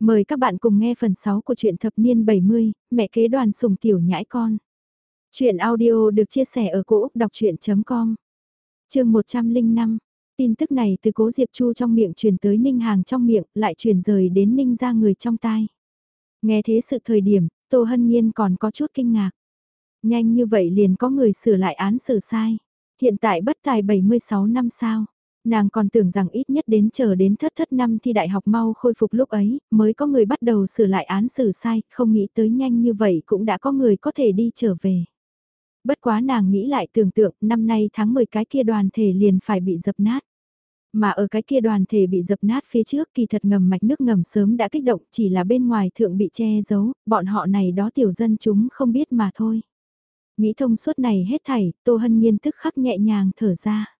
Mời các bạn cùng nghe phần 6 của truyện thập niên 70, mẹ kế đoàn sùng tiểu nhãi con. Chuyện audio được chia sẻ ở cỗ đọc chuyện.com Trường 105, tin tức này từ cố Diệp Chu trong miệng truyền tới Ninh Hàng trong miệng, lại truyền rời đến Ninh ra người trong tai. Nghe thế sự thời điểm, Tô Hân Nhiên còn có chút kinh ngạc. Nhanh như vậy liền có người sửa lại án xử sai. Hiện tại bất tài 76 năm sao. Nàng còn tưởng rằng ít nhất đến chờ đến thất thất năm thi đại học mau khôi phục lúc ấy, mới có người bắt đầu sửa lại án xử sai, không nghĩ tới nhanh như vậy cũng đã có người có thể đi trở về. Bất quá nàng nghĩ lại tưởng tượng, năm nay tháng 10 cái kia đoàn thể liền phải bị dập nát. Mà ở cái kia đoàn thể bị dập nát phía trước kỳ thật ngầm mạch nước ngầm sớm đã kích động chỉ là bên ngoài thượng bị che giấu, bọn họ này đó tiểu dân chúng không biết mà thôi. Nghĩ thông suốt này hết thảy, Tô Hân Nhiên tức khắc nhẹ nhàng thở ra.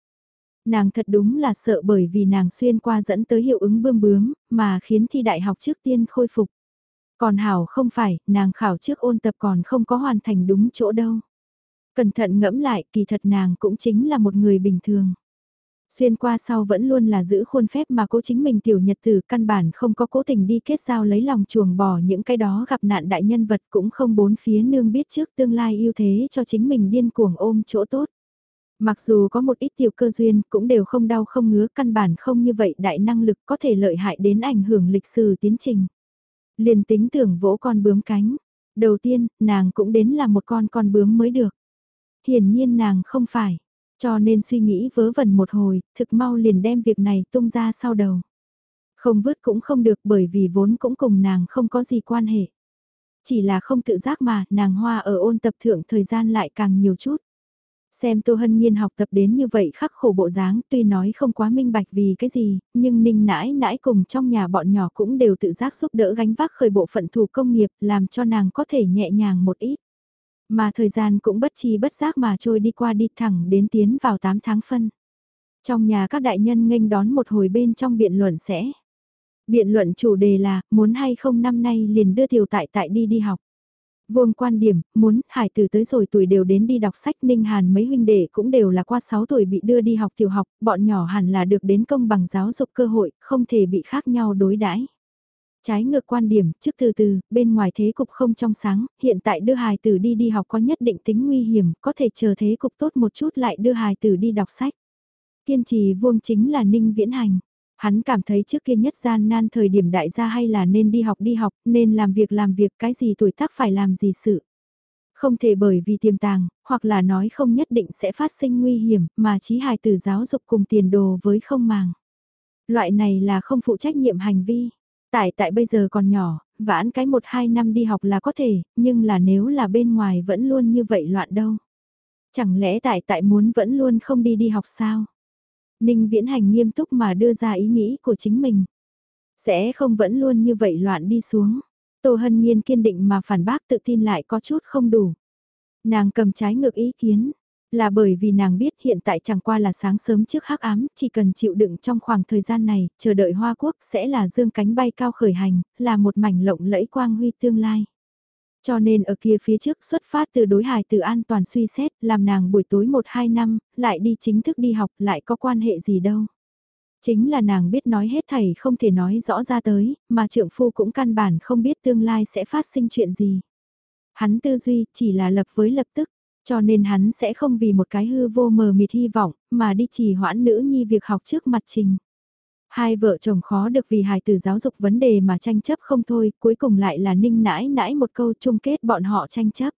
Nàng thật đúng là sợ bởi vì nàng xuyên qua dẫn tới hiệu ứng bươm bướm, mà khiến thi đại học trước tiên khôi phục. Còn Hảo không phải, nàng khảo trước ôn tập còn không có hoàn thành đúng chỗ đâu. Cẩn thận ngẫm lại, kỳ thật nàng cũng chính là một người bình thường. Xuyên qua sau vẫn luôn là giữ khuôn phép mà cố chính mình tiểu nhật tử căn bản không có cố tình đi kết giao lấy lòng chuồng bỏ những cái đó gặp nạn đại nhân vật cũng không bốn phía nương biết trước tương lai yêu thế cho chính mình điên cuồng ôm chỗ tốt. Mặc dù có một ít tiểu cơ duyên cũng đều không đau không ngứa căn bản không như vậy đại năng lực có thể lợi hại đến ảnh hưởng lịch sử tiến trình. Liền tính tưởng vỗ con bướm cánh. Đầu tiên, nàng cũng đến là một con con bướm mới được. Hiển nhiên nàng không phải. Cho nên suy nghĩ vớ vẩn một hồi, thực mau liền đem việc này tung ra sau đầu. Không vứt cũng không được bởi vì vốn cũng cùng nàng không có gì quan hệ. Chỉ là không tự giác mà, nàng hoa ở ôn tập thượng thời gian lại càng nhiều chút. Xem Tô Hân Nhiên học tập đến như vậy khắc khổ bộ dáng tuy nói không quá minh bạch vì cái gì, nhưng ninh nãi nãi cùng trong nhà bọn nhỏ cũng đều tự giác giúp đỡ gánh vác khởi bộ phận thủ công nghiệp làm cho nàng có thể nhẹ nhàng một ít. Mà thời gian cũng bất chi bất giác mà trôi đi qua đi thẳng đến tiến vào 8 tháng phân. Trong nhà các đại nhân nghênh đón một hồi bên trong biện luận sẽ. Biện luận chủ đề là muốn hay không năm nay liền đưa tiểu tại tại đi đi học. Vuông quan điểm, muốn, hải tử tới rồi tuổi đều đến đi đọc sách Ninh Hàn mấy huynh đệ cũng đều là qua 6 tuổi bị đưa đi học tiểu học, bọn nhỏ hẳn là được đến công bằng giáo dục cơ hội, không thể bị khác nhau đối đãi. Trái ngược quan điểm, trước từ từ, bên ngoài thế cục không trong sáng, hiện tại đưa hài tử đi đi học có nhất định tính nguy hiểm, có thể chờ thế cục tốt một chút lại đưa hài tử đi đọc sách. Kiên trì vuông chính là Ninh Viễn Hành. Hắn cảm thấy trước kia nhất gian nan thời điểm đại gia hay là nên đi học đi học, nên làm việc làm việc cái gì tuổi tác phải làm gì sự. Không thể bởi vì tiềm tàng, hoặc là nói không nhất định sẽ phát sinh nguy hiểm, mà trí hài tử giáo dục cùng tiền đồ với không màng. Loại này là không phụ trách nhiệm hành vi. Tại tại bây giờ còn nhỏ, vãn cái một hai năm đi học là có thể, nhưng là nếu là bên ngoài vẫn luôn như vậy loạn đâu. Chẳng lẽ tại tại muốn vẫn luôn không đi đi học sao? Ninh Viễn Hành nghiêm túc mà đưa ra ý nghĩ của chính mình. Sẽ không vẫn luôn như vậy loạn đi xuống. Tô Hân Nhiên kiên định mà phản bác tự tin lại có chút không đủ. Nàng cầm trái ngược ý kiến, là bởi vì nàng biết hiện tại chẳng qua là sáng sớm trước hắc ám, chỉ cần chịu đựng trong khoảng thời gian này, chờ đợi Hoa Quốc sẽ là dương cánh bay cao khởi hành, là một mảnh lộng lẫy quang huy tương lai. Cho nên ở kia phía trước xuất phát từ đối hài từ an toàn suy xét, làm nàng buổi tối 1-2 năm, lại đi chính thức đi học lại có quan hệ gì đâu. Chính là nàng biết nói hết thầy không thể nói rõ ra tới, mà trượng phu cũng căn bản không biết tương lai sẽ phát sinh chuyện gì. Hắn tư duy chỉ là lập với lập tức, cho nên hắn sẽ không vì một cái hư vô mờ mịt hy vọng, mà đi trì hoãn nữ nhi việc học trước mặt trình. Hai vợ chồng khó được vì hài từ giáo dục vấn đề mà tranh chấp không thôi, cuối cùng lại là ninh nãi nãi một câu chung kết bọn họ tranh chấp.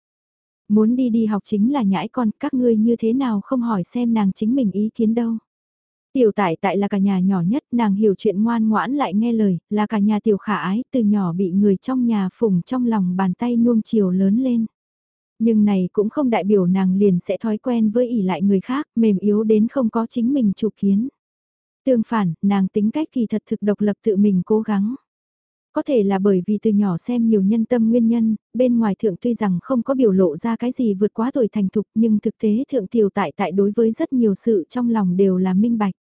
Muốn đi đi học chính là nhãi con, các ngươi như thế nào không hỏi xem nàng chính mình ý kiến đâu. Tiểu tại tại là cả nhà nhỏ nhất, nàng hiểu chuyện ngoan ngoãn lại nghe lời, là cả nhà tiểu khả ái, từ nhỏ bị người trong nhà phùng trong lòng bàn tay nuông chiều lớn lên. Nhưng này cũng không đại biểu nàng liền sẽ thói quen với ỉ lại người khác, mềm yếu đến không có chính mình chủ kiến. Tương phản, nàng tính cách kỳ thật thực độc lập tự mình cố gắng. Có thể là bởi vì từ nhỏ xem nhiều nhân tâm nguyên nhân, bên ngoài thượng tuy rằng không có biểu lộ ra cái gì vượt quá tuổi thành thục nhưng thực tế thượng tiểu tại tại đối với rất nhiều sự trong lòng đều là minh bạch.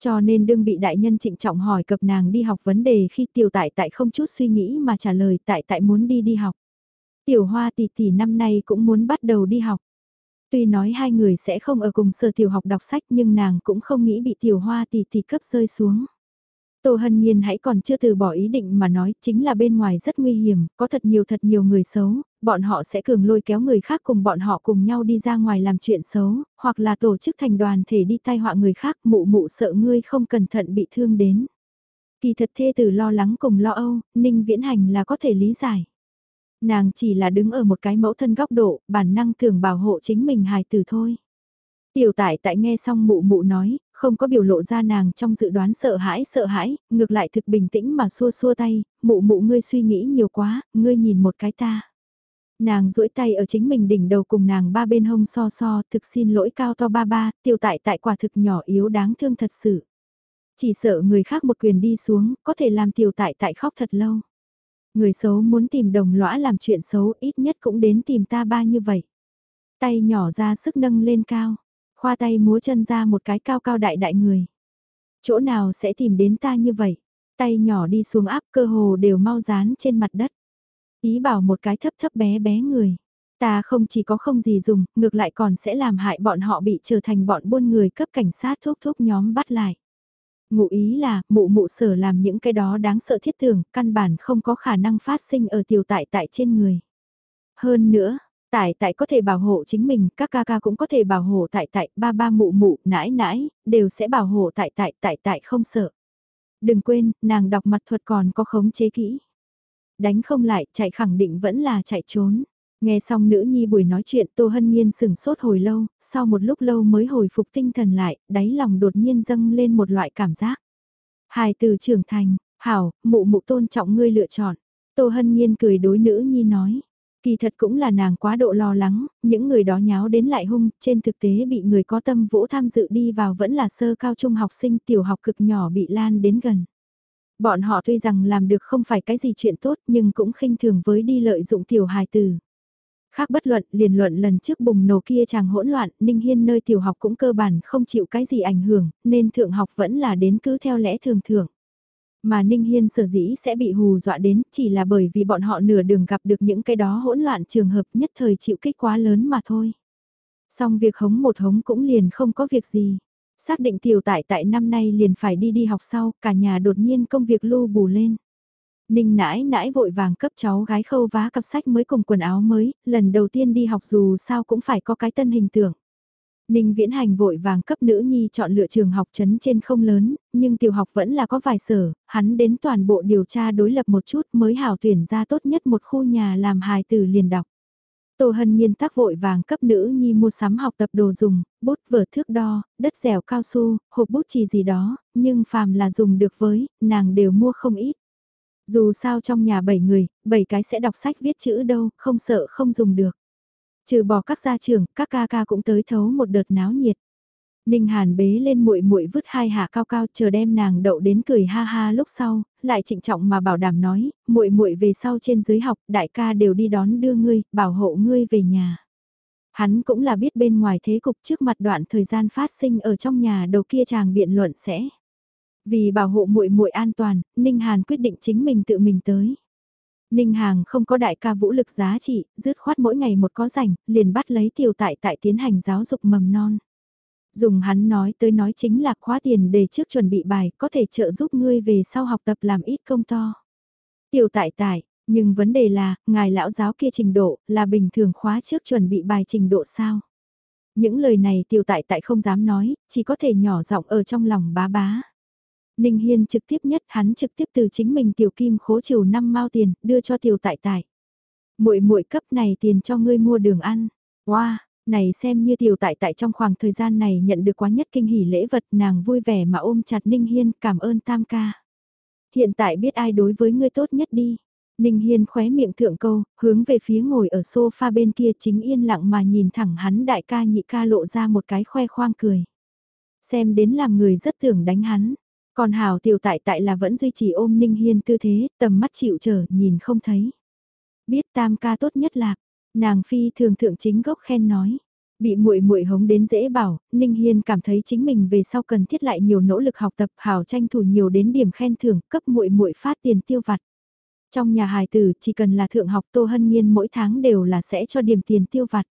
Cho nên đương bị đại nhân trịnh trọng hỏi cập nàng đi học vấn đề khi tiểu tại tại không chút suy nghĩ mà trả lời tại tại muốn đi đi học. Tiểu hoa tỷ tỷ năm nay cũng muốn bắt đầu đi học. Tuy nói hai người sẽ không ở cùng sở tiểu học đọc sách nhưng nàng cũng không nghĩ bị tiểu hoa tỷ tỷ cấp rơi xuống. Tô Hân Nhiên hãy còn chưa từ bỏ ý định mà nói chính là bên ngoài rất nguy hiểm, có thật nhiều thật nhiều người xấu, bọn họ sẽ cường lôi kéo người khác cùng bọn họ cùng nhau đi ra ngoài làm chuyện xấu, hoặc là tổ chức thành đoàn thể đi tai họa người khác mụ mụ sợ ngươi không cẩn thận bị thương đến. Kỳ thật thê tử lo lắng cùng lo âu, Ninh Viễn Hành là có thể lý giải. Nàng chỉ là đứng ở một cái mẫu thân góc độ, bản năng thường bảo hộ chính mình hài tử thôi. Tiểu tại tại nghe xong mụ mụ nói, không có biểu lộ ra nàng trong dự đoán sợ hãi sợ hãi, ngược lại thực bình tĩnh mà xua xua tay, mụ mụ ngươi suy nghĩ nhiều quá, ngươi nhìn một cái ta. Nàng duỗi tay ở chính mình đỉnh đầu cùng nàng ba bên hông so so, thực xin lỗi cao to ba ba, tiểu tại tại quả thực nhỏ yếu đáng thương thật sự. Chỉ sợ người khác một quyền đi xuống, có thể làm tiểu tại tại khóc thật lâu. Người xấu muốn tìm đồng lõa làm chuyện xấu ít nhất cũng đến tìm ta ba như vậy. Tay nhỏ ra sức nâng lên cao, khoa tay múa chân ra một cái cao cao đại đại người. Chỗ nào sẽ tìm đến ta như vậy? Tay nhỏ đi xuống áp cơ hồ đều mau dán trên mặt đất. Ý bảo một cái thấp thấp bé bé người. Ta không chỉ có không gì dùng, ngược lại còn sẽ làm hại bọn họ bị trở thành bọn buôn người cấp cảnh sát thúc thúc nhóm bắt lại. Ngụ ý là, mụ mụ sở làm những cái đó đáng sợ thiết tưởng, căn bản không có khả năng phát sinh ở tiểu tại tại trên người. Hơn nữa, tại tại có thể bảo hộ chính mình, các ca ca cũng có thể bảo hộ tại tại, ba ba mụ mụ, nãi nãi, đều sẽ bảo hộ tại tại, tại tại không sợ. Đừng quên, nàng đọc mặt thuật còn có khống chế kỹ. Đánh không lại, chạy khẳng định vẫn là chạy trốn. Nghe xong nữ nhi buổi nói chuyện Tô Hân Nhiên sừng sốt hồi lâu, sau một lúc lâu mới hồi phục tinh thần lại, đáy lòng đột nhiên dâng lên một loại cảm giác. Hài từ trưởng thành, hảo, mụ mụ tôn trọng ngươi lựa chọn. Tô Hân Nhiên cười đối nữ nhi nói. Kỳ thật cũng là nàng quá độ lo lắng, những người đó nháo đến lại hung, trên thực tế bị người có tâm vũ tham dự đi vào vẫn là sơ cao trung học sinh tiểu học cực nhỏ bị lan đến gần. Bọn họ tuy rằng làm được không phải cái gì chuyện tốt nhưng cũng khinh thường với đi lợi dụng tiểu hài tử. Khác bất luận, liền luận lần trước bùng nổ kia chàng hỗn loạn, Ninh Hiên nơi tiểu học cũng cơ bản không chịu cái gì ảnh hưởng, nên thượng học vẫn là đến cứ theo lẽ thường thường. Mà Ninh Hiên sở dĩ sẽ bị hù dọa đến chỉ là bởi vì bọn họ nửa đường gặp được những cái đó hỗn loạn trường hợp nhất thời chịu kích quá lớn mà thôi. Xong việc hống một hống cũng liền không có việc gì. Xác định tiểu tại tại năm nay liền phải đi đi học sau, cả nhà đột nhiên công việc lưu bù lên. Ninh nãi nãi vội vàng cấp cháu gái khâu vá cặp sách mới cùng quần áo mới, lần đầu tiên đi học dù sao cũng phải có cái tân hình tượng. Ninh viễn hành vội vàng cấp nữ nhi chọn lựa trường học chấn trên không lớn, nhưng tiểu học vẫn là có vài sở, hắn đến toàn bộ điều tra đối lập một chút mới hảo tuyển ra tốt nhất một khu nhà làm hài tử liền đọc. Tô Hân Nhiên tác vội vàng cấp nữ nhi mua sắm học tập đồ dùng, bút vở thước đo, đất dẻo cao su, hộp bút chì gì đó, nhưng phàm là dùng được với, nàng đều mua không ít. Dù sao trong nhà 7 người, 7 cái sẽ đọc sách viết chữ đâu, không sợ không dùng được. Trừ bỏ các gia trưởng, các ca ca cũng tới thấu một đợt náo nhiệt. Ninh Hàn bế lên muội muội vứt hai hạ cao cao chờ đem nàng đậu đến cười ha ha lúc sau, lại trịnh trọng mà bảo đảm nói, muội muội về sau trên dưới học, đại ca đều đi đón đưa ngươi, bảo hộ ngươi về nhà. Hắn cũng là biết bên ngoài thế cục trước mặt đoạn thời gian phát sinh ở trong nhà đầu kia chàng biện luận sẽ. Vì bảo hộ muội muội an toàn, Ninh Hàn quyết định chính mình tự mình tới. Ninh Hàng không có đại ca vũ lực giá trị, dứt khoát mỗi ngày một có rảnh, liền bắt lấy tiểu tại tại tiến hành giáo dục mầm non. Dùng hắn nói tới nói chính là khóa tiền để trước chuẩn bị bài, có thể trợ giúp ngươi về sau học tập làm ít công to. Tiểu tại tại, nhưng vấn đề là, ngài lão giáo kia trình độ, là bình thường khóa trước chuẩn bị bài trình độ sao? Những lời này tiểu tại tại không dám nói, chỉ có thể nhỏ giọng ở trong lòng bá bá. Ninh Hiên trực tiếp nhất hắn trực tiếp từ chính mình tiểu kim khố chiều năm mao tiền, đưa cho tiểu tại tại. muội muội cấp này tiền cho ngươi mua đường ăn. Wow, này xem như tiểu tại tại trong khoảng thời gian này nhận được quá nhất kinh hỉ lễ vật nàng vui vẻ mà ôm chặt Ninh Hiên cảm ơn tam ca. Hiện tại biết ai đối với ngươi tốt nhất đi. Ninh Hiên khóe miệng thượng câu, hướng về phía ngồi ở sofa bên kia chính yên lặng mà nhìn thẳng hắn đại ca nhị ca lộ ra một cái khoe khoang cười. Xem đến làm người rất tưởng đánh hắn, còn Hảo tiểu tại tại là vẫn duy trì ôm Ninh Hiên tư thế, tầm mắt chịu trở, nhìn không thấy. Biết tam ca tốt nhất là, nàng phi thường thượng chính gốc khen nói. Bị muội muội hống đến dễ bảo, Ninh Hiên cảm thấy chính mình về sau cần thiết lại nhiều nỗ lực học tập, hảo tranh thủ nhiều đến điểm khen thưởng, cấp muội muội phát tiền tiêu vặt. Trong nhà hài tử chỉ cần là thượng học Tô Hân Nhiên mỗi tháng đều là sẽ cho điểm tiền tiêu vặt.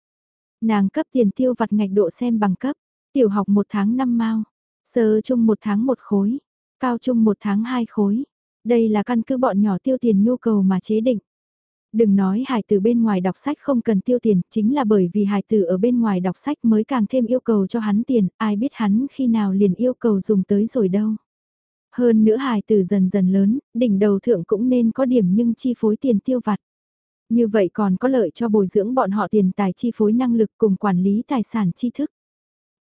Nàng cấp tiền tiêu vặt ngạch độ xem bằng cấp, tiểu học một tháng năm mao, sơ chung một tháng một khối, Cao trung một tháng hai khối. Đây là căn cứ bọn nhỏ tiêu tiền nhu cầu mà chế định. Đừng nói Hải tử bên ngoài đọc sách không cần tiêu tiền, chính là bởi vì Hải tử ở bên ngoài đọc sách mới càng thêm yêu cầu cho hắn tiền, ai biết hắn khi nào liền yêu cầu dùng tới rồi đâu. Hơn nữa Hải tử dần dần lớn, đỉnh đầu thượng cũng nên có điểm nhưng chi phối tiền tiêu vặt. Như vậy còn có lợi cho bồi dưỡng bọn họ tiền tài chi phối năng lực cùng quản lý tài sản tri thức.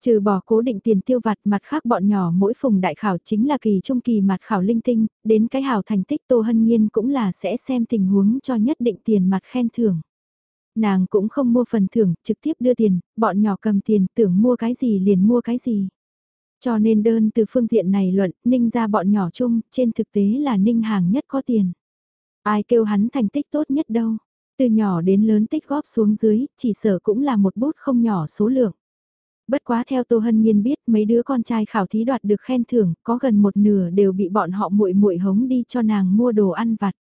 Trừ bỏ cố định tiền tiêu vặt mặt khác bọn nhỏ mỗi phùng đại khảo chính là kỳ trung kỳ mặt khảo linh tinh, đến cái hào thành tích Tô Hân Nhiên cũng là sẽ xem tình huống cho nhất định tiền mặt khen thưởng. Nàng cũng không mua phần thưởng, trực tiếp đưa tiền, bọn nhỏ cầm tiền tưởng mua cái gì liền mua cái gì. Cho nên đơn từ phương diện này luận, Ninh ra bọn nhỏ chung, trên thực tế là Ninh hàng nhất có tiền. Ai kêu hắn thành tích tốt nhất đâu. Từ nhỏ đến lớn tích góp xuống dưới, chỉ sở cũng là một bút không nhỏ số lượng. Bất quá theo Tô Hân Nhiên biết mấy đứa con trai khảo thí đoạt được khen thưởng, có gần một nửa đều bị bọn họ muội muội hống đi cho nàng mua đồ ăn vặt.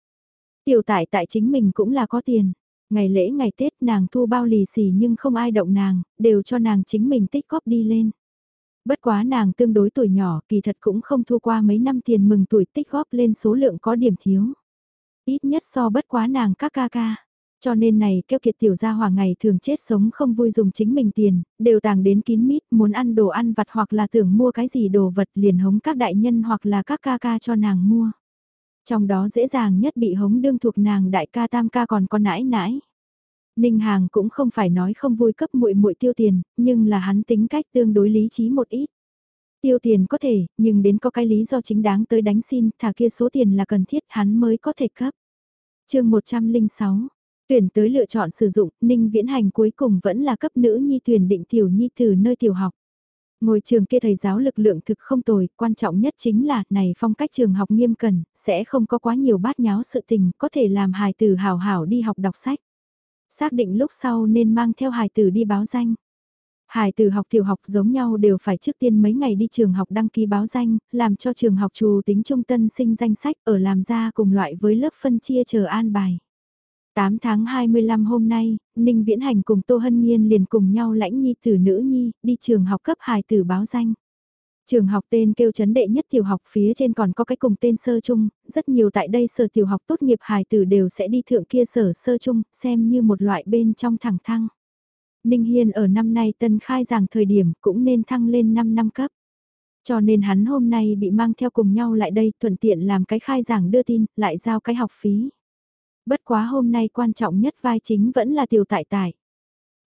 Tiểu tại tại chính mình cũng là có tiền. Ngày lễ ngày Tết nàng thu bao lì xì nhưng không ai động nàng, đều cho nàng chính mình tích góp đi lên. Bất quá nàng tương đối tuổi nhỏ, kỳ thật cũng không thu qua mấy năm tiền mừng tuổi tích góp lên số lượng có điểm thiếu. Ít nhất so bất quá nàng các ca ca. Cho nên này kêu kiệt tiểu gia hỏa ngày thường chết sống không vui dùng chính mình tiền, đều tàng đến kín mít, muốn ăn đồ ăn vặt hoặc là tưởng mua cái gì đồ vật liền hống các đại nhân hoặc là các ca ca cho nàng mua. Trong đó dễ dàng nhất bị hống đương thuộc nàng đại ca tam ca còn con nãi nãi. Ninh Hàng cũng không phải nói không vui cấp muội muội tiêu tiền, nhưng là hắn tính cách tương đối lý trí một ít. Tiêu tiền có thể, nhưng đến có cái lý do chính đáng tới đánh xin, thả kia số tiền là cần thiết hắn mới có thể cấp. chương 106, Tuyển tới lựa chọn sử dụng, Ninh Viễn Hành cuối cùng vẫn là cấp nữ nhi tuyển định tiểu nhi từ nơi tiểu học. Ngôi trường kia thầy giáo lực lượng thực không tồi, quan trọng nhất chính là, này phong cách trường học nghiêm cẩn, sẽ không có quá nhiều bát nháo sự tình, có thể làm hài tử hào hảo đi học đọc sách. Xác định lúc sau nên mang theo hài tử đi báo danh. Hài tử học tiểu học giống nhau đều phải trước tiên mấy ngày đi trường học đăng ký báo danh, làm cho trường học trù tính trung tân sinh danh sách ở làm ra cùng loại với lớp phân chia chờ an bài. 8 tháng 25 hôm nay, Ninh Viễn Hành cùng Tô Hân Nhiên liền cùng nhau lãnh nhi tử nữ nhi, đi trường học cấp hài tử báo danh. Trường học tên kêu chấn đệ nhất tiểu học phía trên còn có cái cùng tên sơ chung, rất nhiều tại đây sở tiểu học tốt nghiệp hài tử đều sẽ đi thượng kia sở sơ chung, xem như một loại bên trong thẳng thăng. Ninh Hiên ở năm nay tân khai giảng thời điểm cũng nên thăng lên 5 năm cấp. Cho nên hắn hôm nay bị mang theo cùng nhau lại đây thuận tiện làm cái khai giảng đưa tin, lại giao cái học phí. Bất quá hôm nay quan trọng nhất vai chính vẫn là tiểu tại tại.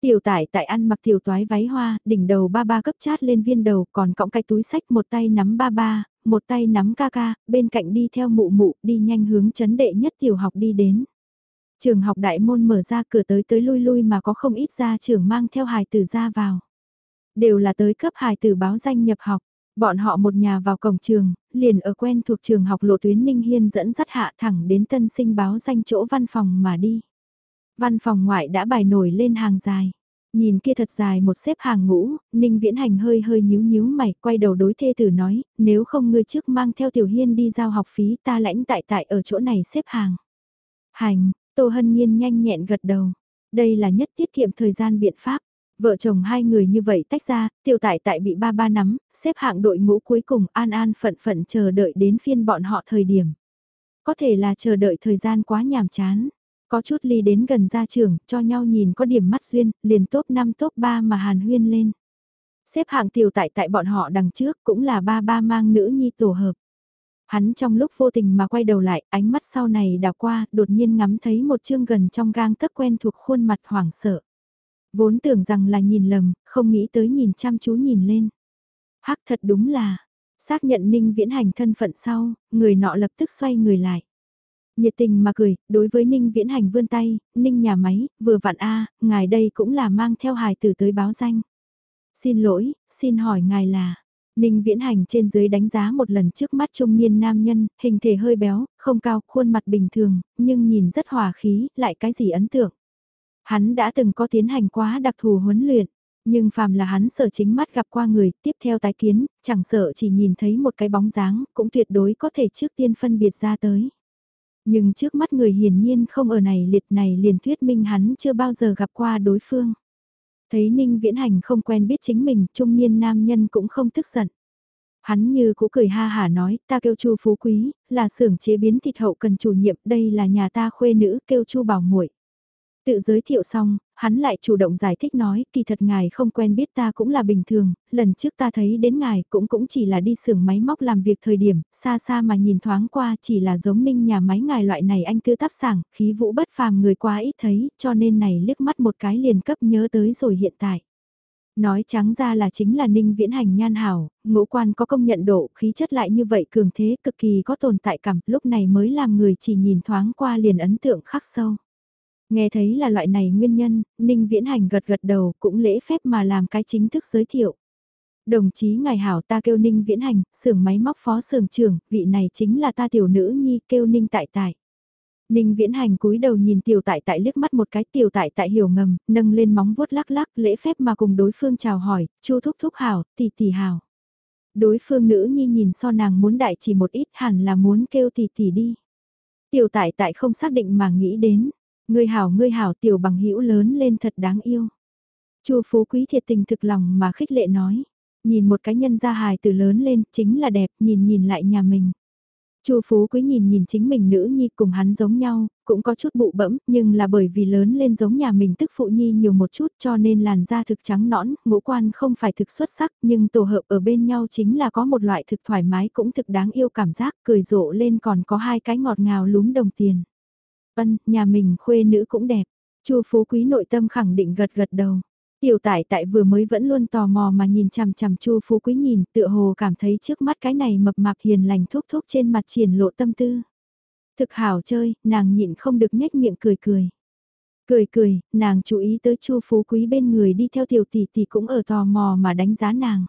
Tiểu tại tại ăn mặc tiểu toái váy hoa, đỉnh đầu ba ba cấp chát lên viên đầu còn cõng cái túi sách một tay nắm ba ba, một tay nắm ca ca, bên cạnh đi theo mụ mụ đi nhanh hướng chấn đệ nhất tiểu học đi đến. Trường học đại môn mở ra cửa tới tới lui lui mà có không ít gia trưởng mang theo hài tử ra vào. Đều là tới cấp hài tử báo danh nhập học. Bọn họ một nhà vào cổng trường, liền ở quen thuộc trường học lộ tuyến Ninh Hiên dẫn dắt hạ thẳng đến tân sinh báo danh chỗ văn phòng mà đi. Văn phòng ngoại đã bài nổi lên hàng dài. Nhìn kia thật dài một xếp hàng ngũ, Ninh Viễn Hành hơi hơi nhíu nhíu mày, quay đầu đối thê tử nói, nếu không ngươi trước mang theo Tiểu Hiên đi giao học phí ta lãnh tại tại ở chỗ này xếp hàng. Hành, Tô Hân Nhiên nhanh nhẹn gật đầu. Đây là nhất tiết kiệm thời gian biện pháp. Vợ chồng hai người như vậy tách ra, tiểu tại tại bị ba ba nắm, xếp hạng đội ngũ cuối cùng an an phận phận chờ đợi đến phiên bọn họ thời điểm. Có thể là chờ đợi thời gian quá nhàm chán. Có chút ly đến gần ra trường, cho nhau nhìn có điểm mắt duyên, liền top 5 top 3 mà hàn huyên lên. Xếp hạng tiểu tại tại bọn họ đằng trước cũng là ba ba mang nữ nhi tổ hợp. Hắn trong lúc vô tình mà quay đầu lại, ánh mắt sau này đào qua, đột nhiên ngắm thấy một chương gần trong gang tấc quen thuộc khuôn mặt hoảng sợ. Vốn tưởng rằng là nhìn lầm, không nghĩ tới nhìn chăm chú nhìn lên. Hắc thật đúng là, xác nhận Ninh Viễn Hành thân phận sau, người nọ lập tức xoay người lại. Nhiệt tình mà cười, đối với Ninh Viễn Hành vươn tay, Ninh nhà máy, vừa vặn a ngài đây cũng là mang theo hài tử tới báo danh. Xin lỗi, xin hỏi ngài là... Ninh Viễn Hành trên dưới đánh giá một lần trước mắt trung niên nam nhân, hình thể hơi béo, không cao, khuôn mặt bình thường, nhưng nhìn rất hòa khí, lại cái gì ấn tượng. Hắn đã từng có tiến hành quá đặc thù huấn luyện, nhưng phàm là hắn sợ chính mắt gặp qua người, tiếp theo tái kiến, chẳng sợ chỉ nhìn thấy một cái bóng dáng, cũng tuyệt đối có thể trước tiên phân biệt ra tới. Nhưng trước mắt người hiển nhiên không ở này liệt này liền thuyết minh hắn chưa bao giờ gặp qua đối phương. Thấy Ninh Viễn Hành không quen biết chính mình, trung niên nam nhân cũng không tức giận. Hắn như cũ cười ha hả nói, ta kêu Chu Phú Quý, là xưởng chế biến thịt hậu cần chủ nhiệm, đây là nhà ta khuê nữ kêu Chu Bảo muội. Tự giới thiệu xong, hắn lại chủ động giải thích nói, kỳ thật ngài không quen biết ta cũng là bình thường, lần trước ta thấy đến ngài cũng cũng chỉ là đi xưởng máy móc làm việc thời điểm, xa xa mà nhìn thoáng qua chỉ là giống ninh nhà máy ngài loại này anh tư tắp sảng, khí vũ bất phàm người quá ít thấy, cho nên này liếc mắt một cái liền cấp nhớ tới rồi hiện tại. Nói trắng ra là chính là ninh viễn hành nhan hảo, ngũ quan có công nhận độ, khí chất lại như vậy cường thế cực kỳ có tồn tại cảm, lúc này mới làm người chỉ nhìn thoáng qua liền ấn tượng khắc sâu. Nghe thấy là loại này nguyên nhân, Ninh Viễn Hành gật gật đầu cũng lễ phép mà làm cái chính thức giới thiệu. Đồng chí ngài hảo ta kêu Ninh Viễn Hành, xưởng máy móc phó xưởng trưởng, vị này chính là ta tiểu nữ nhi kêu Ninh Tại Tại. Ninh Viễn Hành cúi đầu nhìn tiểu tại tại liếc mắt một cái tiểu tại tại hiểu ngầm, nâng lên móng vuốt lắc lắc lễ phép mà cùng đối phương chào hỏi, chu thúc thúc hảo, tỷ tỷ hảo. Đối phương nữ nhi nhìn so nàng muốn đại chỉ một ít hẳn là muốn kêu tỷ tỷ đi. Tiểu tại tại không xác định mà nghĩ đến, Ngươi hảo ngươi hảo tiểu bằng hữu lớn lên thật đáng yêu. Chu Phú Quý thiệt tình thực lòng mà khích lệ nói. Nhìn một cái nhân gia hài từ lớn lên chính là đẹp nhìn nhìn lại nhà mình. Chu Phú Quý nhìn nhìn chính mình nữ nhi cùng hắn giống nhau, cũng có chút bụ bẫm, nhưng là bởi vì lớn lên giống nhà mình tức phụ nhi nhiều một chút cho nên làn da thực trắng nõn, ngũ quan không phải thực xuất sắc nhưng tổ hợp ở bên nhau chính là có một loại thực thoải mái cũng thực đáng yêu cảm giác cười rộ lên còn có hai cái ngọt ngào lúm đồng tiền. Ân, nhà mình khuê nữ cũng đẹp. Chu Phú Quý nội tâm khẳng định gật gật đầu. Tiểu Tại Tại vừa mới vẫn luôn tò mò mà nhìn chằm chằm Chu Phú Quý nhìn, tựa hồ cảm thấy trước mắt cái này mập mạp hiền lành thúc thúc trên mặt triển lộ tâm tư. Thực hảo chơi, nàng nhịn không được nhếch miệng cười cười. Cười cười, nàng chú ý tới Chu Phú Quý bên người đi theo tiểu tỷ tỷ cũng ở tò mò mà đánh giá nàng.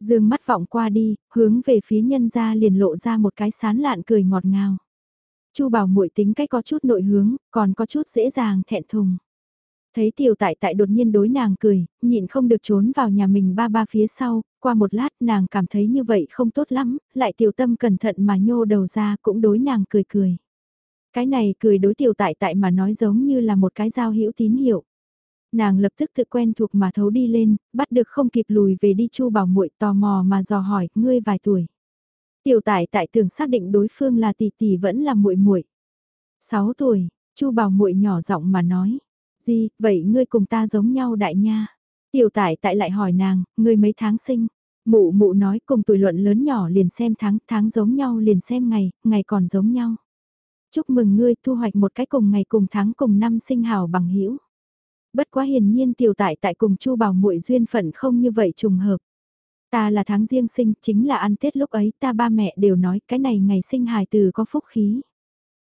Dương mắt vọng qua đi, hướng về phía nhân gia liền lộ ra một cái sán lạn cười ngọt ngào. Chu Bảo muội tính cách có chút nội hướng, còn có chút dễ dàng thẹn thùng. Thấy tiểu tại tại đột nhiên đối nàng cười, nhịn không được trốn vào nhà mình ba ba phía sau, qua một lát nàng cảm thấy như vậy không tốt lắm, lại tiểu tâm cẩn thận mà nhô đầu ra cũng đối nàng cười cười. Cái này cười đối tiểu tại tại mà nói giống như là một cái giao hữu tín hiệu. Nàng lập tức tự quen thuộc mà thấu đi lên, bắt được không kịp lùi về đi chu bảo muội tò mò mà dò hỏi, ngươi vài tuổi. Tiểu Tải tại tường xác định đối phương là tỷ tỷ vẫn là muội muội. 6 tuổi, Chu Bảo muội nhỏ giọng mà nói, "Gì, vậy ngươi cùng ta giống nhau đại nha?" Tiểu Tải tại lại hỏi nàng, "Ngươi mấy tháng sinh?" Mụ mụ nói cùng tuổi luận lớn nhỏ liền xem tháng, tháng giống nhau liền xem ngày, ngày còn giống nhau. Chúc mừng ngươi thu hoạch một cái cùng ngày cùng tháng cùng năm sinh hào bằng hữu. Bất quá hiển nhiên tiểu tại tại cùng Chu Bảo muội duyên phận không như vậy trùng hợp. Ta là tháng riêng sinh, chính là ăn Tết lúc ấy ta ba mẹ đều nói cái này ngày sinh hài từ có phúc khí.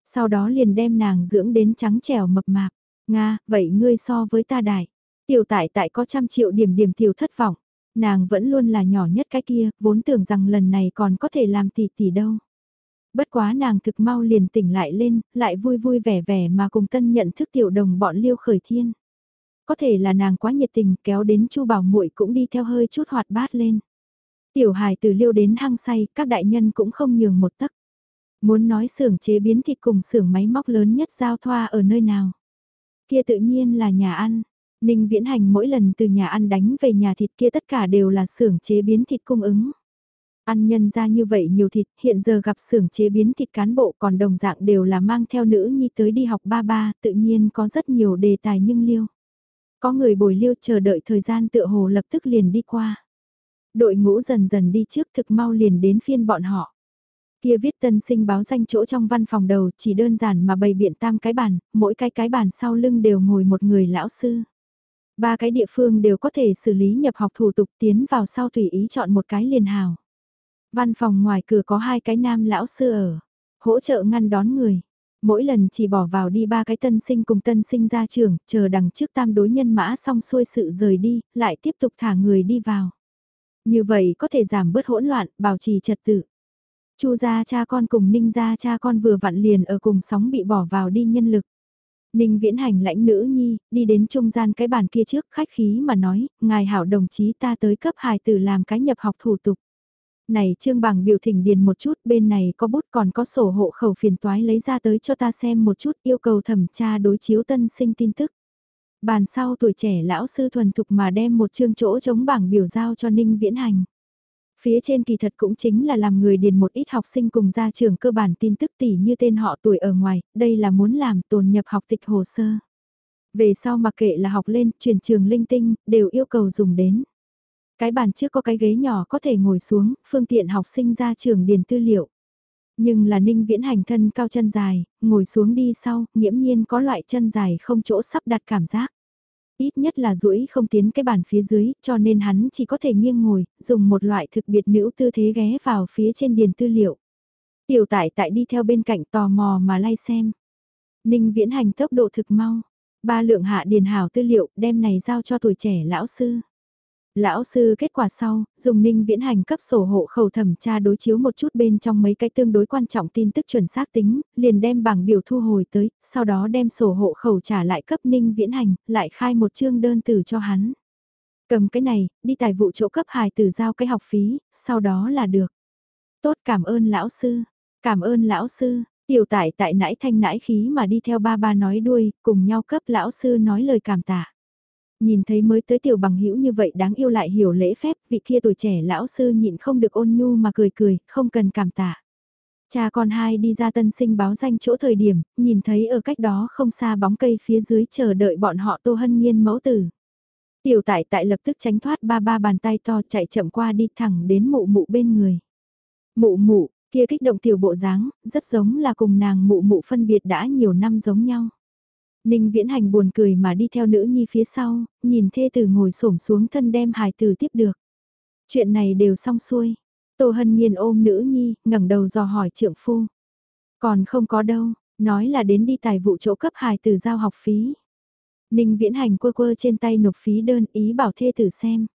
Sau đó liền đem nàng dưỡng đến trắng trẻo mập mạp. Nga, vậy ngươi so với ta đại. Tiểu tại tại có trăm triệu điểm điểm tiểu thất vọng. Nàng vẫn luôn là nhỏ nhất cái kia, vốn tưởng rằng lần này còn có thể làm tỷ tỷ đâu. Bất quá nàng thực mau liền tỉnh lại lên, lại vui vui vẻ vẻ mà cùng tân nhận thức tiểu đồng bọn liêu khởi thiên. Có thể là nàng quá nhiệt tình kéo đến chu bảo muội cũng đi theo hơi chút hoạt bát lên. Tiểu hài từ liêu đến hang say, các đại nhân cũng không nhường một tấc. Muốn nói xưởng chế biến thịt cùng xưởng máy móc lớn nhất giao thoa ở nơi nào. Kia tự nhiên là nhà ăn. Ninh Viễn Hành mỗi lần từ nhà ăn đánh về nhà thịt kia tất cả đều là xưởng chế biến thịt cung ứng. Ăn nhân ra như vậy nhiều thịt, hiện giờ gặp xưởng chế biến thịt cán bộ còn đồng dạng đều là mang theo nữ nhi tới đi học ba ba, tự nhiên có rất nhiều đề tài nhưng liêu. Có người bồi liêu chờ đợi thời gian tựa hồ lập tức liền đi qua. Đội ngũ dần dần đi trước thực mau liền đến phiên bọn họ. Kia viết tân sinh báo danh chỗ trong văn phòng đầu chỉ đơn giản mà bày biện tam cái bàn, mỗi cái cái bàn sau lưng đều ngồi một người lão sư. Ba cái địa phương đều có thể xử lý nhập học thủ tục tiến vào sau tùy ý chọn một cái liền hào. Văn phòng ngoài cửa có hai cái nam lão sư ở, hỗ trợ ngăn đón người. Mỗi lần chỉ bỏ vào đi ba cái tân sinh cùng tân sinh ra trường, chờ đằng trước tam đối nhân mã xong xuôi sự rời đi, lại tiếp tục thả người đi vào. Như vậy có thể giảm bớt hỗn loạn, bảo trì trật tự. Chu gia cha con cùng Ninh gia cha con vừa vặn liền ở cùng sóng bị bỏ vào đi nhân lực. Ninh viễn hành lãnh nữ nhi, đi đến trung gian cái bàn kia trước khách khí mà nói, ngài hảo đồng chí ta tới cấp hài tử làm cái nhập học thủ tục. Này trương bằng biểu thỉnh điền một chút, bên này có bút còn có sổ hộ khẩu phiền toái lấy ra tới cho ta xem một chút yêu cầu thẩm tra đối chiếu tân sinh tin tức. Bàn sau tuổi trẻ lão sư thuần thục mà đem một chương chỗ chống bảng biểu giao cho Ninh Viễn Hành. Phía trên kỳ thật cũng chính là làm người điền một ít học sinh cùng ra trường cơ bản tin tức tỉ như tên họ tuổi ở ngoài, đây là muốn làm tồn nhập học tịch hồ sơ. Về sau mặc kệ là học lên, chuyển trường linh tinh, đều yêu cầu dùng đến. Cái bàn trước có cái ghế nhỏ có thể ngồi xuống, phương tiện học sinh ra trường điền tư liệu. Nhưng là ninh viễn hành thân cao chân dài, ngồi xuống đi sau, nghiễm nhiên có loại chân dài không chỗ sắp đặt cảm giác. Ít nhất là duỗi không tiến cái bàn phía dưới, cho nên hắn chỉ có thể nghiêng ngồi, dùng một loại thực biệt nữ tư thế ghé vào phía trên điền tư liệu. Tiểu tại tại đi theo bên cạnh tò mò mà lay xem. Ninh viễn hành tốc độ thực mau. Ba lượng hạ điền hảo tư liệu đem này giao cho tuổi trẻ lão sư. Lão sư kết quả sau, dùng ninh viễn hành cấp sổ hộ khẩu thẩm tra đối chiếu một chút bên trong mấy cái tương đối quan trọng tin tức chuẩn xác tính, liền đem bảng biểu thu hồi tới, sau đó đem sổ hộ khẩu trả lại cấp ninh viễn hành, lại khai một chương đơn từ cho hắn. Cầm cái này, đi tài vụ chỗ cấp hài từ giao cái học phí, sau đó là được. Tốt cảm ơn lão sư, cảm ơn lão sư, tiểu tại tại nãi thanh nãi khí mà đi theo ba ba nói đuôi, cùng nhau cấp lão sư nói lời cảm tạ. Nhìn thấy mới tới tiểu bằng hữu như vậy đáng yêu lại hiểu lễ phép, vị kia tuổi trẻ lão sư nhịn không được ôn nhu mà cười cười, không cần cảm tạ. Cha con hai đi ra tân sinh báo danh chỗ thời điểm, nhìn thấy ở cách đó không xa bóng cây phía dưới chờ đợi bọn họ Tô Hân Nhiên mẫu tử. Tiểu tại tại lập tức tránh thoát ba ba bàn tay to chạy chậm qua đi thẳng đến mụ mụ bên người. Mụ mụ, kia kích động tiểu bộ dáng, rất giống là cùng nàng mụ mụ phân biệt đã nhiều năm giống nhau. Ninh viễn hành buồn cười mà đi theo nữ nhi phía sau, nhìn thê tử ngồi xổm xuống thân đem hài tử tiếp được. Chuyện này đều xong xuôi. Tô hân nhiên ôm nữ nhi, ngẩng đầu dò hỏi trượng phu. Còn không có đâu, nói là đến đi tài vụ chỗ cấp hài tử giao học phí. Ninh viễn hành quơ quơ trên tay nộp phí đơn ý bảo thê tử xem.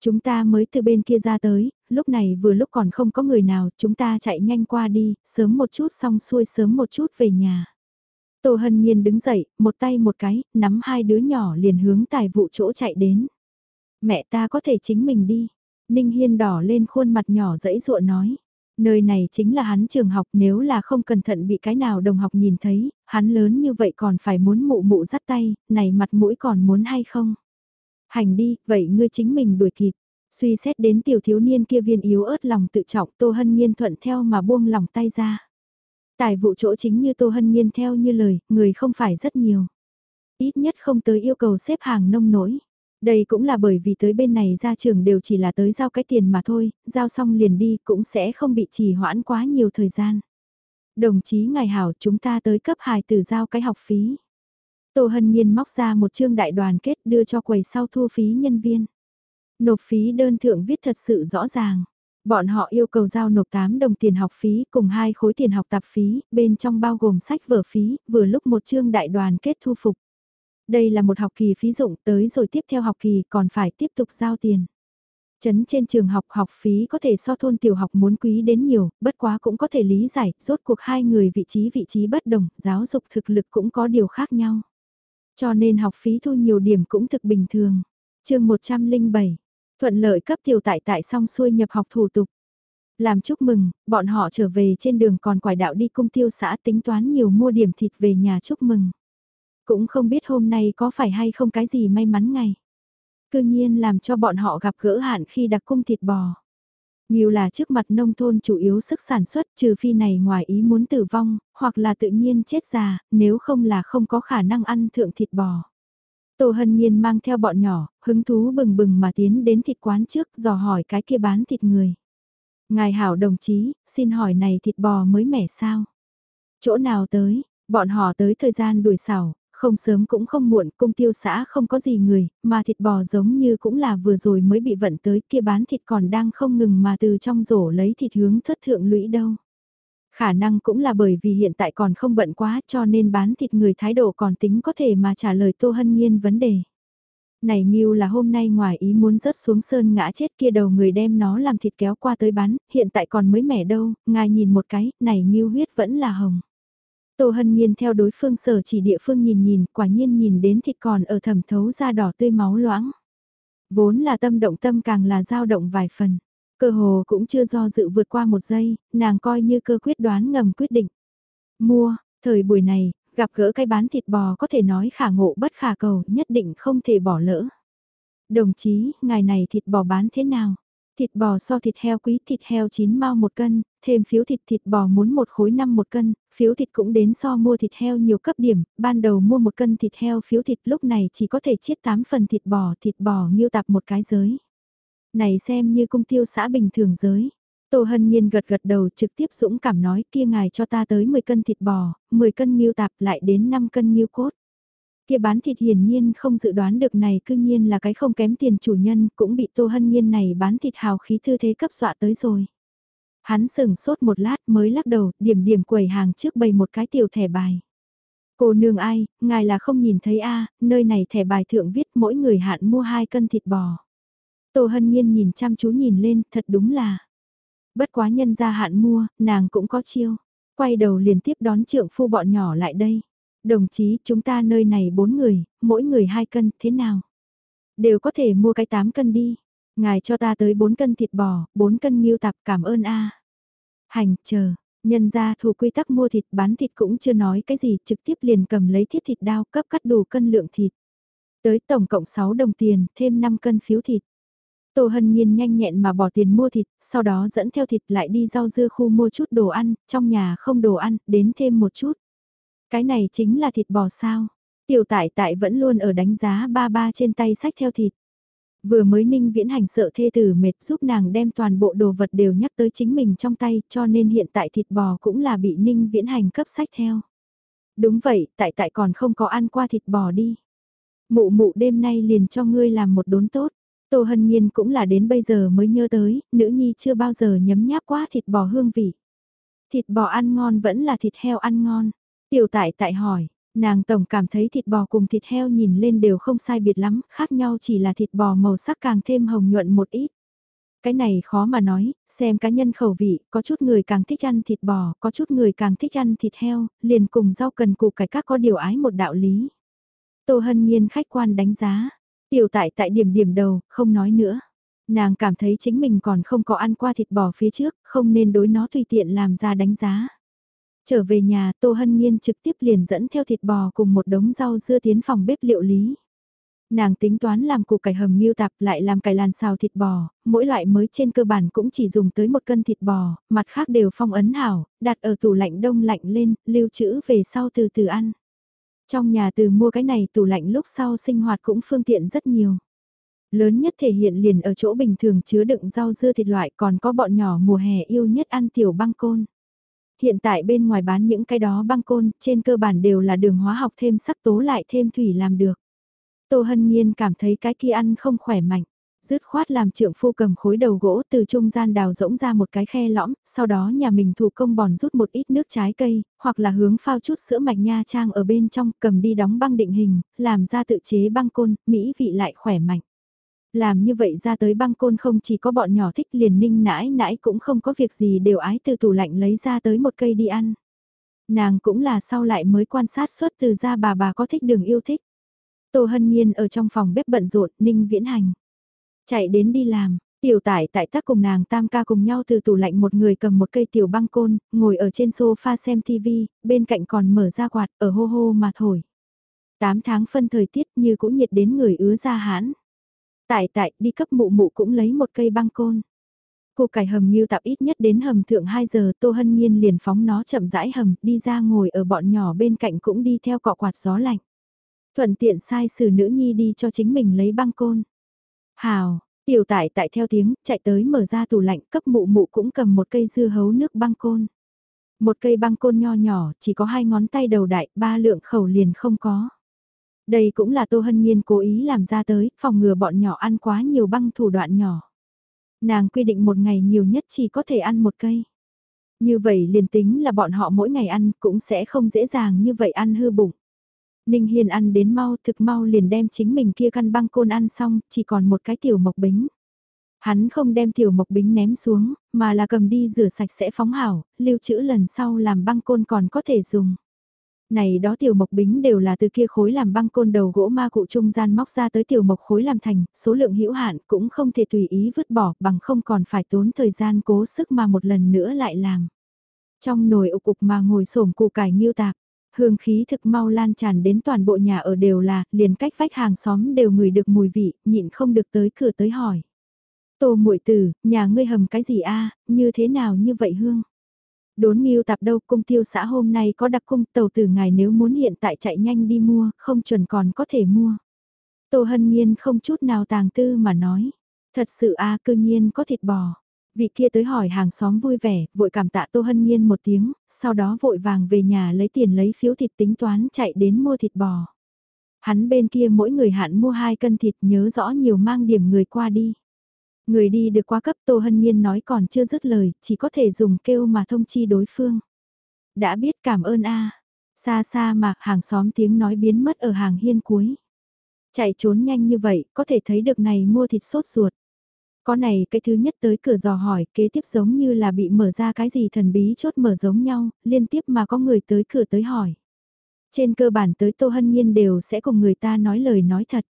Chúng ta mới từ bên kia ra tới, lúc này vừa lúc còn không có người nào, chúng ta chạy nhanh qua đi, sớm một chút xong xuôi sớm một chút về nhà. Tô Hân Nhiên đứng dậy, một tay một cái, nắm hai đứa nhỏ liền hướng tài vụ chỗ chạy đến. Mẹ ta có thể chính mình đi. Ninh Hiên đỏ lên khuôn mặt nhỏ dẫy dụa nói. Nơi này chính là hắn trường học nếu là không cẩn thận bị cái nào đồng học nhìn thấy, hắn lớn như vậy còn phải muốn mụ mụ dắt tay, này mặt mũi còn muốn hay không? Hành đi, vậy ngươi chính mình đuổi kịp. Suy xét đến tiểu thiếu niên kia viên yếu ớt lòng tự trọng Tô Hân Nhiên thuận theo mà buông lòng tay ra. Tài vụ chỗ chính như Tô Hân Nhiên theo như lời, người không phải rất nhiều. Ít nhất không tới yêu cầu xếp hàng nông nổi. Đây cũng là bởi vì tới bên này ra trường đều chỉ là tới giao cái tiền mà thôi, giao xong liền đi cũng sẽ không bị trì hoãn quá nhiều thời gian. Đồng chí ngài hảo chúng ta tới cấp hài từ giao cái học phí. Tô Hân Nhiên móc ra một chương đại đoàn kết đưa cho quầy sau thu phí nhân viên. Nộp phí đơn thượng viết thật sự rõ ràng. Bọn họ yêu cầu giao nộp 8 đồng tiền học phí cùng hai khối tiền học tạp phí, bên trong bao gồm sách vở phí, vừa lúc một chương đại đoàn kết thu phục. Đây là một học kỳ phí dụng tới rồi tiếp theo học kỳ còn phải tiếp tục giao tiền. Chấn trên trường học học phí có thể so thôn tiểu học muốn quý đến nhiều, bất quá cũng có thể lý giải, rốt cuộc hai người vị trí vị trí bất đồng, giáo dục thực lực cũng có điều khác nhau. Cho nên học phí thu nhiều điểm cũng thực bình thường. chương 107, Thuận lợi cấp tiểu tại tại xong xuôi nhập học thủ tục. Làm chúc mừng, bọn họ trở về trên đường còn quải đạo đi cung tiêu xã tính toán nhiều mua điểm thịt về nhà chúc mừng. Cũng không biết hôm nay có phải hay không cái gì may mắn ngày. Cư nhiên làm cho bọn họ gặp gỡ hạn khi đặc cung thịt bò. Nhiều là trước mặt nông thôn chủ yếu sức sản xuất trừ phi này ngoài ý muốn tử vong, hoặc là tự nhiên chết già, nếu không là không có khả năng ăn thượng thịt bò. Tô Hân Nhiên mang theo bọn nhỏ, hứng thú bừng bừng mà tiến đến thịt quán trước dò hỏi cái kia bán thịt người. Ngài hảo đồng chí, xin hỏi này thịt bò mới mẻ sao? Chỗ nào tới, bọn họ tới thời gian đuổi xảo, không sớm cũng không muộn, cung tiêu xã không có gì người, mà thịt bò giống như cũng là vừa rồi mới bị vận tới kia bán thịt còn đang không ngừng mà từ trong rổ lấy thịt hướng thất thượng lũy đâu. Khả năng cũng là bởi vì hiện tại còn không bận quá cho nên bán thịt người thái độ còn tính có thể mà trả lời Tô Hân Nhiên vấn đề. Này Nghiêu là hôm nay ngoài ý muốn rớt xuống sơn ngã chết kia đầu người đem nó làm thịt kéo qua tới bán, hiện tại còn mới mẻ đâu, ngài nhìn một cái, này Nghiêu huyết vẫn là hồng. Tô Hân Nhiên theo đối phương sở chỉ địa phương nhìn nhìn, quả nhiên nhìn đến thịt còn ở thẩm thấu da đỏ tươi máu loãng. Vốn là tâm động tâm càng là dao động vài phần. Cơ hồ cũng chưa do dự vượt qua một giây, nàng coi như cơ quyết đoán ngầm quyết định. Mua, thời buổi này, gặp gỡ cái bán thịt bò có thể nói khả ngộ bất khả cầu, nhất định không thể bỏ lỡ. Đồng chí, ngày này thịt bò bán thế nào? Thịt bò so thịt heo quý, thịt heo chín mau một cân, thêm phiếu thịt thịt bò muốn một khối năm một cân, phiếu thịt cũng đến so mua thịt heo nhiều cấp điểm, ban đầu mua một cân thịt heo phiếu thịt lúc này chỉ có thể chiết 8 phần thịt bò, thịt bò nghiêu tạp một cái giới. Này xem như cung tiêu xã bình thường giới. Tô Hân Nhiên gật gật đầu trực tiếp dũng cảm nói kia ngài cho ta tới 10 cân thịt bò, 10 cân miêu tạp lại đến 5 cân miêu cốt. Kia bán thịt hiển nhiên không dự đoán được này cư nhiên là cái không kém tiền chủ nhân cũng bị Tô Hân Nhiên này bán thịt hào khí thư thế cấp dọa tới rồi. Hắn sừng sốt một lát mới lắc đầu, điểm điểm quầy hàng trước bày một cái tiểu thẻ bài. Cô nương ai, ngài là không nhìn thấy a nơi này thẻ bài thượng viết mỗi người hạn mua 2 cân thịt bò. Tô Hân Nhiên nhìn chăm chú nhìn lên, thật đúng là. Bất quá nhân gia hạn mua, nàng cũng có chiêu. Quay đầu liền tiếp đón trượng phu bọn nhỏ lại đây. Đồng chí, chúng ta nơi này bốn người, mỗi người hai cân, thế nào? Đều có thể mua cái tám cân đi. Ngài cho ta tới bốn cân thịt bò, bốn cân nghiêu tạp cảm ơn a. Hành, chờ, nhân ra thủ quy tắc mua thịt bán thịt cũng chưa nói cái gì, trực tiếp liền cầm lấy thiết thịt đao cấp cắt đủ cân lượng thịt. Tới tổng cộng 6 đồng tiền, thêm 5 cân phiếu thịt. Tô Hân Nhiên nhanh nhẹn mà bỏ tiền mua thịt, sau đó dẫn theo thịt lại đi rau dưa khu mua chút đồ ăn, trong nhà không đồ ăn, đến thêm một chút. Cái này chính là thịt bò sao. Tiểu tại tại vẫn luôn ở đánh giá ba ba trên tay sách theo thịt. Vừa mới ninh viễn hành sợ thê tử mệt giúp nàng đem toàn bộ đồ vật đều nhắc tới chính mình trong tay cho nên hiện tại thịt bò cũng là bị ninh viễn hành cấp sách theo. Đúng vậy, tại tại còn không có ăn qua thịt bò đi. Mụ mụ đêm nay liền cho ngươi làm một đốn tốt. Tô Hân Nhiên cũng là đến bây giờ mới nhớ tới, nữ nhi chưa bao giờ nhấm nháp quá thịt bò hương vị. Thịt bò ăn ngon vẫn là thịt heo ăn ngon. Tiểu tại tại hỏi, nàng tổng cảm thấy thịt bò cùng thịt heo nhìn lên đều không sai biệt lắm, khác nhau chỉ là thịt bò màu sắc càng thêm hồng nhuận một ít. Cái này khó mà nói, xem cá nhân khẩu vị, có chút người càng thích ăn thịt bò, có chút người càng thích ăn thịt heo, liền cùng rau cần củ cải các có điều ái một đạo lý. Tô Hân Nhiên khách quan đánh giá, tiểu tại tại điểm điểm đầu, không nói nữa. Nàng cảm thấy chính mình còn không có ăn qua thịt bò phía trước, không nên đối nó tùy tiện làm ra đánh giá. Trở về nhà, Tô Hân Nhiên trực tiếp liền dẫn theo thịt bò cùng một đống rau dưa tiến phòng bếp liệu lý. Nàng tính toán làm củ cải hầm nghiêu tạp lại làm cải làn xào thịt bò, mỗi loại mới trên cơ bản cũng chỉ dùng tới một cân thịt bò, mặt khác đều phong ấn hảo, đặt ở tủ lạnh đông lạnh lên, lưu trữ về sau từ từ ăn. Trong nhà từ mua cái này tủ lạnh lúc sau sinh hoạt cũng phương tiện rất nhiều. Lớn nhất thể hiện liền ở chỗ bình thường chứa đựng rau dưa thịt loại còn có bọn nhỏ mùa hè yêu nhất ăn tiểu băng côn. Hiện tại bên ngoài bán những cái đó băng côn, trên cơ bản đều là đường hóa học thêm sắc tố lại thêm thủy làm được. Tô Hân Nhiên cảm thấy cái kia ăn không khỏe mạnh. Dứt khoát làm trưởng phu cầm khối đầu gỗ từ trung gian đào rỗng ra một cái khe lõm, sau đó nhà mình thủ công bòn rút một ít nước trái cây, hoặc là hướng phao chút sữa mạch nha trang ở bên trong cầm đi đóng băng định hình, làm ra tự chế băng côn, mỹ vị lại khỏe mạnh. Làm như vậy ra tới băng côn không chỉ có bọn nhỏ thích liền ninh nãi nãi cũng không có việc gì đều ái từ tủ lạnh lấy ra tới một cây đi ăn. Nàng cũng là sau lại mới quan sát xuất từ ra bà bà có thích đường yêu thích. Tô Hân Nhiên ở trong phòng bếp bận rộn, ninh viễn hành. Chạy đến đi làm, Tiểu tải tại tác cùng nàng tam ca cùng nhau từ tủ lạnh một người cầm một cây tiểu băng côn, ngồi ở trên sofa xem TV, bên cạnh còn mở ra quạt ở hô hô mà thổi. Tám tháng phân thời tiết như cũng nhiệt đến người ứa ra hãn. Tại tại, đi cấp mụ mụ cũng lấy một cây băng côn. Cô cải hầm nghiêu tạp ít nhất đến hầm thượng 2 giờ Tô Hân Nhiên liền phóng nó chậm rãi hầm, đi ra ngồi ở bọn nhỏ bên cạnh cũng đi theo cọ quạt gió lạnh. Thuận tiện sai sử nữ nhi đi cho chính mình lấy băng côn. Hào, tiểu tại tại theo tiếng, chạy tới mở ra tủ lạnh cấp mụ mụ cũng cầm một cây dưa hấu nước băng côn. Một cây băng côn nho nhỏ, chỉ có hai ngón tay đầu đại, ba lượng khẩu liền không có. Đây cũng là Tô Hân Nhiên cố ý làm ra tới, phòng ngừa bọn nhỏ ăn quá nhiều băng thủ đoạn nhỏ. Nàng quy định một ngày nhiều nhất chỉ có thể ăn một cây. Như vậy liền tính là bọn họ mỗi ngày ăn cũng sẽ không dễ dàng như vậy ăn hư bụng. Ninh Hiền ăn đến mau thực mau liền đem chính mình kia căn băng côn ăn xong, chỉ còn một cái tiểu mộc bính. Hắn không đem tiểu mộc bính ném xuống, mà là cầm đi rửa sạch sẽ phóng hảo, lưu trữ lần sau làm băng côn còn có thể dùng này đó tiểu mộc bính đều là từ kia khối làm băng côn đầu gỗ ma cụ trung gian móc ra tới tiểu mộc khối làm thành, số lượng hữu hạn cũng không thể tùy ý vứt bỏ bằng không còn phải tốn thời gian cố sức mà một lần nữa lại làm. Trong nồi ục ục mà ngồi sổm củ cải nghiêu tạp, hương khí thực mau lan tràn đến toàn bộ nhà ở đều là, liền cách vách hàng xóm đều ngửi được mùi vị, nhịn không được tới cửa tới hỏi. Tô muội tử, nhà ngươi hầm cái gì a như thế nào như vậy hương? Đốn nghiêu tạp đâu cung tiêu xã hôm nay có đặc cung tàu tử ngài nếu muốn hiện tại chạy nhanh đi mua, không chuẩn còn có thể mua. Tô hân nhiên không chút nào tàng tư mà nói. Thật sự a cư nhiên có thịt bò. Vị kia tới hỏi hàng xóm vui vẻ, vội cảm tạ Tô Hân Nhiên một tiếng, sau đó vội vàng về nhà lấy tiền lấy phiếu thịt tính toán chạy đến mua thịt bò. Hắn bên kia mỗi người hạn mua hai cân thịt nhớ rõ nhiều mang điểm người qua đi. Người đi được qua cấp Tô Hân Nhiên nói còn chưa dứt lời, chỉ có thể dùng kêu mà thông chi đối phương. Đã biết cảm ơn a Xa xa mà hàng xóm tiếng nói biến mất ở hàng hiên cuối. Chạy trốn nhanh như vậy, có thể thấy được này mua thịt sốt ruột. Có này cái thứ nhất tới cửa dò hỏi, kế tiếp giống như là bị mở ra cái gì thần bí chốt mở giống nhau, liên tiếp mà có người tới cửa tới hỏi. Trên cơ bản tới Tô Hân Nhiên đều sẽ cùng người ta nói lời nói thật.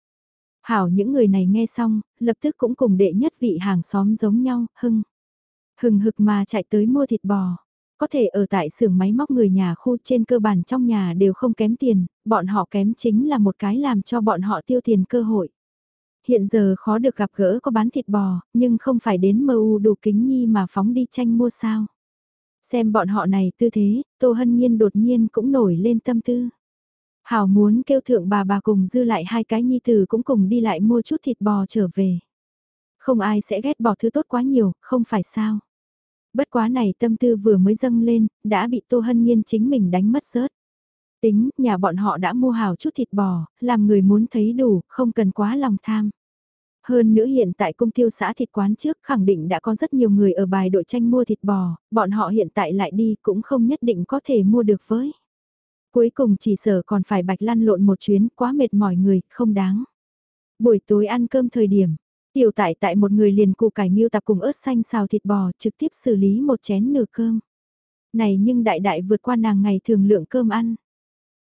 Hảo những người này nghe xong, lập tức cũng cùng đệ nhất vị hàng xóm giống nhau, hưng. Hừng hực mà chạy tới mua thịt bò. Có thể ở tại xưởng máy móc người nhà khu trên cơ bản trong nhà đều không kém tiền, bọn họ kém chính là một cái làm cho bọn họ tiêu tiền cơ hội. Hiện giờ khó được gặp gỡ có bán thịt bò, nhưng không phải đến mơ u đủ kính nhi mà phóng đi tranh mua sao. Xem bọn họ này tư thế, Tô Hân Nhiên đột nhiên cũng nổi lên tâm tư. Hảo muốn kêu thượng bà bà cùng dư lại hai cái nhi tử cũng cùng đi lại mua chút thịt bò trở về. Không ai sẽ ghét bỏ thứ tốt quá nhiều, không phải sao. Bất quá này tâm tư vừa mới dâng lên, đã bị Tô Hân Nhiên chính mình đánh mất rớt. Tính, nhà bọn họ đã mua hào chút thịt bò, làm người muốn thấy đủ, không cần quá lòng tham. Hơn nữa hiện tại công tiêu xã thịt quán trước khẳng định đã có rất nhiều người ở bài đội tranh mua thịt bò, bọn họ hiện tại lại đi cũng không nhất định có thể mua được với. Cuối cùng chỉ sở còn phải bạch lăn lộn một chuyến quá mệt mỏi người, không đáng. Buổi tối ăn cơm thời điểm, tiểu tại tại một người liền củ cải nghiêu tạp cùng ớt xanh xào thịt bò trực tiếp xử lý một chén nửa cơm. Này nhưng đại đại vượt qua nàng ngày thường lượng cơm ăn.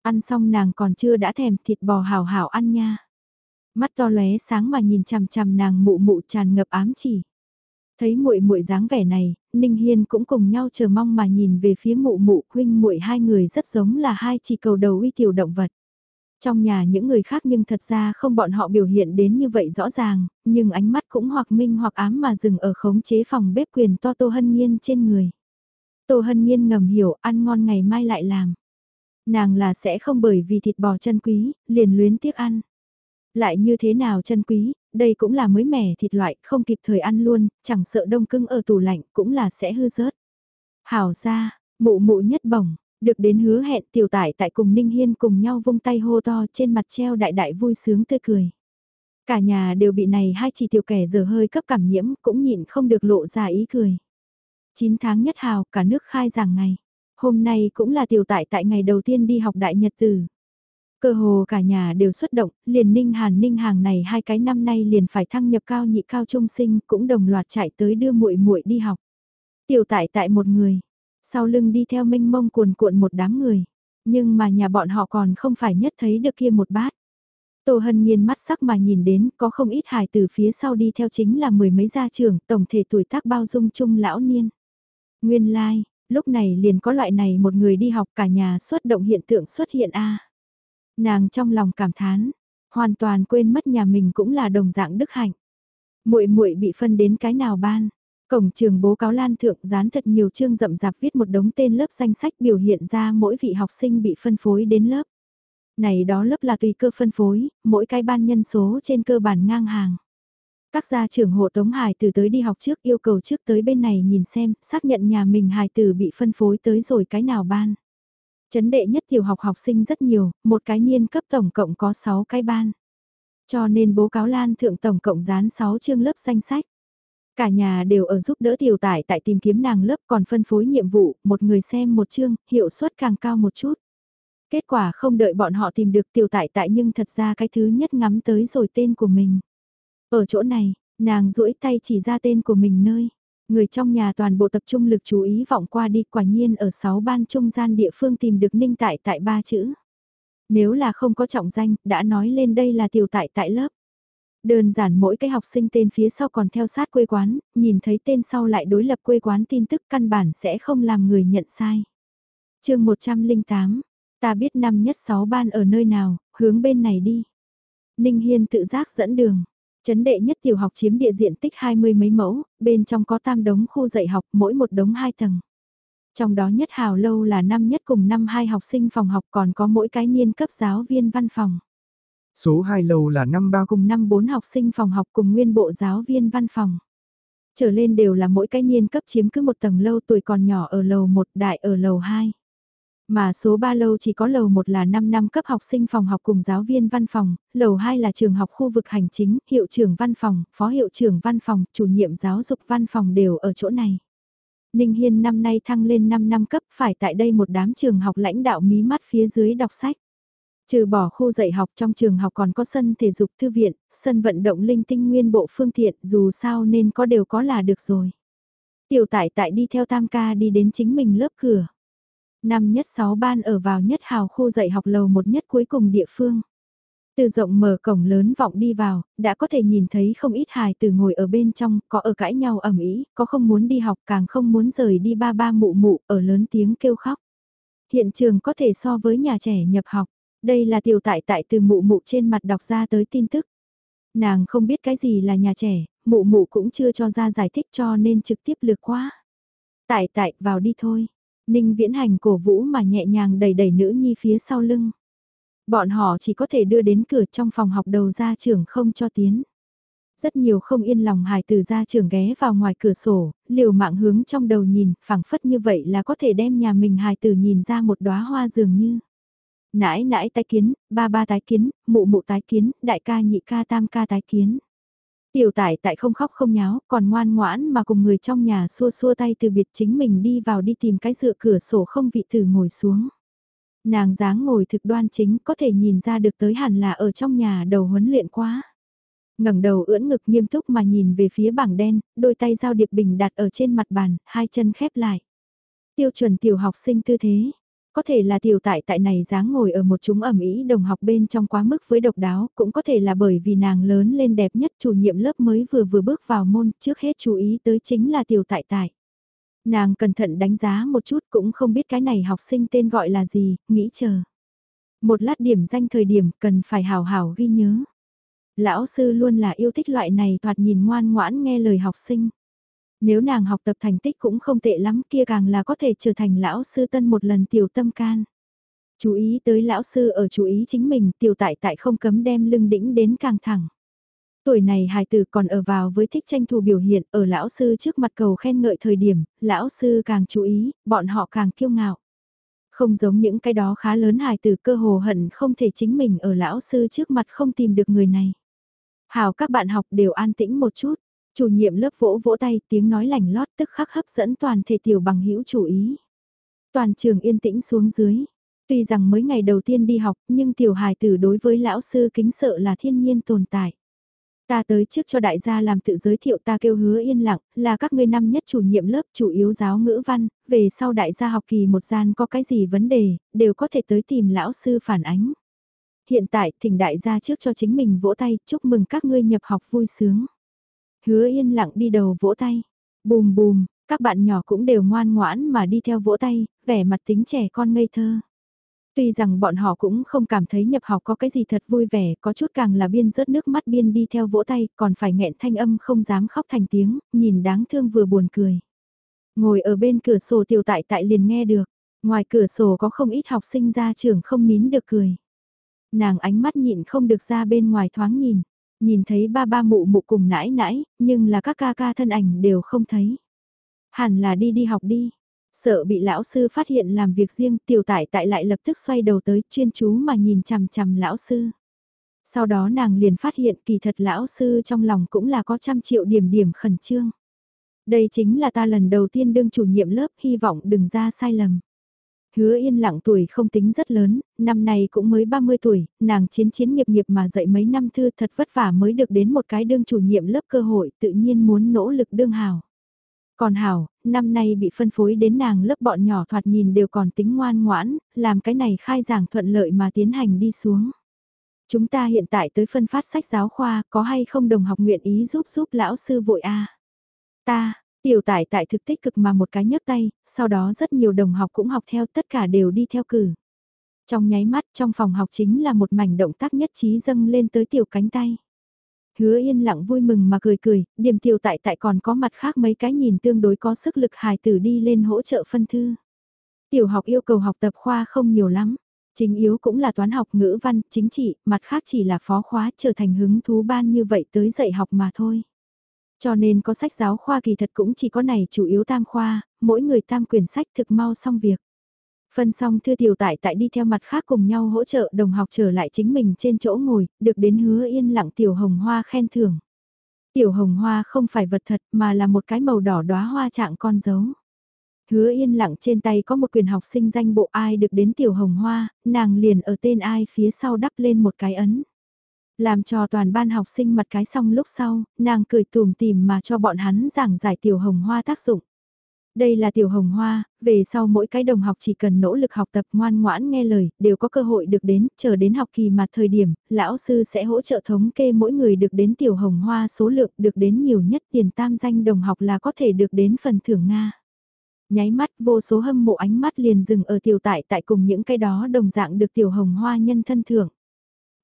Ăn xong nàng còn chưa đã thèm thịt bò hảo hảo ăn nha. Mắt to lóe sáng mà nhìn chằm chằm nàng mụ mụ tràn ngập ám chỉ. Thấy muội muội dáng vẻ này, Ninh Hiên cũng cùng nhau chờ mong mà nhìn về phía mụ mụ huynh muội hai người rất giống là hai chỉ cầu đầu uy tiểu động vật. Trong nhà những người khác nhưng thật ra không bọn họ biểu hiện đến như vậy rõ ràng, nhưng ánh mắt cũng hoặc minh hoặc ám mà dừng ở khống chế phòng bếp quyền to Tô Hân Nhiên trên người. Tô Hân Nhiên ngầm hiểu ăn ngon ngày mai lại làm. Nàng là sẽ không bởi vì thịt bò chân quý, liền luyến tiếc ăn. Lại như thế nào chân quý, đây cũng là mới mẻ thịt loại, không kịp thời ăn luôn, chẳng sợ đông cưng ở tủ lạnh cũng là sẽ hư rớt. Hảo ra, mụ mụ nhất bổng, được đến hứa hẹn tiểu tải tại cùng Ninh Hiên cùng nhau vung tay hô to trên mặt treo đại đại vui sướng tươi cười. Cả nhà đều bị này hai chỉ tiểu kẻ giờ hơi cấp cảm nhiễm cũng nhịn không được lộ ra ý cười. 9 tháng nhất hào cả nước khai giảng ngày. Hôm nay cũng là tiểu tại tại ngày đầu tiên đi học đại nhật tử. Cơ hồ cả nhà đều xuất động, liền ninh hàn ninh hàng này hai cái năm nay liền phải thăng nhập cao nhị cao trung sinh cũng đồng loạt chạy tới đưa muội muội đi học. Tiểu tại tại một người, sau lưng đi theo minh mông cuồn cuộn một đám người. Nhưng mà nhà bọn họ còn không phải nhất thấy được kia một bát. Tô Hân Nhiên mắt sắc mà nhìn đến có không ít hài từ phía sau đi theo chính là mười mấy gia trưởng tổng thể tuổi tác bao dung chung lão niên. Nguyên lai, like, lúc này liền có loại này một người đi học cả nhà xuất động hiện tượng xuất hiện a. Nàng trong lòng cảm thán, hoàn toàn quên mất nhà mình cũng là đồng dạng đức hạnh. Muội muội bị phân đến cái nào ban? Cổng trường bố cáo lan thượng dán thật nhiều chương rậm rạp viết một đống tên lớp danh sách biểu hiện ra mỗi vị học sinh bị phân phối đến lớp. Này đó lớp là tùy cơ phân phối, mỗi cái ban nhân số trên cơ bản ngang hàng. Các gia trưởng hộ tống hài tử tới đi học trước yêu cầu trước tới bên này nhìn xem, xác nhận nhà mình hài tử bị phân phối tới rồi cái nào ban. Chấn đệ nhất tiểu học học sinh rất nhiều, một cái niên cấp tổng cộng có 6 cái ban. Cho nên bố cáo lan thượng tổng cộng dán 6 chương lớp danh sách. Cả nhà đều ở giúp đỡ tiểu tải tại tìm kiếm nàng lớp còn phân phối nhiệm vụ, một người xem một chương, hiệu suất càng cao một chút. Kết quả không đợi bọn họ tìm được tiểu tải tại nhưng thật ra cái thứ nhất ngắm tới rồi tên của mình. Ở chỗ này, nàng duỗi tay chỉ ra tên của mình nơi. Người trong nhà toàn bộ tập trung lực chú ý vọng qua đi quả nhiên ở 6 ban trung gian địa phương tìm được ninh tại tại ba chữ. Nếu là không có trọng danh, đã nói lên đây là tiểu tại tại lớp. Đơn giản mỗi cái học sinh tên phía sau còn theo sát quê quán, nhìn thấy tên sau lại đối lập quê quán tin tức căn bản sẽ không làm người nhận sai. chương 108, ta biết năm nhất 6 ban ở nơi nào, hướng bên này đi. Ninh Hiên tự giác dẫn đường. Chấn đệ nhất tiểu học chiếm địa diện tích hai mươi mấy mẫu, bên trong có tam đống khu dạy học, mỗi một đống hai tầng. Trong đó nhất hào lâu là năm nhất cùng năm hai học sinh phòng học còn có mỗi cái niên cấp giáo viên văn phòng. Số 2 lâu là năm ba cùng năm bốn học sinh phòng học cùng nguyên bộ giáo viên văn phòng. Trở lên đều là mỗi cái niên cấp chiếm cứ một tầng lâu tuổi còn nhỏ ở lầu 1 đại ở lầu 2. Mà số 3 lâu chỉ có lầu 1 là 5 năm cấp học sinh phòng học cùng giáo viên văn phòng, lầu 2 là trường học khu vực hành chính, hiệu trưởng văn phòng, phó hiệu trưởng văn phòng, chủ nhiệm giáo dục văn phòng đều ở chỗ này. Ninh Hiên năm nay thăng lên 5 năm cấp phải tại đây một đám trường học lãnh đạo mí mắt phía dưới đọc sách. Trừ bỏ khu dạy học trong trường học còn có sân thể dục thư viện, sân vận động linh tinh nguyên bộ phương tiện dù sao nên có đều có là được rồi. Tiểu tại tại đi theo tam ca đi đến chính mình lớp cửa. Năm nhất sáu ban ở vào nhất hào khu dạy học lầu một nhất cuối cùng địa phương. Từ rộng mở cổng lớn vọng đi vào, đã có thể nhìn thấy không ít hài từ ngồi ở bên trong, có ở cãi nhau ẩm ý, có không muốn đi học càng không muốn rời đi ba ba mụ mụ, ở lớn tiếng kêu khóc. Hiện trường có thể so với nhà trẻ nhập học, đây là tiểu tại tại từ mụ mụ trên mặt đọc ra tới tin tức. Nàng không biết cái gì là nhà trẻ, mụ mụ cũng chưa cho ra giải thích cho nên trực tiếp lược quá. Tại tại, vào đi thôi. Ninh viễn hành cổ vũ mà nhẹ nhàng đẩy đẩy nữ nhi phía sau lưng. Bọn họ chỉ có thể đưa đến cửa trong phòng học đầu ra trường không cho tiến. Rất nhiều không yên lòng hài từ ra trường ghé vào ngoài cửa sổ, liều mạng hướng trong đầu nhìn, phẳng phất như vậy là có thể đem nhà mình hài tử nhìn ra một đóa hoa dường như. Nãi nãi tái kiến, ba ba tái kiến, mụ mụ tái kiến, đại ca nhị ca tam ca tái kiến. Tiểu tải tại không khóc không nháo, còn ngoan ngoãn mà cùng người trong nhà xua xua tay từ biệt chính mình đi vào đi tìm cái dựa cửa sổ không vị từ ngồi xuống. Nàng dáng ngồi thực đoan chính có thể nhìn ra được tới hẳn là ở trong nhà đầu huấn luyện quá. ngẩng đầu ưỡn ngực nghiêm túc mà nhìn về phía bảng đen, đôi tay giao điệp bình đặt ở trên mặt bàn, hai chân khép lại. Tiêu chuẩn tiểu học sinh tư thế, có thể là tiểu tại tại này dáng ngồi ở một chúng ẩm ý đồng học bên trong quá mức với độc đáo, cũng có thể là bởi vì nàng lớn lên đẹp nhất chủ nhiệm lớp mới vừa vừa bước vào môn, trước hết chú ý tới chính là tiểu tại tại. Nàng cẩn thận đánh giá một chút cũng không biết cái này học sinh tên gọi là gì, nghĩ chờ. Một lát điểm danh thời điểm cần phải hào hào ghi nhớ. Lão sư luôn là yêu thích loại này thoạt nhìn ngoan ngoãn nghe lời học sinh. Nếu nàng học tập thành tích cũng không tệ lắm kia càng là có thể trở thành lão sư tân một lần tiểu tâm can. Chú ý tới lão sư ở chú ý chính mình tiểu tại tại không cấm đem lưng đĩnh đến càng thẳng. Tuổi này hài tử còn ở vào với thích tranh thủ biểu hiện ở lão sư trước mặt cầu khen ngợi thời điểm, lão sư càng chú ý, bọn họ càng kiêu ngạo. Không giống những cái đó khá lớn hài tử cơ hồ hận không thể chính mình ở lão sư trước mặt không tìm được người này. Hào các bạn học đều an tĩnh một chút, chủ nhiệm lớp vỗ vỗ tay tiếng nói lành lót tức khắc hấp dẫn toàn thể tiểu bằng hữu chủ ý. Toàn trường yên tĩnh xuống dưới. Tuy rằng mới ngày đầu tiên đi học nhưng tiểu hài tử đối với lão sư kính sợ là thiên nhiên tồn tại. Ta tới trước cho đại gia làm tự giới thiệu ta kêu hứa yên lặng, là các ngươi năm nhất chủ nhiệm lớp chủ yếu giáo ngữ văn, về sau đại gia học kỳ một gian có cái gì vấn đề, đều có thể tới tìm lão sư phản ánh. Hiện tại thỉnh đại gia trước cho chính mình vỗ tay, chúc mừng các ngươi nhập học vui sướng. Hứa yên lặng đi đầu vỗ tay, bùm bùm, các bạn nhỏ cũng đều ngoan ngoãn mà đi theo vỗ tay, vẻ mặt tính trẻ con ngây thơ. Tuy rằng bọn họ cũng không cảm thấy nhập học có cái gì thật vui vẻ, có chút càng là biên rớt nước mắt biên đi theo vỗ tay, còn phải nghẹn thanh âm không dám khóc thành tiếng, nhìn đáng thương vừa buồn cười. Ngồi ở bên cửa sổ tiểu tại tại liền nghe được, ngoài cửa sổ có không ít học sinh ra trường không nín được cười. Nàng ánh mắt nhịn không được ra bên ngoài thoáng nhìn, nhìn thấy ba ba mụ mụ cùng nãi nãi, nhưng là các ca ca thân ảnh đều không thấy. Hẳn là đi đi học đi, Sợ bị lão sư phát hiện làm việc riêng tiểu tại tại lại lập tức xoay đầu tới chuyên chú mà nhìn chằm chằm lão sư. Sau đó nàng liền phát hiện kỳ thật lão sư trong lòng cũng là có trăm triệu điểm điểm khẩn trương. Đây chính là ta lần đầu tiên đương chủ nhiệm lớp hy vọng đừng ra sai lầm. Hứa yên lặng tuổi không tính rất lớn, năm nay cũng mới 30 tuổi, nàng chiến chiến nghiệp nghiệp mà dạy mấy năm thư thật vất vả mới được đến một cái đương chủ nhiệm lớp cơ hội tự nhiên muốn nỗ lực đương hào. Còn Hảo, năm nay bị phân phối đến nàng lớp bọn nhỏ thoạt nhìn đều còn tính ngoan ngoãn, làm cái này khai giảng thuận lợi mà tiến hành đi xuống. Chúng ta hiện tại tới phân phát sách giáo khoa, có hay không đồng học nguyện ý giúp giúp lão sư vội a Ta, tiểu tải tại thực tích cực mà một cái nhấc tay, sau đó rất nhiều đồng học cũng học theo tất cả đều đi theo cử. Trong nháy mắt trong phòng học chính là một mảnh động tác nhất trí dâng lên tới tiểu cánh tay. Hứa yên lặng vui mừng mà cười cười, điểm tiểu tại tại còn có mặt khác mấy cái nhìn tương đối có sức lực hài tử đi lên hỗ trợ phân thư. Tiểu học yêu cầu học tập khoa không nhiều lắm. Chính yếu cũng là toán học ngữ văn, chính trị, mặt khác chỉ là phó khóa trở thành hứng thú ban như vậy tới dạy học mà thôi. Cho nên có sách giáo khoa kỳ thật cũng chỉ có này chủ yếu tam khoa, mỗi người tam quyển sách thực mau xong việc. Phân xong thư tiểu tại tại đi theo mặt khác cùng nhau hỗ trợ đồng học trở lại chính mình trên chỗ ngồi, được đến hứa yên lặng tiểu hồng hoa khen thưởng. Tiểu hồng hoa không phải vật thật mà là một cái màu đỏ đóa hoa trạng con dấu. Hứa yên lặng trên tay có một quyền học sinh danh bộ ai được đến tiểu hồng hoa, nàng liền ở tên ai phía sau đắp lên một cái ấn. Làm cho toàn ban học sinh mặt cái xong lúc sau, nàng cười tùm tìm mà cho bọn hắn giảng giải tiểu hồng hoa tác dụng. Đây là tiểu hồng hoa, về sau mỗi cái đồng học chỉ cần nỗ lực học tập ngoan ngoãn nghe lời, đều có cơ hội được đến, chờ đến học kỳ mặt thời điểm, lão sư sẽ hỗ trợ thống kê mỗi người được đến tiểu hồng hoa số lượng được đến nhiều nhất tiền tam danh đồng học là có thể được đến phần thưởng Nga. Nháy mắt vô số hâm mộ ánh mắt liền dừng ở tiểu tại tại cùng những cái đó đồng dạng được tiểu hồng hoa nhân thân thưởng.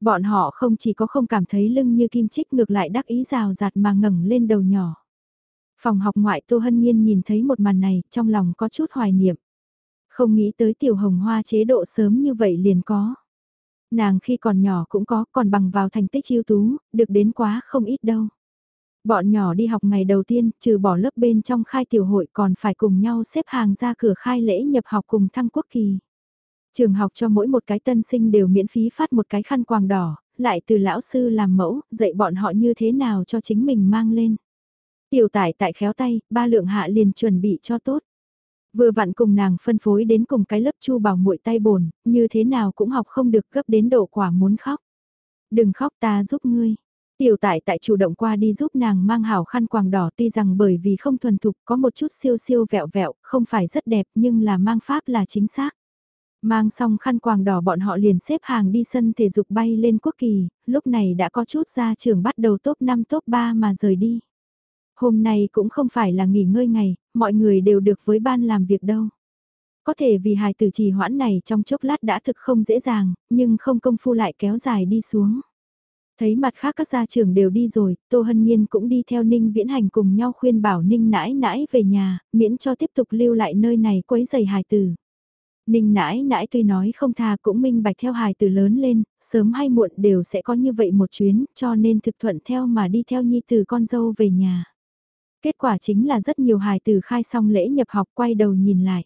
Bọn họ không chỉ có không cảm thấy lưng như kim chích ngược lại đắc ý rào rạt mà ngẩng lên đầu nhỏ. Phòng học ngoại Tô Hân Nhiên nhìn thấy một màn này, trong lòng có chút hoài niệm. Không nghĩ tới tiểu hồng hoa chế độ sớm như vậy liền có. Nàng khi còn nhỏ cũng có, còn bằng vào thành tích ưu tú, được đến quá không ít đâu. Bọn nhỏ đi học ngày đầu tiên, trừ bỏ lớp bên trong khai tiểu hội còn phải cùng nhau xếp hàng ra cửa khai lễ nhập học cùng thăng quốc kỳ. Trường học cho mỗi một cái tân sinh đều miễn phí phát một cái khăn quàng đỏ, lại từ lão sư làm mẫu, dạy bọn họ như thế nào cho chính mình mang lên. Tiểu tải tại khéo tay, ba lượng hạ liền chuẩn bị cho tốt. Vừa vặn cùng nàng phân phối đến cùng cái lớp chu bảo muội tay bồn, như thế nào cũng học không được gấp đến độ quả muốn khóc. Đừng khóc ta giúp ngươi. Tiểu tại tại chủ động qua đi giúp nàng mang hảo khăn quàng đỏ tuy rằng bởi vì không thuần thục có một chút siêu siêu vẹo vẹo, không phải rất đẹp nhưng là mang pháp là chính xác. Mang xong khăn quàng đỏ bọn họ liền xếp hàng đi sân thể dục bay lên quốc kỳ, lúc này đã có chút ra trường bắt đầu top 5 top 3 mà rời đi. Hôm nay cũng không phải là nghỉ ngơi ngày, mọi người đều được với ban làm việc đâu. Có thể vì hài tử trì hoãn này trong chốc lát đã thực không dễ dàng, nhưng không công phu lại kéo dài đi xuống. Thấy mặt khác các gia trưởng đều đi rồi, Tô Hân Nhiên cũng đi theo Ninh Viễn Hành cùng nhau khuyên bảo Ninh nãi nãi về nhà, miễn cho tiếp tục lưu lại nơi này quấy giày hài tử. Ninh nãi nãi tuy nói không tha cũng minh bạch theo hài tử lớn lên, sớm hay muộn đều sẽ có như vậy một chuyến, cho nên thực thuận theo mà đi theo nhi tử con dâu về nhà. Kết quả chính là rất nhiều hài tử khai xong lễ nhập học quay đầu nhìn lại.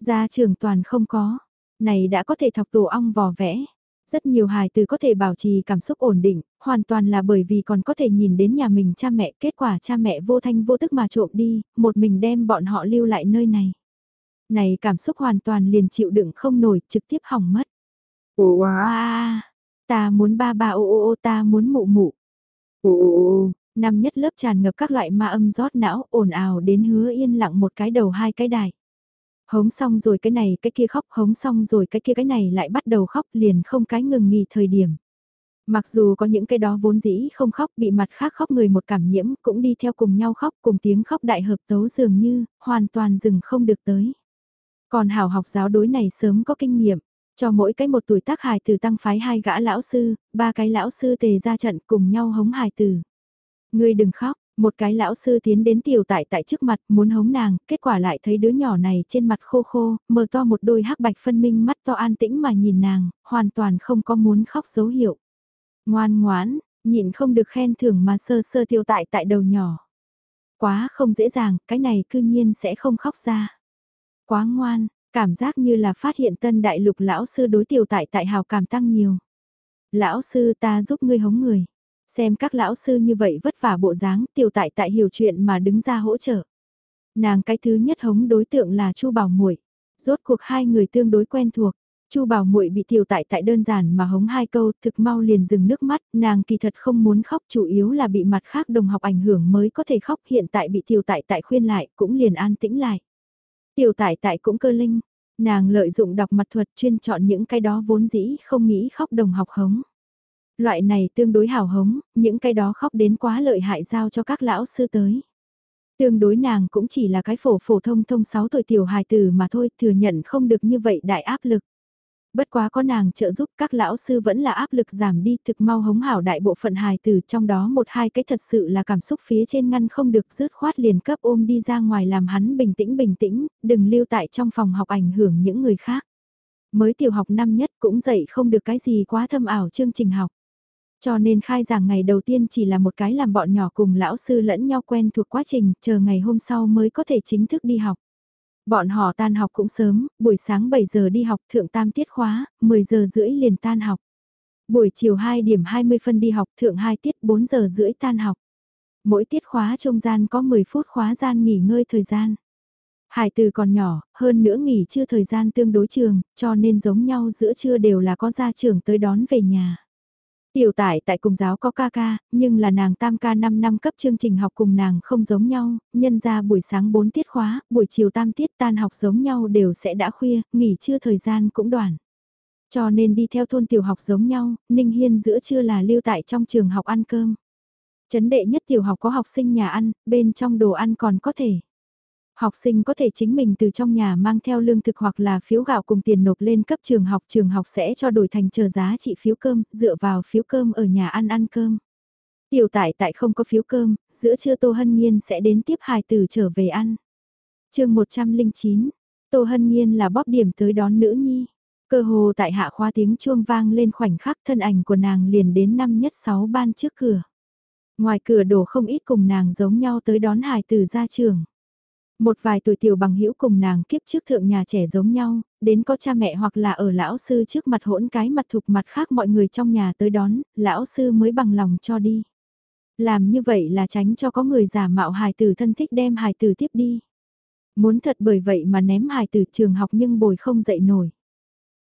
Gia trường toàn không có, này đã có thể thọc tổ ong vò vẽ. Rất nhiều hài tử có thể bảo trì cảm xúc ổn định, hoàn toàn là bởi vì còn có thể nhìn đến nhà mình cha mẹ, kết quả cha mẹ vô thanh vô tức mà trộm đi, một mình đem bọn họ lưu lại nơi này. Này cảm xúc hoàn toàn liền chịu đựng không nổi, trực tiếp hỏng mất. Ồ à, ta muốn ba ba ô ô ô ta muốn mụ mụ. Ồ ô ô. Năm nhất lớp tràn ngập các loại ma âm rót não, ồn ào đến hứa yên lặng một cái đầu hai cái đài. Hống xong rồi cái này cái kia khóc, hống xong rồi cái kia cái này lại bắt đầu khóc liền không cái ngừng nghỉ thời điểm. Mặc dù có những cái đó vốn dĩ không khóc bị mặt khác khóc người một cảm nhiễm cũng đi theo cùng nhau khóc cùng tiếng khóc đại hợp tấu dường như hoàn toàn dừng không được tới. Còn hảo học giáo đối này sớm có kinh nghiệm, cho mỗi cái một tuổi tác hài từ tăng phái hai gã lão sư, ba cái lão sư tề ra trận cùng nhau hống hài từ. Ngươi đừng khóc, một cái lão sư tiến đến tiểu tại tại trước mặt muốn hống nàng, kết quả lại thấy đứa nhỏ này trên mặt khô khô, mờ to một đôi hắc bạch phân minh mắt to an tĩnh mà nhìn nàng, hoàn toàn không có muốn khóc dấu hiệu. Ngoan ngoãn, nhịn không được khen thưởng mà sơ sơ tiểu tại tại đầu nhỏ. Quá không dễ dàng, cái này cư nhiên sẽ không khóc ra. Quá ngoan, cảm giác như là phát hiện tân đại lục lão sư đối tiểu tại tại hào cảm tăng nhiều. Lão sư ta giúp ngươi hống người. Xem các lão sư như vậy vất vả bộ dáng, tiểu tại tại hiểu chuyện mà đứng ra hỗ trợ. Nàng cái thứ nhất hống đối tượng là Chu Bảo Muội. Rốt cuộc hai người tương đối quen thuộc. Chu Bảo Muội bị tiểu tại tại đơn giản mà hống hai câu, thực mau liền dừng nước mắt, nàng kỳ thật không muốn khóc, chủ yếu là bị mặt khác đồng học ảnh hưởng mới có thể khóc, hiện tại bị tiểu tại tại khuyên lại, cũng liền an tĩnh lại. Tiểu tại tại cũng cơ linh, nàng lợi dụng đọc mặt thuật chuyên chọn những cái đó vốn dĩ không nghĩ khóc đồng học hống. Loại này tương đối hào hống, những cái đó khóc đến quá lợi hại giao cho các lão sư tới. Tương đối nàng cũng chỉ là cái phổ phổ thông thông 6 tuổi tiểu hài tử mà thôi, thừa nhận không được như vậy đại áp lực. Bất quá có nàng trợ giúp các lão sư vẫn là áp lực giảm đi thực mau hống hảo đại bộ phận hài từ trong đó một hai cái thật sự là cảm xúc phía trên ngăn không được rứt khoát liền cấp ôm đi ra ngoài làm hắn bình tĩnh bình tĩnh, đừng lưu tại trong phòng học ảnh hưởng những người khác. Mới tiểu học năm nhất cũng dạy không được cái gì quá thâm ảo chương trình học. Cho nên khai giảng ngày đầu tiên chỉ là một cái làm bọn nhỏ cùng lão sư lẫn nhau quen thuộc quá trình, chờ ngày hôm sau mới có thể chính thức đi học. Bọn họ tan học cũng sớm, buổi sáng 7 giờ đi học thượng tam tiết khóa, 10 giờ rưỡi liền tan học. Buổi chiều 2 điểm 20 phân đi học thượng 2 tiết 4 giờ rưỡi tan học. Mỗi tiết khóa trung gian có 10 phút khóa gian nghỉ ngơi thời gian. Hải từ còn nhỏ, hơn nữa nghỉ chưa thời gian tương đối trường, cho nên giống nhau giữa trưa đều là có gia trưởng tới đón về nhà. Tiểu tải tại cùng giáo có ca ca, nhưng là nàng tam ca 5 năm cấp chương trình học cùng nàng không giống nhau, nhân ra buổi sáng 4 tiết khóa, buổi chiều tam tiết tan học giống nhau đều sẽ đã khuya, nghỉ trưa thời gian cũng đoạn. Cho nên đi theo thôn tiểu học giống nhau, Ninh Hiên giữa trưa là lưu tại trong trường học ăn cơm. Chấn đệ nhất tiểu học có học sinh nhà ăn, bên trong đồ ăn còn có thể. Học sinh có thể chính mình từ trong nhà mang theo lương thực hoặc là phiếu gạo cùng tiền nộp lên cấp trường học. Trường học sẽ cho đổi thành chờ giá trị phiếu cơm, dựa vào phiếu cơm ở nhà ăn ăn cơm. Tiểu tại tại không có phiếu cơm, giữa trưa Tô Hân Nhiên sẽ đến tiếp hài tử trở về ăn. chương 109, Tô Hân Nhiên là bóp điểm tới đón nữ nhi. Cơ hồ tại hạ khoa tiếng chuông vang lên khoảnh khắc thân ảnh của nàng liền đến năm nhất sáu ban trước cửa. Ngoài cửa đổ không ít cùng nàng giống nhau tới đón hài tử ra trường. Một vài tuổi tiểu bằng hữu cùng nàng kiếp trước thượng nhà trẻ giống nhau, đến có cha mẹ hoặc là ở lão sư trước mặt hỗn cái mặt thục mặt khác mọi người trong nhà tới đón, lão sư mới bằng lòng cho đi. Làm như vậy là tránh cho có người giả mạo hài tử thân thích đem hài tử tiếp đi. Muốn thật bởi vậy mà ném hài tử trường học nhưng bồi không dậy nổi.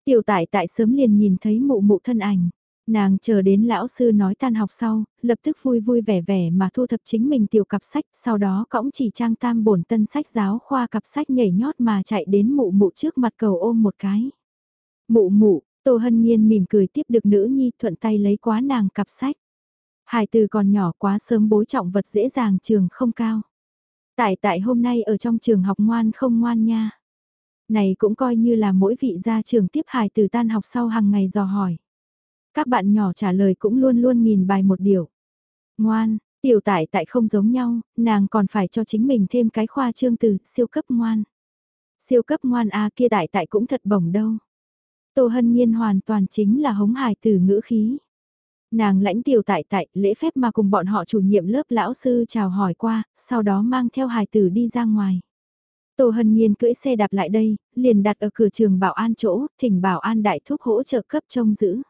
Tiểu tại tại sớm liền nhìn thấy mụ mụ thân ảnh. Nàng chờ đến lão sư nói tan học sau, lập tức vui vui vẻ vẻ mà thu thập chính mình tiểu cặp sách, sau đó cõng chỉ trang tam bổn tân sách giáo khoa cặp sách nhảy nhót mà chạy đến mụ mụ trước mặt cầu ôm một cái. Mụ mụ, Tô Hân Nhiên mỉm cười tiếp được nữ nhi thuận tay lấy quá nàng cặp sách. Hải từ còn nhỏ quá sớm bối trọng vật dễ dàng trường không cao. Tại tại hôm nay ở trong trường học ngoan không ngoan nha. Này cũng coi như là mỗi vị gia trường tiếp hài từ tan học sau hàng ngày dò hỏi. Các bạn nhỏ trả lời cũng luôn luôn nhìn bài một điều. Ngoan, tiểu tại tại không giống nhau, nàng còn phải cho chính mình thêm cái khoa trương từ siêu cấp ngoan. Siêu cấp ngoan a kia tại tại cũng thật bổng đâu. Tô Hân Nhiên hoàn toàn chính là hống hài từ ngữ khí. Nàng lãnh tiểu tại tại lễ phép mà cùng bọn họ chủ nhiệm lớp lão sư chào hỏi qua, sau đó mang theo hài tử đi ra ngoài. Tô Hân Nhiên cưỡi xe đạp lại đây, liền đặt ở cửa trường bảo an chỗ, thỉnh bảo an đại thúc hỗ trợ cấp trông giữ.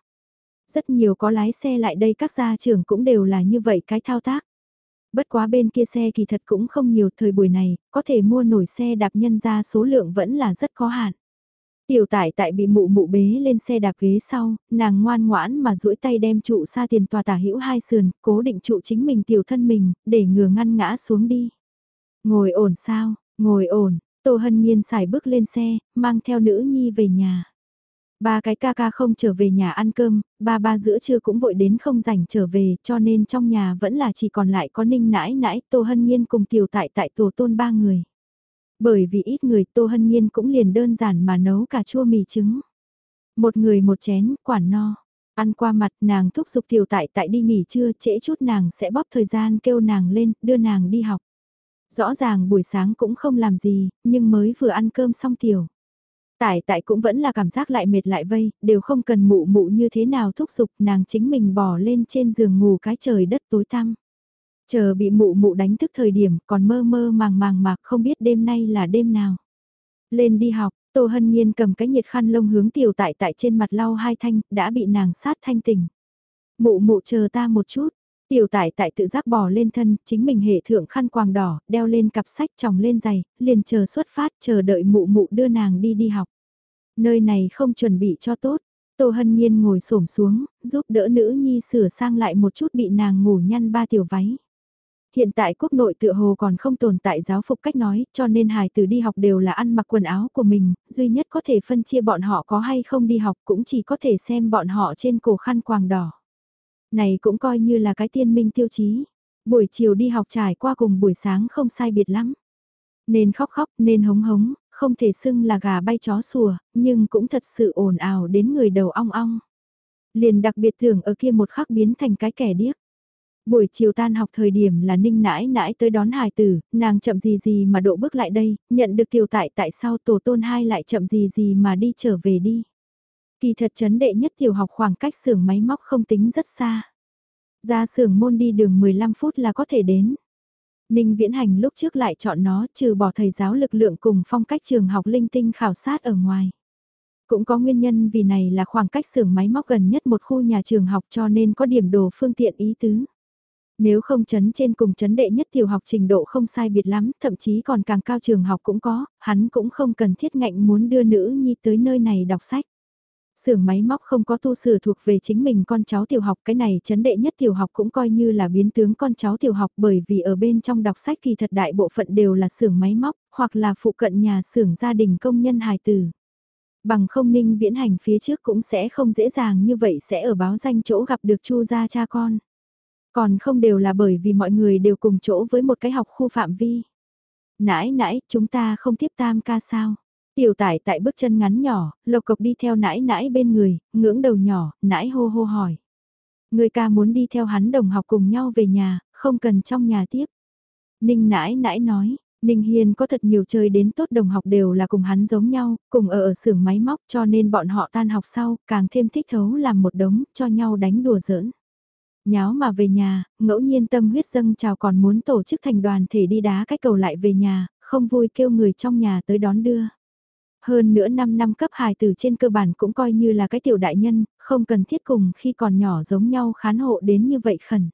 Rất nhiều có lái xe lại đây các gia trưởng cũng đều là như vậy cái thao tác. Bất quá bên kia xe kỳ thật cũng không nhiều thời buổi này, có thể mua nổi xe đạp nhân ra số lượng vẫn là rất có hạn. Tiểu tải tại bị mụ mụ bế lên xe đạp ghế sau, nàng ngoan ngoãn mà duỗi tay đem trụ xa tiền tòa tả hữu hai sườn, cố định trụ chính mình tiểu thân mình, để ngừa ngăn ngã xuống đi. Ngồi ổn sao, ngồi ổn, Tô Hân Nhiên xài bước lên xe, mang theo nữ nhi về nhà. Ba cái ca ca không trở về nhà ăn cơm, ba ba giữa trưa cũng vội đến không rảnh trở về cho nên trong nhà vẫn là chỉ còn lại có ninh nãi nãi Tô Hân Nhiên cùng tiểu tại tại tổ tôn ba người. Bởi vì ít người Tô Hân Nhiên cũng liền đơn giản mà nấu cà chua mì trứng. Một người một chén, quản no. Ăn qua mặt nàng thúc giục tiểu tại tại đi nghỉ trưa trễ chút nàng sẽ bóp thời gian kêu nàng lên, đưa nàng đi học. Rõ ràng buổi sáng cũng không làm gì, nhưng mới vừa ăn cơm xong tiểu. Tại tại cũng vẫn là cảm giác lại mệt lại vây, đều không cần mụ mụ như thế nào thúc giục nàng chính mình bỏ lên trên giường ngủ cái trời đất tối tăm. Chờ bị mụ mụ đánh thức thời điểm còn mơ mơ màng màng mạc không biết đêm nay là đêm nào. Lên đi học, Tô Hân Nhiên cầm cái nhiệt khăn lông hướng tiểu tại tại trên mặt lau hai thanh, đã bị nàng sát thanh tỉnh. Mụ mụ chờ ta một chút, tiểu tại tại tự giác bò lên thân, chính mình hệ thượng khăn quàng đỏ, đeo lên cặp sách tròng lên giày, liền chờ xuất phát, chờ đợi mụ mụ đưa nàng đi đi học. Nơi này không chuẩn bị cho tốt, Tô Hân Nhiên ngồi xổm xuống, giúp đỡ nữ nhi sửa sang lại một chút bị nàng ngủ nhăn ba tiểu váy. Hiện tại quốc nội tựa hồ còn không tồn tại giáo phục cách nói, cho nên hài tử đi học đều là ăn mặc quần áo của mình, duy nhất có thể phân chia bọn họ có hay không đi học cũng chỉ có thể xem bọn họ trên cổ khăn quàng đỏ. Này cũng coi như là cái tiên minh tiêu chí. Buổi chiều đi học trải qua cùng buổi sáng không sai biệt lắm. Nên khóc khóc, nên hống hống, không thể xưng là gà bay chó sủa, nhưng cũng thật sự ồn ào đến người đầu ong ong. Liền đặc biệt thường ở kia một khắc biến thành cái kẻ điếc. Buổi chiều tan học thời điểm là ninh nãi nãi tới đón hài tử, nàng chậm gì gì mà độ bước lại đây, nhận được tiểu tại tại sao tổ tôn hai lại chậm gì gì mà đi trở về đi. Kỳ thật chấn đệ nhất tiểu học khoảng cách xưởng máy móc không tính rất xa. Ra xưởng môn đi đường 15 phút là có thể đến. Ninh Viễn Hành lúc trước lại chọn nó trừ bỏ thầy giáo lực lượng cùng phong cách trường học linh tinh khảo sát ở ngoài. Cũng có nguyên nhân vì này là khoảng cách xưởng máy móc gần nhất một khu nhà trường học cho nên có điểm đồ phương tiện ý tứ. Nếu không chấn trên cùng chấn đệ nhất tiểu học trình độ không sai biệt lắm, thậm chí còn càng cao trường học cũng có, hắn cũng không cần thiết ngạnh muốn đưa nữ nhi tới nơi này đọc sách. Xưởng máy móc không có tu sửa thuộc về chính mình con cháu tiểu học cái này chấn đệ nhất tiểu học cũng coi như là biến tướng con cháu tiểu học bởi vì ở bên trong đọc sách kỳ thật đại bộ phận đều là xưởng máy móc hoặc là phụ cận nhà xưởng gia đình công nhân hài tử. Bằng không ninh viễn hành phía trước cũng sẽ không dễ dàng như vậy sẽ ở báo danh chỗ gặp được chu gia cha con. Còn không đều là bởi vì mọi người đều cùng chỗ với một cái học khu phạm vi. Nãi nãi, chúng ta không tiếp tam ca sao? Tiểu tải tại bước chân ngắn nhỏ, lộc cộc đi theo nãi nãi bên người, ngưỡng đầu nhỏ, nãi hô hô hỏi. Người ca muốn đi theo hắn đồng học cùng nhau về nhà, không cần trong nhà tiếp. Ninh nãi nãi nói, Ninh Hiên có thật nhiều chơi đến tốt đồng học đều là cùng hắn giống nhau, cùng ở ở xưởng máy móc cho nên bọn họ tan học sau, càng thêm thích thấu làm một đống, cho nhau đánh đùa giỡn. Nháo mà về nhà, ngẫu nhiên tâm huyết dâng chào còn muốn tổ chức thành đoàn thể đi đá cách cầu lại về nhà, không vui kêu người trong nhà tới đón đưa. Hơn nữa 5 năm cấp hài từ trên cơ bản cũng coi như là cái tiểu đại nhân, không cần thiết cùng khi còn nhỏ giống nhau khán hộ đến như vậy khẩn.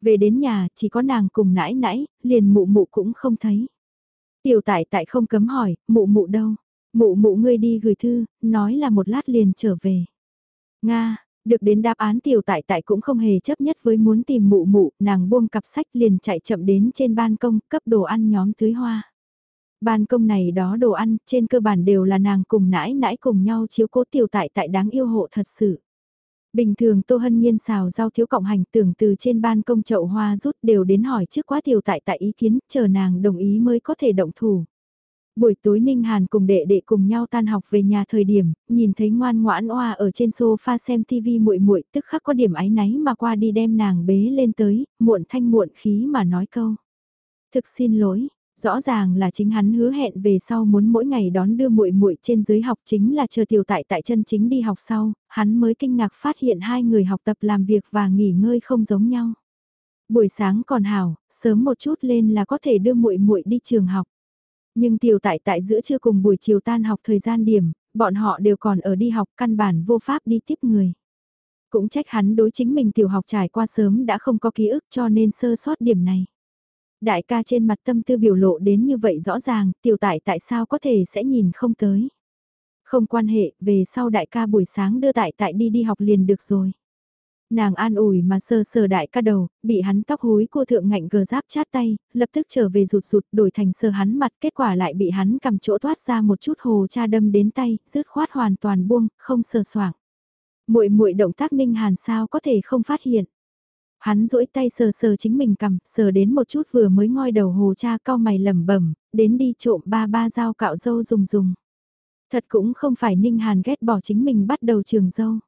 Về đến nhà, chỉ có nàng cùng nãi nãi, liền mụ mụ cũng không thấy. Tiểu tại tại không cấm hỏi, mụ mụ đâu? Mụ mụ ngươi đi gửi thư, nói là một lát liền trở về. Nga, được đến đáp án tiểu tại tại cũng không hề chấp nhất với muốn tìm mụ mụ, nàng buông cặp sách liền chạy chậm đến trên ban công cấp đồ ăn nhóm tưới hoa. Ban công này đó đồ ăn, trên cơ bản đều là nàng cùng nãi nãi cùng nhau chiếu cố tiểu tại tại đáng yêu hộ thật sự. Bình thường Tô Hân Nhiên xào rau thiếu cộng hành tưởng từ trên ban công chậu hoa rút đều đến hỏi trước quá tiểu tại tại ý kiến, chờ nàng đồng ý mới có thể động thủ. Buổi tối Ninh Hàn cùng đệ đệ cùng nhau tan học về nhà thời điểm, nhìn thấy ngoan ngoãn oa ở trên sofa xem tivi muội muội, tức khắc có điểm áy náy mà qua đi đem nàng bế lên tới, muộn thanh muộn khí mà nói câu. Thực xin lỗi, Rõ ràng là chính hắn hứa hẹn về sau muốn mỗi ngày đón đưa muội muội trên dưới học chính là chờ tiểu tại tại chân chính đi học sau, hắn mới kinh ngạc phát hiện hai người học tập làm việc và nghỉ ngơi không giống nhau. Buổi sáng còn hảo, sớm một chút lên là có thể đưa muội muội đi trường học. Nhưng tiểu tại tại giữa trưa cùng buổi chiều tan học thời gian điểm, bọn họ đều còn ở đi học căn bản vô pháp đi tiếp người. Cũng trách hắn đối chính mình tiểu học trải qua sớm đã không có ký ức cho nên sơ sót điểm này. Đại ca trên mặt tâm tư biểu lộ đến như vậy rõ ràng, tiểu tại tại sao có thể sẽ nhìn không tới. Không quan hệ, về sau đại ca buổi sáng đưa tại tại đi đi học liền được rồi. Nàng an ủi mà sờ sờ đại ca đầu, bị hắn tóc húi cô thượng ngạnh gờ giáp chát tay, lập tức trở về rụt rụt đổi thành sờ hắn mặt kết quả lại bị hắn cầm chỗ thoát ra một chút hồ cha đâm đến tay, rứt khoát hoàn toàn buông, không sờ soảng. muội muội động tác ninh hàn sao có thể không phát hiện. Hắn duỗi tay sờ sờ chính mình cầm, sờ đến một chút vừa mới ngoi đầu hồ cha cao mày lẩm bẩm, đến đi trộm ba ba dao cạo dâu dùng dùng. Thật cũng không phải Ninh Hàn ghét bỏ chính mình bắt đầu trường dâu,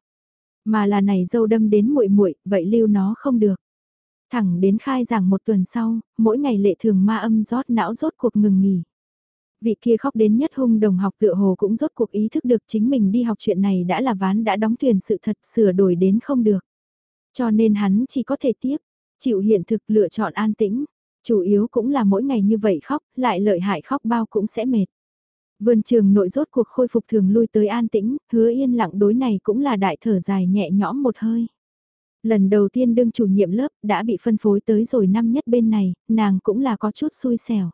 mà là này dâu đâm đến muội muội, vậy lưu nó không được. Thẳng đến khai giảng một tuần sau, mỗi ngày lệ thường ma âm rót não rốt cuộc ngừng nghỉ. Vị kia khóc đến nhất hung đồng học tựa hồ cũng rốt cuộc ý thức được chính mình đi học chuyện này đã là ván đã đóng thuyền sự thật sửa đổi đến không được. Cho nên hắn chỉ có thể tiếp, chịu hiện thực lựa chọn an tĩnh. Chủ yếu cũng là mỗi ngày như vậy khóc, lại lợi hại khóc bao cũng sẽ mệt. Vườn trường nội rốt cuộc khôi phục thường lui tới an tĩnh, hứa yên lặng đối này cũng là đại thở dài nhẹ nhõm một hơi. Lần đầu tiên đương chủ nhiệm lớp đã bị phân phối tới rồi năm nhất bên này, nàng cũng là có chút xui xẻo.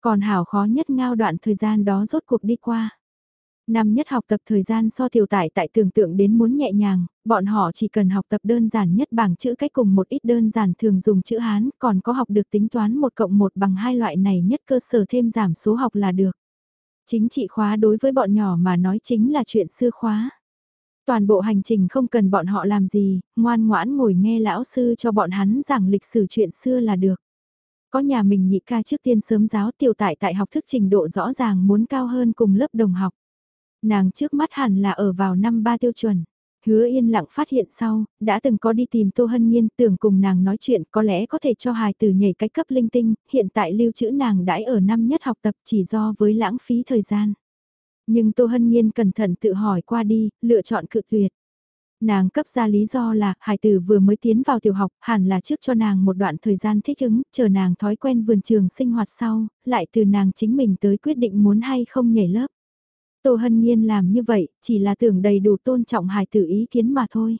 Còn hảo khó nhất ngao đoạn thời gian đó rốt cuộc đi qua. Năm nhất học tập thời gian so tiểu tải tại tưởng tượng đến muốn nhẹ nhàng, bọn họ chỉ cần học tập đơn giản nhất bảng chữ cách cùng một ít đơn giản thường dùng chữ Hán, còn có học được tính toán một cộng một bằng hai loại này nhất cơ sở thêm giảm số học là được. Chính trị khóa đối với bọn nhỏ mà nói chính là chuyện xưa khóa. Toàn bộ hành trình không cần bọn họ làm gì, ngoan ngoãn ngồi nghe lão sư cho bọn hắn giảng lịch sử chuyện xưa là được. Có nhà mình nhị ca trước tiên sớm giáo tiểu tại tại học thức trình độ rõ ràng muốn cao hơn cùng lớp đồng học. Nàng trước mắt hẳn là ở vào năm ba tiêu chuẩn. Hứa yên lặng phát hiện sau, đã từng có đi tìm Tô Hân Nhiên tưởng cùng nàng nói chuyện có lẽ có thể cho hài từ nhảy cái cấp linh tinh, hiện tại lưu trữ nàng đãi ở năm nhất học tập chỉ do với lãng phí thời gian. Nhưng Tô Hân Nhiên cẩn thận tự hỏi qua đi, lựa chọn cự tuyệt. Nàng cấp ra lý do là hải tử vừa mới tiến vào tiểu học, hẳn là trước cho nàng một đoạn thời gian thích ứng, chờ nàng thói quen vườn trường sinh hoạt sau, lại từ nàng chính mình tới quyết định muốn hay không nhảy lớp. Tô Hân Nhiên làm như vậy, chỉ là tưởng đầy đủ tôn trọng hài tử ý kiến mà thôi.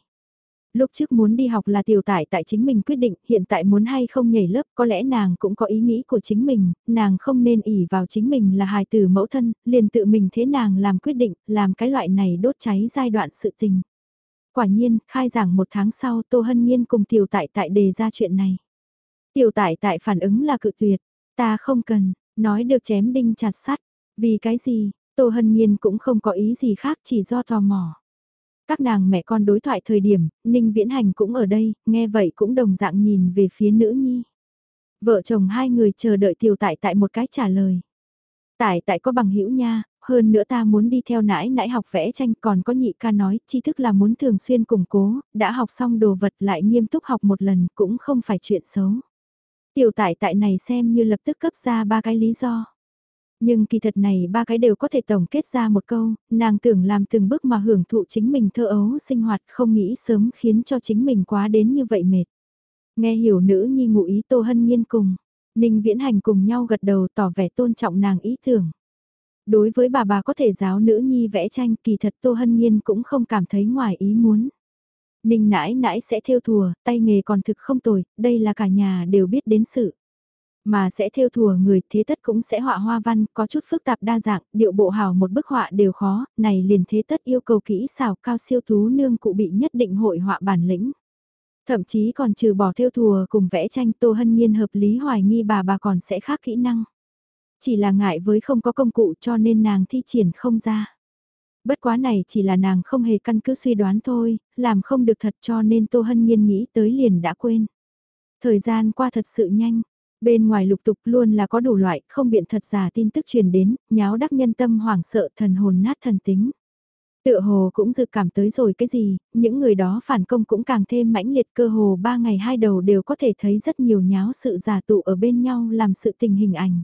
Lúc trước muốn đi học là tiểu tại tại chính mình quyết định, hiện tại muốn hay không nhảy lớp có lẽ nàng cũng có ý nghĩ của chính mình, nàng không nên ỉ vào chính mình là hài tử mẫu thân, liền tự mình thế nàng làm quyết định, làm cái loại này đốt cháy giai đoạn sự tình. Quả nhiên, khai giảng một tháng sau Tô Hân Nhiên cùng tiểu tại tại đề ra chuyện này. Tiểu tại tại phản ứng là cự tuyệt, ta không cần, nói được chém đinh chặt sắt, vì cái gì, Tô Hân Nhiên cũng không có ý gì khác chỉ do tò mò. Các nàng mẹ con đối thoại thời điểm, Ninh Viễn Hành cũng ở đây, nghe vậy cũng đồng dạng nhìn về phía nữ nhi. Vợ chồng hai người chờ đợi tiểu tại tại một cái trả lời. Tại tại có bằng hữu nha, hơn nữa ta muốn đi theo nãi nãi học vẽ tranh còn có nhị ca nói, tri thức là muốn thường xuyên củng cố, đã học xong đồ vật lại nghiêm túc học một lần cũng không phải chuyện xấu. Tiểu tại tại này xem như lập tức cấp ra ba cái lý do. Nhưng kỳ thật này ba cái đều có thể tổng kết ra một câu, nàng tưởng làm từng bước mà hưởng thụ chính mình thơ ấu sinh hoạt không nghĩ sớm khiến cho chính mình quá đến như vậy mệt. Nghe hiểu nữ nhi ngụ ý Tô Hân Nhiên cùng, Ninh Viễn Hành cùng nhau gật đầu tỏ vẻ tôn trọng nàng ý tưởng. Đối với bà bà có thể giáo nữ nhi vẽ tranh kỳ thật Tô Hân Nhiên cũng không cảm thấy ngoài ý muốn. Ninh nãi nãi sẽ theo thùa, tay nghề còn thực không tồi, đây là cả nhà đều biết đến sự. Mà sẽ theo thùa người thế tất cũng sẽ họa hoa văn, có chút phức tạp đa dạng, điệu bộ hào một bức họa đều khó, này liền thế tất yêu cầu kỹ xảo cao siêu tú nương cụ bị nhất định hội họa bản lĩnh. Thậm chí còn trừ bỏ theo thùa cùng vẽ tranh Tô Hân Nhiên hợp lý hoài nghi bà bà còn sẽ khác kỹ năng. Chỉ là ngại với không có công cụ cho nên nàng thi triển không ra. Bất quá này chỉ là nàng không hề căn cứ suy đoán thôi, làm không được thật cho nên Tô Hân Nhiên nghĩ tới liền đã quên. Thời gian qua thật sự nhanh, bên ngoài lục tục luôn là có đủ loại không biện thật giả tin tức truyền đến, nháo đắc nhân tâm hoảng sợ thần hồn nát thần tính. Tựa hồ cũng dự cảm tới rồi cái gì, những người đó phản công cũng càng thêm mãnh liệt cơ hồ ba ngày hai đầu đều có thể thấy rất nhiều nháo sự giả tụ ở bên nhau làm sự tình hình ảnh.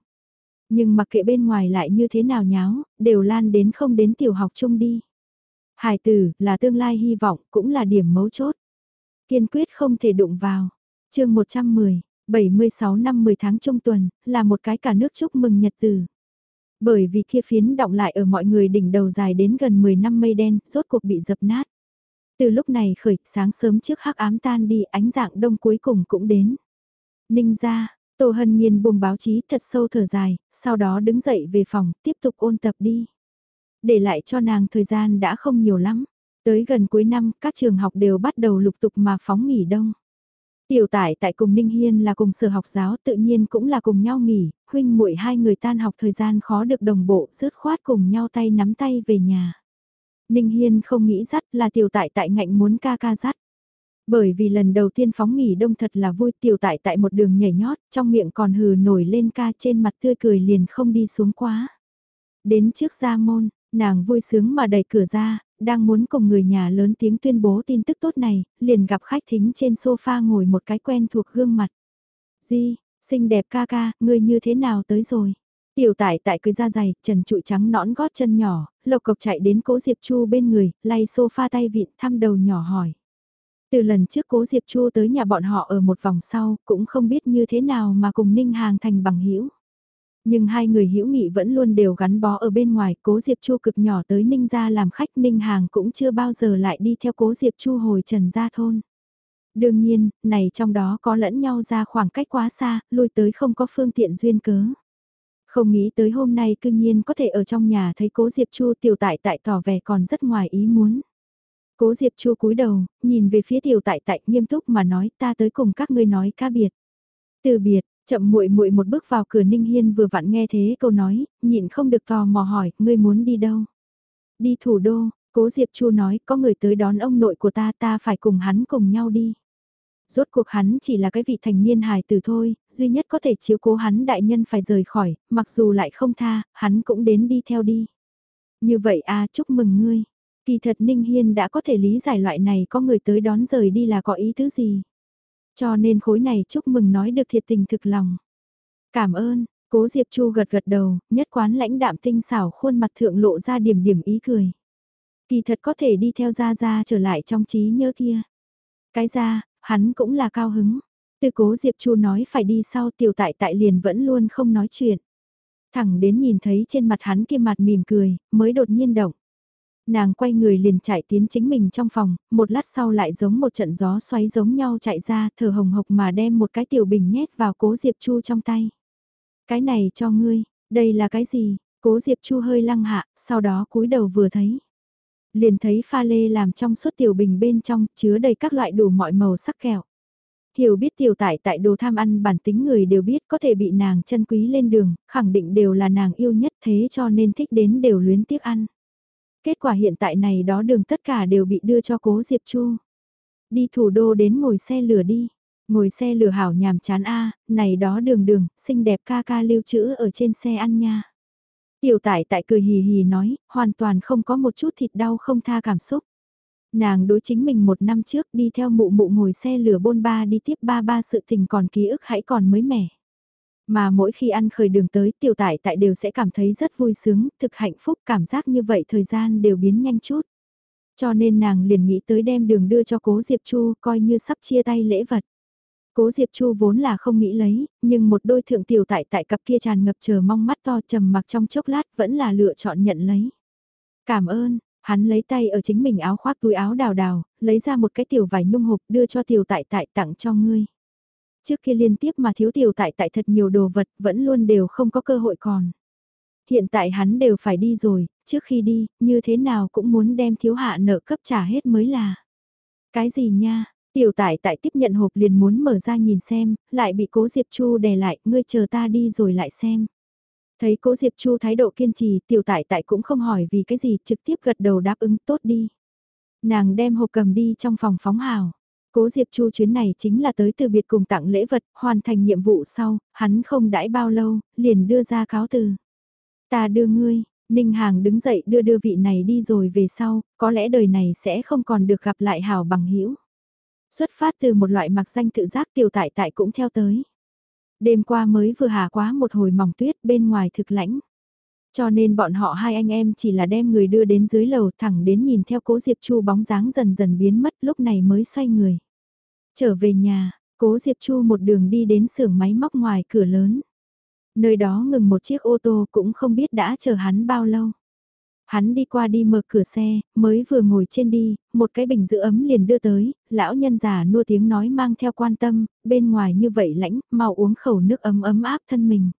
Nhưng mặc kệ bên ngoài lại như thế nào nháo, đều lan đến không đến tiểu học chung đi. Hải tử là tương lai hy vọng cũng là điểm mấu chốt. Kiên quyết không thể đụng vào. chương 110, 76 năm 10 tháng trung tuần, là một cái cả nước chúc mừng nhật tử. Bởi vì kia phiến động lại ở mọi người đỉnh đầu dài đến gần 10 năm mây đen, rốt cuộc bị dập nát. Từ lúc này khởi, sáng sớm trước hắc ám tan đi, ánh dạng đông cuối cùng cũng đến. Ninh ra, Tô Hân Nhiên buông báo chí thật sâu thở dài, sau đó đứng dậy về phòng, tiếp tục ôn tập đi. Để lại cho nàng thời gian đã không nhiều lắm. Tới gần cuối năm, các trường học đều bắt đầu lục tục mà phóng nghỉ đông. Tiểu tải tại cùng Ninh Hiên là cùng sở học giáo tự nhiên cũng là cùng nhau nghỉ, huynh muội hai người tan học thời gian khó được đồng bộ, rớt khoát cùng nhau tay nắm tay về nhà. Ninh Hiên không nghĩ dắt là tiểu tại tại ngạnh muốn ca ca dắt. Bởi vì lần đầu tiên phóng nghỉ đông thật là vui tiểu tại tại một đường nhảy nhót, trong miệng còn hừ nổi lên ca trên mặt tươi cười liền không đi xuống quá. Đến trước ra môn, nàng vui sướng mà đẩy cửa ra, đang muốn cùng người nhà lớn tiếng tuyên bố tin tức tốt này, liền gặp khách thính trên sofa ngồi một cái quen thuộc gương mặt. Di, xinh đẹp ca ca, người như thế nào tới rồi? Tiểu tải tại cười da dày, trần trụi trắng nõn gót chân nhỏ, lộc cộc chạy đến cố Diệp Chu bên người, lay sofa tay vịn thăm đầu nhỏ hỏi. Từ lần trước cố Diệp Chu tới nhà bọn họ ở một vòng sau, cũng không biết như thế nào mà cùng Ninh Hàng thành bằng hữu nhưng hai người hữu nghị vẫn luôn đều gắn bó ở bên ngoài, cố Diệp Chu cực nhỏ tới Ninh gia làm khách Ninh Hàng cũng chưa bao giờ lại đi theo cố Diệp Chu hồi trần gia thôn. Đương nhiên, này trong đó có lẫn nhau ra khoảng cách quá xa, lui tới không có phương tiện duyên cớ. Không nghĩ tới hôm nay cương nhiên có thể ở trong nhà thấy cố Diệp Chu tiểu tại tại tỏ vẻ còn rất ngoài ý muốn. Cố Diệp Chu cúi đầu, nhìn về phía tiểu tại tại nghiêm túc mà nói ta tới cùng các ngươi nói ca biệt. Từ biệt, Chậm muội muội một bước vào cửa Ninh Hiên vừa vặn nghe thế câu nói, nhịn không được tò mò hỏi, ngươi muốn đi đâu? Đi thủ đô, cố Diệp Chu nói, có người tới đón ông nội của ta, ta phải cùng hắn cùng nhau đi. Rốt cuộc hắn chỉ là cái vị thành niên hài tử thôi, duy nhất có thể chiếu cố hắn đại nhân phải rời khỏi, mặc dù lại không tha, hắn cũng đến đi theo đi. Như vậy a chúc mừng ngươi. Kỳ thật Ninh Hiên đã có thể lý giải loại này có người tới đón rời đi là có ý tứ gì. Cho nên khối này chúc mừng nói được thiệt tình thực lòng. Cảm ơn, cố Diệp Chu gật gật đầu, nhất quán lãnh đạm tinh xảo khuôn mặt thượng lộ ra điểm điểm ý cười. Kỳ thật có thể đi theo Gia Gia trở lại trong trí nhớ kia. Cái ra, hắn cũng là cao hứng. Từ cố Diệp Chu nói phải đi sau tiểu tại tại liền vẫn luôn không nói chuyện. Thẳng đến nhìn thấy trên mặt hắn kia mặt mỉm cười, mới đột nhiên động. Nàng quay người liền chạy tiến chính mình trong phòng, một lát sau lại giống một trận gió xoáy giống nhau chạy ra, thở hồng hộc mà đem một cái tiểu bình nhét vào cố Diệp Chu trong tay. Cái này cho ngươi, đây là cái gì? Cố Diệp Chu hơi lăng hạ, sau đó cúi đầu vừa thấy. Liền thấy pha lê làm trong suốt tiểu bình bên trong, chứa đầy các loại đủ mọi màu sắc kẹo. Hiểu biết tiểu tại tại đồ tham ăn bản tính người đều biết có thể bị nàng chân quý lên đường, khẳng định đều là nàng yêu nhất thế cho nên thích đến đều luyến tiếc ăn. Kết quả hiện tại này đó đường tất cả đều bị đưa cho cố Diệp Chu. Đi thủ đô đến ngồi xe lửa đi. Ngồi xe lửa hảo nhàm chán a này đó đường đường, xinh đẹp ca ca lưu trữ ở trên xe ăn nha. Tiểu tại tại cười hì hì nói, hoàn toàn không có một chút thịt đau không tha cảm xúc. Nàng đối chính mình một năm trước đi theo mụ mụ ngồi xe lửa bôn ba đi tiếp ba ba sự tình còn ký ức hãy còn mới mẻ. Mà mỗi khi ăn khởi đường tới tiểu tại tại đều sẽ cảm thấy rất vui sướng, thực hạnh phúc cảm giác như vậy thời gian đều biến nhanh chút. Cho nên nàng liền nghĩ tới đem đường đưa cho cố Diệp Chu coi như sắp chia tay lễ vật. Cố Diệp Chu vốn là không nghĩ lấy, nhưng một đôi thượng tiểu tại tại cặp kia tràn ngập chờ mong mắt to trầm mặc trong chốc lát vẫn là lựa chọn nhận lấy. Cảm ơn, hắn lấy tay ở chính mình áo khoác túi áo đào đào, lấy ra một cái tiểu vải nhung hộp đưa cho tiểu tại tại tặng cho ngươi. Trước kia liên tiếp mà thiếu tiểu tại tại thật nhiều đồ vật vẫn luôn đều không có cơ hội còn. Hiện tại hắn đều phải đi rồi, trước khi đi, như thế nào cũng muốn đem thiếu hạ nợ cấp trả hết mới là. Cái gì nha, tiểu tại tại tiếp nhận hộp liền muốn mở ra nhìn xem, lại bị cố Diệp Chu đè lại, ngươi chờ ta đi rồi lại xem. Thấy cố Diệp Chu thái độ kiên trì, tiểu tại tại cũng không hỏi vì cái gì, trực tiếp gật đầu đáp ứng tốt đi. Nàng đem hộp cầm đi trong phòng phóng hào. Cố Diệp Chu chuyến này chính là tới từ biệt cùng tặng lễ vật, hoàn thành nhiệm vụ sau, hắn không đãi bao lâu, liền đưa ra cáo từ. Ta đưa ngươi, Ninh Hàng đứng dậy đưa đưa vị này đi rồi về sau, có lẽ đời này sẽ không còn được gặp lại hảo bằng hữu Xuất phát từ một loại mặc danh tự giác tiểu tại tại cũng theo tới. Đêm qua mới vừa hạ quá một hồi mỏng tuyết bên ngoài thực lãnh. Cho nên bọn họ hai anh em chỉ là đem người đưa đến dưới lầu thẳng đến nhìn theo cố Diệp Chu bóng dáng dần dần biến mất lúc này mới xoay người. Trở về nhà, cố Diệp Chu một đường đi đến xưởng máy móc ngoài cửa lớn. Nơi đó ngừng một chiếc ô tô cũng không biết đã chờ hắn bao lâu. Hắn đi qua đi mở cửa xe, mới vừa ngồi trên đi, một cái bình giữ ấm liền đưa tới, lão nhân già nua tiếng nói mang theo quan tâm, bên ngoài như vậy lãnh, mau uống khẩu nước ấm ấm áp thân mình.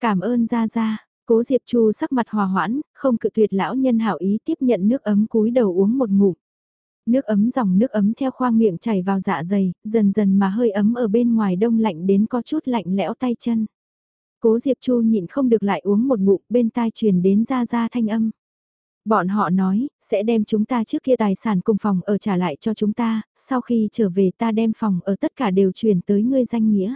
Cảm ơn ra ra, cố Diệp Chu sắc mặt hòa hoãn, không cự tuyệt lão nhân hảo ý tiếp nhận nước ấm cúi đầu uống một ngụm. Nước ấm dòng nước ấm theo khoang miệng chảy vào dạ dày, dần dần mà hơi ấm ở bên ngoài đông lạnh đến có chút lạnh lẽo tay chân. Cố Diệp Chu nhịn không được lại uống một ngụm bên tai truyền đến ra ra thanh âm. Bọn họ nói, sẽ đem chúng ta trước kia tài sản cùng phòng ở trả lại cho chúng ta, sau khi trở về ta đem phòng ở tất cả đều chuyển tới ngươi danh nghĩa.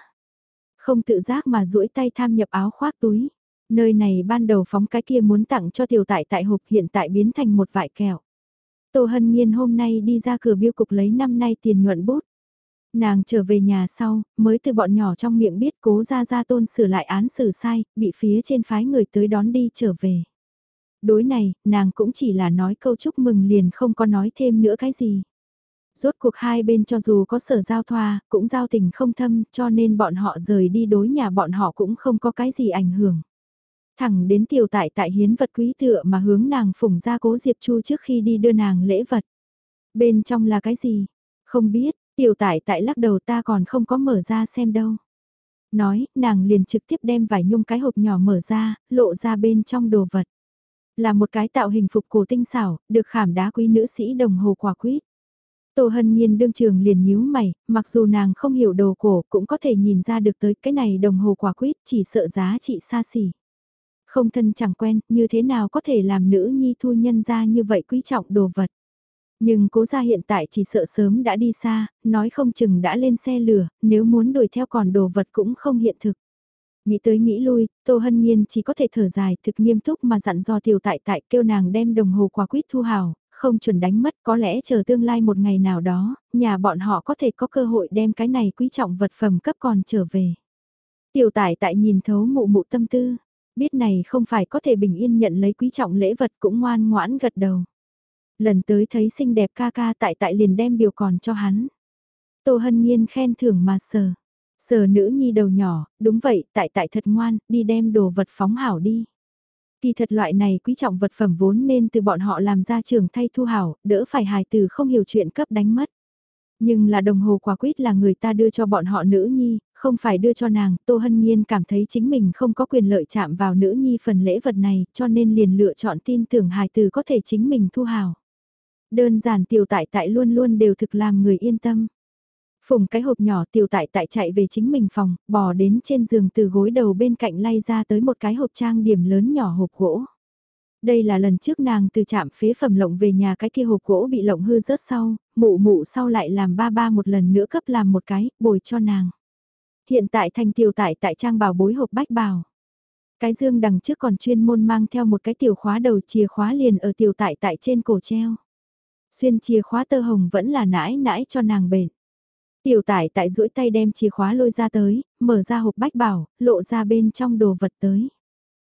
Không tự giác mà duỗi tay tham nhập áo khoác túi. Nơi này ban đầu phóng cái kia muốn tặng cho tiểu tại tại hộp hiện tại biến thành một vại kẹo. Tô Hân Nhiên hôm nay đi ra cửa biêu cục lấy năm nay tiền nhuận bút. Nàng trở về nhà sau, mới từ bọn nhỏ trong miệng biết cố ra ra tôn sửa lại án xử sai, bị phía trên phái người tới đón đi trở về. Đối này, nàng cũng chỉ là nói câu chúc mừng liền không có nói thêm nữa cái gì. Rốt cuộc hai bên cho dù có sở giao thoa, cũng giao tình không thâm cho nên bọn họ rời đi đối nhà bọn họ cũng không có cái gì ảnh hưởng. Thẳng đến tiểu tại tại hiến vật quý tựa mà hướng nàng phủng ra cố Diệp Chu trước khi đi đưa nàng lễ vật. Bên trong là cái gì? Không biết, tiểu tại tại lắc đầu ta còn không có mở ra xem đâu. Nói, nàng liền trực tiếp đem vải nhung cái hộp nhỏ mở ra, lộ ra bên trong đồ vật. Là một cái tạo hình phục cổ tinh xảo, được khảm đá quý nữ sĩ đồng hồ quả quýt. Tô Hân Nhiên đương trường liền nhíu mày, mặc dù nàng không hiểu đồ cổ cũng có thể nhìn ra được tới cái này đồng hồ quả quýt chỉ sợ giá trị xa xỉ. Không thân chẳng quen, như thế nào có thể làm nữ nhi thu nhân ra như vậy quý trọng đồ vật. Nhưng cố gia hiện tại chỉ sợ sớm đã đi xa, nói không chừng đã lên xe lửa, nếu muốn đuổi theo còn đồ vật cũng không hiện thực. Nghĩ tới nghĩ lui, Tô Hân Nhiên chỉ có thể thở dài thực nghiêm túc mà dặn dò tiểu tại tại kêu nàng đem đồng hồ quả quýt thu hào, không chuẩn đánh mất có lẽ chờ tương lai một ngày nào đó, nhà bọn họ có thể có cơ hội đem cái này quý trọng vật phẩm cấp còn trở về. Tiểu tại tại nhìn thấu mụ mụ tâm tư, biết này không phải có thể bình yên nhận lấy quý trọng lễ vật cũng ngoan ngoãn gật đầu. Lần tới thấy xinh đẹp ca ca tại tại liền đem biểu còn cho hắn. Tô Hân Nhiên khen thưởng mà sờ. Sờ nữ nhi đầu nhỏ, đúng vậy, tại tại thật ngoan, đi đem đồ vật phóng hảo đi. Kỳ thật loại này quý trọng vật phẩm vốn nên từ bọn họ làm ra trường thay thu hảo, đỡ phải hài từ không hiểu chuyện cấp đánh mất. Nhưng là đồng hồ quả quýt là người ta đưa cho bọn họ nữ nhi, không phải đưa cho nàng, Tô Hân Nhiên cảm thấy chính mình không có quyền lợi chạm vào nữ nhi phần lễ vật này, cho nên liền lựa chọn tin tưởng hài từ có thể chính mình thu hào. Đơn giản tiểu tại tại luôn luôn đều thực làm người yên tâm. Phùng cái hộp nhỏ tiểu tại tại chạy về chính mình phòng, bò đến trên giường từ gối đầu bên cạnh lay ra tới một cái hộp trang điểm lớn nhỏ hộp gỗ. Đây là lần trước nàng từ trạm phế phẩm lộng về nhà cái kia hộp gỗ bị lộng hư rớt sau, mụ mụ sau lại làm ba ba một lần nữa cấp làm một cái, bồi cho nàng. Hiện tại thành tiểu tại tại trang bảo bối hộp bách bảo. Cái dương đằng trước còn chuyên môn mang theo một cái tiểu khóa đầu chìa khóa liền ở tiểu tại tại trên cổ treo. Xuyên chìa khóa tơ hồng vẫn là nãi nãi cho nàng bền. Tiểu tải tại duỗi tay đem chìa khóa lôi ra tới, mở ra hộp bách bảo, lộ ra bên trong đồ vật tới.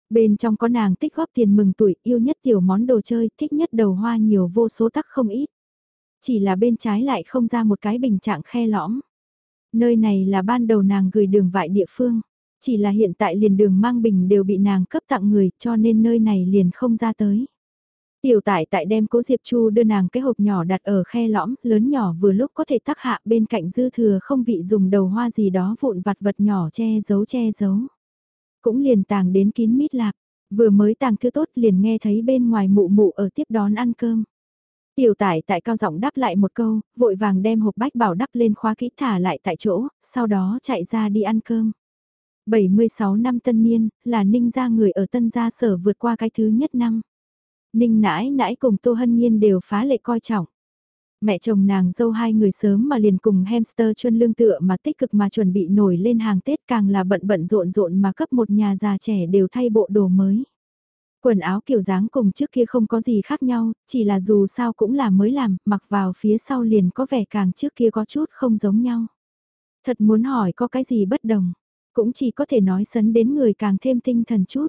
Bên trong có nàng tích góp tiền mừng tuổi, yêu nhất tiểu món đồ chơi, thích nhất đầu hoa nhiều vô số tắc không ít. Chỉ là bên trái lại không ra một cái bình trạng khe lõm. Nơi này là ban đầu nàng gửi đường vại địa phương. Chỉ là hiện tại liền đường mang bình đều bị nàng cấp tặng người cho nên nơi này liền không ra tới. Tiểu tại tại đem cố Diệp Chu đưa nàng cái hộp nhỏ đặt ở khe lõm, lớn nhỏ vừa lúc có thể tắc hạ bên cạnh dư thừa không vị dùng đầu hoa gì đó vụn vặt vật nhỏ che giấu che giấu. Cũng liền tàng đến kín mít lạc, vừa mới tàng thư tốt liền nghe thấy bên ngoài mụ mụ ở tiếp đón ăn cơm. Tiểu tải tại cao giọng đáp lại một câu, vội vàng đem hộp bách bảo đắp lên khóa kỹ thả lại tại chỗ, sau đó chạy ra đi ăn cơm. 76 năm tân niên, là ninh gia người ở tân gia sở vượt qua cái thứ nhất năm. Ninh nãi nãi cùng Tô Hân Nhiên đều phá lệ coi trọng. Mẹ chồng nàng dâu hai người sớm mà liền cùng hamster chuân lương tựa mà tích cực mà chuẩn bị nổi lên hàng Tết càng là bận bận rộn rộn mà cấp một nhà già trẻ đều thay bộ đồ mới. Quần áo kiểu dáng cùng trước kia không có gì khác nhau, chỉ là dù sao cũng là mới làm, mặc vào phía sau liền có vẻ càng trước kia có chút không giống nhau. Thật muốn hỏi có cái gì bất đồng, cũng chỉ có thể nói sấn đến người càng thêm tinh thần chút.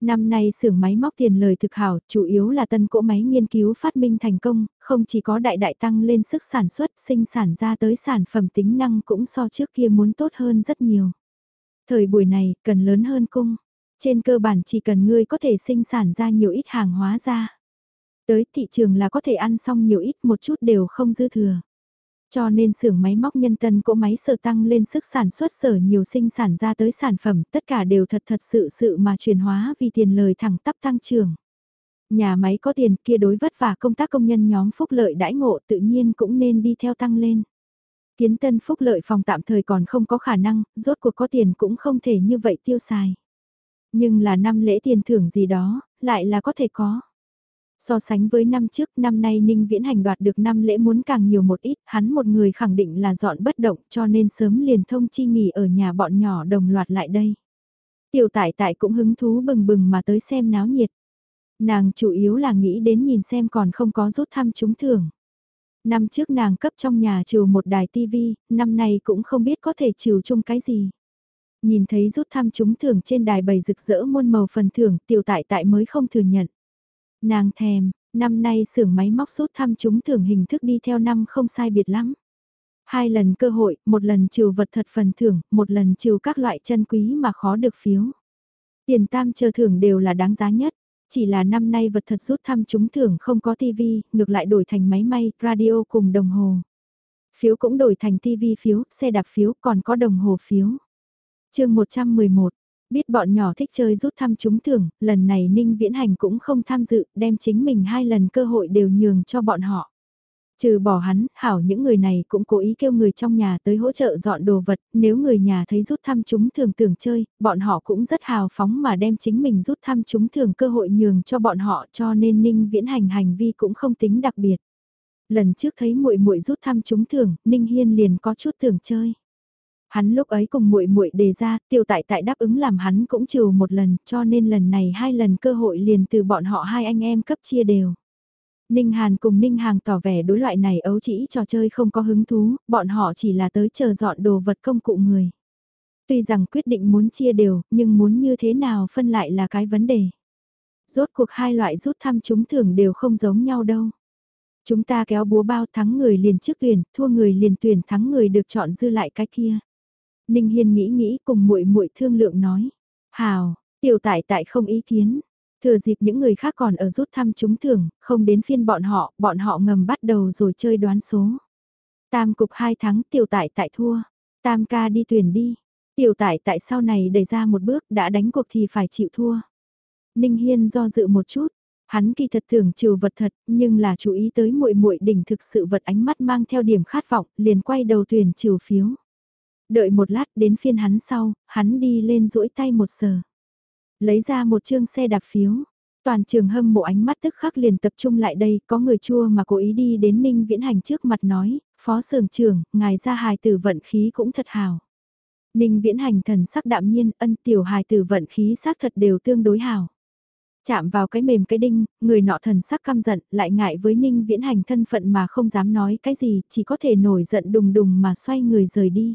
Năm nay xưởng máy móc tiền lời thực hảo, chủ yếu là tân cỗ máy nghiên cứu phát minh thành công, không chỉ có đại đại tăng lên sức sản xuất, sinh sản ra tới sản phẩm tính năng cũng so trước kia muốn tốt hơn rất nhiều. Thời buổi này, cần lớn hơn cung. Trên cơ bản chỉ cần ngươi có thể sinh sản ra nhiều ít hàng hóa ra. Tới thị trường là có thể ăn xong nhiều ít một chút đều không dư thừa. Cho nên xưởng máy móc nhân tân cỗ máy sở tăng lên sức sản xuất sở nhiều sinh sản ra tới sản phẩm, tất cả đều thật thật sự sự mà chuyển hóa vì tiền lời thẳng tắp tăng trưởng. Nhà máy có tiền kia đối vất vả công tác công nhân nhóm phúc lợi đãi ngộ tự nhiên cũng nên đi theo tăng lên. Kiến tân phúc lợi phòng tạm thời còn không có khả năng, rốt cuộc có tiền cũng không thể như vậy tiêu xài. Nhưng là năm lễ tiền thưởng gì đó, lại là có thể có. So sánh với năm trước, năm nay Ninh Viễn Hành đoạt được năm lễ muốn càng nhiều một ít, hắn một người khẳng định là dọn bất động cho nên sớm liền thông chi nghỉ ở nhà bọn nhỏ đồng loạt lại đây. Tiểu tại tại cũng hứng thú bừng bừng mà tới xem náo nhiệt. Nàng chủ yếu là nghĩ đến nhìn xem còn không có rút thăm trúng thưởng. Năm trước nàng cấp trong nhà trừ một đài tivi, năm nay cũng không biết có thể trừ chung cái gì. Nhìn thấy rút thăm trúng thưởng trên đài bầy rực rỡ muôn màu phần thưởng tiểu tại tại mới không thừa nhận. Nàng thèm, năm nay xưởng máy móc rút thăm trúng thưởng hình thức đi theo năm không sai biệt lắm. Hai lần cơ hội, một lần trừ vật thật phần thưởng, một lần trừ các loại chân quý mà khó được phiếu. Tiền tam chờ thưởng đều là đáng giá nhất. Chỉ là năm nay vật thật rút thăm trúng thưởng không có tivi, ngược lại đổi thành máy may, radio cùng đồng hồ. Phiếu cũng đổi thành tivi phiếu, xe đạp phiếu, còn có đồng hồ phiếu chương 111, Biết bọn nhỏ thích chơi rút thăm trúng thưởng, lần này Ninh Viễn Hành cũng không tham dự, đem chính mình hai lần cơ hội đều nhường cho bọn họ. Trừ bỏ hắn, hảo những người này cũng cố ý kêu người trong nhà tới hỗ trợ dọn đồ vật, nếu người nhà thấy rút thăm chúng thường tưởng chơi, bọn họ cũng rất hào phóng mà đem chính mình rút thăm chúng thường cơ hội nhường cho bọn họ cho nên Ninh Viễn Hành hành vi cũng không tính đặc biệt. Lần trước thấy muội muội rút thăm trúng thưởng, Ninh Hiên liền có chút tưởng chơi. Hắn lúc ấy cùng muội muội đề ra, tiêu tại tại đáp ứng làm hắn cũng trừ một lần, cho nên lần này hai lần cơ hội liền từ bọn họ hai anh em cấp chia đều. Ninh Hàn cùng Ninh Hàng tỏ vẻ đối loại này ấu chỉ trò chơi không có hứng thú, bọn họ chỉ là tới chờ dọn đồ vật công cụ người. Tuy rằng quyết định muốn chia đều, nhưng muốn như thế nào phân lại là cái vấn đề. Rốt cuộc hai loại rút thăm chúng thưởng đều không giống nhau đâu. Chúng ta kéo búa bao thắng người liền trước tuyển, thua người liền tuyển thắng người được chọn dư lại cái kia. Ninh Hiên nghĩ nghĩ cùng muội muội thương lượng nói. Hào, tiểu tại tại không ý kiến. Thừa dịp những người khác còn ở rút thăm trúng thưởng, không đến phiên bọn họ, bọn họ ngầm bắt đầu rồi chơi đoán số. Tam cục hai thắng tiểu tại tại thua. Tam ca đi tuyển đi. Tiểu tại tại sau này đẩy ra một bước đã đánh cuộc thì phải chịu thua. Ninh Hiên do dự một chút, hắn kỳ thật tưởng trừ vật thật, nhưng là chú ý tới muội muội đỉnh thực sự vật ánh mắt mang theo điểm khát vọng, liền quay đầu tuyển trừ phiếu. Đợi một lát đến phiên hắn sau, hắn đi lên duỗi tay một sờ. Lấy ra một chương xe đạp phiếu. Toàn trường hâm mộ ánh mắt tức khắc liền tập trung lại đây, có người chua mà cố ý đi đến Ninh Viễn Hành trước mặt nói, Phó Sưởng trưởng, ngài ra hài tử vận khí cũng thật hào. Ninh Viễn Hành thần sắc đạm nhiên, ân tiểu hài tử vận khí xác thật đều tương đối hào. Chạm vào cái mềm cái đinh, người nọ thần sắc căm giận, lại ngại với Ninh Viễn Hành thân phận mà không dám nói cái gì, chỉ có thể nổi giận đùng đùng mà xoay người rời đi.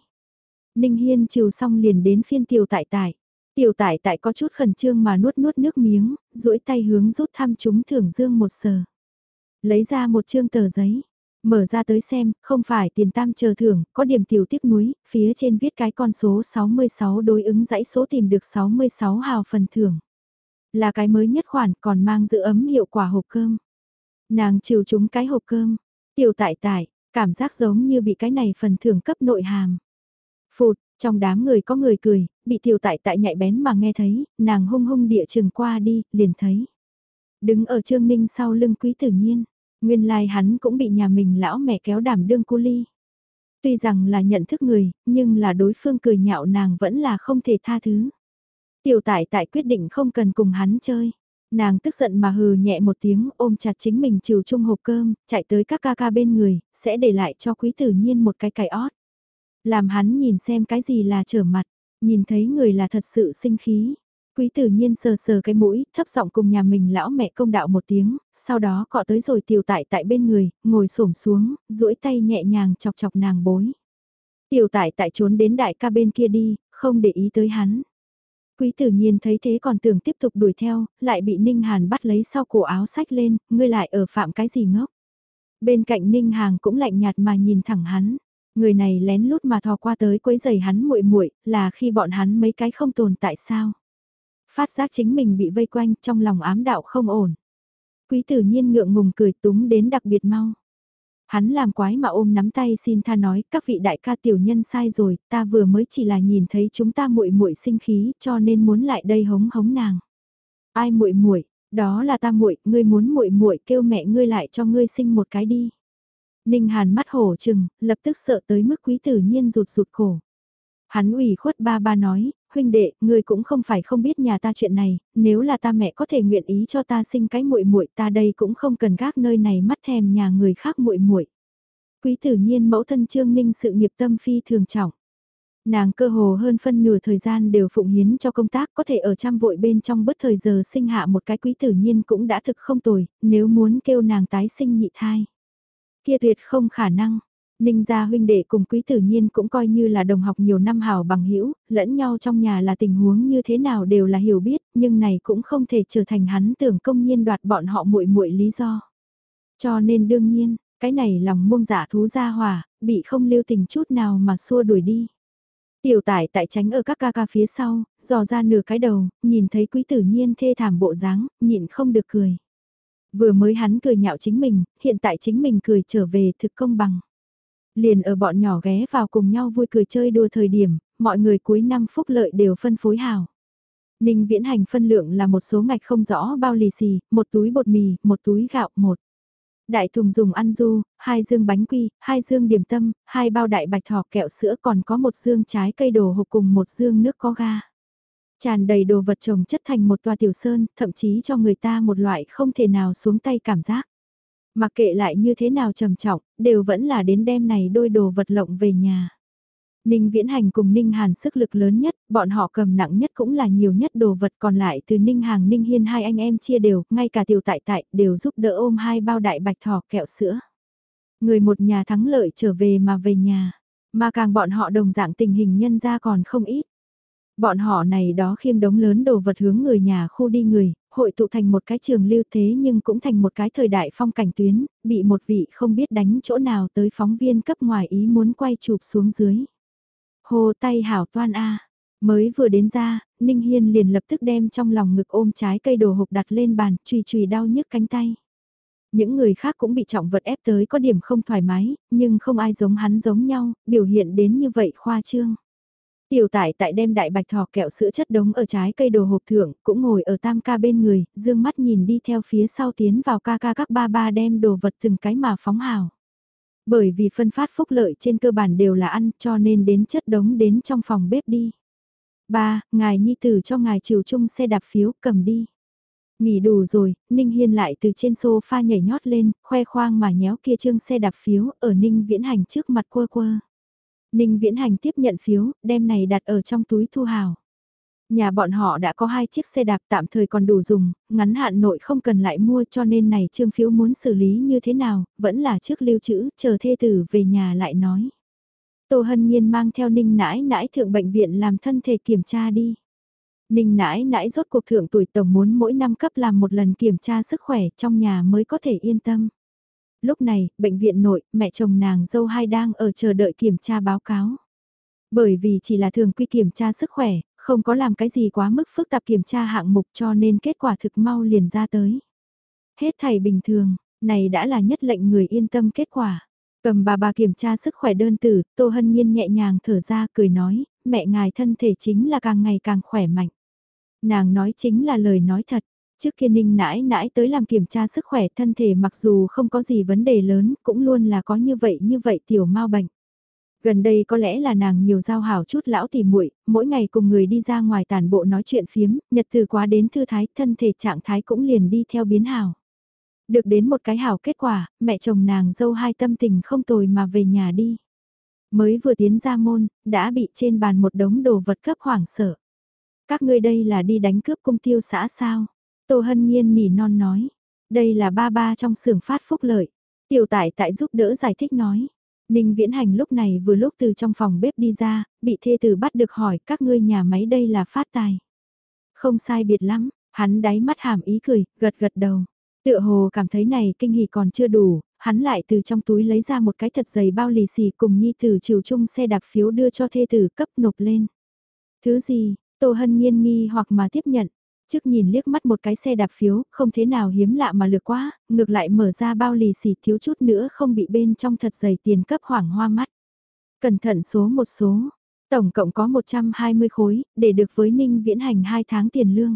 Ninh Hiên chiều xong liền đến phiên tiểu tại tại. Tiểu tại tại có chút khẩn trương mà nuốt nuốt nước miếng, duỗi tay hướng rút thăm chúng thưởng dương một sờ. Lấy ra một chương tờ giấy, mở ra tới xem, không phải tiền tam chờ thưởng, có điểm tiểu tiếc núi, phía trên viết cái con số 66 đối ứng dãy số tìm được 66 hào phần thưởng. Là cái mới nhất khoản còn mang giữ ấm hiệu quả hộp cơm. Nàng chiều chúng cái hộp cơm, tiểu tại tại, cảm giác giống như bị cái này phần thưởng cấp nội hàm. Phụt, trong đám người có người cười, bị tiểu tại tại nhạy bén mà nghe thấy, nàng hung hung địa trường qua đi, liền thấy. Đứng ở trương ninh sau lưng quý tử nhiên, nguyên lai like hắn cũng bị nhà mình lão mẹ kéo đảm đương cu ly. Tuy rằng là nhận thức người, nhưng là đối phương cười nhạo nàng vẫn là không thể tha thứ. Tiểu tại tại quyết định không cần cùng hắn chơi. Nàng tức giận mà hừ nhẹ một tiếng ôm chặt chính mình chiều chung hộp cơm, chạy tới các ca ca bên người, sẽ để lại cho quý tử nhiên một cái cài ót. Làm hắn nhìn xem cái gì là trở mặt, nhìn thấy người là thật sự sinh khí. Quý tử nhiên sờ sờ cái mũi, thấp giọng cùng nhà mình lão mẹ công đạo một tiếng, sau đó cọ tới rồi tiểu tại tại bên người, ngồi xổm xuống, duỗi tay nhẹ nhàng chọc chọc nàng bối. Tiểu tại tại trốn đến đại ca bên kia đi, không để ý tới hắn. Quý tử nhiên thấy thế còn tưởng tiếp tục đuổi theo, lại bị Ninh Hàn bắt lấy sau cổ áo sách lên, ngươi lại ở phạm cái gì ngốc. Bên cạnh Ninh Hàng cũng lạnh nhạt mà nhìn thẳng hắn. Người này lén lút mà thò qua tới quấy giày hắn muội muội là khi bọn hắn mấy cái không tồn tại sao. Phát giác chính mình bị vây quanh trong lòng ám đạo không ổn. Quý tử nhiên ngượng ngùng cười túng đến đặc biệt mau. Hắn làm quái mà ôm nắm tay xin tha nói, các vị đại ca tiểu nhân sai rồi, ta vừa mới chỉ là nhìn thấy chúng ta muội muội sinh khí, cho nên muốn lại đây hống hống nàng. Ai muội muội, đó là ta muội, ngươi muốn muội muội kêu mẹ ngươi lại cho ngươi sinh một cái đi. Ninh Hàn mắt hổ chừng, lập tức sợ tới mức quý tử nhiên rụt rụt cổ. Hắn ủy khuất ba ba nói, huynh đệ, ngươi cũng không phải không biết nhà ta chuyện này, nếu là ta mẹ có thể nguyện ý cho ta sinh cái muội muội, ta đây cũng không cần gác nơi này mắt thèm nhà người khác muội muội. Quý tử nhiên mẫu thân Trương Ninh sự nghiệp tâm phi thường trọng. Nàng cơ hồ hơn phân nửa thời gian đều phụng hiến cho công tác có thể ở trăm vội bên trong bất thời giờ sinh hạ một cái quý tử nhiên cũng đã thực không tồi, nếu muốn kêu nàng tái sinh nhị thai. Kia tuyệt không khả năng. Ninh gia huynh đệ cùng quý tử nhiên cũng coi như là đồng học nhiều năm hảo bằng hữu lẫn nhau trong nhà là tình huống như thế nào đều là hiểu biết, nhưng này cũng không thể trở thành hắn tưởng công nhiên đoạt bọn họ muội muội lý do. Cho nên đương nhiên, cái này lòng muông giả thú ra hòa, bị không lưu tình chút nào mà xua đuổi đi. Tiểu tải tại tránh ở các ca ca phía sau, dò ra nửa cái đầu, nhìn thấy quý tử nhiên thê thảm bộ dáng, nhịn không được cười. Vừa mới hắn cười nhạo chính mình, hiện tại chính mình cười trở về thực công bằng. Liền ở bọn nhỏ ghé vào cùng nhau vui cười chơi đua thời điểm, mọi người cuối năm phúc lợi đều phân phối hào. Ninh viễn hành phân lượng là một số ngạch không rõ bao lì xì, một túi bột mì, một túi gạo, một. Đại thùng dùng ăn du, hai dương bánh quy, hai dương điểm tâm, hai bao đại bạch thỏ kẹo sữa còn có một dương trái cây đồ hộp cùng một dương nước có ga. Tràn đầy đồ vật trồng chất thành một tòa tiểu sơn, thậm chí cho người ta một loại không thể nào xuống tay cảm giác. Mặc kệ lại như thế nào trầm trọng, đều vẫn là đến đêm này đôi đồ vật lộng về nhà. Ninh Viễn Hành cùng Ninh Hàn sức lực lớn nhất, bọn họ cầm nặng nhất cũng là nhiều nhất đồ vật còn lại từ Ninh Hàng Ninh Hiên hai anh em chia đều, ngay cả tiểu tại tại đều giúp đỡ ôm hai bao đại bạch thỏ kẹo sữa. Người một nhà thắng lợi trở về mà về nhà, mà càng bọn họ đồng dạng tình hình nhân ra còn không ít. Bọn họ này đó khiêng đống lớn đồ vật hướng người nhà khu đi người, hội tụ thành một cái trường lưu thế nhưng cũng thành một cái thời đại phong cảnh tuyến, bị một vị không biết đánh chỗ nào tới phóng viên cấp ngoài ý muốn quay chụp xuống dưới. Hồ tay hảo toan A. Mới vừa đến ra, Ninh Hiên liền lập tức đem trong lòng ngực ôm trái cây đồ hộp đặt lên bàn, chùy chùy đau nhức cánh tay. Những người khác cũng bị trọng vật ép tới có điểm không thoải mái, nhưng không ai giống hắn giống nhau, biểu hiện đến như vậy khoa trương. Tiểu tại tại đem đại bạch thỏ kẹo sữa chất đống ở trái cây đồ hộp thượng, cũng ngồi ở tam ca bên người, dương mắt nhìn đi theo phía sau tiến vào ca ca các ba ba đem đồ vật từng cái mà phóng hào. Bởi vì phân phát phúc lợi trên cơ bản đều là ăn cho nên đến chất đống đến trong phòng bếp đi. Ba, ngài nhi tử cho ngài chiều chung xe đạp phiếu cầm đi. Nghỉ đủ rồi, Ninh Hiên lại từ trên sofa nhảy nhót lên, khoe khoang mà nhéo kia trương xe đạp phiếu ở Ninh Viễn Hành trước mặt quơ quơ. Ninh Viễn Hành tiếp nhận phiếu, đem này đặt ở trong túi thu hào. Nhà bọn họ đã có hai chiếc xe đạp tạm thời còn đủ dùng, ngắn hạn nội không cần lại mua cho nên này trương phiếu muốn xử lý như thế nào, vẫn là trước lưu trữ, chờ thê tử về nhà lại nói. Tô Hân Nhiên mang theo Ninh nãi nãi thượng bệnh viện làm thân thể kiểm tra đi. Ninh nãi nãi rốt cuộc thượng tuổi tổng muốn mỗi năm cấp làm một lần kiểm tra sức khỏe trong nhà mới có thể yên tâm. Lúc này, bệnh viện nội, mẹ chồng nàng dâu hai đang ở chờ đợi kiểm tra báo cáo. Bởi vì chỉ là thường quy kiểm tra sức khỏe, không có làm cái gì quá mức phức tạp kiểm tra hạng mục cho nên kết quả thực mau liền ra tới. Hết thầy bình thường, này đã là nhất lệnh người yên tâm kết quả. Cầm bà bà kiểm tra sức khỏe đơn tử, Tô Hân Nhiên nhẹ nhàng thở ra cười nói, mẹ ngài thân thể chính là càng ngày càng khỏe mạnh. Nàng nói chính là lời nói thật, trước kia ninh nãi nãi tới làm kiểm tra sức khỏe thân thể mặc dù không có gì vấn đề lớn, cũng luôn là có như vậy như vậy tiểu mau bệnh. Gần đây có lẽ là nàng nhiều giao hảo chút lão tỉ muội, mỗi ngày cùng người đi ra ngoài tàn bộ nói chuyện phiếm, nhật từ quá đến thư thái, thân thể trạng thái cũng liền đi theo biến hảo. Được đến một cái hảo kết quả, mẹ chồng nàng dâu hai tâm tình không tồi mà về nhà đi. Mới vừa tiến ra môn, đã bị trên bàn một đống đồ vật cấp hoảng sợ. Các ngươi đây là đi đánh cướp cung tiêu xã sao? Tô Hân Nhiên nỉ non nói. Đây là ba ba trong xưởng phát phúc lợi. Tiểu tải tại giúp đỡ giải thích nói. Ninh Viễn Hành lúc này vừa lúc từ trong phòng bếp đi ra, bị thê tử bắt được hỏi các ngươi nhà máy đây là phát tài. Không sai biệt lắm, hắn đáy mắt hàm ý cười, gật gật đầu. Tựa hồ cảm thấy này kinh hỉ còn chưa đủ, hắn lại từ trong túi lấy ra một cái thật dày bao lì xì cùng nhi tử chiều chung xe đạp phiếu đưa cho thê tử cấp nộp lên. Thứ gì, Tô Hân nhiên nghi hoặc mà tiếp nhận. Trước nhìn liếc mắt một cái xe đạp phiếu, không thế nào hiếm lạ mà lược quá, ngược lại mở ra bao lì xì thiếu chút nữa không bị bên trong thật dày tiền cấp hoảng hoa mắt. Cẩn thận số một số, tổng cộng có 120 khối, để được với Ninh Viễn Hành 2 tháng tiền lương.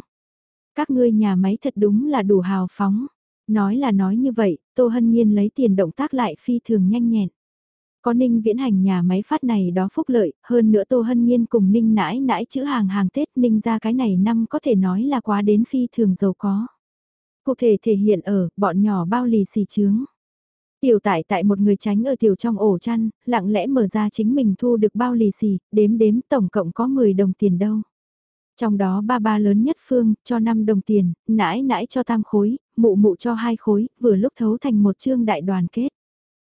Các ngươi nhà máy thật đúng là đủ hào phóng. Nói là nói như vậy, Tô Hân Nhiên lấy tiền động tác lại phi thường nhanh nhẹn. Có Ninh viễn hành nhà máy phát này đó phúc lợi, hơn nữa Tô Hân Nhiên cùng Ninh nãi nãi chữ hàng hàng Tết Ninh ra cái này năm có thể nói là quá đến phi thường giàu có. Cụ thể thể hiện ở, bọn nhỏ bao lì xì trướng. Tiểu tại tại một người tránh ở tiểu trong ổ chăn, lặng lẽ mở ra chính mình thu được bao lì xì, đếm đếm tổng cộng có 10 đồng tiền đâu. Trong đó ba ba lớn nhất phương, cho 5 đồng tiền, nãi nãi cho tam khối, mụ mụ cho hai khối, vừa lúc thấu thành một chương đại đoàn kết.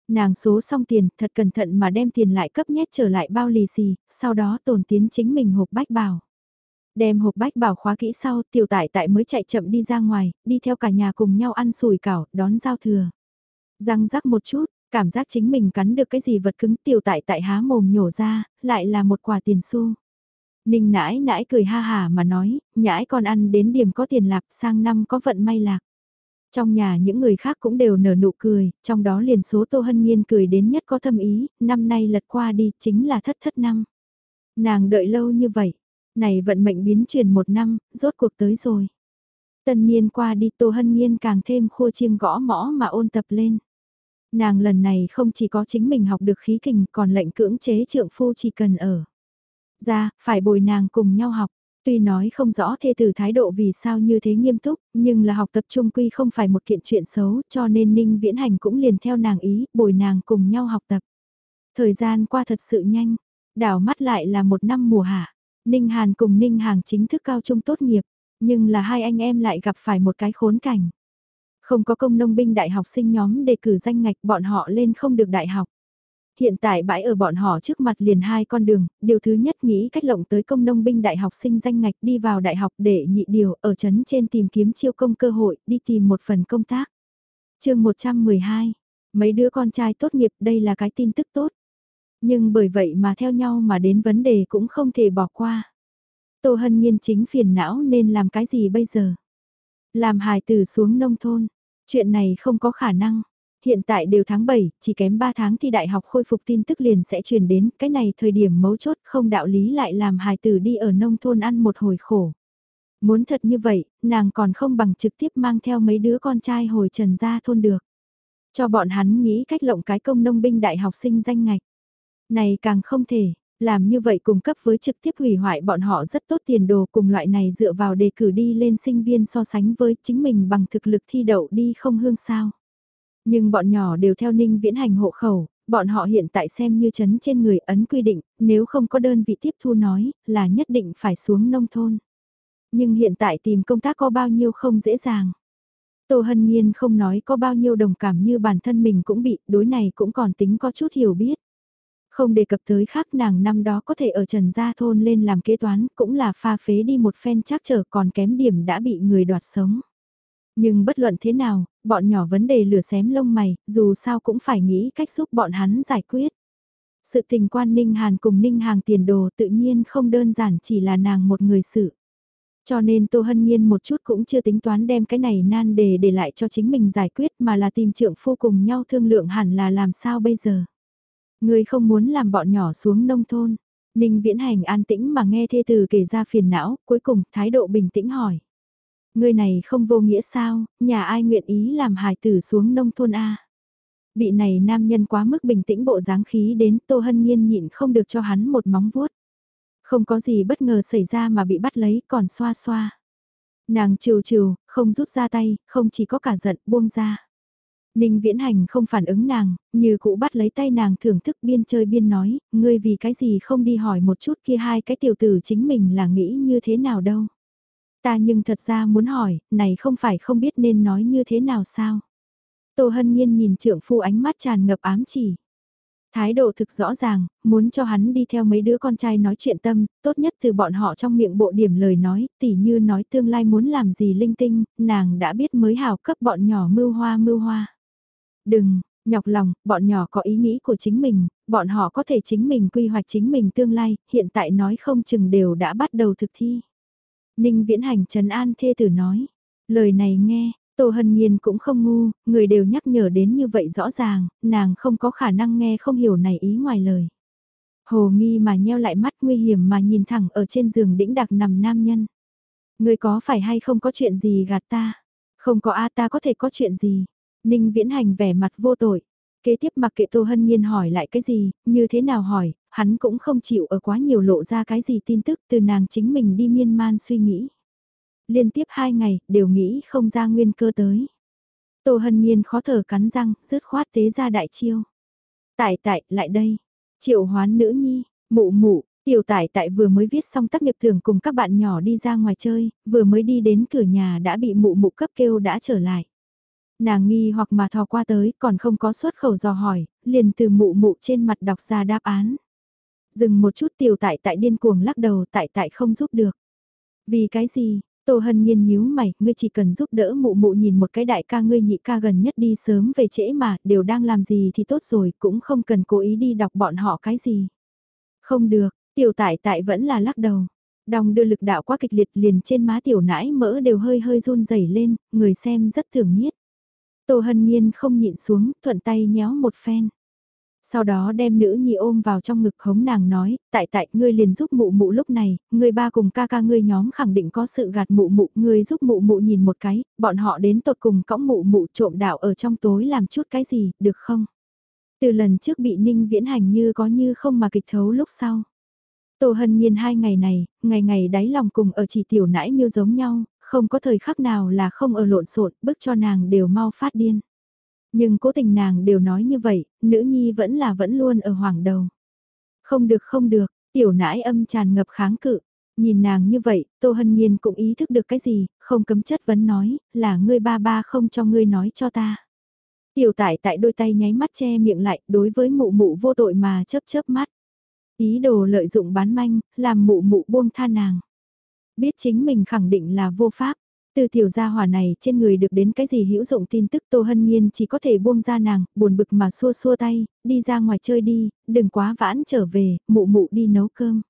Nàng số xong tiền, thật cẩn thận mà đem tiền lại cấp nhét trở lại bao lì xì, sau đó tồn tiến chính mình hộp bách bảo. Đem hộp bách bảo khóa kỹ sau, tiểu tại tại mới chạy chậm đi ra ngoài, đi theo cả nhà cùng nhau ăn sủi cảo, đón giao thừa. Răng rắc một chút, cảm giác chính mình cắn được cái gì vật cứng tiểu tại tại há mồm nhổ ra, lại là một quả tiền xu. Ninh nãi nãi cười ha hà mà nói, nhãi con ăn đến điểm có tiền lạc sang năm có vận may lạc. Trong nhà những người khác cũng đều nở nụ cười, trong đó liền số Tô Hân Nhiên cười đến nhất có thâm ý, năm nay lật qua đi chính là thất thất năm. Nàng đợi lâu như vậy, này vận mệnh biến chuyển một năm, rốt cuộc tới rồi. Tân niên qua đi Tô Hân Nhiên càng thêm khua chiêng gõ mõ mà ôn tập lên. Nàng lần này không chỉ có chính mình học được khí kình còn lệnh cưỡng chế trượng phu chỉ cần ở. Ra, phải bồi nàng cùng nhau học. Tuy nói không rõ thê tử thái độ vì sao như thế nghiêm túc, nhưng là học tập trung quy không phải một kiện chuyện xấu, cho nên Ninh Viễn Hành cũng liền theo nàng ý, bồi nàng cùng nhau học tập. Thời gian qua thật sự nhanh, đảo mắt lại là một năm mùa hạ. Ninh Hàn cùng Ninh Hàng chính thức cao trung tốt nghiệp, nhưng là hai anh em lại gặp phải một cái khốn cảnh. Không có công nông binh đại học sinh nhóm đề cử danh ngạch bọn họ lên không được đại học. Hiện tại bãi ở bọn họ trước mặt liền hai con đường, điều thứ nhất nghĩ cách lộng tới công nông binh đại học sinh danh ngạch đi vào đại học để nhị điều ở chấn trên tìm kiếm chiêu công cơ hội đi tìm một phần công tác. chương 112, mấy đứa con trai tốt nghiệp đây là cái tin tức tốt. Nhưng bởi vậy mà theo nhau mà đến vấn đề cũng không thể bỏ qua. Tô Hân Nhiên chính phiền não nên làm cái gì bây giờ? Làm hài tử xuống nông thôn. Chuyện này không có khả năng. Hiện tại đều tháng 7, chỉ kém 3 tháng thì đại học khôi phục tin tức liền sẽ truyền đến, cái này thời điểm mấu chốt không đạo lý lại làm hài tử đi ở nông thôn ăn một hồi khổ. Muốn thật như vậy, nàng còn không bằng trực tiếp mang theo mấy đứa con trai hồi trần ra thôn được. Cho bọn hắn nghĩ cách lộng cái công nông binh đại học sinh danh ngạch. Này càng không thể, làm như vậy cung cấp với trực tiếp hủy hoại bọn họ rất tốt tiền đồ cùng loại này dựa vào đề cử đi lên sinh viên so sánh với chính mình bằng thực lực thi đậu đi không hương sao. Nhưng bọn nhỏ đều theo ninh viễn hành hộ khẩu, bọn họ hiện tại xem như chấn trên người ấn quy định, nếu không có đơn vị tiếp thu nói, là nhất định phải xuống nông thôn. Nhưng hiện tại tìm công tác có bao nhiêu không dễ dàng. Tô Hân Nhiên không nói có bao nhiêu đồng cảm như bản thân mình cũng bị, đối này cũng còn tính có chút hiểu biết. Không đề cập tới khác nàng năm đó có thể ở Trần Gia Thôn lên làm kế toán cũng là pha phế đi một phen chắc trở còn kém điểm đã bị người đoạt sống. Nhưng bất luận thế nào, bọn nhỏ vấn đề lửa xém lông mày, dù sao cũng phải nghĩ cách giúp bọn hắn giải quyết. Sự tình quan Ninh Hàn cùng Ninh Hàng tiền đồ tự nhiên không đơn giản chỉ là nàng một người sự. Cho nên Tô Hân Nhiên một chút cũng chưa tính toán đem cái này nan đề để lại cho chính mình giải quyết mà là tìm trượng phu cùng nhau thương lượng hẳn là làm sao bây giờ. Người không muốn làm bọn nhỏ xuống nông thôn. Ninh Viễn Hành an tĩnh mà nghe thê từ kể ra phiền não, cuối cùng thái độ bình tĩnh hỏi. Người này không vô nghĩa sao, nhà ai nguyện ý làm hài tử xuống nông thôn A. Bị này nam nhân quá mức bình tĩnh bộ dáng khí đến Tô Hân Nhiên nhịn không được cho hắn một móng vuốt. Không có gì bất ngờ xảy ra mà bị bắt lấy còn xoa xoa. Nàng trừ trừ, không rút ra tay, không chỉ có cả giận buông ra. Ninh Viễn Hành không phản ứng nàng, như cũ bắt lấy tay nàng thưởng thức biên chơi biên nói, ngươi vì cái gì không đi hỏi một chút kia hai cái tiểu tử chính mình là nghĩ như thế nào đâu. Ta nhưng thật ra muốn hỏi, này không phải không biết nên nói như thế nào sao. Tô Hân Nhiên nhìn trượng phu ánh mắt tràn ngập ám chỉ. Thái độ thực rõ ràng, muốn cho hắn đi theo mấy đứa con trai nói chuyện tâm, tốt nhất từ bọn họ trong miệng bộ điểm lời nói, tỉ như nói tương lai muốn làm gì linh tinh, nàng đã biết mới hào cấp bọn nhỏ mưu hoa mưu hoa. Đừng, nhọc lòng, bọn nhỏ có ý nghĩ của chính mình, bọn họ có thể chính mình quy hoạch chính mình tương lai, hiện tại nói không chừng đều đã bắt đầu thực thi. Ninh Viễn Hành trấn An thê tử nói, lời này nghe, Tô Hân Nhiên cũng không ngu, người đều nhắc nhở đến như vậy rõ ràng, nàng không có khả năng nghe không hiểu này ý ngoài lời. Hồ nghi mà nheo lại mắt nguy hiểm mà nhìn thẳng ở trên giường đĩnh đặc nằm nam nhân. Người có phải hay không có chuyện gì gạt ta? Không có a ta có thể có chuyện gì? Ninh Viễn Hành vẻ mặt vô tội. Kế tiếp mặc kệ Tô Hân Nhiên hỏi lại cái gì, như thế nào hỏi, hắn cũng không chịu ở quá nhiều lộ ra cái gì tin tức từ nàng chính mình đi miên man suy nghĩ. Liên tiếp hai ngày, đều nghĩ không ra nguyên cơ tới. Tô Hân Nhiên khó thở cắn răng, rứt khoát tế ra đại chiêu. Tại tại, lại đây. Triệu hoán nữ nhi, mụ mụ, tiểu tải tại vừa mới viết xong tác nghiệp thường cùng các bạn nhỏ đi ra ngoài chơi, vừa mới đi đến cửa nhà đã bị mụ mụ cấp kêu đã trở lại. Nàng nghi hoặc mà thò qua tới còn không có xuất khẩu dò hỏi, liền từ mụ mụ trên mặt đọc ra đáp án. Dừng một chút tiểu tại tại điên cuồng lắc đầu tại tại không giúp được. Vì cái gì, Tô Hân Nhiên nhíu mày, ngươi chỉ cần giúp đỡ mụ mụ nhìn một cái đại ca ngươi nhị ca gần nhất đi sớm về trễ mà, đều đang làm gì thì tốt rồi, cũng không cần cố ý đi đọc bọn họ cái gì. Không được, tiểu tại tại vẫn là lắc đầu. đồng đưa lực đạo quá kịch liệt liền trên má tiểu nãi mỡ đều hơi hơi run rẩy lên, người xem rất thường nhiết. Tô Hân Nhiên không nhịn xuống, thuận tay nhéo một phen. Sau đó đem nữ nhi ôm vào trong ngực hống nàng nói, tại tại, ngươi liền giúp mụ mụ lúc này, ngươi ba cùng ca ca ngươi nhóm khẳng định có sự gạt mụ mụ, ngươi giúp mụ mụ nhìn một cái, bọn họ đến tột cùng cõng mụ mụ trộm đạo ở trong tối làm chút cái gì, được không? Từ lần trước bị ninh viễn hành như có như không mà kịch thấu lúc sau. Tô Hân Nhiên hai ngày này, ngày ngày đáy lòng cùng ở chỉ tiểu nãi miêu giống nhau, không có thời khắc nào là không ở lộn xộn, bức cho nàng đều mau phát điên. Nhưng cố tình nàng đều nói như vậy, nữ nhi vẫn là vẫn luôn ở hoàng đầu. Không được không được, tiểu nãi âm tràn ngập kháng cự. Nhìn nàng như vậy, Tô Hân Nhiên cũng ý thức được cái gì, không cấm chất vấn nói, là ngươi ba ba không cho ngươi nói cho ta. Tiểu tại tại đôi tay nháy mắt che miệng lại, đối với mụ mụ vô tội mà chớp chớp mắt. Ý đồ lợi dụng bán manh, làm mụ mụ buông tha nàng. Biết chính mình khẳng định là vô pháp. Từ tiểu gia hỏa này trên người được đến cái gì hữu dụng tin tức Tô Hân Nhiên chỉ có thể buông ra nàng, buồn bực mà xua xua tay, đi ra ngoài chơi đi, đừng quá vãn trở về, mụ mụ đi nấu cơm.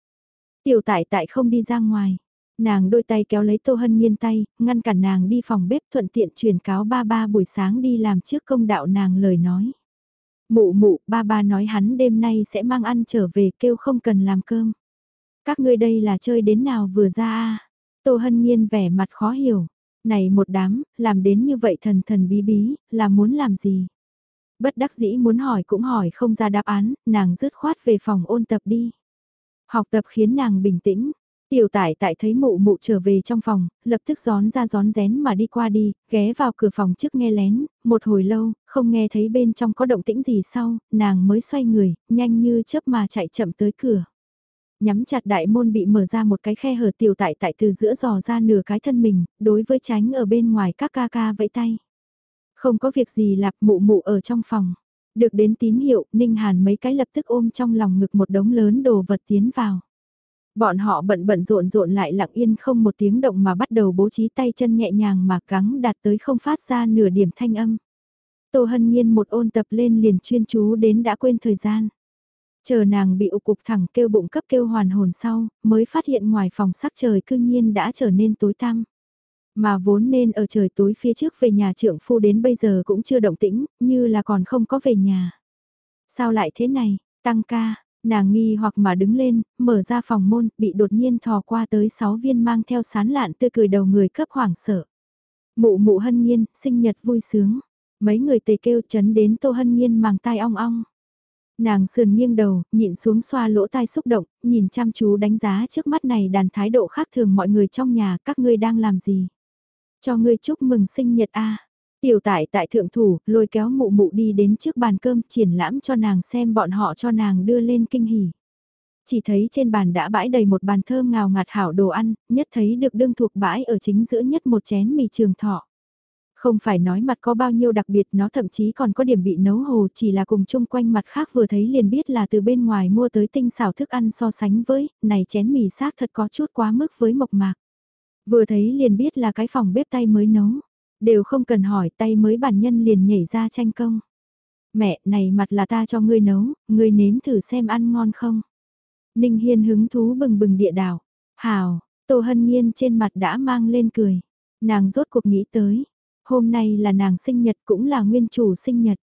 Tiểu tại tại không đi ra ngoài. Nàng đôi tay kéo lấy Tô Hân Nhiên tay, ngăn cản nàng đi phòng bếp thuận tiện truyền cáo ba ba buổi sáng đi làm trước công đạo nàng lời nói. Mụ mụ, ba ba nói hắn đêm nay sẽ mang ăn trở về kêu không cần làm cơm. Các ngươi đây là chơi đến nào vừa ra a Tô Hân Nhiên vẻ mặt khó hiểu. Này một đám, làm đến như vậy thần thần bí bí, là muốn làm gì? Bất đắc dĩ muốn hỏi cũng hỏi không ra đáp án, nàng dứt khoát về phòng ôn tập đi. Học tập khiến nàng bình tĩnh, Tiểu tải tại thấy mụ mụ trở về trong phòng, lập tức gión ra gión rén mà đi qua đi, ghé vào cửa phòng trước nghe lén, một hồi lâu, không nghe thấy bên trong có động tĩnh gì sau, nàng mới xoay người, nhanh như chớp mà chạy chậm tới cửa. Nhắm chặt đại môn bị mở ra một cái khe hở tiểu tại tại từ giữa giò ra nửa cái thân mình, đối với tránh ở bên ngoài các ca ca vẫy tay. Không có việc gì lạp mụ mụ ở trong phòng. Được đến tín hiệu, Ninh Hàn mấy cái lập tức ôm trong lòng ngực một đống lớn đồ vật tiến vào. Bọn họ bận bận rộn rộn lại lặng yên không một tiếng động mà bắt đầu bố trí tay chân nhẹ nhàng mà gắng đạt tới không phát ra nửa điểm thanh âm. Tô Hân Nhiên một ôn tập lên liền chuyên chú đến đã quên thời gian. Chờ nàng bị ụ cục thẳng kêu bụng cấp kêu hoàn hồn sau, mới phát hiện ngoài phòng sắc trời cư nhiên đã trở nên tối tăm. Mà vốn nên ở trời tối phía trước về nhà trưởng phu đến bây giờ cũng chưa động tĩnh, như là còn không có về nhà. Sao lại thế này, tăng ca, Nàng nghi hoặc mà đứng lên, mở ra phòng môn, bị đột nhiên thò qua tới 6 viên mang theo sán lạn tươi cười đầu người cấp hoảng sợ. Mụ mụ hân nhiên, sinh nhật vui sướng. Mấy người tề kêu chấn đến tô hân nhiên màng tai ong ong. Nàng sườn nghiêng đầu, nhịn xuống xoa lỗ tai xúc động, nhìn chăm chú đánh giá trước mắt này đàn thái độ khác thường mọi người trong nhà các ngươi đang làm gì. Cho ngươi chúc mừng sinh nhật a Tiểu tại tại thượng thủ, lôi kéo mụ mụ đi đến trước bàn cơm triển lãm cho nàng xem bọn họ cho nàng đưa lên kinh hỉ. Chỉ thấy trên bàn đã bãi đầy một bàn thơm ngào ngạt hảo đồ ăn, nhất thấy được đương thuộc bãi ở chính giữa nhất một chén mì trường thọ. Không phải nói mặt có bao nhiêu đặc biệt nó thậm chí còn có điểm bị nấu hồ chỉ là cùng chung quanh mặt khác vừa thấy liền biết là từ bên ngoài mua tới tinh xảo thức ăn so sánh với, này chén mì xác thật có chút quá mức với mộc mạc. Vừa thấy liền biết là cái phòng bếp tay mới nấu. Đều không cần hỏi tay mới bản nhân liền nhảy ra tranh công. Mẹ, này mặt là ta cho ngươi nấu, ngươi nếm thử xem ăn ngon không. Ninh Hiên hứng thú bừng bừng địa đảo. Hào, Tô Hân Nhiên trên mặt đã mang lên cười. Nàng rốt cuộc nghĩ tới. Hôm nay là nàng sinh nhật cũng là nguyên chủ sinh nhật.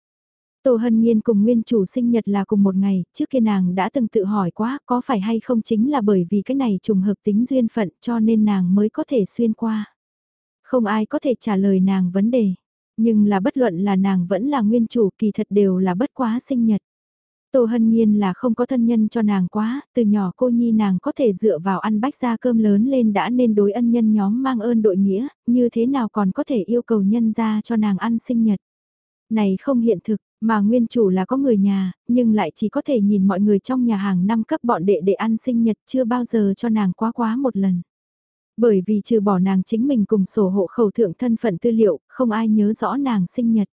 Tô Hân Nhiên cùng nguyên chủ sinh nhật là cùng một ngày, trước kia nàng đã từng tự hỏi quá có phải hay không chính là bởi vì cái này trùng hợp tính duyên phận cho nên nàng mới có thể xuyên qua. Không ai có thể trả lời nàng vấn đề. Nhưng là bất luận là nàng vẫn là nguyên chủ kỳ thật đều là bất quá sinh nhật. Tô Hân Nhiên là không có thân nhân cho nàng quá, từ nhỏ cô nhi nàng có thể dựa vào ăn bách ra cơm lớn lên đã nên đối ân nhân nhóm mang ơn đội nghĩa, như thế nào còn có thể yêu cầu nhân ra cho nàng ăn sinh nhật. Này không hiện thực, mà nguyên chủ là có người nhà, nhưng lại chỉ có thể nhìn mọi người trong nhà hàng năm cấp bọn đệ để ăn sinh nhật chưa bao giờ cho nàng quá quá một lần. Bởi vì trừ bỏ nàng chính mình cùng sổ hộ khẩu thượng thân phận tư liệu, không ai nhớ rõ nàng sinh nhật.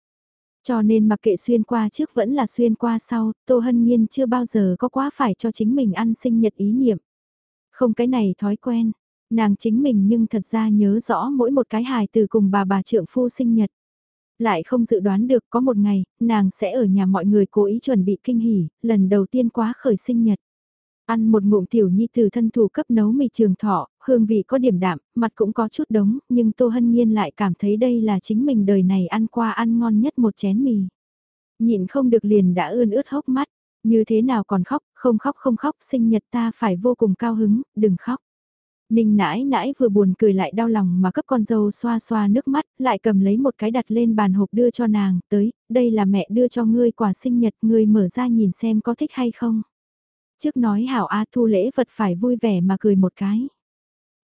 Cho nên mặc kệ xuyên qua trước vẫn là xuyên qua sau, Tô Hân Nhiên chưa bao giờ có quá phải cho chính mình ăn sinh nhật ý niệm. Không cái này thói quen, nàng chính mình nhưng thật ra nhớ rõ mỗi một cái hài từ cùng bà bà trượng phu sinh nhật. Lại không dự đoán được có một ngày, nàng sẽ ở nhà mọi người cố ý chuẩn bị kinh hỉ, lần đầu tiên quá khởi sinh nhật. Ăn một ngụm tiểu nhi từ thân thủ cấp nấu mì trường thọ, hương vị có điểm đạm, mặt cũng có chút đống, nhưng Tô Hân Nhiên lại cảm thấy đây là chính mình đời này ăn qua ăn ngon nhất một chén mì. Nhịn không được liền đã ươn ướt hốc mắt, như thế nào còn khóc, không khóc không khóc, sinh nhật ta phải vô cùng cao hứng, đừng khóc. Ninh nãi nãi vừa buồn cười lại đau lòng mà cấp con dâu xoa xoa nước mắt, lại cầm lấy một cái đặt lên bàn hộp đưa cho nàng, tới, đây là mẹ đưa cho ngươi quà sinh nhật, ngươi mở ra nhìn xem có thích hay không. Trước nói hảo A thu lễ vật phải vui vẻ mà cười một cái.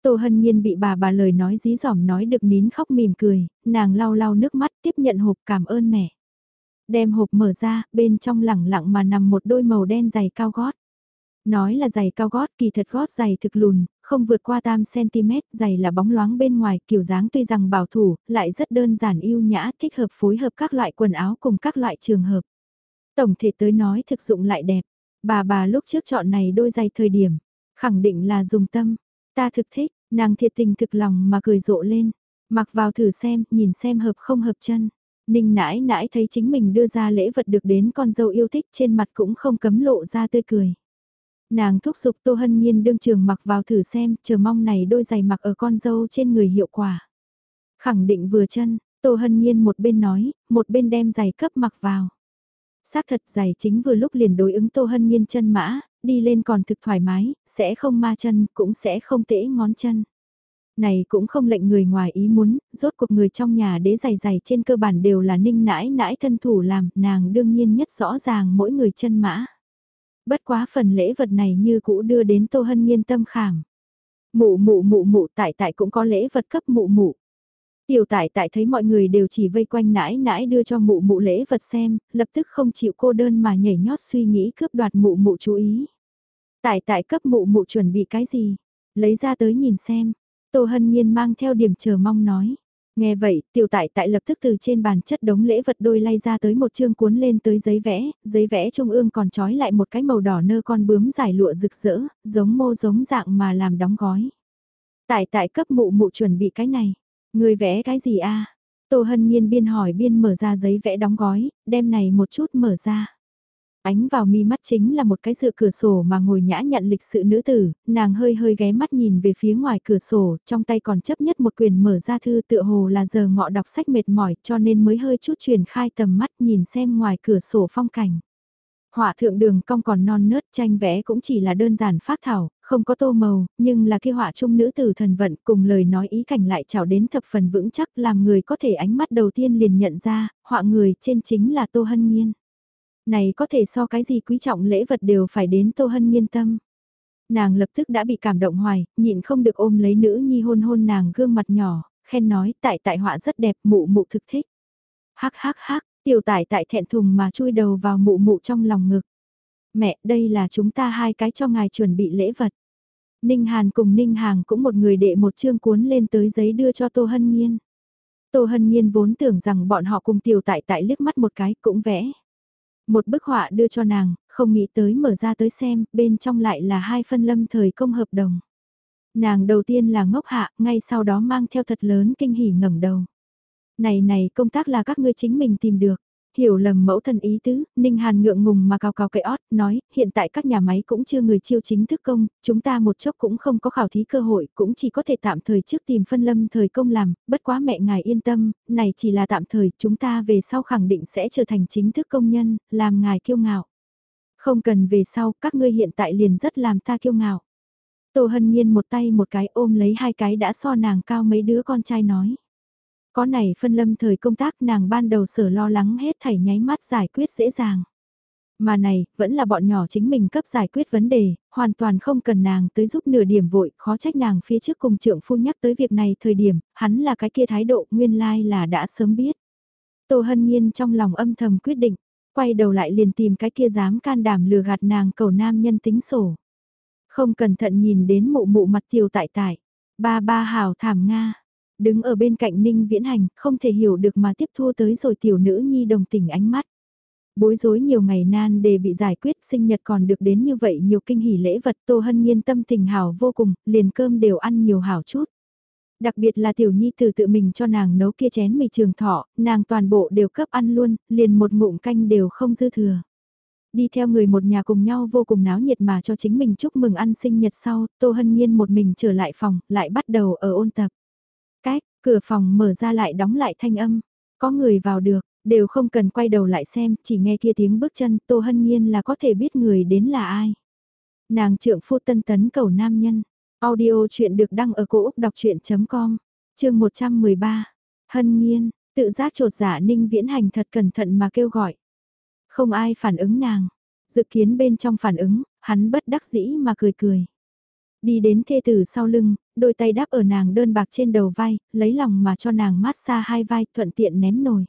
Tô Hân Nhiên bị bà bà lời nói dí dỏm nói được nín khóc mỉm cười, nàng lau lau nước mắt tiếp nhận hộp cảm ơn mẹ. Đem hộp mở ra, bên trong lẳng lặng mà nằm một đôi màu đen giày cao gót. Nói là giày cao gót kỳ thật gót giày thực lùn, không vượt qua tam cm, giày là bóng loáng bên ngoài, kiểu dáng tuy rằng bảo thủ, lại rất đơn giản yêu nhã, thích hợp phối hợp các loại quần áo cùng các loại trường hợp. Tổng thể tới nói thực dụng lại đẹp, bà bà lúc trước chọn này đôi giày thời điểm, khẳng định là dùng tâm, ta thực thích, nàng thiệt tình thực lòng mà cười rộ lên, mặc vào thử xem, nhìn xem hợp không hợp chân. Ninh nãi nãi thấy chính mình đưa ra lễ vật được đến con dâu yêu thích trên mặt cũng không cấm lộ ra tươi cười. Nàng thúc giục Tô Hân Nhiên đương trường mặc vào thử xem, chờ mong này đôi giày mặc ở con dâu trên người hiệu quả. Khẳng định vừa chân, Tô Hân Nhiên một bên nói, một bên đem giày cấp mặc vào. Xác thật giày chính vừa lúc liền đối ứng Tô Hân Nhiên chân mã, đi lên còn thực thoải mái, sẽ không ma chân, cũng sẽ không tễ ngón chân. Này cũng không lệnh người ngoài ý muốn, rốt cuộc người trong nhà đế giày giày trên cơ bản đều là ninh nãi nãi thân thủ làm, nàng đương nhiên nhất rõ ràng mỗi người chân mã. Bất quá phần lễ vật này như cũ đưa đến Tô Hân Nhiên tâm khảm. Mụ mụ mụ mụ tại tại cũng có lễ vật cấp mụ mụ. Tiểu tại tại thấy mọi người đều chỉ vây quanh nãi nãi đưa cho mụ mụ lễ vật xem, lập tức không chịu cô đơn mà nhảy nhót suy nghĩ cướp đoạt mụ mụ chú ý. Tại tại cấp mụ mụ chuẩn bị cái gì? Lấy ra tới nhìn xem. Tô Hân Nhiên mang theo điểm chờ mong nói. Nghe vậy, tiểu tại tại lập tức từ trên bàn chất đống lễ vật đôi lay ra tới một chương cuốn lên tới giấy vẽ, giấy vẽ trung ương còn trói lại một cái màu đỏ nơ con bướm dài lụa rực rỡ, giống mô giống dạng mà làm đóng gói. Tại tại cấp mụ mụ chuẩn bị cái này, người vẽ cái gì a Tô Hân Nhiên biên hỏi biên mở ra giấy vẽ đóng gói, đem này một chút mở ra. Ánh vào mi mắt chính là một cái dựa cửa sổ mà ngồi nhã nhận lịch sự nữ tử, nàng hơi hơi ghé mắt nhìn về phía ngoài cửa sổ, trong tay còn chấp nhất một quyền mở ra thư tựa hồ là giờ ngọ đọc sách mệt mỏi cho nên mới hơi chút truyền khai tầm mắt nhìn xem ngoài cửa sổ phong cảnh. Họa thượng đường cong còn non nớt tranh vẽ cũng chỉ là đơn giản phát thảo, không có tô màu, nhưng là kia họa trung nữ tử thần vận cùng lời nói ý cảnh lại trào đến thập phần vững chắc làm người có thể ánh mắt đầu tiên liền nhận ra, họa người trên chính là tô hân nhiên. Này có thể so cái gì quý trọng lễ vật đều phải đến Tô Hân Nhiên tâm. Nàng lập tức đã bị cảm động hoài, nhịn không được ôm lấy nữ nhi hôn hôn nàng gương mặt nhỏ, khen nói tại tại họa rất đẹp mụ mụ thực thích. Hắc hắc hắc, tiểu tại tại thẹn thùng mà chui đầu vào mụ mụ trong lòng ngực. Mẹ, đây là chúng ta hai cái cho ngài chuẩn bị lễ vật. Ninh Hàn cùng Ninh Hàng cũng một người đệ một chương cuốn lên tới giấy đưa cho Tô Hân Nhiên. Tô Hân Nhiên vốn tưởng rằng bọn họ cùng tiểu tại tại liếc mắt một cái cũng vẽ. Một bức họa đưa cho nàng, không nghĩ tới mở ra tới xem, bên trong lại là hai phân lâm thời công hợp đồng. Nàng đầu tiên là ngốc hạ, ngay sau đó mang theo thật lớn kinh hỉ ngẩng đầu. Này này công tác là các ngươi chính mình tìm được. Hiểu lầm mẫu thân ý tứ, Ninh Hàn ngượng ngùng mà cào cào cái ót, nói, hiện tại các nhà máy cũng chưa người chiêu chính thức công, chúng ta một chốc cũng không có khảo thí cơ hội, cũng chỉ có thể tạm thời trước tìm phân lâm thời công làm, bất quá mẹ ngài yên tâm, này chỉ là tạm thời, chúng ta về sau khẳng định sẽ trở thành chính thức công nhân, làm ngài kiêu ngạo. Không cần về sau, các ngươi hiện tại liền rất làm ta kiêu ngạo. Tô Hân Nhiên một tay một cái ôm lấy hai cái đã so nàng cao mấy đứa con trai nói. Có này phân lâm thời công tác nàng ban đầu sở lo lắng hết thảy nháy mắt giải quyết dễ dàng. Mà này, vẫn là bọn nhỏ chính mình cấp giải quyết vấn đề, hoàn toàn không cần nàng tới giúp nửa điểm vội, khó trách nàng phía trước cùng trưởng phu nhắc tới việc này thời điểm, hắn là cái kia thái độ nguyên lai là đã sớm biết. Tô Hân Nhiên trong lòng âm thầm quyết định, quay đầu lại liền tìm cái kia dám can đảm lừa gạt nàng cầu nam nhân tính sổ. Không cẩn thận nhìn đến mụ mụ mặt tiêu tại tại, ba ba hào thảm Nga, Đứng ở bên cạnh Ninh Viễn Hành, không thể hiểu được mà tiếp thu tới rồi tiểu nữ nhi đồng tình ánh mắt. Bối rối nhiều ngày nan để bị giải quyết sinh nhật còn được đến như vậy nhiều kinh hỉ lễ vật Tô Hân Nhiên tâm tình hảo vô cùng, liền cơm đều ăn nhiều hảo chút. Đặc biệt là tiểu nhi từ tự mình cho nàng nấu kia chén mì trường thọ, nàng toàn bộ đều cấp ăn luôn, liền một ngụm canh đều không dư thừa. Đi theo người một nhà cùng nhau vô cùng náo nhiệt mà cho chính mình chúc mừng ăn sinh nhật sau, Tô Hân Nhiên một mình trở lại phòng, lại bắt đầu ở ôn tập. Cách, cửa phòng mở ra lại đóng lại thanh âm. Có người vào được, đều không cần quay đầu lại xem, chỉ nghe kia tiếng bước chân, Tô Hân Nhiên là có thể biết người đến là ai. Nàng trượng phu tân tấn cầu nam nhân. Audio chuyện được đăng ở cổ Úc đọc chuyện.com, chương 113. Hân Nhiên, tự giác trột giả dạ ninh viễn hành thật cẩn thận mà kêu gọi. Không ai phản ứng nàng. Dự kiến bên trong phản ứng, hắn bất đắc dĩ mà cười cười. Đi đến thê tử sau lưng, đôi tay đáp ở nàng đơn bạc trên đầu vai, lấy lòng mà cho nàng mát xa hai vai thuận tiện ném nồi.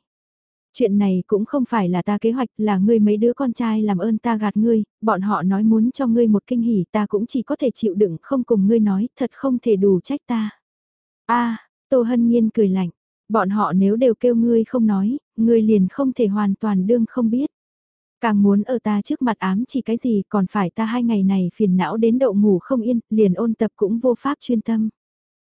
Chuyện này cũng không phải là ta kế hoạch là ngươi mấy đứa con trai làm ơn ta gạt ngươi, bọn họ nói muốn cho ngươi một kinh hỉ ta cũng chỉ có thể chịu đựng không cùng ngươi nói, thật không thể đủ trách ta. a Tô Hân Nhiên cười lạnh, bọn họ nếu đều kêu ngươi không nói, ngươi liền không thể hoàn toàn đương không biết. Càng muốn ở ta trước mặt ám chỉ cái gì còn phải ta hai ngày này phiền não đến đậu ngủ không yên, liền ôn tập cũng vô pháp chuyên tâm.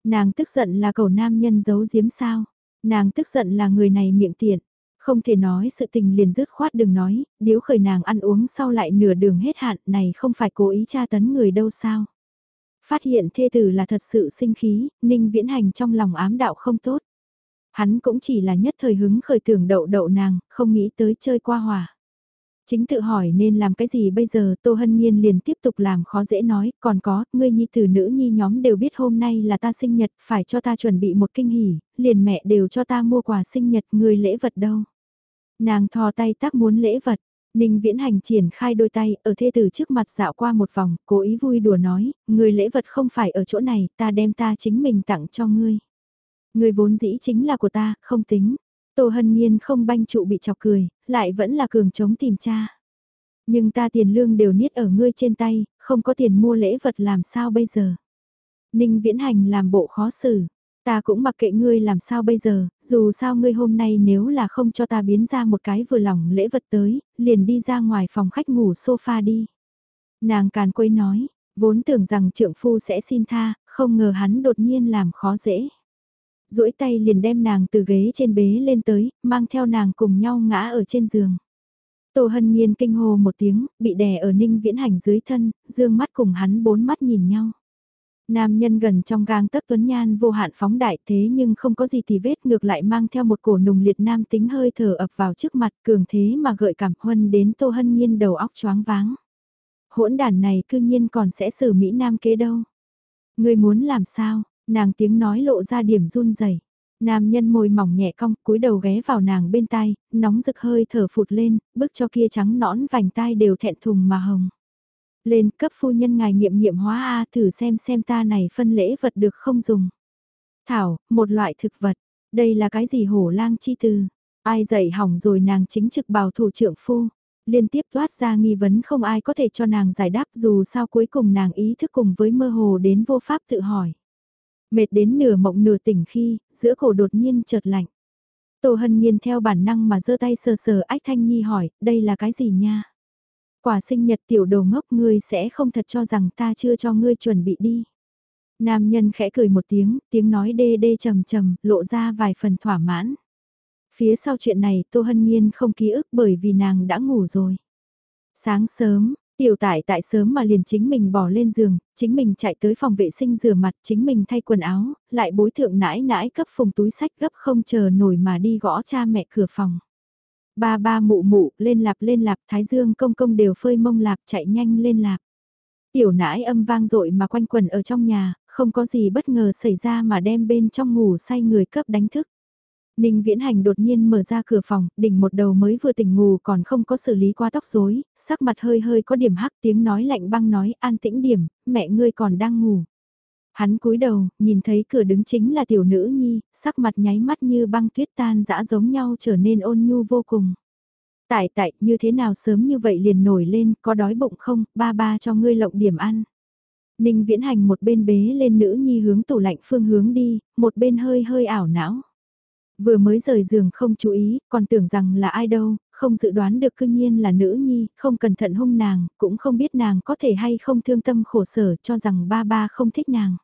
Nàng tức giận là cầu nam nhân giấu giếm sao, nàng tức giận là người này miệng tiện. Không thể nói sự tình liền dứt khoát đừng nói, điếu khởi nàng ăn uống sau lại nửa đường hết hạn này không phải cố ý tra tấn người đâu sao. Phát hiện thê tử là thật sự sinh khí, ninh viễn hành trong lòng ám đạo không tốt. Hắn cũng chỉ là nhất thời hứng khởi tưởng đậu đậu nàng, không nghĩ tới chơi qua hòa. Chính tự hỏi nên làm cái gì bây giờ Tô Hân Nhiên liền tiếp tục làm khó dễ nói, còn có, ngươi nhi tử nữ nhi nhóm đều biết hôm nay là ta sinh nhật, phải cho ta chuẩn bị một kinh hỉ, liền mẹ đều cho ta mua quà sinh nhật, ngươi lễ vật đâu. Nàng thò tay tác muốn lễ vật, Ninh Viễn Hành triển khai đôi tay, ở thê tử trước mặt dạo qua một vòng, cố ý vui đùa nói, người lễ vật không phải ở chỗ này, ta đem ta chính mình tặng cho ngươi. Người vốn dĩ chính là của ta, không tính. Tô Hân Nhiên không banh trụ bị chọc cười, lại vẫn là cường chống tìm cha. Nhưng ta tiền lương đều niết ở ngươi trên tay, không có tiền mua lễ vật làm sao bây giờ. Ninh Viễn Hành làm bộ khó xử, Ta cũng mặc kệ ngươi làm sao bây giờ, dù sao ngươi hôm nay nếu là không cho ta biến ra một cái vừa lòng lễ vật tới, liền đi ra ngoài phòng khách ngủ sofa đi. Nàng càn quấy nói, vốn tưởng rằng trượng phu sẽ xin tha, không ngờ hắn đột nhiên làm khó dễ duỗi tay liền đem nàng từ ghế trên bế lên tới, mang theo nàng cùng nhau ngã ở trên giường. Tô hân nhiên kinh hồ một tiếng, bị đè ở ninh viễn hành dưới thân, dương mắt cùng hắn bốn mắt nhìn nhau. Nam nhân gần trong gang tấc tuấn nhan vô hạn phóng đại thế nhưng không có gì thì vết ngược lại mang theo một cổ nùng liệt nam tính hơi thở ập vào trước mặt cường thế mà gợi cảm huân đến tô hân nhiên đầu óc choáng váng. Hỗn đàn này cư nhiên còn sẽ xử Mỹ Nam kế đâu. Người muốn làm sao, nàng tiếng nói lộ ra điểm run rẩy Nam nhân môi mỏng nhẹ cong cúi đầu ghé vào nàng bên tai, nóng rực hơi thở phụt lên, bức cho kia trắng nõn vành tai đều thẹn thùng mà hồng. Lên cấp phu nhân ngài nghiệm nghiệm hóa A thử xem xem ta này phân lễ vật được không dùng. Thảo, một loại thực vật, đây là cái gì hổ lang chi từ. Ai dạy hỏng rồi nàng chính trực bảo thủ trưởng phu. Liên tiếp toát ra nghi vấn không ai có thể cho nàng giải đáp dù sao cuối cùng nàng ý thức cùng với mơ hồ đến vô pháp tự hỏi. Mệt đến nửa mộng nửa tỉnh khi, giữa cổ đột nhiên chợt lạnh. Tô Hân Nhiên theo bản năng mà giơ tay sờ sờ ách thanh nhi hỏi, đây là cái gì nha? Quả sinh nhật tiểu đồ ngốc ngươi sẽ không thật cho rằng ta chưa cho ngươi chuẩn bị đi. Nam nhân khẽ cười một tiếng, tiếng nói đê đê trầm trầm, lộ ra vài phần thỏa mãn. Phía sau chuyện này Tô Hân Nhiên không ký ức bởi vì nàng đã ngủ rồi. Sáng sớm, tiểu tải tại sớm mà liền chính mình bỏ lên giường, chính mình chạy tới phòng vệ sinh rửa mặt, chính mình thay quần áo, lại bối thượng nãi nãi cấp phùng túi sách gấp không chờ nổi mà đi gõ cha mẹ cửa phòng. Ba ba mụ mụ, lên lạp lên lạp, thái dương công công đều phơi mông lạp chạy nhanh lên lạp. Tiểu nãi âm vang dội mà quanh quần ở trong nhà, không có gì bất ngờ xảy ra mà đem bên trong ngủ say người cấp đánh thức. Ninh Viễn Hành đột nhiên mở ra cửa phòng, đỉnh một đầu mới vừa tỉnh ngủ còn không có xử lý qua tóc rối, sắc mặt hơi hơi có điểm hắc tiếng nói lạnh băng nói an tĩnh điểm, mẹ ngươi còn đang ngủ. Hắn cúi đầu, nhìn thấy cửa đứng chính là tiểu nữ nhi, sắc mặt nháy mắt như băng tuyết tan dã giống nhau trở nên ôn nhu vô cùng. Tại tại, như thế nào sớm như vậy liền nổi lên, có đói bụng không, ba ba cho ngươi lộng điểm ăn. Ninh viễn hành một bên bế lên nữ nhi hướng tủ lạnh phương hướng đi, một bên hơi hơi ảo não. Vừa mới rời giường không chú ý, còn tưởng rằng là ai đâu, không dự đoán được cư nhiên là nữ nhi, không cẩn thận hung nàng, cũng không biết nàng có thể hay không thương tâm khổ sở cho rằng ba ba không thích nàng.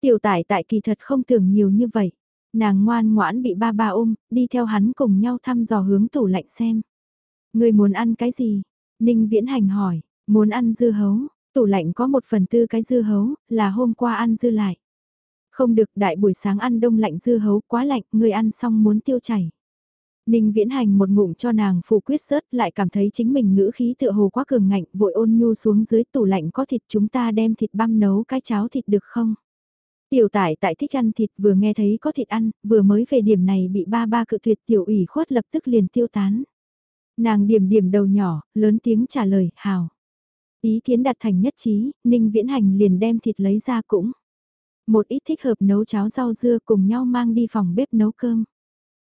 Tiểu tải tại kỳ thật không tưởng nhiều như vậy. Nàng ngoan ngoãn bị ba ba ôm, đi theo hắn cùng nhau thăm dò hướng tủ lạnh xem. Người muốn ăn cái gì? Ninh Viễn Hành hỏi, muốn ăn dưa hấu, tủ lạnh có một phần tư cái dưa hấu, là hôm qua ăn dư lại. Không được đại buổi sáng ăn đông lạnh dưa hấu quá lạnh, người ăn xong muốn tiêu chảy. Ninh viễn hành một ngụm cho nàng phủ quyết sớt lại cảm thấy chính mình ngữ khí tựa hồ quá cường ngạnh vội ôn nhu xuống dưới tủ lạnh có thịt chúng ta đem thịt băm nấu cái cháo thịt được không? Tiểu tải tại thích ăn thịt vừa nghe thấy có thịt ăn, vừa mới về điểm này bị ba ba cự tuyệt tiểu ủy khuất lập tức liền tiêu tán. Nàng điểm điểm đầu nhỏ, lớn tiếng trả lời, hào. Ý kiến đặt thành nhất trí, Ninh Viễn Hành liền đem thịt lấy ra cũng. Một ít thích hợp nấu cháo rau dưa cùng nhau mang đi phòng bếp nấu cơm.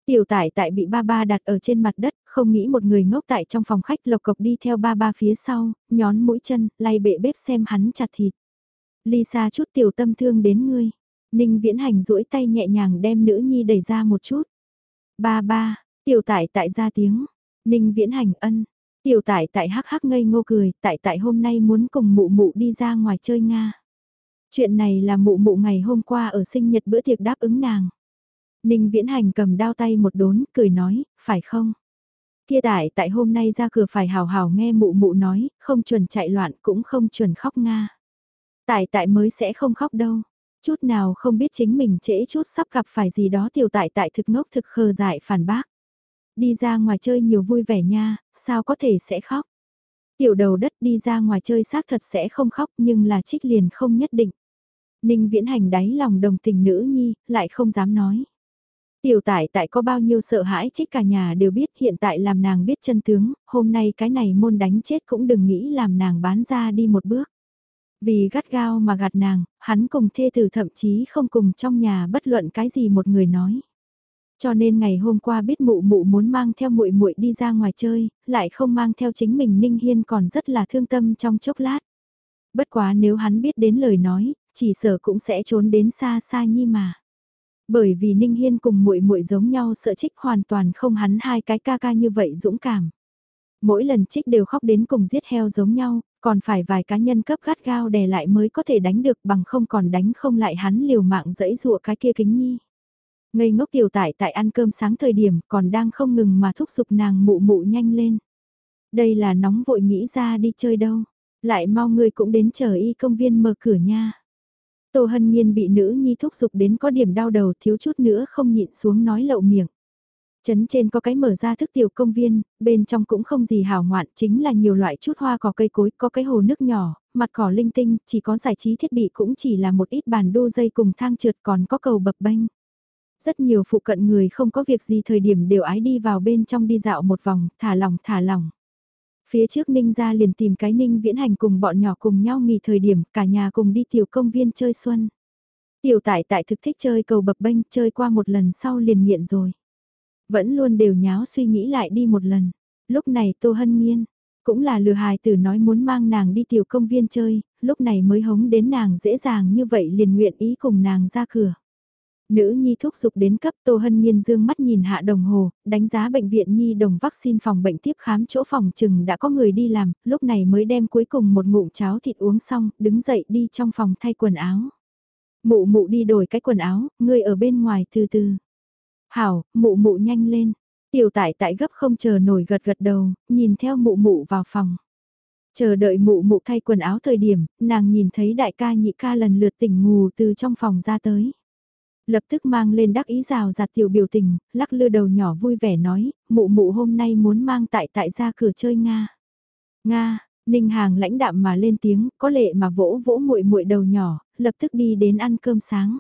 Tiểu tải tại bị ba ba đặt ở trên mặt đất, không nghĩ một người ngốc tại trong phòng khách lộc cộc đi theo ba ba phía sau, nhón mũi chân, lay bệ bếp xem hắn chặt thịt. Lisa chút tiểu tâm thương đến ngươi. Ninh viễn hành duỗi tay nhẹ nhàng đem nữ nhi đẩy ra một chút. Ba ba, tiểu tải tại ra tiếng. Ninh viễn hành ân. Tiểu tải tại hắc hắc ngây ngô cười, tại tại hôm nay muốn cùng mụ mụ đi ra ngoài chơi Nga. Chuyện này là mụ mụ ngày hôm qua ở sinh nhật bữa tiệc đáp ứng nàng. Ninh viễn hành cầm đao tay một đốn, cười nói, phải không? Kia tại tại hôm nay ra cửa phải hào hào nghe mụ mụ nói, không chuẩn chạy loạn cũng không chuẩn khóc Nga. Tại tại mới sẽ không khóc đâu. Chút nào không biết chính mình trễ chút sắp gặp phải gì đó tiểu tại tại thực ngốc thực khờ dại phản bác. Đi ra ngoài chơi nhiều vui vẻ nha, sao có thể sẽ khóc. Tiểu đầu đất đi ra ngoài chơi xác thật sẽ không khóc nhưng là trích liền không nhất định. Ninh viễn hành đáy lòng đồng tình nữ nhi, lại không dám nói. Tiểu tại tại có bao nhiêu sợ hãi chết cả nhà đều biết hiện tại làm nàng biết chân tướng, hôm nay cái này môn đánh chết cũng đừng nghĩ làm nàng bán ra đi một bước. Vì gắt gao mà gạt nàng, hắn cùng thê tử thậm chí không cùng trong nhà bất luận cái gì một người nói. Cho nên ngày hôm qua biết mụ mụ muốn mang theo muội muội đi ra ngoài chơi, lại không mang theo chính mình Ninh Hiên còn rất là thương tâm trong chốc lát. Bất quá nếu hắn biết đến lời nói, chỉ sợ cũng sẽ trốn đến xa xa nhi mà. Bởi vì Ninh Hiên cùng muội muội giống nhau sợ trích hoàn toàn không hắn hai cái ca ca như vậy dũng cảm. Mỗi lần trích đều khóc đến cùng giết heo giống nhau, còn phải vài cá nhân cấp gắt gao đè lại mới có thể đánh được bằng không còn đánh không lại hắn liều mạng dẫy dụa cái kia kính nhi. Ngây ngốc tiểu tại tại ăn cơm sáng thời điểm còn đang không ngừng mà thúc giục nàng mụ mụ nhanh lên. Đây là nóng vội nghĩ ra đi chơi đâu, lại mau người cũng đến chờ y công viên mở cửa nha. Tô Hân Nhiên bị nữ nhi thúc giục đến có điểm đau đầu thiếu chút nữa không nhịn xuống nói lậu miệng. Trấn trên có cái mở ra thức tiểu công viên, bên trong cũng không gì hào ngoạn, chính là nhiều loại chút hoa cỏ cây cối, có cái hồ nước nhỏ, mặt cỏ linh tinh, chỉ có giải trí thiết bị cũng chỉ là một ít bàn đô dây cùng thang trượt còn có cầu bập bênh. Rất nhiều phụ cận người không có việc gì thời điểm đều ái đi vào bên trong đi dạo một vòng, thả lỏng thả lỏng. Phía trước Ninh ra liền tìm cái Ninh viễn hành cùng bọn nhỏ cùng nhau nghỉ thời điểm cả nhà cùng đi tiểu công viên chơi xuân. Tiểu tại tại thực thích chơi cầu bập bênh chơi qua một lần sau liền nghiện rồi. Vẫn luôn đều nháo suy nghĩ lại đi một lần. Lúc này Tô Hân Nhiên, cũng là lừa hài tử nói muốn mang nàng đi tiểu công viên chơi, lúc này mới hống đến nàng dễ dàng như vậy liền nguyện ý cùng nàng ra cửa. Nữ nhi thúc giục đến cấp Tô Hân Nhiên dương mắt nhìn hạ đồng hồ, đánh giá bệnh viện nhi đồng vaccine phòng bệnh tiếp khám chỗ phòng chừng đã có người đi làm, lúc này mới đem cuối cùng một ngụm cháo thịt uống xong, đứng dậy đi trong phòng thay quần áo. Mụ mụ đi đổi cái quần áo, người ở bên ngoài từ từ. Hảo, mụ mụ nhanh lên. Tiểu tại tại gấp không chờ nổi gật gật đầu, nhìn theo mụ mụ vào phòng. Chờ đợi mụ mụ thay quần áo thời điểm, nàng nhìn thấy đại ca nhị ca lần lượt tỉnh ngủ từ trong phòng ra tới. Lập tức mang lên đắc ý rào giặt tiểu biểu tình, lắc lư đầu nhỏ vui vẻ nói, mụ mụ hôm nay muốn mang tại tại ra cửa chơi Nga. Nga, Ninh Hàng lãnh đạm mà lên tiếng, có lệ mà vỗ vỗ muội muội đầu nhỏ, lập tức đi đến ăn cơm sáng.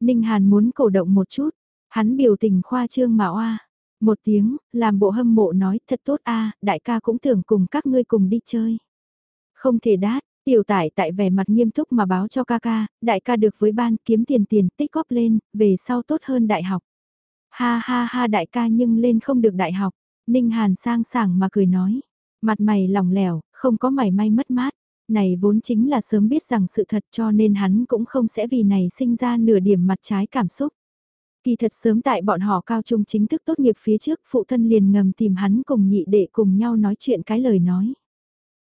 Ninh Hàn muốn cổ động một chút, hắn biểu tình khoa trương mà oa. Một tiếng, làm bộ hâm mộ nói thật tốt a đại ca cũng tưởng cùng các ngươi cùng đi chơi. Không thể đát, Tiểu tải tại vẻ mặt nghiêm túc mà báo cho ca ca, đại ca được với ban kiếm tiền tiền tích góp lên, về sau tốt hơn đại học. Ha ha ha đại ca nhưng lên không được đại học, Ninh Hàn sang sảng mà cười nói, mặt mày lỏng lẻo, không có mảy may mất mát, này vốn chính là sớm biết rằng sự thật cho nên hắn cũng không sẽ vì này sinh ra nửa điểm mặt trái cảm xúc. Kỳ thật sớm tại bọn họ cao trung chính thức tốt nghiệp phía trước phụ thân liền ngầm tìm hắn cùng nhị đệ cùng nhau nói chuyện cái lời nói.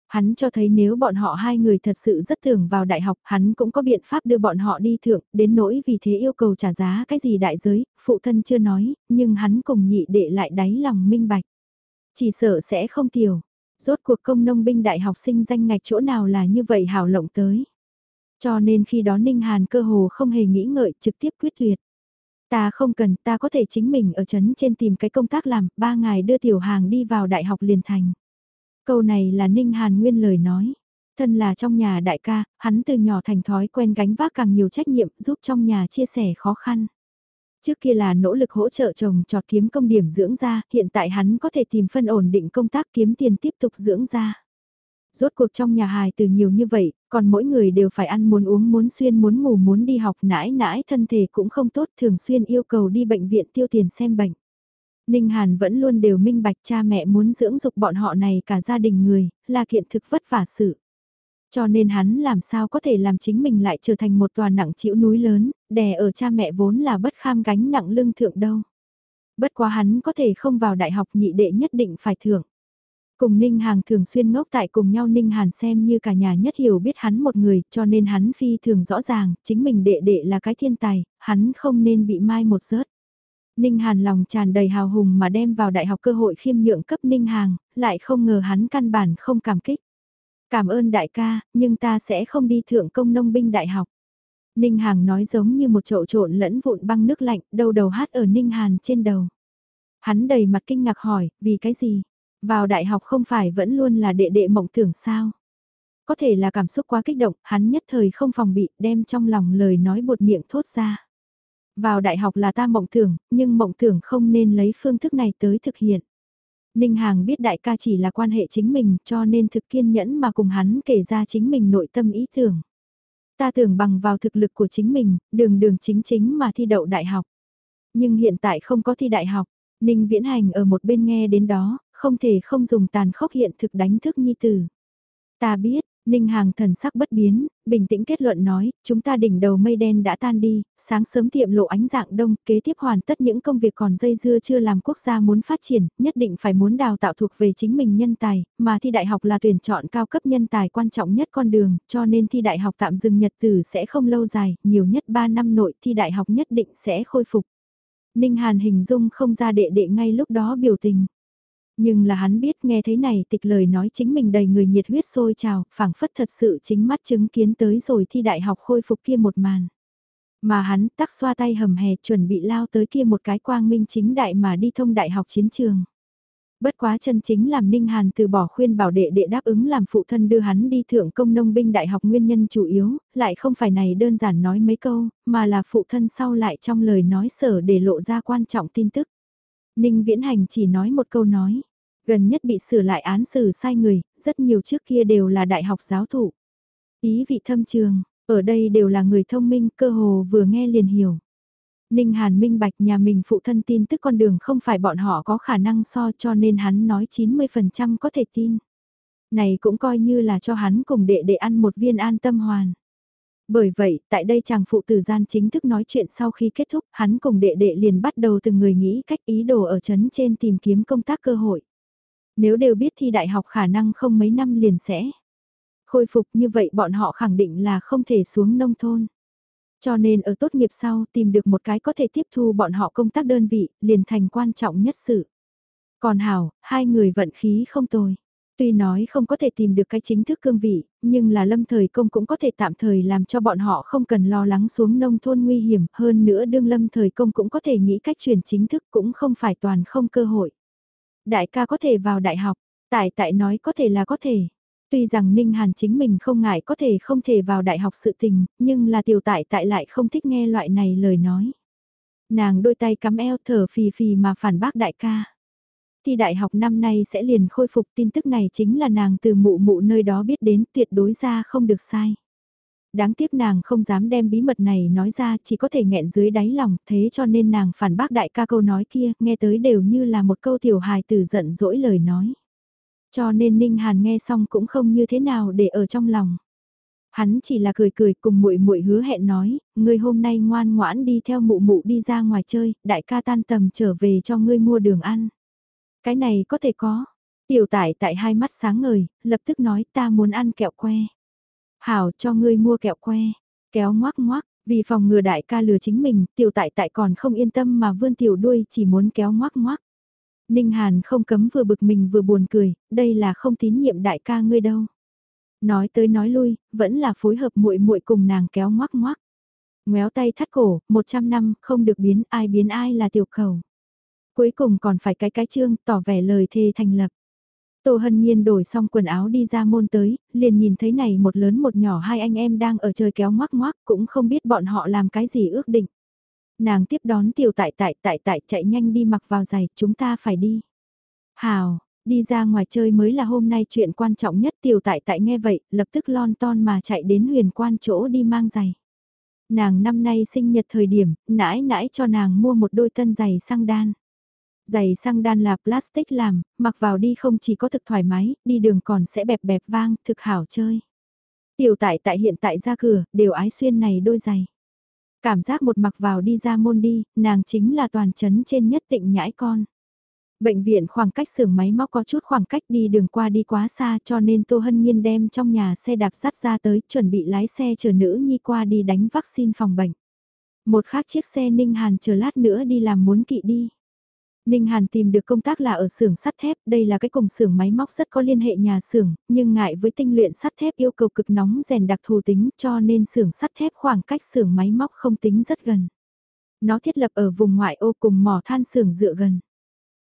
Hắn cho thấy nếu bọn họ hai người thật sự rất thường vào đại học, hắn cũng có biện pháp đưa bọn họ đi thượng, đến nỗi vì thế yêu cầu trả giá cái gì đại giới, phụ thân chưa nói, nhưng hắn cùng nhị đệ lại đáy lòng minh bạch. Chỉ sợ sẽ không tiểu, rốt cuộc công nông binh đại học sinh danh ngạch chỗ nào là như vậy hảo lộng tới. Cho nên khi đó Ninh Hàn cơ hồ không hề nghĩ ngợi trực tiếp quyết liệt. Ta không cần, ta có thể chính mình ở chấn trên tìm cái công tác làm, ba ngày đưa tiểu hàng đi vào đại học liền thành. Câu này là Ninh Hàn Nguyên lời nói. Thân là trong nhà đại ca, hắn từ nhỏ thành thói quen gánh vác càng nhiều trách nhiệm giúp trong nhà chia sẻ khó khăn. Trước kia là nỗ lực hỗ trợ chồng trọt kiếm công điểm dưỡng ra, hiện tại hắn có thể tìm phân ổn định công tác kiếm tiền tiếp tục dưỡng ra. Rốt cuộc trong nhà hài từ nhiều như vậy, còn mỗi người đều phải ăn muốn uống muốn xuyên muốn ngủ muốn đi học nãi nãi thân thể cũng không tốt thường xuyên yêu cầu đi bệnh viện tiêu tiền xem bệnh. Ninh Hàn vẫn luôn đều minh bạch cha mẹ muốn dưỡng dục bọn họ này cả gia đình người, là kiện thực vất vả sự. Cho nên hắn làm sao có thể làm chính mình lại trở thành một tòa nặng chịu núi lớn, đè ở cha mẹ vốn là bất kham gánh nặng lưng thượng đâu. Bất quá hắn có thể không vào đại học nhị đệ nhất định phải thưởng. Cùng Ninh Hàng thường xuyên ngốc tại cùng nhau Ninh Hàn xem như cả nhà nhất hiểu biết hắn một người cho nên hắn phi thường rõ ràng, chính mình đệ đệ là cái thiên tài, hắn không nên bị mai một rớt. Ninh Hàn lòng tràn đầy hào hùng mà đem vào đại học cơ hội khiêm nhượng cấp Ninh Hàng, lại không ngờ hắn căn bản không cảm kích. Cảm ơn đại ca, nhưng ta sẽ không đi thượng công nông binh đại học. Ninh Hàng nói giống như một chậu trộn lẫn vụn băng nước lạnh, đầu đầu hát ở Ninh Hàn trên đầu. Hắn đầy mặt kinh ngạc hỏi, vì cái gì? Vào đại học không phải vẫn luôn là đệ đệ mộng tưởng sao? Có thể là cảm xúc quá kích động, hắn nhất thời không phòng bị, đem trong lòng lời nói bột miệng thốt ra. Vào đại học là ta mộng tưởng, nhưng mộng tưởng không nên lấy phương thức này tới thực hiện. Ninh Hàng biết đại ca chỉ là quan hệ chính mình cho nên thực kiên nhẫn mà cùng hắn kể ra chính mình nội tâm ý tưởng. Ta tưởng bằng vào thực lực của chính mình, đường đường chính chính mà thi đậu đại học. Nhưng hiện tại không có thi đại học, Ninh Viễn Hành ở một bên nghe đến đó, không thể không dùng tàn khốc hiện thực đánh thức nhi tử. Ta biết, Ninh Hàng thần sắc bất biến, bình tĩnh kết luận nói, chúng ta đỉnh đầu mây đen đã tan đi, sáng sớm tiệm lộ ánh dạng đông, kế tiếp hoàn tất những công việc còn dây dưa chưa làm quốc gia muốn phát triển, nhất định phải muốn đào tạo thuộc về chính mình nhân tài, mà thi đại học là tuyển chọn cao cấp nhân tài quan trọng nhất con đường, cho nên thi đại học tạm dừng nhật tử sẽ không lâu dài, nhiều nhất 3 năm nội thi đại học nhất định sẽ khôi phục. Ninh Hàn hình dung không ra đệ đệ ngay lúc đó biểu tình. Nhưng là hắn biết nghe thấy này tịch lời nói chính mình đầy người nhiệt huyết sôi trào, phảng phất thật sự chính mắt chứng kiến tới rồi thi đại học khôi phục kia một màn. Mà hắn tắc xoa tay hầm hè chuẩn bị lao tới kia một cái quang minh chính đại mà đi thông đại học chiến trường. Bất quá chân chính làm Ninh Hàn từ bỏ khuyên bảo đệ đệ đáp ứng làm phụ thân đưa hắn đi thượng công nông binh đại học nguyên nhân chủ yếu, lại không phải này đơn giản nói mấy câu, mà là phụ thân sau lại trong lời nói sở để lộ ra quan trọng tin tức. Ninh Viễn Hành chỉ nói một câu nói, gần nhất bị sửa lại án xử sai người, rất nhiều trước kia đều là đại học giáo thụ. Ý vị thâm trường, ở đây đều là người thông minh, cơ hồ vừa nghe liền hiểu. Ninh Hàn minh bạch nhà mình phụ thân tin tức con đường không phải bọn họ có khả năng so cho nên hắn nói 90% có thể tin. Này cũng coi như là cho hắn cùng đệ đệ ăn một viên an tâm hoàn. Bởi vậy, tại đây chàng phụ tử gian chính thức nói chuyện sau khi kết thúc, hắn cùng đệ đệ liền bắt đầu từng người nghĩ cách ý đồ ở chấn trên tìm kiếm công tác cơ hội. Nếu đều biết thi đại học khả năng không mấy năm liền sẽ khôi phục như vậy bọn họ khẳng định là không thể xuống nông thôn. Cho nên ở tốt nghiệp sau tìm được một cái có thể tiếp thu bọn họ công tác đơn vị, liền thành quan trọng nhất sự. Còn Hảo, hai người vận khí không tồi. Tuy nói không có thể tìm được cái chính thức cương vị, nhưng là lâm thời công cũng có thể tạm thời làm cho bọn họ không cần lo lắng xuống nông thôn nguy hiểm, hơn nữa đương lâm thời công cũng có thể nghĩ cách chuyển chính thức cũng không phải toàn không cơ hội. Đại ca có thể vào đại học, tại tại nói có thể là có thể. Tuy rằng Ninh Hàn chính mình không ngại có thể không thể vào đại học sự tình, nhưng là tiểu tại tại lại không thích nghe loại này lời nói. Nàng đôi tay cắm eo thở phì phì mà phản bác đại ca thi đại học năm nay sẽ liền khôi phục tin tức này chính là nàng từ mụ mụ nơi đó biết đến tuyệt đối ra không được sai. Đáng tiếc nàng không dám đem bí mật này nói ra chỉ có thể nghẹn dưới đáy lòng thế cho nên nàng phản bác đại ca câu nói kia nghe tới đều như là một câu tiểu hài từ giận dỗi lời nói. Cho nên Ninh Hàn nghe xong cũng không như thế nào để ở trong lòng. Hắn chỉ là cười cười cùng muội muội hứa hẹn nói, ngươi hôm nay ngoan ngoãn đi theo mụ mụ đi ra ngoài chơi, đại ca tan tầm trở về cho ngươi mua đường ăn. Cái này có thể có. Tiểu tải tại hai mắt sáng ngời, lập tức nói ta muốn ăn kẹo que. Hảo cho ngươi mua kẹo que. Kéo ngoác ngoác, vì phòng ngừa đại ca lừa chính mình, tiểu tại tại còn không yên tâm mà vươn tiểu đuôi chỉ muốn kéo ngoác ngoác. Ninh Hàn không cấm vừa bực mình vừa buồn cười, đây là không tín nhiệm đại ca ngươi đâu. Nói tới nói lui, vẫn là phối hợp muội muội cùng nàng kéo ngoác ngoác. Ngoéo tay thắt cổ, 100 năm, không được biến ai biến ai là tiểu cầu. Cuối cùng còn phải cái cái chương tỏ vẻ lời thề thành lập. Tô Hân Nhiên đổi xong quần áo đi ra môn tới, liền nhìn thấy này một lớn một nhỏ hai anh em đang ở trời kéo ngoác ngoác cũng không biết bọn họ làm cái gì ước định. Nàng tiếp đón tiểu tại tại tại tại chạy nhanh đi mặc vào giày, chúng ta phải đi. Hào, Đi ra ngoài chơi mới là hôm nay chuyện quan trọng nhất tiểu tại tại nghe vậy, lập tức lon ton mà chạy đến huyền quan chỗ đi mang giày. Nàng năm nay sinh nhật thời điểm, nãi nãi cho nàng mua một đôi tân giày sang đan. Giày sang đan là plastic làm, mặc vào đi không chỉ có thực thoải mái, đi đường còn sẽ bẹp bẹp vang, thực hảo chơi. Tiểu tại tại hiện tại ra cửa, đều ái xuyên này đôi giày. Cảm giác một mặc vào đi ra môn đi, nàng chính là toàn chấn trên nhất tịnh nhãi con. Bệnh viện khoảng cách xưởng máy móc có chút khoảng cách đi đường qua đi quá xa cho nên Tô Hân Nhiên đem trong nhà xe đạp sắt ra tới chuẩn bị lái xe chờ nữ nhi qua đi đánh vaccine phòng bệnh. Một khác chiếc xe Ninh Hàn chờ lát nữa đi làm muốn kỵ đi. Ninh Hàn tìm được công tác là ở xưởng sắt thép, đây là cái cùng xưởng máy móc rất có liên hệ nhà xưởng, nhưng ngại với tinh luyện sắt thép yêu cầu cực nóng rèn đặc thù tính cho nên xưởng sắt thép khoảng cách xưởng máy móc không tính rất gần. Nó thiết lập ở vùng ngoại ô cùng mỏ than xưởng dựa gần.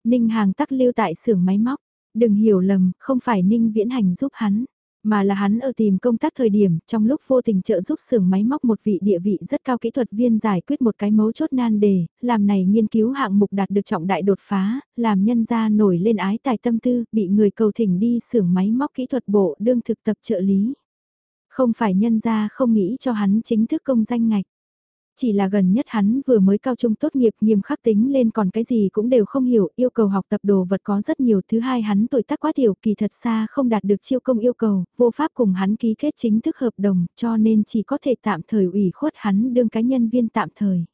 Ninh Hàng tắc lưu tại xưởng máy móc, đừng hiểu lầm, không phải Ninh Viễn Hành giúp hắn, mà là hắn ở tìm công tác thời điểm, trong lúc vô tình trợ giúp xưởng máy móc một vị địa vị rất cao kỹ thuật viên giải quyết một cái mấu chốt nan đề, làm này nghiên cứu hạng mục đạt được trọng đại đột phá, làm nhân gia nổi lên ái tài tâm tư, bị người cầu thỉnh đi xưởng máy móc kỹ thuật bộ đương thực tập trợ lý. Không phải nhân gia không nghĩ cho hắn chính thức công danh ngạch. Chỉ là gần nhất hắn vừa mới cao trung tốt nghiệp nghiêm khắc tính lên còn cái gì cũng đều không hiểu, yêu cầu học tập đồ vật có rất nhiều. Thứ hai hắn tuổi tác quá tiểu kỳ thật xa không đạt được chiêu công yêu cầu, vô pháp cùng hắn ký kết chính thức hợp đồng cho nên chỉ có thể tạm thời ủy khuất hắn đương cá nhân viên tạm thời.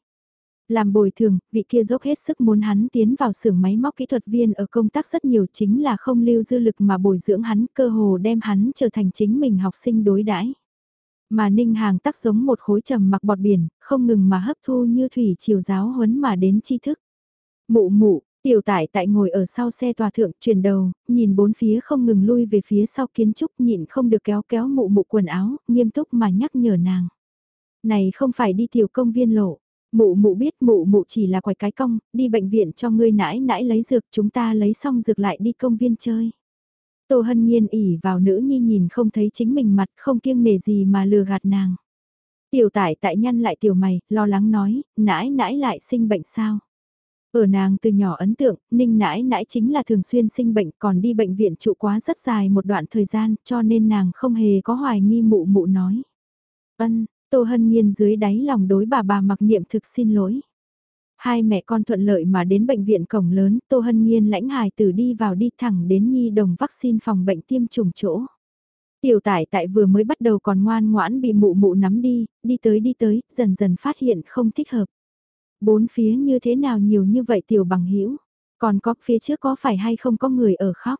Làm bồi thường, vị kia dốc hết sức muốn hắn tiến vào xưởng máy móc kỹ thuật viên ở công tác rất nhiều chính là không lưu dư lực mà bồi dưỡng hắn cơ hồ đem hắn trở thành chính mình học sinh đối đãi mà ninh hàng tắc giống một khối trầm mặc bọt biển, không ngừng mà hấp thu như thủy chiều giáo huấn mà đến tri thức. Mụ mụ, tiểu tại tại ngồi ở sau xe tòa thượng chuyển đầu, nhìn bốn phía không ngừng lui về phía sau kiến trúc nhịn không được kéo kéo mụ mụ quần áo, nghiêm túc mà nhắc nhở nàng. Này không phải đi tiểu công viên lộ. Mụ mụ biết mụ mụ chỉ là quài cái công, đi bệnh viện cho ngươi nãi nãi lấy dược chúng ta lấy xong dược lại đi công viên chơi. Tô Hân Nhiên ỉ vào nữ nhi nhìn không thấy chính mình mặt không kiêng nể gì mà lừa gạt nàng. Tiểu tải tại nhăn lại tiểu mày, lo lắng nói, nãi nãi lại sinh bệnh sao? Ở nàng từ nhỏ ấn tượng, ninh nãi nãi chính là thường xuyên sinh bệnh còn đi bệnh viện trụ quá rất dài một đoạn thời gian cho nên nàng không hề có hoài nghi mụ mụ nói. Ân, Tô Hân Nhiên dưới đáy lòng đối bà bà mặc niệm thực xin lỗi. Hai mẹ con thuận lợi mà đến bệnh viện cổng lớn, Tô Hân Nhiên lãnh hài tử đi vào đi thẳng đến nhi đồng vaccine phòng bệnh tiêm trùng chỗ. Tiểu tải tại vừa mới bắt đầu còn ngoan ngoãn bị mụ mụ nắm đi, đi tới đi tới, dần dần phát hiện không thích hợp. Bốn phía như thế nào nhiều như vậy tiểu bằng hữu còn có phía trước có phải hay không có người ở khóc.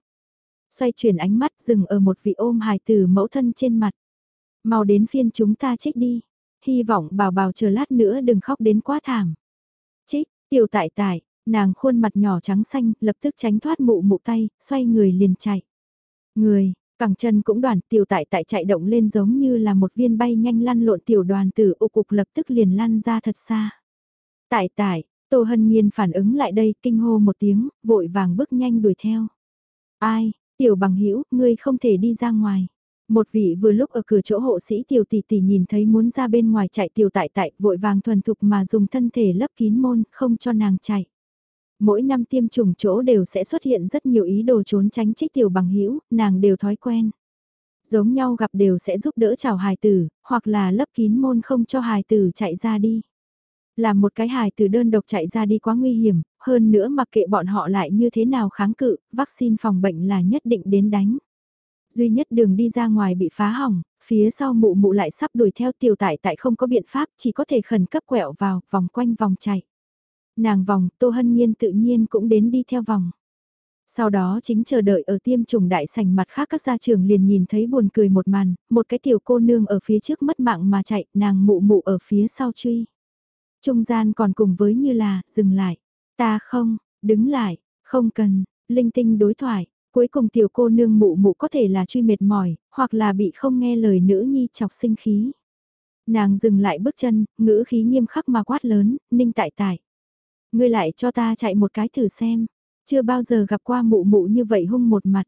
Xoay chuyển ánh mắt dừng ở một vị ôm hài tử mẫu thân trên mặt. Mau đến phiên chúng ta trích đi. Hy vọng bảo bảo chờ lát nữa đừng khóc đến quá thảm. Trích, tiểu tại tại, nàng khuôn mặt nhỏ trắng xanh, lập tức tránh thoát mụ mụ tay, xoay người liền chạy. Người, cẳng chân cũng đoàn tiểu tại tại chạy động lên giống như là một viên bay nhanh lăn lộn tiểu đoàn tử ô cục lập tức liền lăn ra thật xa. Tại tại, Tô Hân Nhiên phản ứng lại đây kinh hô một tiếng, vội vàng bước nhanh đuổi theo. Ai, tiểu bằng hữu ngươi không thể đi ra ngoài. Một vị vừa lúc ở cửa chỗ hộ sĩ tiểu tỷ tỷ nhìn thấy muốn ra bên ngoài chạy tiểu tại tại vội vàng thuần thục mà dùng thân thể lấp kín môn không cho nàng chạy. Mỗi năm tiêm chủng chỗ đều sẽ xuất hiện rất nhiều ý đồ trốn tránh trích tiểu bằng hữu nàng đều thói quen. Giống nhau gặp đều sẽ giúp đỡ chào hài tử, hoặc là lấp kín môn không cho hài tử chạy ra đi. Làm một cái hài tử đơn độc chạy ra đi quá nguy hiểm, hơn nữa mặc kệ bọn họ lại như thế nào kháng cự, vaccine phòng bệnh là nhất định đến đánh duy nhất đường đi ra ngoài bị phá hỏng, phía sau mụ mụ lại sắp đuổi theo tiểu tại tại không có biện pháp chỉ có thể khẩn cấp quẹo vào, vòng quanh vòng chạy. Nàng vòng, Tô Hân Nhiên tự nhiên cũng đến đi theo vòng. Sau đó chính chờ đợi ở tiêm trùng đại sảnh mặt khác các gia trưởng liền nhìn thấy buồn cười một màn, một cái tiểu cô nương ở phía trước mất mạng mà chạy, nàng mụ mụ ở phía sau truy. Trung gian còn cùng với như là, dừng lại, ta không, đứng lại, không cần, linh tinh đối thoại, Cuối cùng tiểu cô nương mụ mụ có thể là truy mệt mỏi, hoặc là bị không nghe lời nữ nhi chọc sinh khí. Nàng dừng lại bước chân, ngữ khí nghiêm khắc mà quát lớn, ninh tại tại. Ngươi lại cho ta chạy một cái thử xem, chưa bao giờ gặp qua mụ mụ như vậy hung một mặt.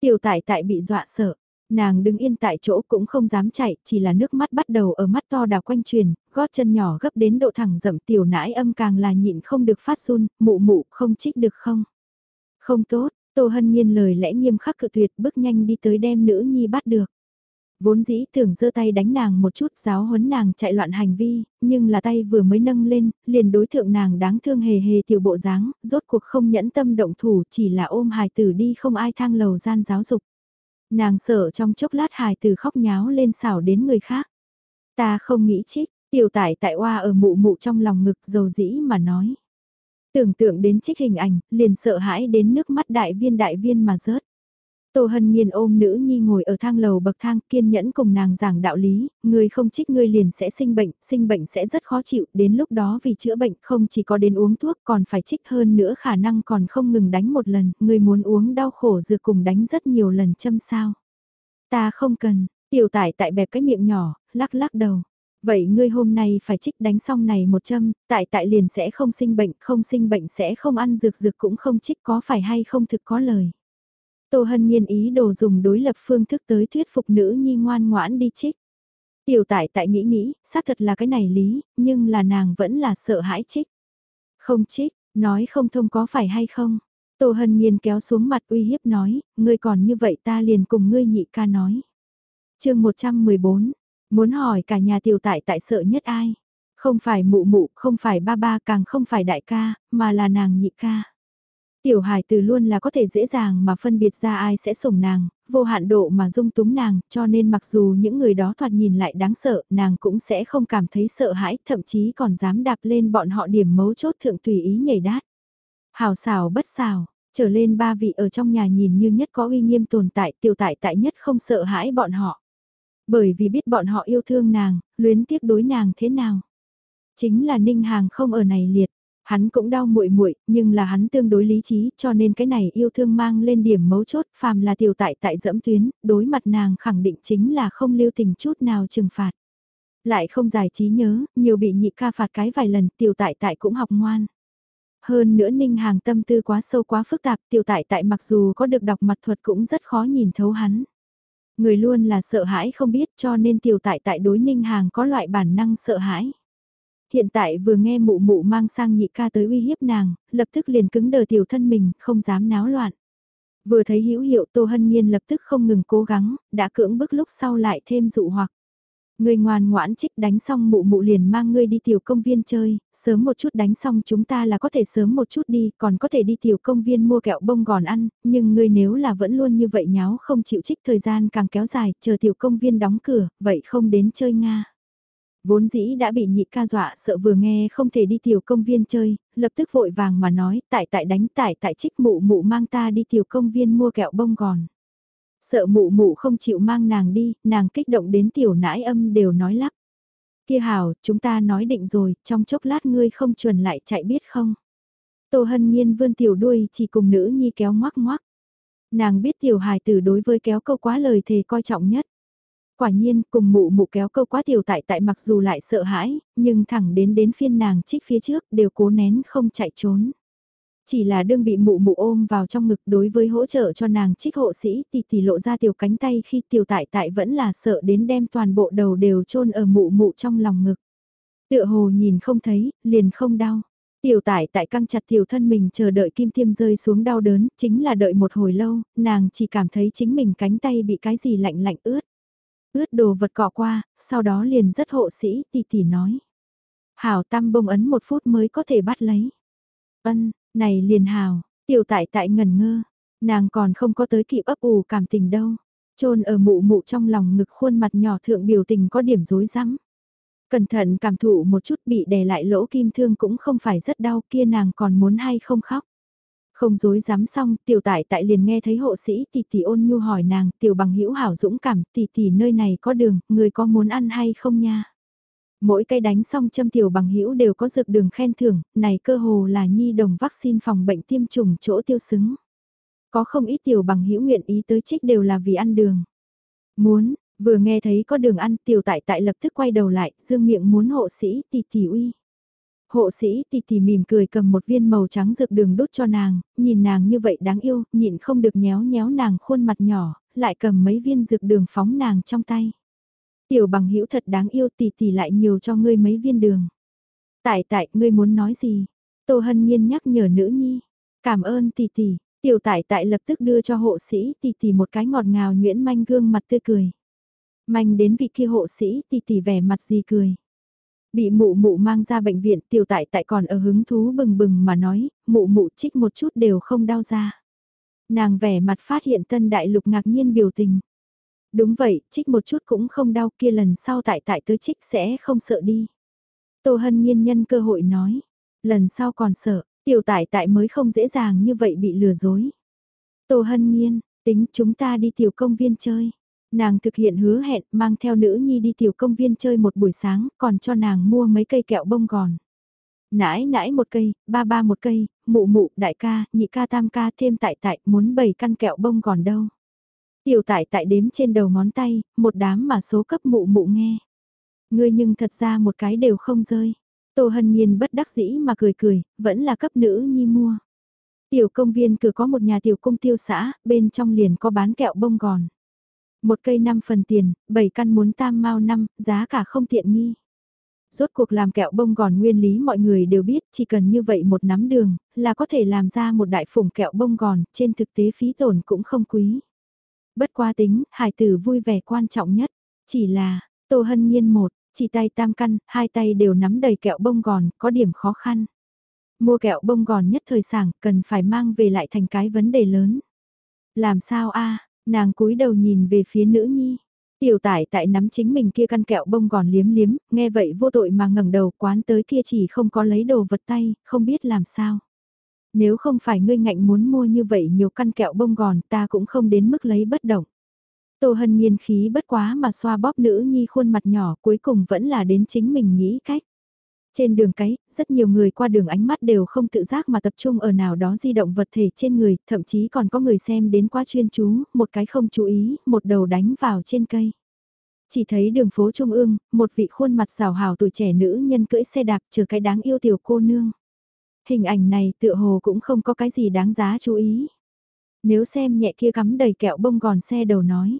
Tiểu tại tại bị dọa sợ, nàng đứng yên tại chỗ cũng không dám chạy, chỉ là nước mắt bắt đầu ở mắt to đào quanh truyền, gót chân nhỏ gấp đến độ thẳng rậm tiểu nãi âm càng là nhịn không được phát run, mụ mụ không trích được không? Không tốt, Tô Hân Nhiên lời lẽ nghiêm khắc cự tuyệt bước nhanh đi tới đem nữ nhi bắt được. Vốn dĩ tưởng giơ tay đánh nàng một chút giáo huấn nàng chạy loạn hành vi, nhưng là tay vừa mới nâng lên, liền đối thượng nàng đáng thương hề hề tiểu bộ dáng, rốt cuộc không nhẫn tâm động thủ chỉ là ôm hài tử đi không ai thang lầu gian giáo dục. Nàng sợ trong chốc lát hài tử khóc nháo lên xảo đến người khác. Ta không nghĩ trích, tiểu tải tại oa ở mụ mụ trong lòng ngực dầu dĩ mà nói. Tưởng tượng đến trích hình ảnh, liền sợ hãi đến nước mắt đại viên đại viên mà rớt. Tô Hân Nhiên ôm nữ nhi ngồi ở thang lầu bậc thang kiên nhẫn cùng nàng giảng đạo lý, người không trích ngươi liền sẽ sinh bệnh, sinh bệnh sẽ rất khó chịu, đến lúc đó vì chữa bệnh không chỉ có đến uống thuốc còn phải trích hơn nữa khả năng còn không ngừng đánh một lần, người muốn uống đau khổ dược cùng đánh rất nhiều lần châm sao. Ta không cần, tiểu tải tại bẹp cái miệng nhỏ, lắc lắc đầu. Vậy ngươi hôm nay phải trích đánh xong này một châm, tại tại liền sẽ không sinh bệnh, không sinh bệnh sẽ không ăn dược dược cũng không trích có phải hay không thực có lời. Tô Hân Nhiên ý đồ dùng đối lập phương thức tới thuyết phục nữ nhi ngoan ngoãn đi trích. Tiểu tại tại nghĩ nghĩ, xác thật là cái này lý, nhưng là nàng vẫn là sợ hãi trích. Không trích, nói không thông có phải hay không. Tô Hân Nhiên kéo xuống mặt uy hiếp nói, ngươi còn như vậy ta liền cùng ngươi nhị ca nói. chương 114, muốn hỏi cả nhà tiểu tại tại sợ nhất ai? Không phải mụ mụ, không phải ba ba càng không phải đại ca, mà là nàng nhị ca. Tiểu hài từ luôn là có thể dễ dàng mà phân biệt ra ai sẽ sủng nàng, vô hạn độ mà dung túng nàng, cho nên mặc dù những người đó thoạt nhìn lại đáng sợ, nàng cũng sẽ không cảm thấy sợ hãi, thậm chí còn dám đạp lên bọn họ điểm mấu chốt thượng tùy ý nhảy đát. Hào xào bất xào, trở lên ba vị ở trong nhà nhìn như nhất có uy nghiêm tồn tại, tiểu tại tại nhất không sợ hãi bọn họ. Bởi vì biết bọn họ yêu thương nàng, luyến tiếc đối nàng thế nào. Chính là Ninh Hàng không ở này liệt Hắn cũng đau muội muội, nhưng là hắn tương đối lý trí, cho nên cái này yêu thương mang lên điểm mấu chốt, phàm là tiểu tại tại dẫm tuyến, đối mặt nàng khẳng định chính là không lưu tình chút nào trừng phạt. Lại không giải trí nhớ, nhiều bị nhị ca phạt cái vài lần, tiểu tại tại cũng học ngoan. Hơn nữa ninh hàng tâm tư quá sâu quá phức tạp, tiểu tại tại mặc dù có được đọc mặt thuật cũng rất khó nhìn thấu hắn. Người luôn là sợ hãi không biết cho nên tiểu tại tại đối ninh hàng có loại bản năng sợ hãi hiện tại vừa nghe mụ mụ mang sang nhị ca tới uy hiếp nàng, lập tức liền cứng đờ tiểu thân mình, không dám náo loạn. Vừa thấy hữu hiệu Tô Hân Nhiên lập tức không ngừng cố gắng, đã cưỡng bức lúc sau lại thêm dụ hoặc. Ngươi ngoan ngoãn trích đánh xong mụ mụ liền mang ngươi đi tiểu công viên chơi, sớm một chút đánh xong chúng ta là có thể sớm một chút đi, còn có thể đi tiểu công viên mua kẹo bông gòn ăn, nhưng ngươi nếu là vẫn luôn như vậy nháo không chịu trích thời gian càng kéo dài, chờ tiểu công viên đóng cửa, vậy không đến chơi Nga. Vốn dĩ đã bị nhị ca dọa sợ vừa nghe không thể đi tiểu công viên chơi, lập tức vội vàng mà nói tại tại đánh tại tại trích mụ mụ mang ta đi tiểu công viên mua kẹo bông gòn. Sợ mụ mụ không chịu mang nàng đi, nàng kích động đến tiểu nãi âm đều nói lắp. Kia hảo, chúng ta nói định rồi, trong chốc lát ngươi không chuẩn lại chạy biết không. Tô hân nhiên vươn tiểu đuôi chỉ cùng nữ nhi kéo ngoắc ngoắc. Nàng biết tiểu hài tử đối với kéo câu quá lời thề coi trọng nhất. Quả nhiên, cùng mụ mụ kéo câu quá tiểu tại tại mặc dù lại sợ hãi, nhưng thẳng đến đến phiên nàng trích phía trước đều cố nén không chạy trốn. Chỉ là đương bị mụ mụ ôm vào trong ngực đối với hỗ trợ cho nàng trích hộ sĩ thì tỷ lộ ra tiểu cánh tay khi tiểu tại tại vẫn là sợ đến đem toàn bộ đầu đều chôn ở mụ mụ trong lòng ngực. Tựa hồ nhìn không thấy, liền không đau. Tiểu tải tại căng chặt tiểu thân mình chờ đợi kim tiêm rơi xuống đau đớn, chính là đợi một hồi lâu, nàng chỉ cảm thấy chính mình cánh tay bị cái gì lạnh lạnh ướt ướt đồ vật cọ qua, sau đó liền rất hộ sĩ, tỷ tỷ nói. Hảo tam bông ấn một phút mới có thể bắt lấy. Ân, này liền hào, tiểu tại tại ngần ngơ, nàng còn không có tới kịp ấp ủ cảm tình đâu. Trôn ở mụ mụ trong lòng ngực khuôn mặt nhỏ thượng biểu tình có điểm rối rắm. Cẩn thận cảm thụ một chút bị đè lại lỗ kim thương cũng không phải rất đau kia nàng còn muốn hay không khóc. Không dối dám xong, tiểu tại tại liền nghe thấy hộ sĩ tỷ tỷ ôn nhu hỏi nàng, tiểu bằng hữu hảo dũng cảm, tỷ tỷ nơi này có đường, người có muốn ăn hay không nha? Mỗi cái đánh xong châm tiểu bằng hữu đều có dược đường khen thưởng, này cơ hồ là nhi đồng vaccine phòng bệnh tiêm chủng chỗ tiêu xứng. Có không ít tiểu bằng hữu nguyện ý tới trích đều là vì ăn đường. Muốn, vừa nghe thấy có đường ăn tiểu tại tại lập tức quay đầu lại, dương miệng muốn hộ sĩ tỷ tỷ uy. Hộ sĩ tì tì mỉm cười cầm một viên màu trắng dược đường đốt cho nàng, nhìn nàng như vậy đáng yêu, nhịn không được nhéo nhéo nàng khuôn mặt nhỏ, lại cầm mấy viên dược đường phóng nàng trong tay. Tiểu bằng hữu thật đáng yêu tì tì lại nhiều cho ngươi mấy viên đường. Tại tại, ngươi muốn nói gì? Tô Hân Nhiên nhắc nhở nữ nhi. Cảm ơn tì tì, Tiểu tại tại lập tức đưa cho hộ sĩ tỷ tỷ một cái ngọt ngào nhuyễn manh gương mặt tươi cười. Manh đến vị kia hộ sĩ tỷ tỷ vẻ mặt gì cười. Bị mụ mụ mang ra bệnh viện tiểu tại tại còn ở hứng thú bừng bừng mà nói, mụ mụ trích một chút đều không đau ra. Nàng vẻ mặt phát hiện tân đại lục ngạc nhiên biểu tình. Đúng vậy, trích một chút cũng không đau kia lần sau tại tại tới trích sẽ không sợ đi. Tô Hân Nhiên nhân cơ hội nói, lần sau còn sợ, tiểu tại tại mới không dễ dàng như vậy bị lừa dối. Tô Hân Nhiên, tính chúng ta đi tiểu công viên chơi. Nàng thực hiện hứa hẹn mang theo nữ nhi đi tiểu công viên chơi một buổi sáng, còn cho nàng mua mấy cây kẹo bông gòn. Nãi nãi một cây, ba ba một cây, mụ mụ, đại ca, nhị ca tam ca thêm tại tại, muốn bảy căn kẹo bông gòn đâu. Tiểu tại tại đếm trên đầu ngón tay, một đám mà số cấp mụ mụ nghe. Ngươi nhưng thật ra một cái đều không rơi. Tô Hân Nhiên bất đắc dĩ mà cười cười, vẫn là cấp nữ nhi mua. Tiểu công viên cửa có một nhà tiểu công tiêu xã, bên trong liền có bán kẹo bông gòn. Một cây 5 phần tiền, 7 căn muốn tam mau năm, giá cả không tiện nghi. Rốt cuộc làm kẹo bông gòn nguyên lý mọi người đều biết, chỉ cần như vậy một nắm đường, là có thể làm ra một đại phủng kẹo bông gòn, trên thực tế phí tổn cũng không quý. Bất qua tính, hải tử vui vẻ quan trọng nhất, chỉ là, Tô Hân Nhiên một, chỉ tay tam căn, hai tay đều nắm đầy kẹo bông gòn, có điểm khó khăn. Mua kẹo bông gòn nhất thời sản cần phải mang về lại thành cái vấn đề lớn. Làm sao a nàng cúi đầu nhìn về phía nữ nhi. Tiểu tải tại nắm chính mình kia căn kẹo bông gòn liếm liếm, nghe vậy vô tội mà ngẩng đầu quán tới kia chỉ không có lấy đồ vật tay, không biết làm sao. Nếu không phải ngươi ngạnh muốn mua như vậy nhiều căn kẹo bông gòn ta cũng không đến mức lấy bất động. Tô hân nhiên khí bất quá mà xoa bóp nữ nhi khuôn mặt nhỏ cuối cùng vẫn là đến chính mình nghĩ cách. Trên đường cái, rất nhiều người qua đường ánh mắt đều không tự giác mà tập trung ở nào đó di động vật thể trên người, thậm chí còn có người xem đến quá chuyên chú, một cái không chú ý, một đầu đánh vào trên cây. Chỉ thấy đường phố Trung ương, một vị khuôn mặt rào hào tuổi trẻ nữ nhân cưỡi xe đạp chờ cái đáng yêu tiểu cô nương. Hình ảnh này tựa hồ cũng không có cái gì đáng giá chú ý. Nếu xem nhẹ kia cắm đầy kẹo bông gòn xe đầu nói.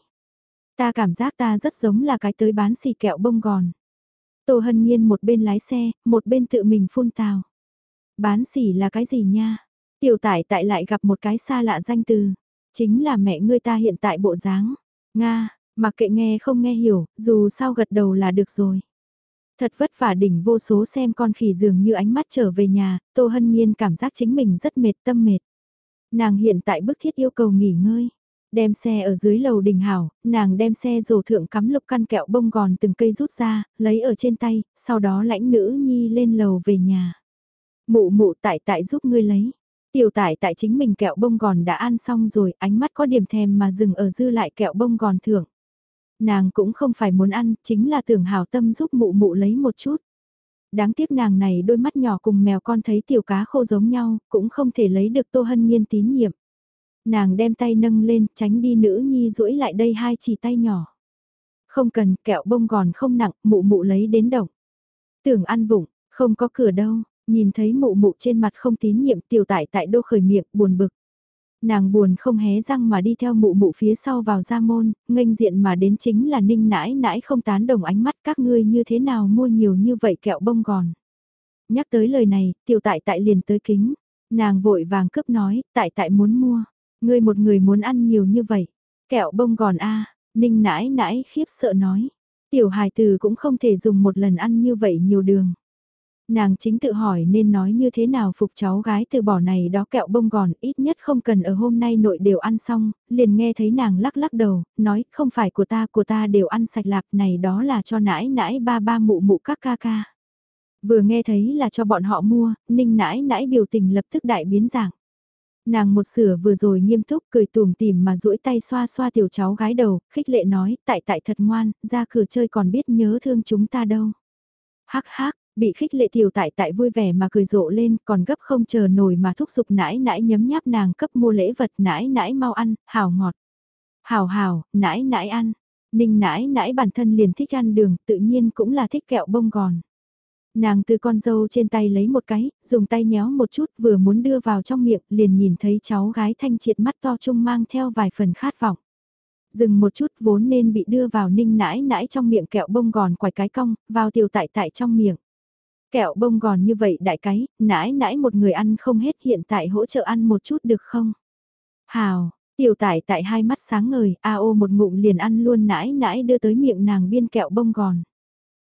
Ta cảm giác ta rất giống là cái tới bán xì kẹo bông gòn. Tô Hân Nhiên một bên lái xe, một bên tự mình phun tào. Bán xỉ là cái gì nha? Tiểu tải tại lại gặp một cái xa lạ danh từ. Chính là mẹ ngươi ta hiện tại bộ dáng. Nga, mặc kệ nghe không nghe hiểu, dù sao gật đầu là được rồi. Thật vất vả đỉnh vô số xem con khỉ dường như ánh mắt trở về nhà, Tô Hân Nhiên cảm giác chính mình rất mệt tâm mệt. Nàng hiện tại bức thiết yêu cầu nghỉ ngơi. Đem xe ở dưới lầu đình hảo, nàng đem xe rổ thượng cắm lục căn kẹo bông gòn từng cây rút ra, lấy ở trên tay, sau đó lãnh nữ nhi lên lầu về nhà. Mụ mụ tại tại giúp ngươi lấy. Tiểu tại tại chính mình kẹo bông gòn đã ăn xong rồi, ánh mắt có điểm thèm mà dừng ở dư lại kẹo bông gòn thưởng. Nàng cũng không phải muốn ăn, chính là tưởng hảo tâm giúp mụ mụ lấy một chút. Đáng tiếc nàng này đôi mắt nhỏ cùng mèo con thấy tiểu cá khô giống nhau, cũng không thể lấy được Tô Hân Nhiên tín nhiệm nàng đem tay nâng lên tránh đi nữ nhi duỗi lại đây hai chỉ tay nhỏ. Không cần, kẹo bông gòn không nặng, mụ mụ lấy đến động. Tưởng ăn vụng, không có cửa đâu, nhìn thấy mụ mụ trên mặt không tín nhiệm tiểu tại tại đô khởi miệng, buồn bực. Nàng buồn không hé răng mà đi theo mụ mụ phía sau vào ra môn, nghênh diện mà đến chính là ninh nãi nãi không tán đồng ánh mắt các ngươi như thế nào mua nhiều như vậy kẹo bông gòn. Nhắc tới lời này, tiểu tại tại liền tới kính, nàng vội vàng cướp nói, tại tại muốn mua. Ngươi một người muốn ăn nhiều như vậy. Kẹo bông gòn a ninh nãi nãi khiếp sợ nói. Tiểu hài từ cũng không thể dùng một lần ăn như vậy nhiều đường. Nàng chính tự hỏi nên nói như thế nào phục cháu gái từ bỏ này đó kẹo bông gòn ít nhất không cần ở hôm nay nội đều ăn xong, liền nghe thấy nàng lắc lắc đầu, nói không phải của ta của ta đều ăn sạch lạp này đó là cho nãi nãi ba ba mụ mụ các ca ca. Vừa nghe thấy là cho bọn họ mua, ninh nãi nãi biểu tình lập tức đại biến dạng. Nàng một sửa vừa rồi nghiêm túc cười tùm tìm mà duỗi tay xoa xoa tiểu cháu gái đầu, khích lệ nói, tại tại thật ngoan, ra cửa chơi còn biết nhớ thương chúng ta đâu. Hắc hắc, bị khích lệ tiểu tại tại vui vẻ mà cười rộ lên, còn gấp không chờ nổi mà thúc giục nãi nãi nhấm nháp nàng cấp mua lễ vật nãi nãi mau ăn, hào ngọt. Hào hào, nãi nãi ăn. Ninh nãi nãi bản thân liền thích ăn đường, tự nhiên cũng là thích kẹo bông gòn. Nàng từ con dâu trên tay lấy một cái, dùng tay nhéo một chút vừa muốn đưa vào trong miệng liền nhìn thấy cháu gái thanh triệt mắt to trung mang theo vài phần khát vọng. Dừng một chút vốn nên bị đưa vào ninh nãi nãi trong miệng kẹo bông gòn quải cái cong, vào tiểu tại tại trong miệng. Kẹo bông gòn như vậy đại cái, nãi nãi một người ăn không hết hiện tại hỗ trợ ăn một chút được không? Hào, tiểu tải tại hai mắt sáng ngời, a ô một ngụm liền ăn luôn nãi nãi đưa tới miệng nàng biên kẹo bông gòn.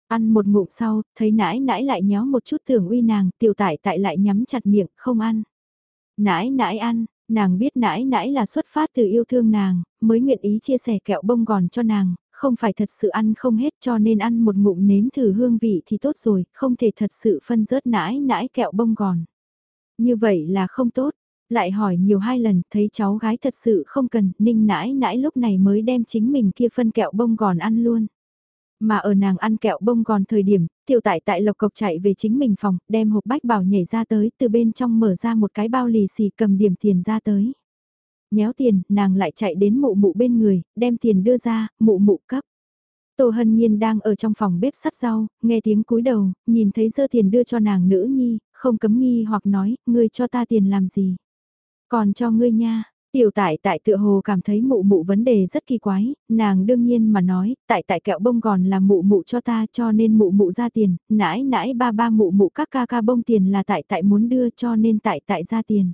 Ăn một ngụm sau, thấy nãi nãi lại nhéo một chút tưởng uy nàng, tiểu tải tại lại nhắm chặt miệng, không ăn. Nãi nãi ăn, nàng biết nãi nãi là xuất phát từ yêu thương nàng, mới nguyện ý chia sẻ kẹo bông gòn cho nàng, không phải thật sự ăn không hết cho nên ăn một ngụm nếm thử hương vị thì tốt rồi, không thể thật sự phân rớt nãi nãi kẹo bông gòn. Như vậy là không tốt, lại hỏi nhiều hai lần, thấy cháu gái thật sự không cần, ninh nãi nãi lúc này mới đem chính mình kia phân kẹo bông gòn ăn luôn. Mà ở nàng ăn kẹo bông gòn thời điểm, tiểu tại tại lộc cộc chạy về chính mình phòng, đem hộp bách bảo nhảy ra tới, từ bên trong mở ra một cái bao lì xì cầm điểm tiền ra tới. Nhéo tiền, nàng lại chạy đến mụ mụ bên người, đem tiền đưa ra, mụ mụ cấp. Tô Hân Nhiên đang ở trong phòng bếp sắt rau, nghe tiếng cúi đầu, nhìn thấy dơ tiền đưa cho nàng nữ nhi, không cấm nghi hoặc nói, ngươi cho ta tiền làm gì. Còn cho ngươi nha, Tiểu tại tại tựa hồ cảm thấy mụ mụ vấn đề rất kỳ quái, nàng đương nhiên mà nói, tại tại kẹo bông gòn là mụ mụ cho ta cho nên mụ mụ ra tiền, nãi nãi ba ba mụ mụ các ca ca bông tiền là tại tại muốn đưa cho nên tại tại ra tiền.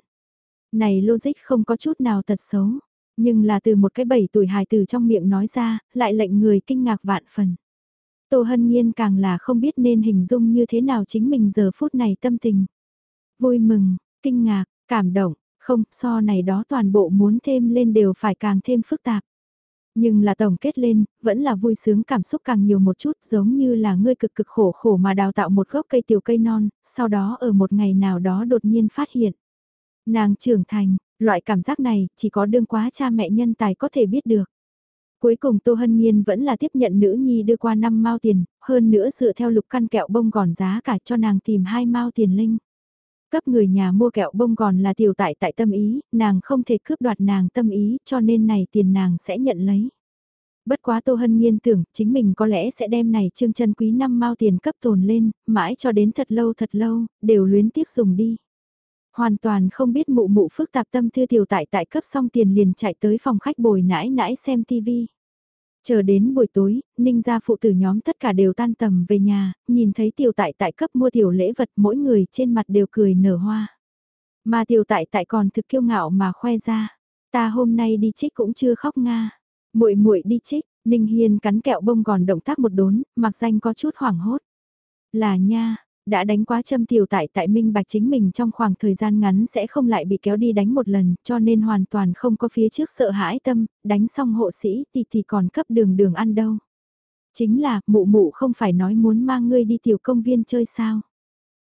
Này logic không có chút nào thật xấu, nhưng là từ một cái bảy tuổi hài từ trong miệng nói ra, lại lệnh người kinh ngạc vạn phần. Tô Hân Nhiên càng là không biết nên hình dung như thế nào chính mình giờ phút này tâm tình. Vui mừng, kinh ngạc, cảm động, không, so này đó toàn bộ muốn thêm lên đều phải càng thêm phức tạp. Nhưng là tổng kết lên, vẫn là vui sướng cảm xúc càng nhiều một chút giống như là ngươi cực cực khổ khổ mà đào tạo một gốc cây tiểu cây non, sau đó ở một ngày nào đó đột nhiên phát hiện. Nàng trưởng thành, loại cảm giác này chỉ có đương quá cha mẹ nhân tài có thể biết được. Cuối cùng Tô Hân Nhiên vẫn là tiếp nhận nữ nhi đưa qua năm mao tiền, hơn nữa dựa theo lục căn kẹo bông gòn giá cả cho nàng tìm hai mao tiền linh. Cấp người nhà mua kẹo bông gòn là tiểu tại tại tâm ý, nàng không thể cướp đoạt nàng tâm ý cho nên này tiền nàng sẽ nhận lấy. Bất quá Tô Hân Nhiên tưởng chính mình có lẽ sẽ đem này trương chân quý năm mao tiền cấp tồn lên, mãi cho đến thật lâu thật lâu, đều luyến tiếc dùng đi. Hoàn toàn không biết mụ mụ phức tạp tâm thư tiểu tại tại cấp xong tiền liền chạy tới phòng khách bồi nãi nãi xem tivi. Chờ đến buổi tối, ninh gia phụ tử nhóm tất cả đều tan tầm về nhà, nhìn thấy tiểu tại tại cấp mua tiểu lễ vật mỗi người trên mặt đều cười nở hoa. Mà tiểu tại tại còn thực kiêu ngạo mà khoe ra, ta hôm nay đi trích cũng chưa khóc nga. muội muội đi trích, ninh hiên cắn kẹo bông gòn động tác một đốn, mặc danh có chút hoảng hốt. Là nha, đã đánh quá châm tiểu tại tại minh bạch chính mình trong khoảng thời gian ngắn sẽ không lại bị kéo đi đánh một lần, cho nên hoàn toàn không có phía trước sợ hãi tâm, đánh xong hộ sĩ thì thì còn cấp đường đường ăn đâu. Chính là, mụ mụ không phải nói muốn mang ngươi đi tiểu công viên chơi sao.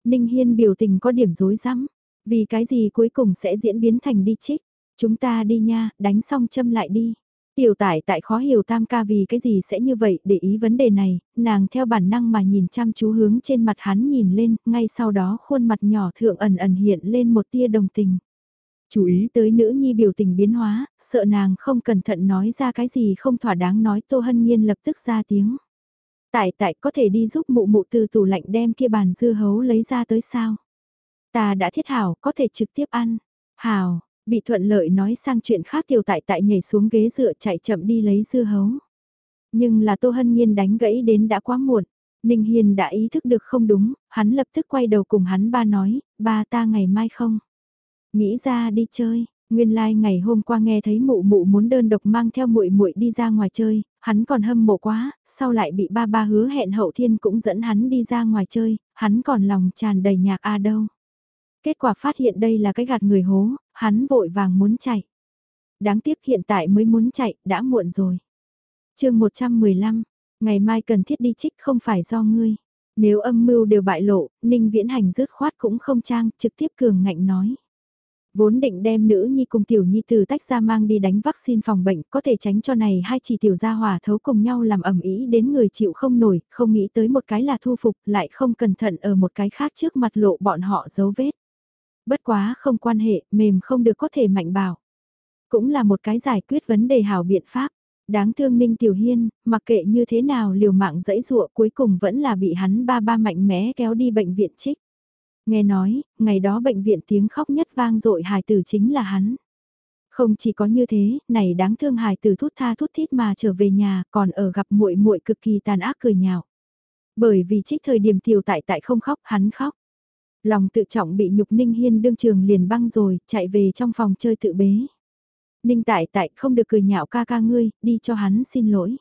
Ninh Hiên biểu tình có điểm rối rắm, vì cái gì cuối cùng sẽ diễn biến thành đi trích. Chúng ta đi nha, đánh xong châm lại đi. Tiểu tải tại khó hiểu tam ca vì cái gì sẽ như vậy để ý vấn đề này, nàng theo bản năng mà nhìn chăm chú hướng trên mặt hắn nhìn lên, ngay sau đó khuôn mặt nhỏ thượng ẩn ẩn hiện lên một tia đồng tình. Chú ý tới nữ nhi biểu tình biến hóa, sợ nàng không cẩn thận nói ra cái gì không thỏa đáng nói Tô Hân Nhiên lập tức ra tiếng. Tại tại có thể đi giúp mụ mụ từ tủ lạnh đem kia bàn dưa hấu lấy ra tới sao? Ta đã thiết hảo, có thể trực tiếp ăn. Hảo, Bị thuận lợi nói sang chuyện khác tiểu tại tại nhảy xuống ghế dựa chạy chậm đi lấy dưa hấu. Nhưng là Tô Hân Nhiên đánh gãy đến đã quá muộn. Ninh Hiền đã ý thức được không đúng, hắn lập tức quay đầu cùng hắn ba nói, ba ta ngày mai không. Nghĩ ra đi chơi, nguyên lai like ngày hôm qua nghe thấy mụ mụ muốn đơn độc mang theo muội muội đi ra ngoài chơi, hắn còn hâm mộ quá, sau lại bị ba ba hứa hẹn hậu thiên cũng dẫn hắn đi ra ngoài chơi, hắn còn lòng tràn đầy nhạc a đâu. Kết quả phát hiện đây là cái gạt người hố, hắn vội vàng muốn chạy. Đáng tiếc hiện tại mới muốn chạy, đã muộn rồi. chương 115, ngày mai cần thiết đi trích không phải do ngươi. Nếu âm mưu đều bại lộ, Ninh Viễn Hành rớt khoát cũng không trang, trực tiếp cường ngạnh nói. Vốn định đem nữ nhi cùng tiểu nhi từ tách ra mang đi đánh vaccine phòng bệnh có thể tránh cho này hai chỉ tiểu gia hòa thấu cùng nhau làm ẩm ý đến người chịu không nổi, không nghĩ tới một cái là thu phục lại không cẩn thận ở một cái khác trước mặt lộ bọn họ dấu vết. Bất quá không quan hệ, mềm không được có thể mạnh bảo. Cũng là một cái giải quyết vấn đề hảo biện pháp. Đáng thương Ninh Tiểu Hiên, mặc kệ như thế nào liều mạng dẫy dụa cuối cùng vẫn là bị hắn ba ba mạnh mẽ kéo đi bệnh viện trích. Nghe nói, ngày đó bệnh viện tiếng khóc nhất vang dội hài tử chính là hắn. Không chỉ có như thế, này đáng thương hài tử thút tha thút thít mà trở về nhà, còn ở gặp muội muội cực kỳ tàn ác cười nhạo. Bởi vì trích thời điểm tiểu tại tại không khóc, hắn khóc. Lòng tự trọng bị nhục ninh hiên đương trường liền băng rồi, chạy về trong phòng chơi tự bế. Ninh tại tại không được cười nhạo ca ca ngươi, đi cho hắn xin lỗi.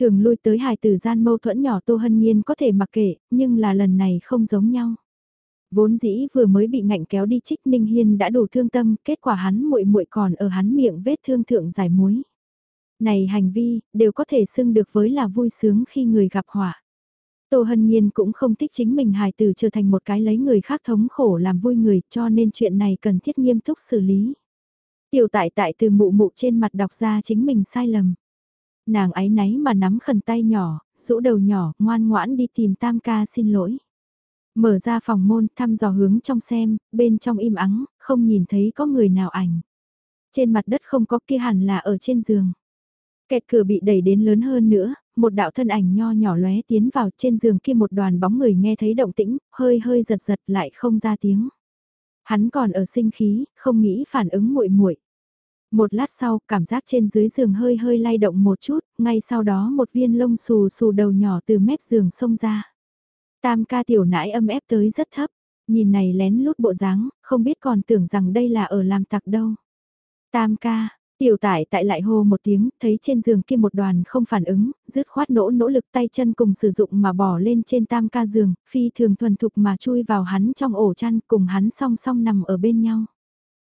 Thường lui tới hài tử gian mâu thuẫn nhỏ Tô Hân Nhiên có thể mặc kệ, nhưng là lần này không giống nhau. Vốn dĩ vừa mới bị ngạnh kéo đi trích Ninh Hiên đã đủ thương tâm, kết quả hắn muội muội còn ở hắn miệng vết thương thượng giải muối. Này hành vi, đều có thể xưng được với là vui sướng khi người gặp họa. Tô Hân Nhiên cũng không thích chính mình hài tử trở thành một cái lấy người khác thống khổ làm vui người cho nên chuyện này cần thiết nghiêm túc xử lý. Tiểu tại tại từ mụ mụ trên mặt đọc ra chính mình sai lầm. Nàng ái náy mà nắm khẩn tay nhỏ, rũ đầu nhỏ, ngoan ngoãn đi tìm tam ca xin lỗi. Mở ra phòng môn, thăm dò hướng trong xem, bên trong im ắng, không nhìn thấy có người nào ảnh. Trên mặt đất không có kia hẳn là ở trên giường. Kẹt cửa bị đẩy đến lớn hơn nữa, một đạo thân ảnh nho nhỏ lóe tiến vào trên giường kia một đoàn bóng người nghe thấy động tĩnh, hơi hơi giật giật lại không ra tiếng. Hắn còn ở sinh khí, không nghĩ phản ứng muội muội. Một lát sau, cảm giác trên dưới giường hơi hơi lay động một chút, ngay sau đó một viên lông xù xù đầu nhỏ từ mép giường xông ra. Tam ca tiểu nãi âm ép tới rất thấp, nhìn này lén lút bộ dáng, không biết còn tưởng rằng đây là ở làm tặc đâu. Tam ca, Tiểu tải tại lại hô một tiếng, thấy trên giường kia một đoàn không phản ứng, dứt khoát nỗ nỗ lực tay chân cùng sử dụng mà bỏ lên trên tam ca giường, phi thường thuần thục mà chui vào hắn trong ổ chăn cùng hắn song song nằm ở bên nhau.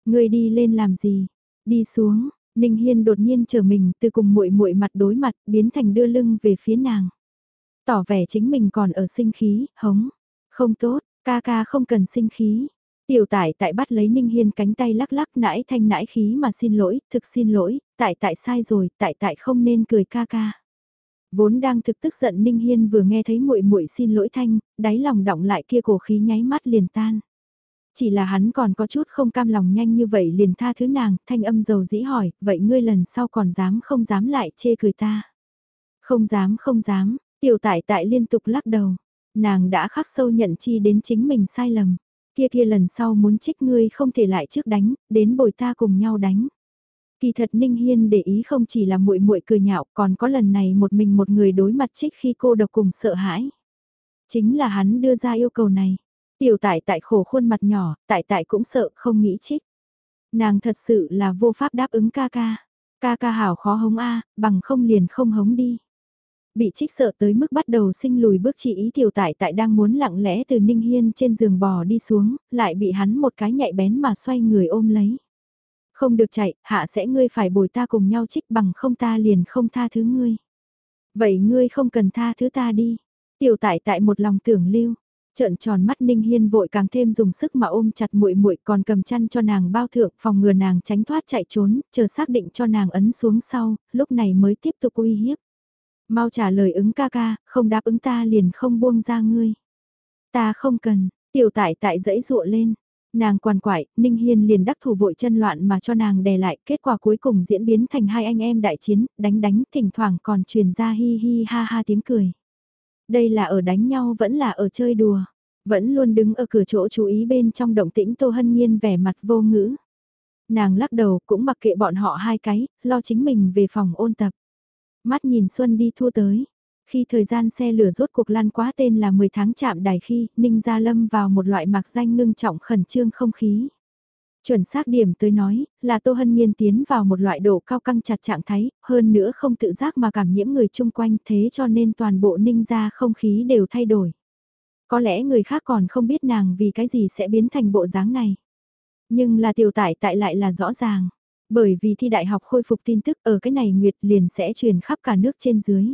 Người đi lên làm gì? Đi xuống, Ninh Hiên đột nhiên trở mình từ cùng muội muội mặt đối mặt biến thành đưa lưng về phía nàng. Tỏ vẻ chính mình còn ở sinh khí, hống. Không tốt, ca ca không cần sinh khí, Tiểu tải tại bắt lấy Ninh Hiên cánh tay lắc lắc nãi thanh nãi khí mà xin lỗi, thực xin lỗi, tại tại sai rồi, tại tại không nên cười ca ca. Vốn đang thực tức giận Ninh Hiên vừa nghe thấy muội muội xin lỗi thanh, đáy lòng động lại kia cổ khí nháy mắt liền tan. Chỉ là hắn còn có chút không cam lòng nhanh như vậy liền tha thứ nàng, thanh âm dầu dĩ hỏi, vậy ngươi lần sau còn dám không dám lại chê cười ta. Không dám không dám, tiểu tại tại liên tục lắc đầu, nàng đã khắc sâu nhận chi đến chính mình sai lầm. Kia kia lần sau muốn trích ngươi không thể lại trước đánh, đến bồi ta cùng nhau đánh. Kỳ thật Ninh Hiên để ý không chỉ là muội muội cười nhạo, còn có lần này một mình một người đối mặt trích khi cô độc cùng sợ hãi. Chính là hắn đưa ra yêu cầu này. Tiểu tại tại khổ khuôn mặt nhỏ, tại tại cũng sợ không nghĩ trích. Nàng thật sự là vô pháp đáp ứng ca ca. Ca ca hảo khó hống a, bằng không liền không hống đi. Bị trích sợ tới mức bắt đầu sinh lùi bước chị ý tiểu tại tại đang muốn lặng lẽ từ Ninh Hiên trên giường bò đi xuống, lại bị hắn một cái nhạy bén mà xoay người ôm lấy. Không được chạy, hạ sẽ ngươi phải bồi ta cùng nhau trích bằng không ta liền không tha thứ ngươi. Vậy ngươi không cần tha thứ ta đi. Tiểu tại tại một lòng tưởng lưu, trợn tròn mắt Ninh Hiên vội càng thêm dùng sức mà ôm chặt muội muội còn cầm chăn cho nàng bao thượng phòng ngừa nàng tránh thoát chạy trốn, chờ xác định cho nàng ấn xuống sau, lúc này mới tiếp tục uy hiếp. Mau trả lời ứng ca ca, không đáp ứng ta liền không buông ra ngươi. Ta không cần, tiểu tại tại dẫy dụa lên. Nàng quằn quại, Ninh Hiên liền đắc thủ vội chân loạn mà cho nàng đè lại, kết quả cuối cùng diễn biến thành hai anh em đại chiến, đánh đánh, thỉnh thoảng còn truyền ra hi hi ha ha tiếng cười. Đây là ở đánh nhau vẫn là ở chơi đùa, vẫn luôn đứng ở cửa chỗ chú ý bên trong động tĩnh Tô Hân Nhiên vẻ mặt vô ngữ. Nàng lắc đầu cũng mặc kệ bọn họ hai cái, lo chính mình về phòng ôn tập. Mắt nhìn Xuân đi thua tới. Khi thời gian xe lửa rốt cuộc lăn quá tên là 10 tháng chạm đài khi, Ninh Gia Lâm vào một loại mạc danh ngưng trọng khẩn trương không khí. Chuẩn xác điểm tới nói, là Tô Hân Nhiên tiến vào một loại độ cao căng chặt trạng thái, hơn nữa không tự giác mà cảm nhiễm người chung quanh thế cho nên toàn bộ ninh gia không khí đều thay đổi. Có lẽ người khác còn không biết nàng vì cái gì sẽ biến thành bộ dáng này. Nhưng là tiểu tải tại lại là rõ ràng. Bởi vì thi đại học khôi phục tin tức ở cái này Nguyệt liền sẽ truyền khắp cả nước trên dưới.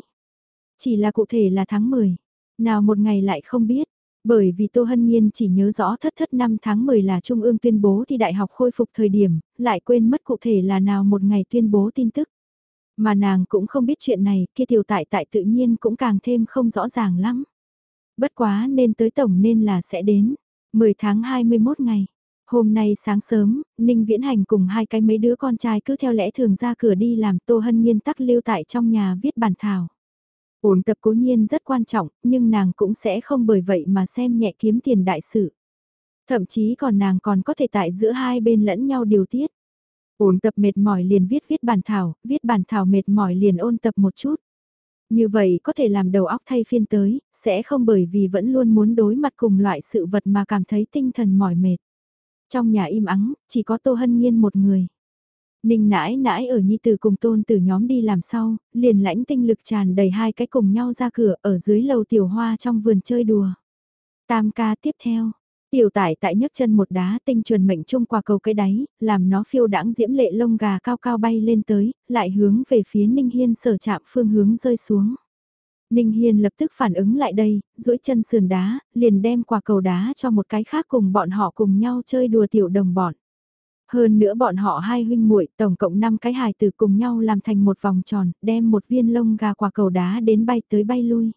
Chỉ là cụ thể là tháng 10. Nào một ngày lại không biết. Bởi vì Tô Hân Nhiên chỉ nhớ rõ thất thất năm tháng 10 là Trung ương tuyên bố thi đại học khôi phục thời điểm, lại quên mất cụ thể là nào một ngày tuyên bố tin tức. Mà nàng cũng không biết chuyện này, kia tiểu tại tại tự nhiên cũng càng thêm không rõ ràng lắm. Bất quá nên tới tổng nên là sẽ đến. 10 tháng 21 ngày. Hôm nay sáng sớm, Ninh Viễn Hành cùng hai cái mấy đứa con trai cứ theo lẽ thường ra cửa đi làm Tô Hân Nhiên tắc lưu tại trong nhà viết bản thảo. Ổn tập cố nhiên rất quan trọng, nhưng nàng cũng sẽ không bởi vậy mà xem nhẹ kiếm tiền đại sự. Thậm chí còn nàng còn có thể tại giữa hai bên lẫn nhau điều tiết. Ổn tập mệt mỏi liền viết viết bản thảo, viết bản thảo mệt mỏi liền ôn tập một chút. Như vậy có thể làm đầu óc thay phiên tới, sẽ không bởi vì vẫn luôn muốn đối mặt cùng loại sự vật mà cảm thấy tinh thần mỏi mệt. Trong nhà im ắng, chỉ có Tô Hân Nhiên một người. Ninh nãi nãi ở nhi tử cùng tôn từ nhóm đi làm sau, liền lãnh tinh lực tràn đầy hai cái cùng nhau ra cửa ở dưới lầu tiểu hoa trong vườn chơi đùa. Tam ca tiếp theo, tiểu tải tại nhấc chân một đá tinh chuẩn mệnh trung qua cầu cái đáy, làm nó phiêu đãng diễm lệ lông gà cao cao bay lên tới, lại hướng về phía Ninh Hiên sở chạm phương hướng rơi xuống. Ninh Hiên lập tức phản ứng lại đây, duỗi chân sườn đá, liền đem quả cầu đá cho một cái khác cùng bọn họ cùng nhau chơi đùa tiểu đồng bọn. Hơn nữa bọn họ hai huynh muội tổng cộng 5 cái hài tử cùng nhau làm thành một vòng tròn, đem một viên lông gà quả cầu đá đến bay tới bay lui.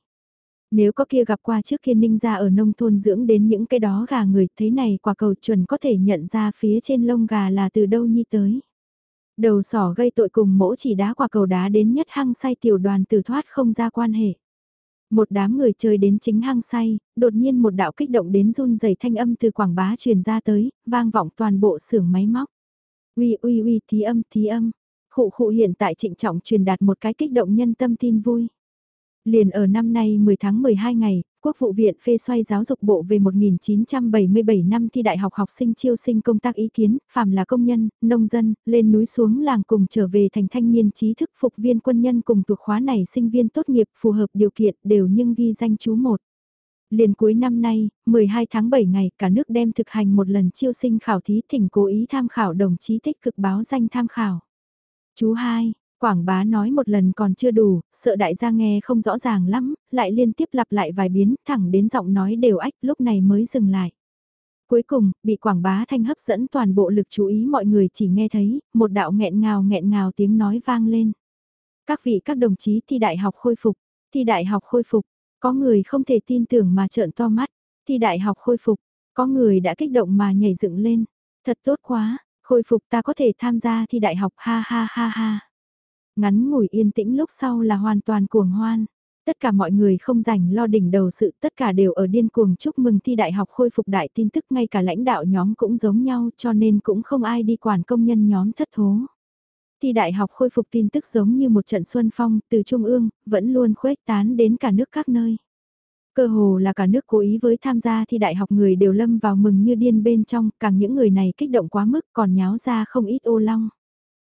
Nếu có kia gặp qua trước kia ninh ra ở nông thôn dưỡng đến những cái đó gà người, thế này quả cầu chuẩn có thể nhận ra phía trên lông gà là từ đâu nhi tới. Đầu sỏ gây tội cùng mỗ chỉ đá quả cầu đá đến nhất hăng say tiểu đoàn tử thoát không ra quan hệ. Một đám người chơi đến chính hang say, đột nhiên một đạo kích động đến run rẩy thanh âm từ quảng bá truyền ra tới, vang vọng toàn bộ xưởng máy móc. Uy uy uy thí âm thí âm. Khụ khụ hiện tại trịnh trọng truyền đạt một cái kích động nhân tâm tin vui. Liền ở năm nay 10 tháng 12 ngày, Quốc vụ viện phê xoay giáo dục bộ về 1977 năm thi đại học học sinh chiêu sinh công tác ý kiến, phàm là công nhân, nông dân, lên núi xuống làng cùng trở về thành thanh niên trí thức phục viên quân nhân cùng thuộc khóa này sinh viên tốt nghiệp phù hợp điều kiện đều nhưng ghi danh chú một. Liền cuối năm nay, 12 tháng 7 ngày, cả nước đem thực hành một lần chiêu sinh khảo thí thỉnh cố ý tham khảo đồng chí tích cực báo danh tham khảo. Chú 2, Quảng bá nói một lần còn chưa đủ, sợ đại gia nghe không rõ ràng lắm, lại liên tiếp lặp lại vài biến, thẳng đến giọng nói đều ách lúc này mới dừng lại. Cuối cùng, bị quảng bá thanh hấp dẫn toàn bộ lực chú ý mọi người chỉ nghe thấy, một đạo nghẹn ngào nghẹn ngào tiếng nói vang lên. Các vị các đồng chí thi đại học khôi phục, thi đại học khôi phục, có người không thể tin tưởng mà trợn to mắt, thi đại học khôi phục, có người đã kích động mà nhảy dựng lên, thật tốt quá, khôi phục ta có thể tham gia thi đại học ha ha ha ha. Ngắn ngủi yên tĩnh lúc sau là hoàn toàn cuồng hoan. Tất cả mọi người không rảnh lo đỉnh đầu sự, tất cả đều ở điên cuồng chúc mừng thi đại học khôi phục đại tin tức ngay cả lãnh đạo nhóm cũng giống nhau cho nên cũng không ai đi quản công nhân nhóm thất thố. Thi đại học khôi phục tin tức giống như một trận xuân phong từ trung ương, vẫn luôn khuếch tán đến cả nước các nơi. Cơ hồ là cả nước cố ý với tham gia thi đại học người đều lâm vào mừng như điên bên trong, càng những người này kích động quá mức còn nháo ra không ít ô long.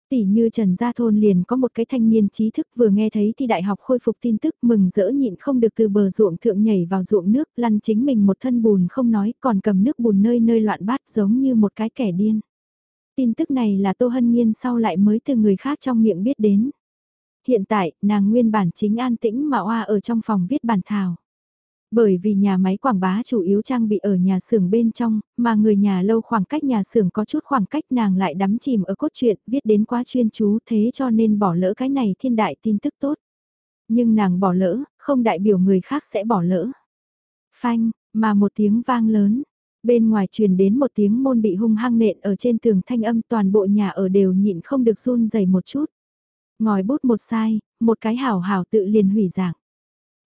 Tỷ như Trần Gia Thôn liền có một cái thanh niên trí thức vừa nghe thấy thì đại học khôi phục tin tức mừng rỡ nhịn không được từ bờ ruộng thượng nhảy vào ruộng nước lăn chính mình một thân bùn không nói còn cầm nước bùn nơi nơi loạn bát giống như một cái kẻ điên. Tin tức này là Tô Hân Nhiên sau lại mới từ người khác trong miệng biết đến. Hiện tại, nàng nguyên bản chính an tĩnh mà oa ở trong phòng viết bản thảo. Bởi vì nhà máy quảng bá chủ yếu trang bị ở nhà xưởng bên trong, mà người nhà lâu khoảng cách nhà xưởng có chút khoảng cách nàng lại đắm chìm ở cốt truyện, viết đến quá chuyên chú thế cho nên bỏ lỡ cái này thiên đại tin tức tốt. Nhưng nàng bỏ lỡ, không đại biểu người khác sẽ bỏ lỡ. Phanh, mà một tiếng vang lớn, bên ngoài truyền đến một tiếng môn bị hung hăng nện ở trên tường thanh âm toàn bộ nhà ở đều nhịn không được run dày một chút. Ngòi bút một sai, một cái hảo hảo tự liền hủy dạng.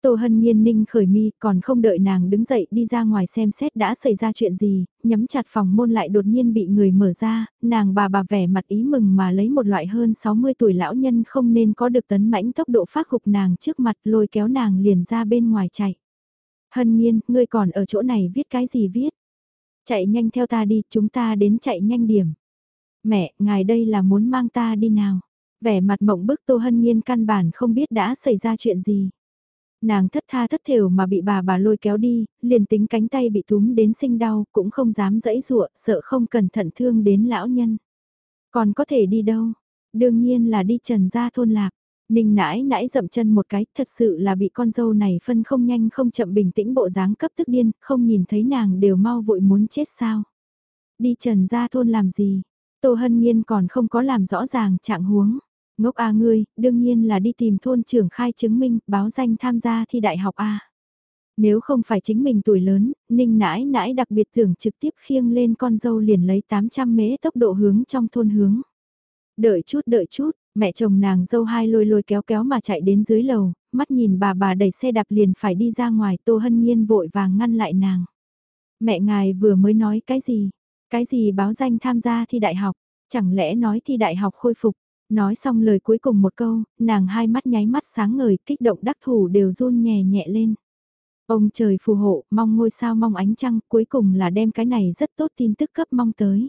Tô Hân Nhiên ninh khởi mi còn không đợi nàng đứng dậy đi ra ngoài xem xét đã xảy ra chuyện gì, nhắm chặt phòng môn lại đột nhiên bị người mở ra, nàng bà bà vẻ mặt ý mừng mà lấy một loại hơn 60 tuổi lão nhân không nên có được tấn mãnh tốc độ phát gục nàng trước mặt lôi kéo nàng liền ra bên ngoài chạy. Hân Nhiên, ngươi còn ở chỗ này viết cái gì viết? Chạy nhanh theo ta đi, chúng ta đến chạy nhanh điểm. Mẹ, ngài đây là muốn mang ta đi nào? Vẻ mặt mộng bức Tô Hân Nhiên căn bản không biết đã xảy ra chuyện gì. Nàng thất tha thất thểu mà bị bà bà lôi kéo đi, liền tính cánh tay bị túm đến sinh đau, cũng không dám dẫy dụa, sợ không cẩn thận thương đến lão nhân. Còn có thể đi đâu? Đương nhiên là đi trần ra thôn lạc. Ninh nãi nãi dậm chân một cái, thật sự là bị con dâu này phân không nhanh không chậm bình tĩnh bộ dáng cấp tức điên, không nhìn thấy nàng đều mau vội muốn chết sao. Đi trần ra thôn làm gì? Tô Hân Nhiên còn không có làm rõ ràng trạng huống. Ngốc A ngươi, đương nhiên là đi tìm thôn trưởng khai chứng minh, báo danh tham gia thi đại học A. Nếu không phải chính mình tuổi lớn, ninh nãi nãi đặc biệt tưởng trực tiếp khiêng lên con dâu liền lấy 800 mế tốc độ hướng trong thôn hướng. Đợi chút đợi chút, mẹ chồng nàng dâu hai lôi lôi kéo kéo mà chạy đến dưới lầu, mắt nhìn bà bà đẩy xe đạp liền phải đi ra ngoài tô hân nhiên vội vàng ngăn lại nàng. Mẹ ngài vừa mới nói cái gì? Cái gì báo danh tham gia thi đại học? Chẳng lẽ nói thi đại học khôi phục? Nói xong lời cuối cùng một câu, nàng hai mắt nháy mắt sáng ngời, kích động đắc thủ đều run nhẹ nhẹ lên. Ông trời phù hộ, mong ngôi sao mong ánh trăng, cuối cùng là đem cái này rất tốt tin tức cấp mong tới.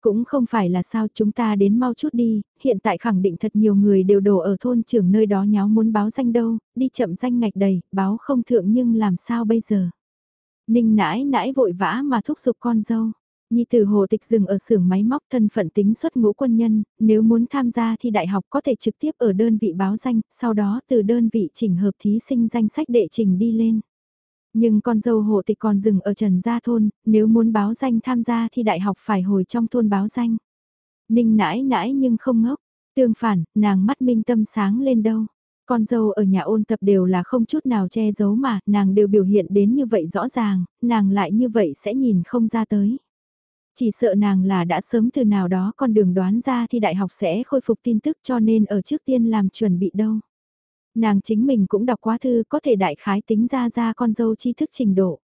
Cũng không phải là sao chúng ta đến mau chút đi, hiện tại khẳng định thật nhiều người đều đổ ở thôn trưởng nơi đó nháo muốn báo danh đâu, đi chậm danh ngạch đầy, báo không thượng nhưng làm sao bây giờ. Ninh nãi nãi vội vã mà thúc giục con dâu. Nhi tử hồ tịch dừng ở xưởng máy móc thân phận tính xuất ngũ quân nhân, nếu muốn tham gia thi đại học có thể trực tiếp ở đơn vị báo danh, sau đó từ đơn vị chỉnh hợp thí sinh danh sách đệ trình đi lên. Nhưng con dâu hộ tịch còn dừng ở Trần Gia Thôn, nếu muốn báo danh tham gia thi đại học phải hồi trong thôn báo danh. Ninh nãi nãi nhưng không ngốc, tương phản, nàng mắt minh tâm sáng lên đâu. Con dâu ở nhà ôn tập đều là không chút nào che giấu mà, nàng đều biểu hiện đến như vậy rõ ràng, nàng lại như vậy sẽ nhìn không ra tới. Chỉ sợ nàng là đã sớm từ nào đó con đường đoán ra thì đại học sẽ khôi phục tin tức cho nên ở trước tiên làm chuẩn bị đâu. Nàng chính mình cũng đọc quá thư có thể đại khái tính ra ra con dâu tri thức trình độ.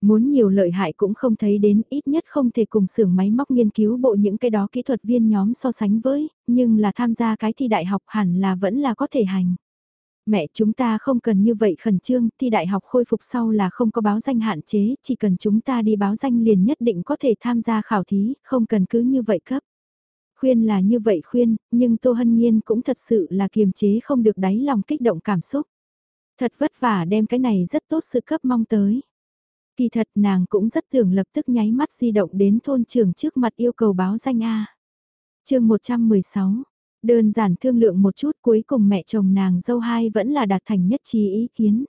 Muốn nhiều lợi hại cũng không thấy đến ít nhất không thể cùng xưởng máy móc nghiên cứu bộ những cái đó kỹ thuật viên nhóm so sánh với, nhưng là tham gia cái thi đại học hẳn là vẫn là có thể hành mẹ chúng ta không cần như vậy khẩn trương, thi đại học khôi phục sau là không có báo danh hạn chế, chỉ cần chúng ta đi báo danh liền nhất định có thể tham gia khảo thí, không cần cứ như vậy cấp. Khuyên là như vậy khuyên, nhưng Tô Hân Nhiên cũng thật sự là kiềm chế không được đáy lòng kích động cảm xúc. Thật vất vả đem cái này rất tốt sự cấp mong tới. Kỳ thật nàng cũng rất tưởng lập tức nháy mắt di động đến thôn trường trước mặt yêu cầu báo danh A. chương 116, Đơn giản thương lượng một chút cuối cùng mẹ chồng nàng dâu hai vẫn là đạt thành nhất trí ý kiến.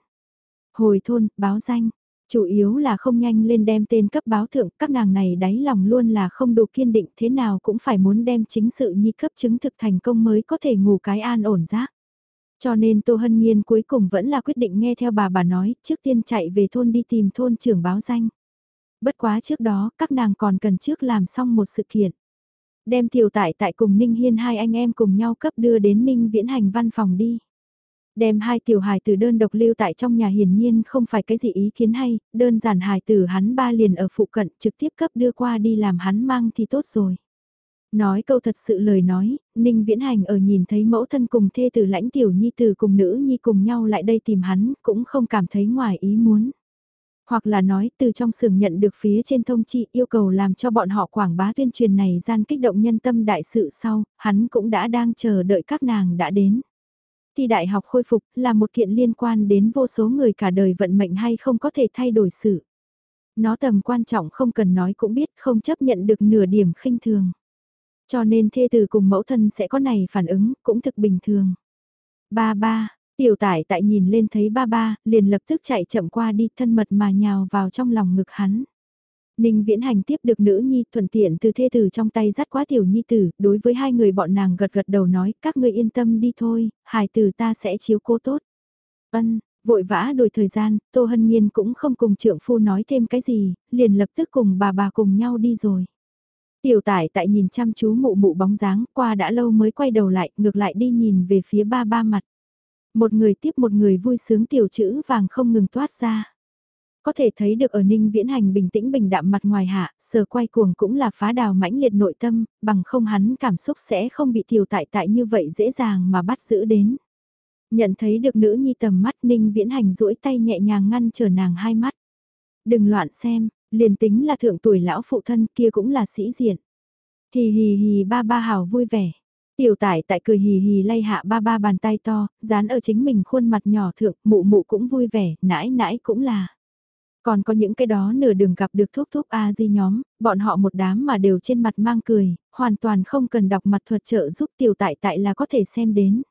Hồi thôn, báo danh. Chủ yếu là không nhanh lên đem tên cấp báo thượng, các nàng này đáy lòng luôn là không đủ kiên định thế nào cũng phải muốn đem chính sự nhi cấp chứng thực thành công mới có thể ngủ cái an ổn giác. Cho nên Tô Hân Nhiên cuối cùng vẫn là quyết định nghe theo bà bà nói, trước tiên chạy về thôn đi tìm thôn trưởng báo danh. Bất quá trước đó, các nàng còn cần trước làm xong một sự kiện. Đem tiểu tại tại cùng Ninh Hiên hai anh em cùng nhau cấp đưa đến Ninh Viễn Hành văn phòng đi. Đem hai tiểu hài tử đơn độc lưu tại trong nhà hiển nhiên không phải cái gì ý kiến hay, đơn giản hài tử hắn ba liền ở phụ cận trực tiếp cấp đưa qua đi làm hắn mang thì tốt rồi. Nói câu thật sự lời nói, Ninh Viễn Hành ở nhìn thấy mẫu thân cùng thê tử lãnh tiểu nhi tử cùng nữ nhi cùng nhau lại đây tìm hắn, cũng không cảm thấy ngoài ý muốn hoặc là nói từ trong xưởng nhận được phía trên thông chi yêu cầu làm cho bọn họ quảng bá tuyên truyền này gian kích động nhân tâm đại sự sau, hắn cũng đã đang chờ đợi các nàng đã đến. Thì đại học khôi phục là một kiện liên quan đến vô số người cả đời vận mệnh hay không có thể thay đổi sự. Nó tầm quan trọng không cần nói cũng biết không chấp nhận được nửa điểm khinh thường. Cho nên thê từ cùng mẫu thân sẽ có này phản ứng cũng thực bình thường. Ba ba, Tiểu tải tại nhìn lên thấy ba ba, liền lập tức chạy chậm qua đi thân mật mà nhào vào trong lòng ngực hắn. Ninh viễn hành tiếp được nữ nhi thuận tiện từ thê tử trong tay dắt quá tiểu nhi tử, đối với hai người bọn nàng gật gật đầu nói các ngươi yên tâm đi thôi, hài tử ta sẽ chiếu cố tốt. Ân, vội vã đổi thời gian, Tô Hân Nhiên cũng không cùng trượng phu nói thêm cái gì, liền lập tức cùng bà bà cùng nhau đi rồi. Tiểu tải tại nhìn chăm chú mụ mụ bóng dáng qua đã lâu mới quay đầu lại, ngược lại đi nhìn về phía ba ba mặt. Một người tiếp một người vui sướng tiểu chữ vàng không ngừng toát ra. Có thể thấy được ở ninh viễn hành bình tĩnh bình đạm mặt ngoài hạ, sờ quay cuồng cũng là phá đào mãnh liệt nội tâm, bằng không hắn cảm xúc sẽ không bị tiểu tại tại như vậy dễ dàng mà bắt giữ đến. Nhận thấy được nữ nhi tầm mắt ninh viễn hành duỗi tay nhẹ nhàng ngăn trở nàng hai mắt. Đừng loạn xem, liền tính là thượng tuổi lão phụ thân kia cũng là sĩ diện. Hì hì hì ba ba hào vui vẻ. Tiểu tải tại cười hì hì lay hạ ba ba bàn tay to, dán ở chính mình khuôn mặt nhỏ thượng, mụ mụ cũng vui vẻ, nãi nãi cũng là. Còn có những cái đó nửa đường gặp được thúc thúc A di nhóm, bọn họ một đám mà đều trên mặt mang cười, hoàn toàn không cần đọc mặt thuật trợ giúp tiểu tại tại là có thể xem đến.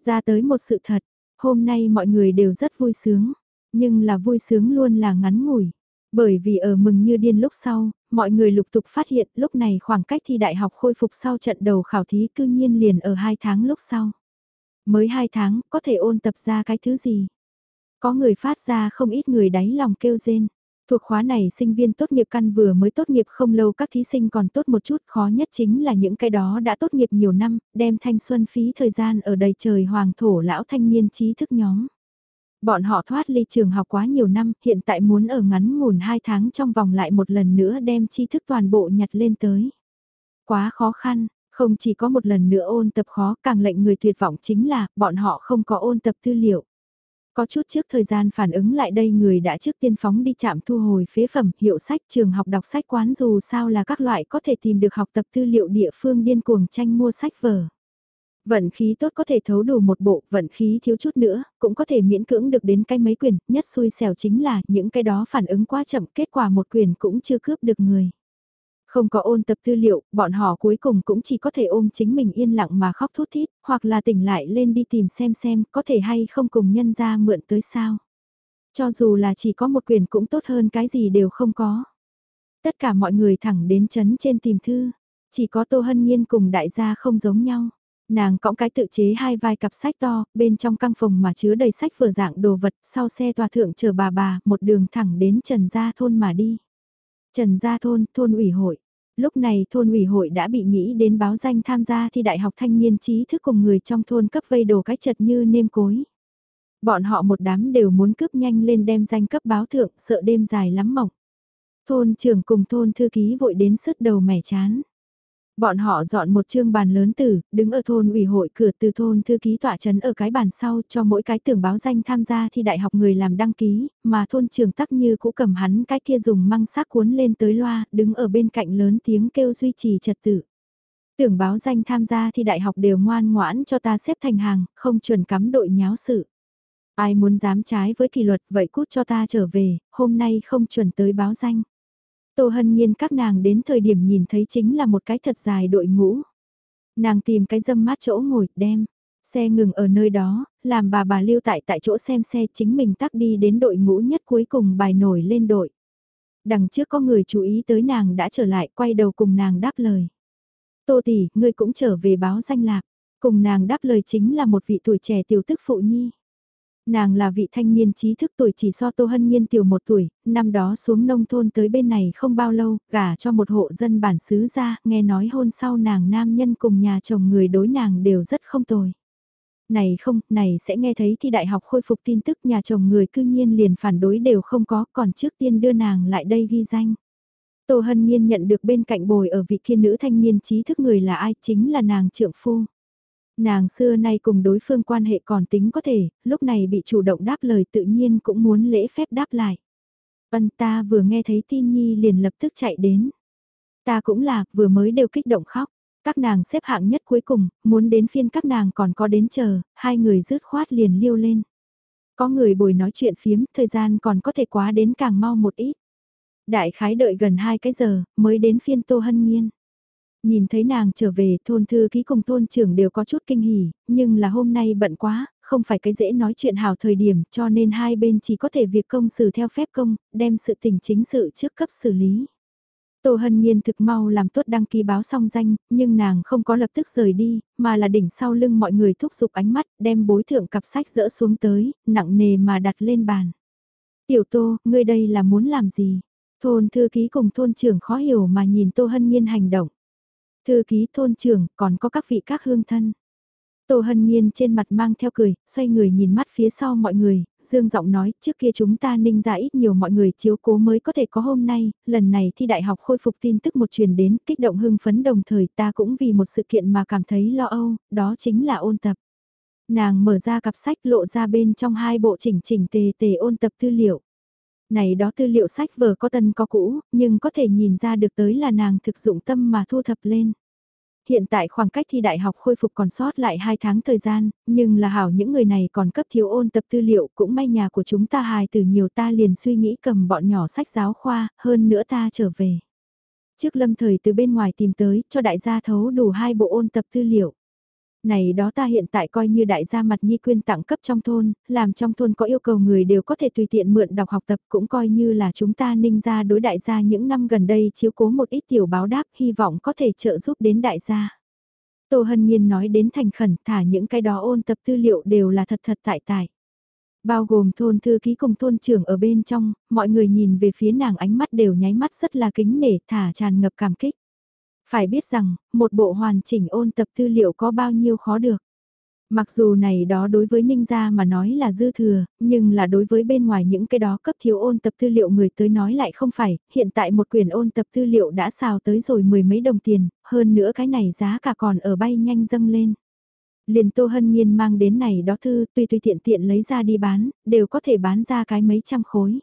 Ra tới một sự thật, hôm nay mọi người đều rất vui sướng, nhưng là vui sướng luôn là ngắn ngủi. Bởi vì ở mừng như điên lúc sau, mọi người lục tục phát hiện lúc này khoảng cách thi đại học khôi phục sau trận đầu khảo thí cư nhiên liền ở 2 tháng lúc sau. Mới 2 tháng, có thể ôn tập ra cái thứ gì? Có người phát ra không ít người đáy lòng kêu rên. Thuộc khóa này sinh viên tốt nghiệp căn vừa mới tốt nghiệp không lâu các thí sinh còn tốt một chút khó nhất chính là những cái đó đã tốt nghiệp nhiều năm, đem thanh xuân phí thời gian ở đầy trời hoàng thổ lão thanh niên trí thức nhóm. Bọn họ thoát ly trường học quá nhiều năm, hiện tại muốn ở ngắn ngủn 2 tháng trong vòng lại một lần nữa đem tri thức toàn bộ nhặt lên tới. Quá khó khăn, không chỉ có một lần nữa ôn tập khó, càng lệnh người tuyệt vọng chính là bọn họ không có ôn tập tư liệu. Có chút trước thời gian phản ứng lại đây người đã trước tiên phóng đi chạm thu hồi phế phẩm, hiệu sách, trường học đọc sách quán dù sao là các loại có thể tìm được học tập tư liệu địa phương điên cuồng tranh mua sách vở. Vận khí tốt có thể thấu đủ một bộ, vận khí thiếu chút nữa, cũng có thể miễn cưỡng được đến cái mấy quyền, nhất xui xẻo chính là những cái đó phản ứng quá chậm, kết quả một quyền cũng chưa cướp được người. Không có ôn tập tư liệu, bọn họ cuối cùng cũng chỉ có thể ôm chính mình yên lặng mà khóc thút thít, hoặc là tỉnh lại lên đi tìm xem xem có thể hay không cùng nhân ra mượn tới sao. Cho dù là chỉ có một quyền cũng tốt hơn cái gì đều không có. Tất cả mọi người thẳng đến chấn trên tìm thư, chỉ có Tô Hân Nhiên cùng đại gia không giống nhau. Nàng cõng cái tự chế hai vai cặp sách to, bên trong căng phòng mà chứa đầy sách vừa dạng đồ vật, sau xe tòa thượng chờ bà bà, một đường thẳng đến Trần Gia Thôn mà đi. Trần Gia Thôn, thôn ủy hội. Lúc này thôn ủy hội đã bị nghĩ đến báo danh tham gia thi đại học thanh niên trí thức cùng người trong thôn cấp vây đồ cách chật như nêm cối. Bọn họ một đám đều muốn cướp nhanh lên đem danh cấp báo thượng sợ đêm dài lắm mỏng. Thôn trưởng cùng thôn thư ký vội đến sứt đầu mẻ chán. Bọn họ dọn một chương bàn lớn tử, đứng ở thôn ủy hội cửa từ thôn thư ký tỏa trấn ở cái bàn sau cho mỗi cái tưởng báo danh tham gia thi đại học người làm đăng ký, mà thôn trường tắc như cũ cầm hắn cái kia dùng măng xác cuốn lên tới loa, đứng ở bên cạnh lớn tiếng kêu duy trì trật tự. Tưởng báo danh tham gia thi đại học đều ngoan ngoãn cho ta xếp thành hàng, không chuẩn cắm đội nháo sự. Ai muốn dám trái với kỷ luật vậy cút cho ta trở về, hôm nay không chuẩn tới báo danh. Tô Hân Nhiên các nàng đến thời điểm nhìn thấy chính là một cái thật dài đội ngũ. Nàng tìm cái dâm mát chỗ ngồi, đem, xe ngừng ở nơi đó, làm bà bà lưu tại tại chỗ xem xe chính mình tắc đi đến đội ngũ nhất cuối cùng bài nổi lên đội. Đằng trước có người chú ý tới nàng đã trở lại quay đầu cùng nàng đáp lời. Tô tỷ, ngươi cũng trở về báo danh lạc, cùng nàng đáp lời chính là một vị tuổi trẻ tiểu tức phụ nhi. Nàng là vị thanh niên trí thức tuổi chỉ so Tô Hân Nhiên tiểu một tuổi, năm đó xuống nông thôn tới bên này không bao lâu, gả cho một hộ dân bản xứ ra, nghe nói hôn sau nàng nam nhân cùng nhà chồng người đối nàng đều rất không tồi. Này không, này sẽ nghe thấy thì đại học khôi phục tin tức nhà chồng người cư nhiên liền phản đối đều không có, còn trước tiên đưa nàng lại đây ghi danh. Tô Hân Nhiên nhận được bên cạnh bồi ở vị kia nữ thanh niên trí thức người là ai chính là nàng trượng phu. Nàng xưa nay cùng đối phương quan hệ còn tính có thể, lúc này bị chủ động đáp lời tự nhiên cũng muốn lễ phép đáp lại. Ân ta vừa nghe thấy tin nhi liền lập tức chạy đến. Ta cũng là, vừa mới đều kích động khóc. Các nàng xếp hạng nhất cuối cùng, muốn đến phiên các nàng còn có đến chờ, hai người rứt khoát liền liêu lên. Có người bồi nói chuyện phiếm, thời gian còn có thể quá đến càng mau một ít. Đại khái đợi gần hai cái giờ, mới đến phiên Tô Hân Nhiên. Nhìn thấy nàng trở về, thôn thư ký cùng thôn trưởng đều có chút kinh hỉ, nhưng là hôm nay bận quá, không phải cái dễ nói chuyện hào thời điểm, cho nên hai bên chỉ có thể việc công xử theo phép công, đem sự tình chính sự trước cấp xử lý. Tô Hân Nhiên thực mau làm tốt đăng ký báo xong danh, nhưng nàng không có lập tức rời đi, mà là đỉnh sau lưng mọi người thúc giục ánh mắt, đem bối thượng cặp sách dỡ xuống tới, nặng nề mà đặt lên bàn. Tiểu Tô, ngươi đây là muốn làm gì? Thôn thư ký cùng thôn trưởng khó hiểu mà nhìn Tô Hân Nhiên hành động. Thư ký thôn trưởng, còn có các vị các hương thân. Tô Hân Nhiên trên mặt mang theo cười, xoay người nhìn mắt phía sau mọi người, dương giọng nói, trước kia chúng ta ninh ra ít nhiều mọi người chiếu cố mới có thể có hôm nay, lần này thi đại học khôi phục tin tức một truyền đến, kích động hưng phấn đồng thời ta cũng vì một sự kiện mà cảm thấy lo âu, đó chính là ôn tập. Nàng mở ra cặp sách lộ ra bên trong hai bộ chỉnh chỉnh tề tề ôn tập tư liệu này đó tư liệu sách vở có tân có cũ, nhưng có thể nhìn ra được tới là nàng thực dụng tâm mà thu thập lên. Hiện tại khoảng cách thi đại học khôi phục còn sót lại 2 tháng thời gian, nhưng là hảo những người này còn cấp thiếu ôn tập tư liệu cũng may nhà của chúng ta hài từ nhiều ta liền suy nghĩ cầm bọn nhỏ sách giáo khoa, hơn nữa ta trở về. Trước lâm thời từ bên ngoài tìm tới, cho đại gia thấu đủ hai bộ ôn tập tư liệu. Này đó ta hiện tại coi như đại gia mặt nhi quyên tặng cấp trong thôn, làm trong thôn có yêu cầu người đều có thể tùy tiện mượn đọc học tập cũng coi như là chúng ta ninh ra đối đại gia những năm gần đây chiếu cố một ít tiểu báo đáp hy vọng có thể trợ giúp đến đại gia. Tô Hân Nhiên nói đến thành khẩn thả những cái đó ôn tập tư liệu đều là thật thật tại tại. Bao gồm thôn thư ký cùng thôn trưởng ở bên trong, mọi người nhìn về phía nàng ánh mắt đều nháy mắt rất là kính nể thả tràn ngập cảm kích. Phải biết rằng, một bộ hoàn chỉnh ôn tập tư liệu có bao nhiêu khó được. Mặc dù này đó đối với Ninh Gia mà nói là dư thừa, nhưng là đối với bên ngoài những cái đó cấp thiếu ôn tập tư liệu người tới nói lại không phải, hiện tại một quyển ôn tập tư liệu đã xào tới rồi mười mấy đồng tiền, hơn nữa cái này giá cả còn ở bay nhanh dâng lên. Liền Tô Hân Nhiên mang đến này đó thư tùy tùy tiện tiện lấy ra đi bán, đều có thể bán ra cái mấy trăm khối.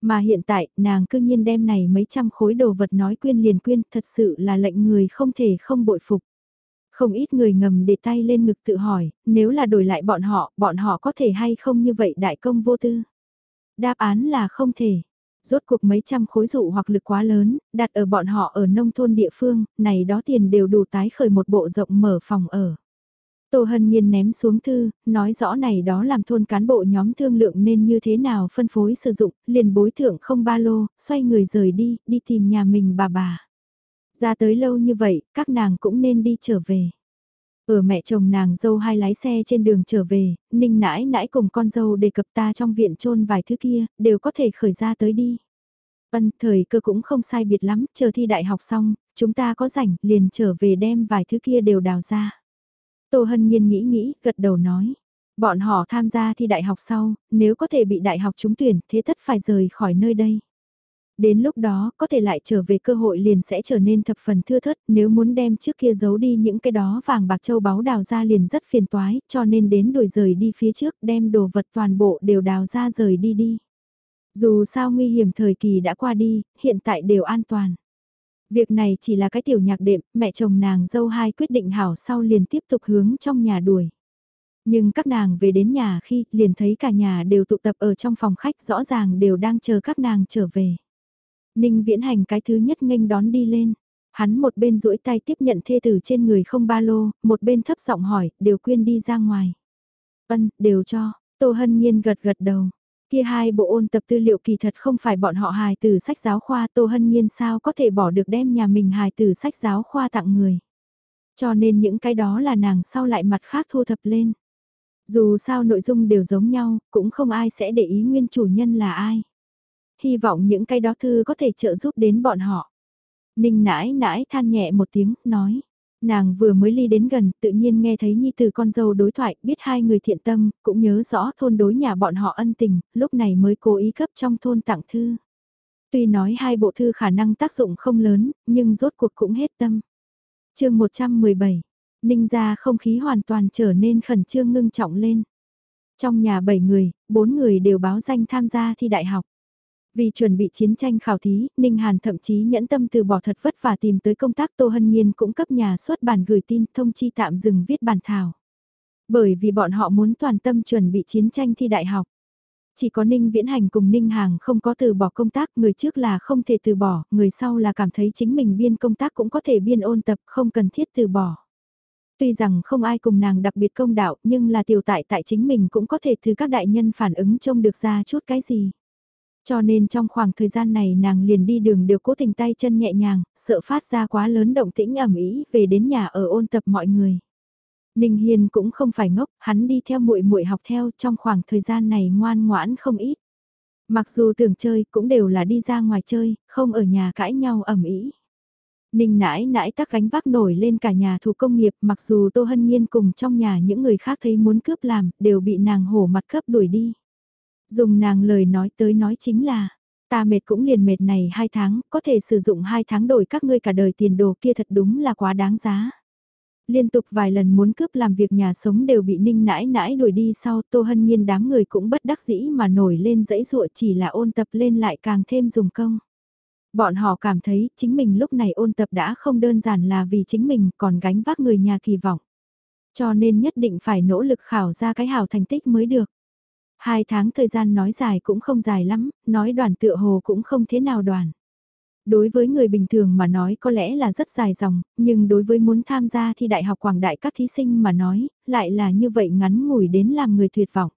Mà hiện tại, nàng cư nhiên đem này mấy trăm khối đồ vật nói quyên liền quyên, thật sự là lệnh người không thể không bội phục. Không ít người ngầm để tay lên ngực tự hỏi, nếu là đổi lại bọn họ, bọn họ có thể hay không như vậy đại công vô tư. Đáp án là không thể. Rốt cuộc mấy trăm khối dụ hoặc lực quá lớn, đặt ở bọn họ ở nông thôn địa phương, này đó tiền đều đủ tái khởi một bộ rộng mở phòng ở. Tô Hân Nhiên ném xuống thư, nói rõ này đó làm thôn cán bộ nhóm thương lượng nên như thế nào phân phối sử dụng, liền bối thượng không ba lô, xoay người rời đi, đi tìm nhà mình bà bà. Ra tới lâu như vậy, các nàng cũng nên đi trở về. Ở mẹ chồng nàng dâu hai lái xe trên đường trở về, ninh nãi nãi cùng con dâu đề cập ta trong viện trôn vài thứ kia, đều có thể khởi ra tới đi. Vân, thời cơ cũng không sai biệt lắm, chờ thi đại học xong, chúng ta có rảnh, liền trở về đem vài thứ kia đều đào ra. Tô Hân Nhiên nghĩ nghĩ, gật đầu nói. Bọn họ tham gia thi đại học sau, nếu có thể bị đại học trúng tuyển, thế tất phải rời khỏi nơi đây. Đến lúc đó, có thể lại trở về cơ hội liền sẽ trở nên thập phần thưa thớt, nếu muốn đem trước kia giấu đi những cái đó vàng bạc châu báu đào ra liền rất phiền toái, cho nên đến đuổi rời đi phía trước đem đồ vật toàn bộ đều đào ra rời đi đi. Dù sao nguy hiểm thời kỳ đã qua đi, hiện tại đều an toàn. Việc này chỉ là cái tiểu nhạc đệm, mẹ chồng nàng dâu hai quyết định hảo sau liền tiếp tục hướng trong nhà đuổi. Nhưng các nàng về đến nhà khi liền thấy cả nhà đều tụ tập ở trong phòng khách rõ ràng đều đang chờ các nàng trở về. Ninh viễn hành cái thứ nhất nghênh đón đi lên. Hắn một bên duỗi tay tiếp nhận thê tử trên người không ba lô, một bên thấp giọng hỏi, đều quyên đi ra ngoài. Ân, đều cho, Tô Hân Nhiên gật gật đầu. Kia hai bộ ôn tập tư liệu kỳ thật không phải bọn họ hài từ sách giáo khoa Tô Hân Nhiên sao có thể bỏ được đem nhà mình hài từ sách giáo khoa tặng người. Cho nên những cái đó là nàng sau lại mặt khác thu thập lên. Dù sao nội dung đều giống nhau, cũng không ai sẽ để ý nguyên chủ nhân là ai. Hy vọng những cái đó thư có thể trợ giúp đến bọn họ. Ninh nãi nãi than nhẹ một tiếng, nói. Nàng vừa mới ly đến gần, tự nhiên nghe thấy Nhi từ con dâu đối thoại, biết hai người thiện tâm, cũng nhớ rõ thôn đối nhà bọn họ ân tình, lúc này mới cố ý cấp trong thôn tặng thư. Tuy nói hai bộ thư khả năng tác dụng không lớn, nhưng rốt cuộc cũng hết tâm. chương 117, Ninh ra không khí hoàn toàn trở nên khẩn trương ngưng trọng lên. Trong nhà 7 người, 4 người đều báo danh tham gia thi đại học. Vì chuẩn bị chiến tranh khảo thí, Ninh Hàn thậm chí nhẫn tâm từ bỏ thật vất vả tìm tới công tác Tô Hân Nhiên cũng cấp nhà xuất bản gửi tin thông chi tạm dừng viết bản thảo. Bởi vì bọn họ muốn toàn tâm chuẩn bị chiến tranh thi đại học. Chỉ có Ninh Viễn Hành cùng Ninh Hàng không có từ bỏ công tác, người trước là không thể từ bỏ, người sau là cảm thấy chính mình biên công tác cũng có thể biên ôn tập, không cần thiết từ bỏ. Tuy rằng không ai cùng nàng đặc biệt công đạo, nhưng là tiểu tại tại chính mình cũng có thể từ các đại nhân phản ứng trông được ra chút cái gì. Cho nên trong khoảng thời gian này nàng liền đi đường đều cố tình tay chân nhẹ nhàng, sợ phát ra quá lớn động tĩnh ẩm ý về đến nhà ở ôn tập mọi người. Ninh Hiên cũng không phải ngốc, hắn đi theo muội muội học theo trong khoảng thời gian này ngoan ngoãn không ít. Mặc dù tưởng chơi cũng đều là đi ra ngoài chơi, không ở nhà cãi nhau ẩm ý. Ninh nãi nãi tắc gánh vác nổi lên cả nhà thủ công nghiệp mặc dù Tô Hân Nhiên cùng trong nhà những người khác thấy muốn cướp làm đều bị nàng hổ mặt cấp đuổi đi. Dùng nàng lời nói tới nói chính là, ta mệt cũng liền mệt này hai tháng, có thể sử dụng hai tháng đổi các ngươi cả đời tiền đồ kia thật đúng là quá đáng giá. Liên tục vài lần muốn cướp làm việc nhà sống đều bị ninh nãi nãi đuổi đi sau tô hân nhiên đám người cũng bất đắc dĩ mà nổi lên dãy dụa chỉ là ôn tập lên lại càng thêm dùng công. Bọn họ cảm thấy chính mình lúc này ôn tập đã không đơn giản là vì chính mình còn gánh vác người nhà kỳ vọng. Cho nên nhất định phải nỗ lực khảo ra cái hảo thành tích mới được. Hai tháng thời gian nói dài cũng không dài lắm, nói đoàn tựa hồ cũng không thế nào đoàn. Đối với người bình thường mà nói có lẽ là rất dài dòng, nhưng đối với muốn tham gia thi đại học quảng đại các thí sinh mà nói, lại là như vậy ngắn ngủi đến làm người tuyệt vọng.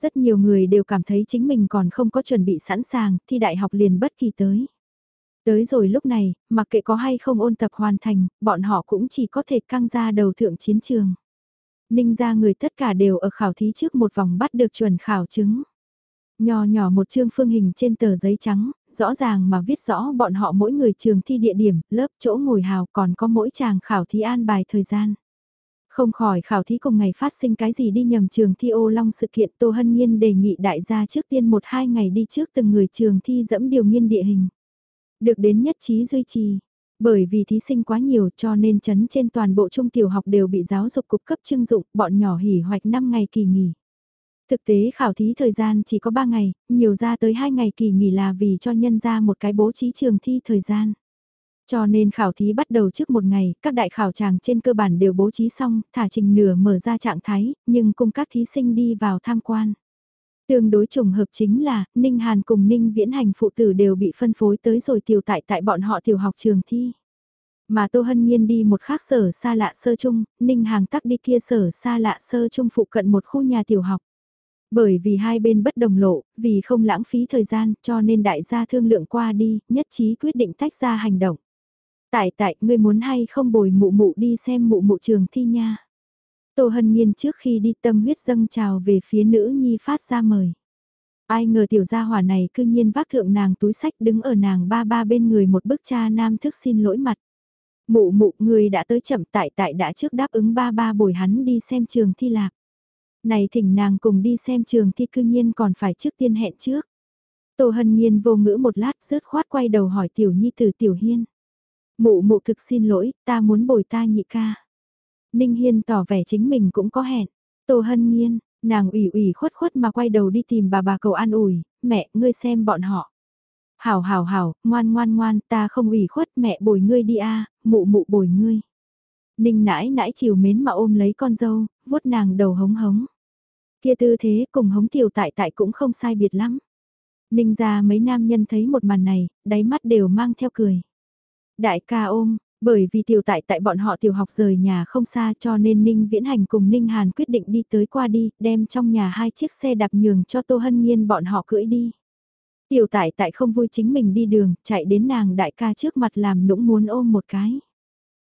Rất nhiều người đều cảm thấy chính mình còn không có chuẩn bị sẵn sàng, thi đại học liền bất kỳ tới. Tới rồi lúc này, mặc kệ có hay không ôn tập hoàn thành, bọn họ cũng chỉ có thể căng ra đầu thượng chiến trường. Ninh ra người tất cả đều ở khảo thí trước một vòng bắt được chuẩn khảo chứng. Nhỏ nhỏ một chương phương hình trên tờ giấy trắng, rõ ràng mà viết rõ bọn họ mỗi người trường thi địa điểm, lớp chỗ ngồi hào còn có mỗi chàng khảo thí an bài thời gian. Không khỏi khảo thí cùng ngày phát sinh cái gì đi nhầm trường thi ô long sự kiện Tô Hân Nhiên đề nghị đại gia trước tiên một hai ngày đi trước từng người trường thi dẫm điều nghiên địa hình. Được đến nhất trí duy trì, bởi vì thí sinh quá nhiều cho nên chấn trên toàn bộ trung tiểu học đều bị giáo dục cục cấp trưng dụng, bọn nhỏ hỉ hoạch 5 ngày kỳ nghỉ. Thực tế khảo thí thời gian chỉ có 3 ngày, nhiều ra tới 2 ngày kỳ nghỉ là vì cho nhân ra một cái bố trí trường thi thời gian. Cho nên khảo thí bắt đầu trước một ngày, các đại khảo tràng trên cơ bản đều bố trí xong, thả trình nửa mở ra trạng thái, nhưng cùng các thí sinh đi vào tham quan. Tương đối trùng hợp chính là, Ninh Hàn cùng Ninh Viễn Hành phụ tử đều bị phân phối tới rồi tiểu tại tại bọn họ tiểu học trường thi. Mà Tô Hân Nhiên đi một khác sở xa lạ sơ trung, Ninh Hàng tắc đi kia sở xa lạ sơ trung phụ cận một khu nhà tiểu học. Bởi vì hai bên bất đồng lộ, vì không lãng phí thời gian cho nên đại gia thương lượng qua đi, nhất trí quyết định tách ra hành động. Tại tại, ngươi muốn hay không bồi mụ mụ đi xem mụ mụ trường thi nha. Tô Hân Nhiên trước khi đi tâm huyết dâng trào về phía nữ nhi phát ra mời. Ai ngờ tiểu gia hỏa này cư nhiên vác thượng nàng túi sách đứng ở nàng ba ba bên người một bức cha nam thức xin lỗi mặt. Mụ mụ người đã tới chậm tại tại đã trước đáp ứng ba ba bồi hắn đi xem trường thi lạc. Này thỉnh nàng cùng đi xem trường thi cư nhiên còn phải trước tiên hẹn trước. Tô Hân Nhiên vô ngữ một lát rớt khoát quay đầu hỏi tiểu nhi từ tiểu hiên. Mụ mụ thực xin lỗi, ta muốn bồi ta nhị ca. Ninh Hiên tỏ vẻ chính mình cũng có hẹn. Tô Hân Nhiên, nàng ủy ủy khuất khuất mà quay đầu đi tìm bà bà cầu an ủi, mẹ, ngươi xem bọn họ. Hảo hảo hảo, ngoan ngoan ngoan, ta không ủy khuất mẹ bồi ngươi đi a, mụ mụ bồi ngươi. Ninh nãi nãi chiều mến mà ôm lấy con dâu, vuốt nàng đầu hống hống. Kia tư thế cùng hống tiểu tại tại cũng không sai biệt lắm. Ninh ra mấy nam nhân thấy một màn này, đáy mắt đều mang theo cười. Đại ca ôm, bởi vì tiểu tại tại bọn họ tiểu học rời nhà không xa cho nên Ninh Viễn Hành cùng Ninh Hàn quyết định đi tới qua đi, đem trong nhà hai chiếc xe đạp nhường cho Tô Hân Nhiên bọn họ cưỡi đi. Tiểu tại tại không vui chính mình đi đường, chạy đến nàng đại ca trước mặt làm nũng muốn ôm một cái.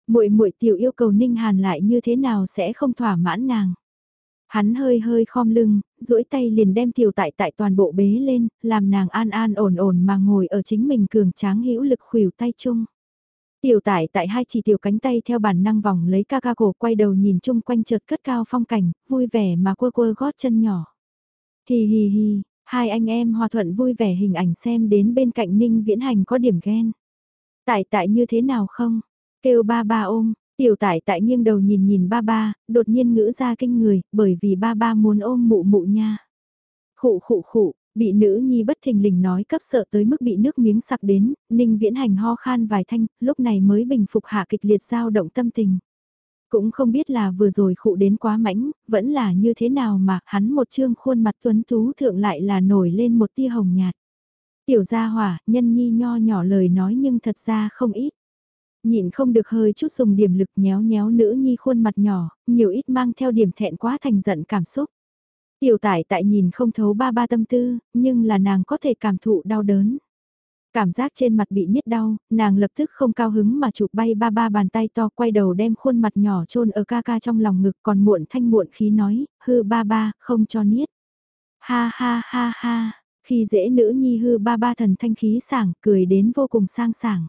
Muội muội tiểu yêu cầu Ninh Hàn lại như thế nào sẽ không thỏa mãn nàng. Hắn hơi hơi khom lưng, duỗi tay liền đem tiểu tại tại toàn bộ bế lên, làm nàng an an ổn ổn mà ngồi ở chính mình cường tráng hữu lực khuỷu tay chung. Tiểu tải tại hai chỉ tiểu cánh tay theo bản năng vòng lấy ca ca cổ quay đầu nhìn chung quanh chợt cất cao phong cảnh, vui vẻ mà quơ quơ gót chân nhỏ. Hi hi hi, hai anh em hòa thuận vui vẻ hình ảnh xem đến bên cạnh Ninh Viễn Hành có điểm ghen. Tại tại như thế nào không? Kêu ba ba ôm, tiểu tại tại nghiêng đầu nhìn nhìn ba ba, đột nhiên ngữ ra kinh người, bởi vì ba ba muốn ôm mụ mụ nha. Khụ khụ khụ, Bị nữ nhi bất thình lình nói cấp sợ tới mức bị nước miếng sặc đến, ninh viễn hành ho khan vài thanh, lúc này mới bình phục hạ kịch liệt dao động tâm tình. Cũng không biết là vừa rồi khụ đến quá mãnh, vẫn là như thế nào mà hắn một trương khuôn mặt tuấn tú thượng lại là nổi lên một tia hồng nhạt. Tiểu gia hỏa, nhân nhi nho nhỏ lời nói nhưng thật ra không ít. Nhịn không được hơi chút dùng điểm lực nhéo nhéo nữ nhi khuôn mặt nhỏ, nhiều ít mang theo điểm thẹn quá thành giận cảm xúc. Tiểu tải tại nhìn không thấu ba ba tâm tư, nhưng là nàng có thể cảm thụ đau đớn. Cảm giác trên mặt bị nhít đau, nàng lập tức không cao hứng mà chụp bay ba ba bàn tay to quay đầu đem khuôn mặt nhỏ chôn ở ca ca trong lòng ngực còn muộn thanh muộn khí nói, hư ba ba, không cho niết. Ha ha ha ha, khi dễ nữ nhi hư ba ba thần thanh khí sảng, cười đến vô cùng sang sảng.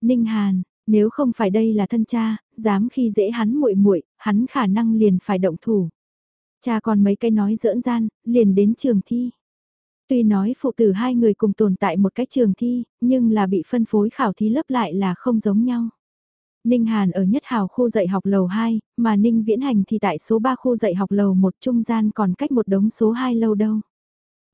Ninh Hàn, nếu không phải đây là thân cha, dám khi dễ hắn muội muội, hắn khả năng liền phải động thủ. Cha còn mấy cái nói dỡn gian, liền đến trường thi. Tuy nói phụ tử hai người cùng tồn tại một cái trường thi, nhưng là bị phân phối khảo thí lớp lại là không giống nhau. Ninh Hàn ở nhất hào khu dạy học lầu 2, mà Ninh Viễn Hành thì tại số 3 khu dạy học lầu 1 trung gian còn cách một đống số 2 lâu đâu.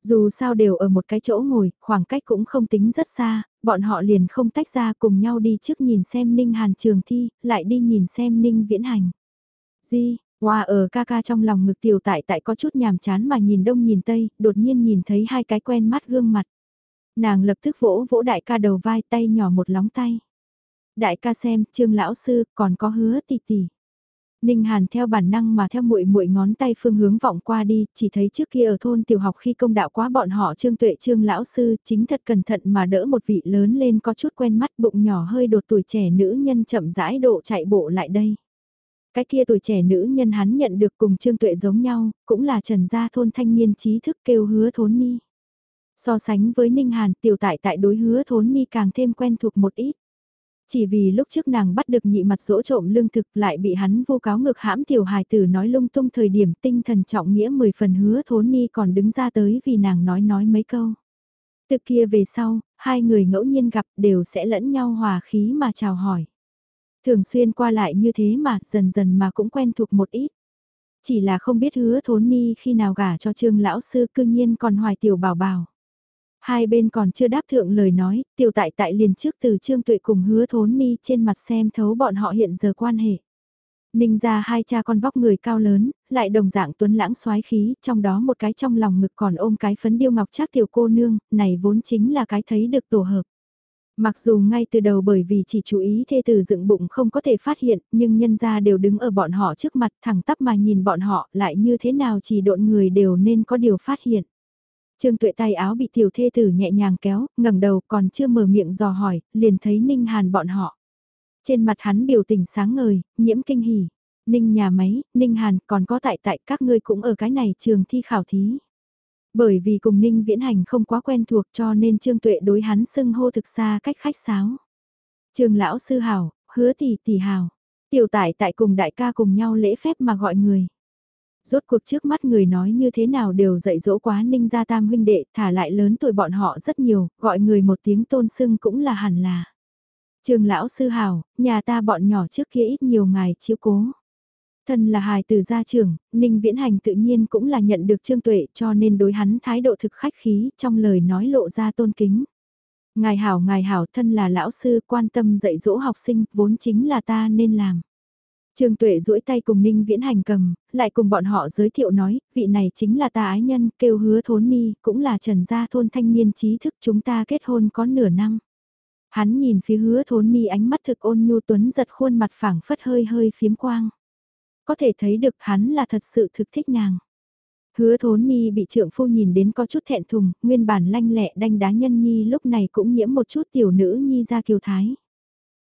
Dù sao đều ở một cái chỗ ngồi, khoảng cách cũng không tính rất xa, bọn họ liền không tách ra cùng nhau đi trước nhìn xem Ninh Hàn trường thi, lại đi nhìn xem Ninh Viễn Hành. Di, Hoa ở ca ca trong lòng ngực tiểu tại tại có chút nhàm chán mà nhìn đông nhìn tây, đột nhiên nhìn thấy hai cái quen mắt gương mặt. Nàng lập tức vỗ vỗ đại ca đầu vai tay nhỏ một lóng tay. Đại ca xem, trương lão sư, còn có hứa tỷ tỷ. Ninh Hàn theo bản năng mà theo muội muội ngón tay phương hướng vọng qua đi, chỉ thấy trước kia ở thôn tiểu học khi công đạo quá bọn họ Trương Tuệ Trương lão sư, chính thật cẩn thận mà đỡ một vị lớn lên có chút quen mắt bụng nhỏ hơi đột tuổi trẻ nữ nhân chậm rãi độ chạy bộ lại đây. Cái kia tuổi trẻ nữ nhân hắn nhận được cùng Trương Tuệ giống nhau, cũng là trần gia thôn thanh niên trí thức kêu hứa thốn ni. So sánh với Ninh Hàn tiểu tại tại đối hứa thốn ni càng thêm quen thuộc một ít. Chỉ vì lúc trước nàng bắt được nhị mặt dỗ trộm lương thực lại bị hắn vô cáo ngược hãm tiểu hài tử nói lung tung thời điểm tinh thần trọng nghĩa mười phần hứa thốn ni còn đứng ra tới vì nàng nói nói mấy câu. Từ kia về sau, hai người ngẫu nhiên gặp đều sẽ lẫn nhau hòa khí mà chào hỏi. Thường xuyên qua lại như thế mà dần dần mà cũng quen thuộc một ít. Chỉ là không biết hứa thốn ni khi nào gả cho trương lão sư cương nhiên còn hoài tiểu bảo bảo. Hai bên còn chưa đáp thượng lời nói, tiểu tại tại liền trước từ trương tuệ cùng hứa thốn ni trên mặt xem thấu bọn họ hiện giờ quan hệ. Ninh ra hai cha con vóc người cao lớn, lại đồng dạng tuấn lãng xoái khí, trong đó một cái trong lòng ngực còn ôm cái phấn điêu ngọc trác tiểu cô nương, này vốn chính là cái thấy được tổ hợp. Mặc dù ngay từ đầu bởi vì chỉ chú ý thê tử dựng bụng không có thể phát hiện, nhưng nhân gia đều đứng ở bọn họ trước mặt thẳng tắp mà nhìn bọn họ lại như thế nào chỉ độn người đều nên có điều phát hiện. Trương tuệ tay áo bị tiểu thê tử nhẹ nhàng kéo, ngẩng đầu còn chưa mở miệng dò hỏi, liền thấy Ninh Hàn bọn họ. Trên mặt hắn biểu tình sáng ngời, nhiễm kinh hỉ. Ninh nhà máy, Ninh Hàn còn có tại tại các ngươi cũng ở cái này trường thi khảo thí. Bởi vì cùng Ninh Viễn Hành không quá quen thuộc cho nên Trương Tuệ đối hắn xưng hô thực xa cách khách sáo. trương lão sư hảo, hứa tỷ tỷ hảo. Tiểu tại tại cùng đại ca cùng nhau lễ phép mà gọi người. Rốt cuộc trước mắt người nói như thế nào đều dạy dỗ quá Ninh gia tam huynh đệ thả lại lớn tuổi bọn họ rất nhiều, gọi người một tiếng tôn sưng cũng là hẳn là. Trường lão sư hảo, nhà ta bọn nhỏ trước kia ít nhiều ngài chiếu cố. Thân là hài từ gia trưởng, Ninh Viễn Hành tự nhiên cũng là nhận được Trương Tuệ cho nên đối hắn thái độ thực khách khí trong lời nói lộ ra tôn kính. Ngài hảo ngài hảo thân là lão sư quan tâm dạy dỗ học sinh vốn chính là ta nên làm. Trương Tuệ duỗi tay cùng Ninh Viễn Hành cầm, lại cùng bọn họ giới thiệu nói, vị này chính là ta ái nhân, kêu hứa thốn ni, cũng là trần gia thôn thanh niên trí thức chúng ta kết hôn có nửa năm. Hắn nhìn phía hứa thốn ni ánh mắt thực ôn nhu tuấn giật khuôn mặt phẳng phất hơi hơi phiếm quang. Có thể thấy được hắn là thật sự thực thích nàng. Hứa thốn nhi bị trượng phu nhìn đến có chút thẹn thùng, nguyên bản lanh lẹ đanh đá nhân nhi lúc này cũng nhiễm một chút tiểu nữ nhi ra kiều thái.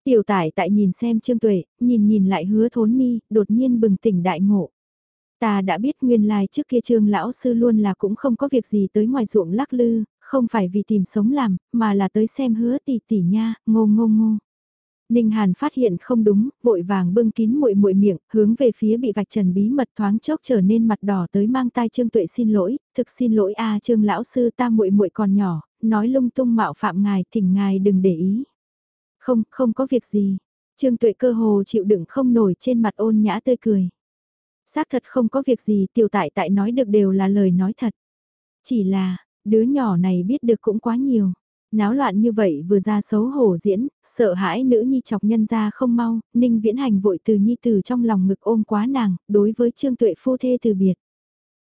Tiểu tải tại nhìn xem trương tuệ, nhìn nhìn lại hứa thốn nhi, đột nhiên bừng tỉnh đại ngộ. Ta đã biết nguyên lai trước kia trương lão sư luôn là cũng không có việc gì tới ngoài ruộng lắc lư, không phải vì tìm sống làm, mà là tới xem hứa tỷ tỷ nha, ngô ngô ngô. Ninh Hàn phát hiện không đúng, vội vàng bưng kín muội muội miệng, hướng về phía bị vạch trần bí mật thoáng chốc trở nên mặt đỏ tới mang tai Trương Tuệ xin lỗi, thực xin lỗi a Trương lão sư ta muội muội còn nhỏ, nói lung tung mạo phạm ngài, thỉnh ngài đừng để ý. Không, không có việc gì. Trương Tuệ cơ hồ chịu đựng không nổi trên mặt ôn nhã tươi cười. Xác thật không có việc gì, tiểu tại tại nói được đều là lời nói thật. Chỉ là, đứa nhỏ này biết được cũng quá nhiều. Náo loạn như vậy vừa ra xấu hổ diễn, sợ hãi nữ nhi chọc nhân ra không mau, ninh viễn hành vội từ nhi từ trong lòng ngực ôm quá nàng, đối với trương tuệ phu thê từ biệt.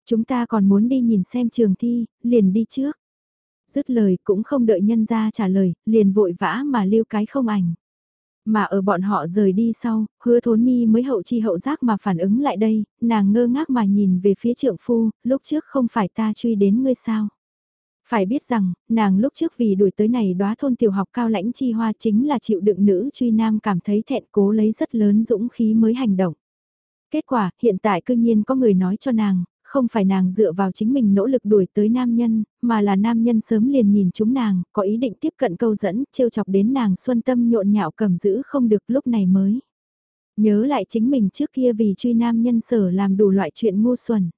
Chúng ta còn muốn đi nhìn xem trường thi, liền đi trước. Dứt lời cũng không đợi nhân ra trả lời, liền vội vã mà lưu cái không ảnh. Mà ở bọn họ rời đi sau, hứa thốn ni mới hậu chi hậu giác mà phản ứng lại đây, nàng ngơ ngác mà nhìn về phía trượng phu, lúc trước không phải ta truy đến ngươi sao. Phải biết rằng, nàng lúc trước vì đuổi tới này đóa thôn tiểu học cao lãnh chi hoa chính là chịu đựng nữ truy nam cảm thấy thẹn cố lấy rất lớn dũng khí mới hành động. Kết quả, hiện tại cư nhiên có người nói cho nàng, không phải nàng dựa vào chính mình nỗ lực đuổi tới nam nhân, mà là nam nhân sớm liền nhìn chúng nàng, có ý định tiếp cận câu dẫn, trêu chọc đến nàng xuân tâm nhộn nhạo cầm giữ không được lúc này mới. Nhớ lại chính mình trước kia vì truy nam nhân sở làm đủ loại chuyện ngu xuẩn.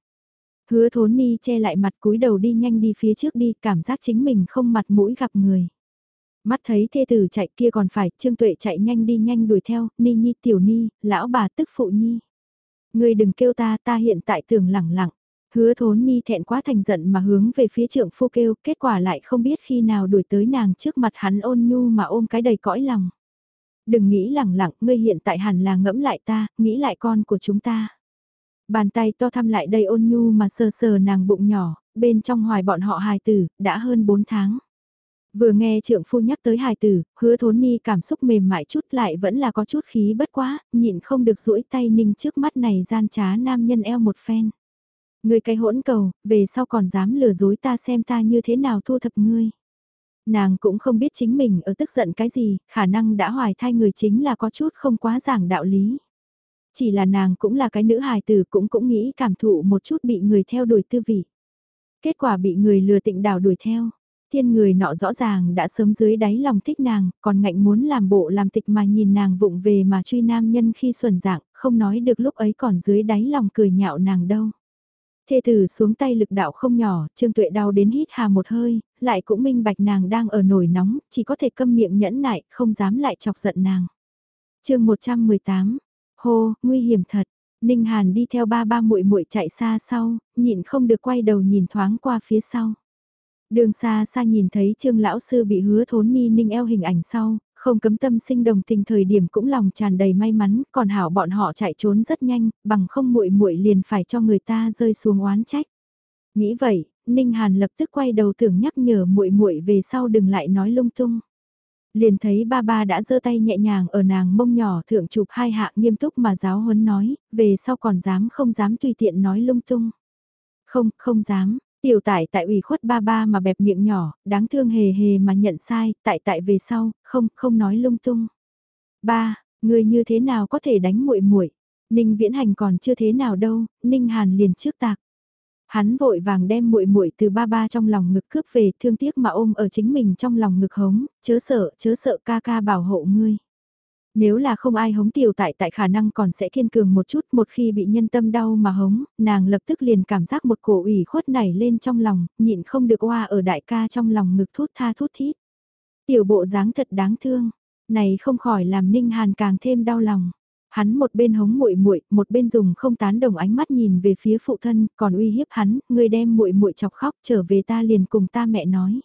Hứa thốn ni che lại mặt cúi đầu đi nhanh đi phía trước đi, cảm giác chính mình không mặt mũi gặp người. Mắt thấy thê tử chạy kia còn phải, Trương Tuệ chạy nhanh đi nhanh đuổi theo, ni nhi tiểu ni, lão bà tức phụ nhi. Người đừng kêu ta, ta hiện tại tưởng lẳng lặng. Hứa thốn ni thẹn quá thành giận mà hướng về phía trượng phu kêu, kết quả lại không biết khi nào đuổi tới nàng trước mặt hắn ôn nhu mà ôm cái đầy cõi lòng. Đừng nghĩ lẳng lặng, ngươi hiện tại hẳn là ngẫm lại ta, nghĩ lại con của chúng ta. Bàn tay to thăm lại đầy ôn nhu mà sờ sờ nàng bụng nhỏ, bên trong hoài bọn họ hài tử, đã hơn 4 tháng. Vừa nghe trượng phu nhắc tới hài tử, hứa thốn ni cảm xúc mềm mại chút lại vẫn là có chút khí bất quá, nhịn không được duỗi tay ninh trước mắt này gian trá nam nhân eo một phen. Người cái hỗn cầu, về sau còn dám lừa dối ta xem ta như thế nào thu thập ngươi. Nàng cũng không biết chính mình ở tức giận cái gì, khả năng đã hoài thai người chính là có chút không quá giảng đạo lý. Chỉ là nàng cũng là cái nữ hài tử cũng cũng nghĩ cảm thụ một chút bị người theo đuổi tư vị. Kết quả bị người lừa tịnh đảo đuổi theo. Thiên người nọ rõ ràng đã sớm dưới đáy lòng thích nàng, còn ngạnh muốn làm bộ làm tịch mà nhìn nàng vụng về mà truy nam nhân khi xuẩn dạng, không nói được lúc ấy còn dưới đáy lòng cười nhạo nàng đâu. Thê tử xuống tay lực đạo không nhỏ, Trương Tuệ đau đến hít hà một hơi, lại cũng minh bạch nàng đang ở nổi nóng, chỉ có thể câm miệng nhẫn nại, không dám lại chọc giận nàng. chương 118, hô, nguy hiểm thật, Ninh Hàn đi theo ba ba muội muội chạy xa sau, nhịn không được quay đầu nhìn thoáng qua phía sau. Đường xa xa nhìn thấy trương lão sư bị hứa thốn ni ninh eo hình ảnh sau, không cấm tâm sinh đồng tình thời điểm cũng lòng tràn đầy may mắn, còn hảo bọn họ chạy trốn rất nhanh, bằng không muội muội liền phải cho người ta rơi xuống oán trách. Nghĩ vậy, Ninh Hàn lập tức quay đầu tưởng nhắc nhở muội muội về sau đừng lại nói lung tung. Liền thấy ba ba đã giơ tay nhẹ nhàng ở nàng mông nhỏ thượng chụp hai hạ nghiêm túc mà giáo huấn nói, về sau còn dám không dám tùy tiện nói lung tung. Không, không dám, Tiểu tại tại ủy khuất ba ba mà bẹp miệng nhỏ, đáng thương hề hề mà nhận sai, tại tại về sau, không, không nói lung tung. Ba, người như thế nào có thể đánh muội muội? Ninh Viễn Hành còn chưa thế nào đâu, Ninh Hàn liền trước tạc. Hắn vội vàng đem muội muội từ ba ba trong lòng ngực cướp về, thương tiếc mà ôm ở chính mình trong lòng ngực hống, chớ sợ, chớ sợ ca ca bảo hộ ngươi. Nếu là không ai hống tiểu tại tại khả năng còn sẽ kiên cường một chút một khi bị nhân tâm đau mà hống, nàng lập tức liền cảm giác một cổ ủy khuất nảy lên trong lòng, nhịn không được oa ở đại ca trong lòng ngực thút tha thút thít. Tiểu bộ dáng thật đáng thương, này không khỏi làm Ninh Hàn càng thêm đau lòng. Hắn một bên hống muội muội, một bên dùng không tán đồng ánh mắt nhìn về phía phụ thân, còn uy hiếp hắn, ngươi đem muội muội chọc khóc, trở về ta liền cùng ta mẹ nói.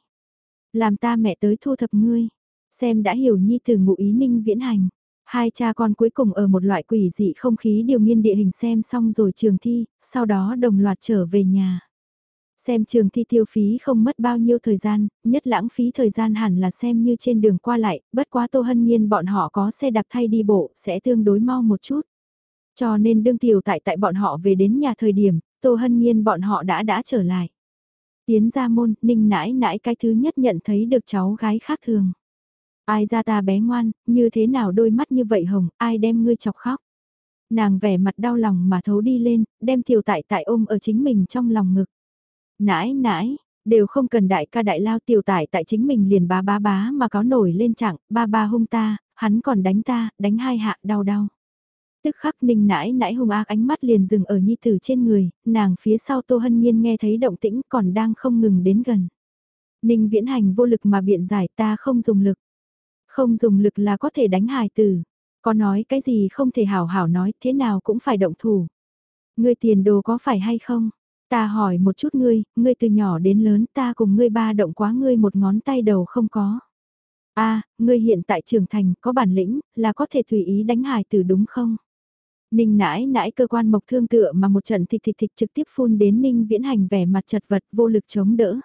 Làm ta mẹ tới thu thập ngươi, xem đã hiểu nhi từ ngụ ý Ninh viễn hành. Hai cha con cuối cùng ở một loại quỷ dị không khí điều nghiên địa hình xem xong rồi trường thi, sau đó đồng loạt trở về nhà. Xem trường thi tiêu phí không mất bao nhiêu thời gian, nhất lãng phí thời gian hẳn là xem như trên đường qua lại, bất quá Tô Hân Nhiên bọn họ có xe đạp thay đi bộ, sẽ tương đối mau một chút. Cho nên đương tiểu tại tại bọn họ về đến nhà thời điểm, Tô Hân Nhiên bọn họ đã đã trở lại. Tiến ra môn, ninh nãi nãi cái thứ nhất nhận thấy được cháu gái khác thường. Ai ra ta bé ngoan, như thế nào đôi mắt như vậy hồng, ai đem ngươi chọc khóc. Nàng vẻ mặt đau lòng mà thấu đi lên, đem tiểu tại tại ôm ở chính mình trong lòng ngực. Nãi nãi, đều không cần đại ca đại lao tiểu tại tại chính mình liền bá bá bá mà có nổi lên chẳng, ba ba hung ta, hắn còn đánh ta, đánh hai hạ đau đau. Tức khắc ninh nãi nãi hung ác ánh mắt liền dừng ở nhi tử trên người, nàng phía sau tô hân nhiên nghe thấy động tĩnh còn đang không ngừng đến gần. Ninh viễn hành vô lực mà biện giải ta không dùng lực. Không dùng lực là có thể đánh hài tử. Có nói cái gì không thể hảo hảo nói thế nào cũng phải động thủ. Ngươi tiền đồ có phải hay không? Ta hỏi một chút ngươi, ngươi từ nhỏ đến lớn ta cùng ngươi ba động quá ngươi một ngón tay đầu không có. a ngươi hiện tại trưởng thành có bản lĩnh, là có thể tùy ý đánh hài tử đúng không? Ninh nãi nãi cơ quan mộc thương tựa mà một trận thịt thịt thịt trực tiếp phun đến Ninh viễn hành vẻ mặt chật vật vô lực chống đỡ.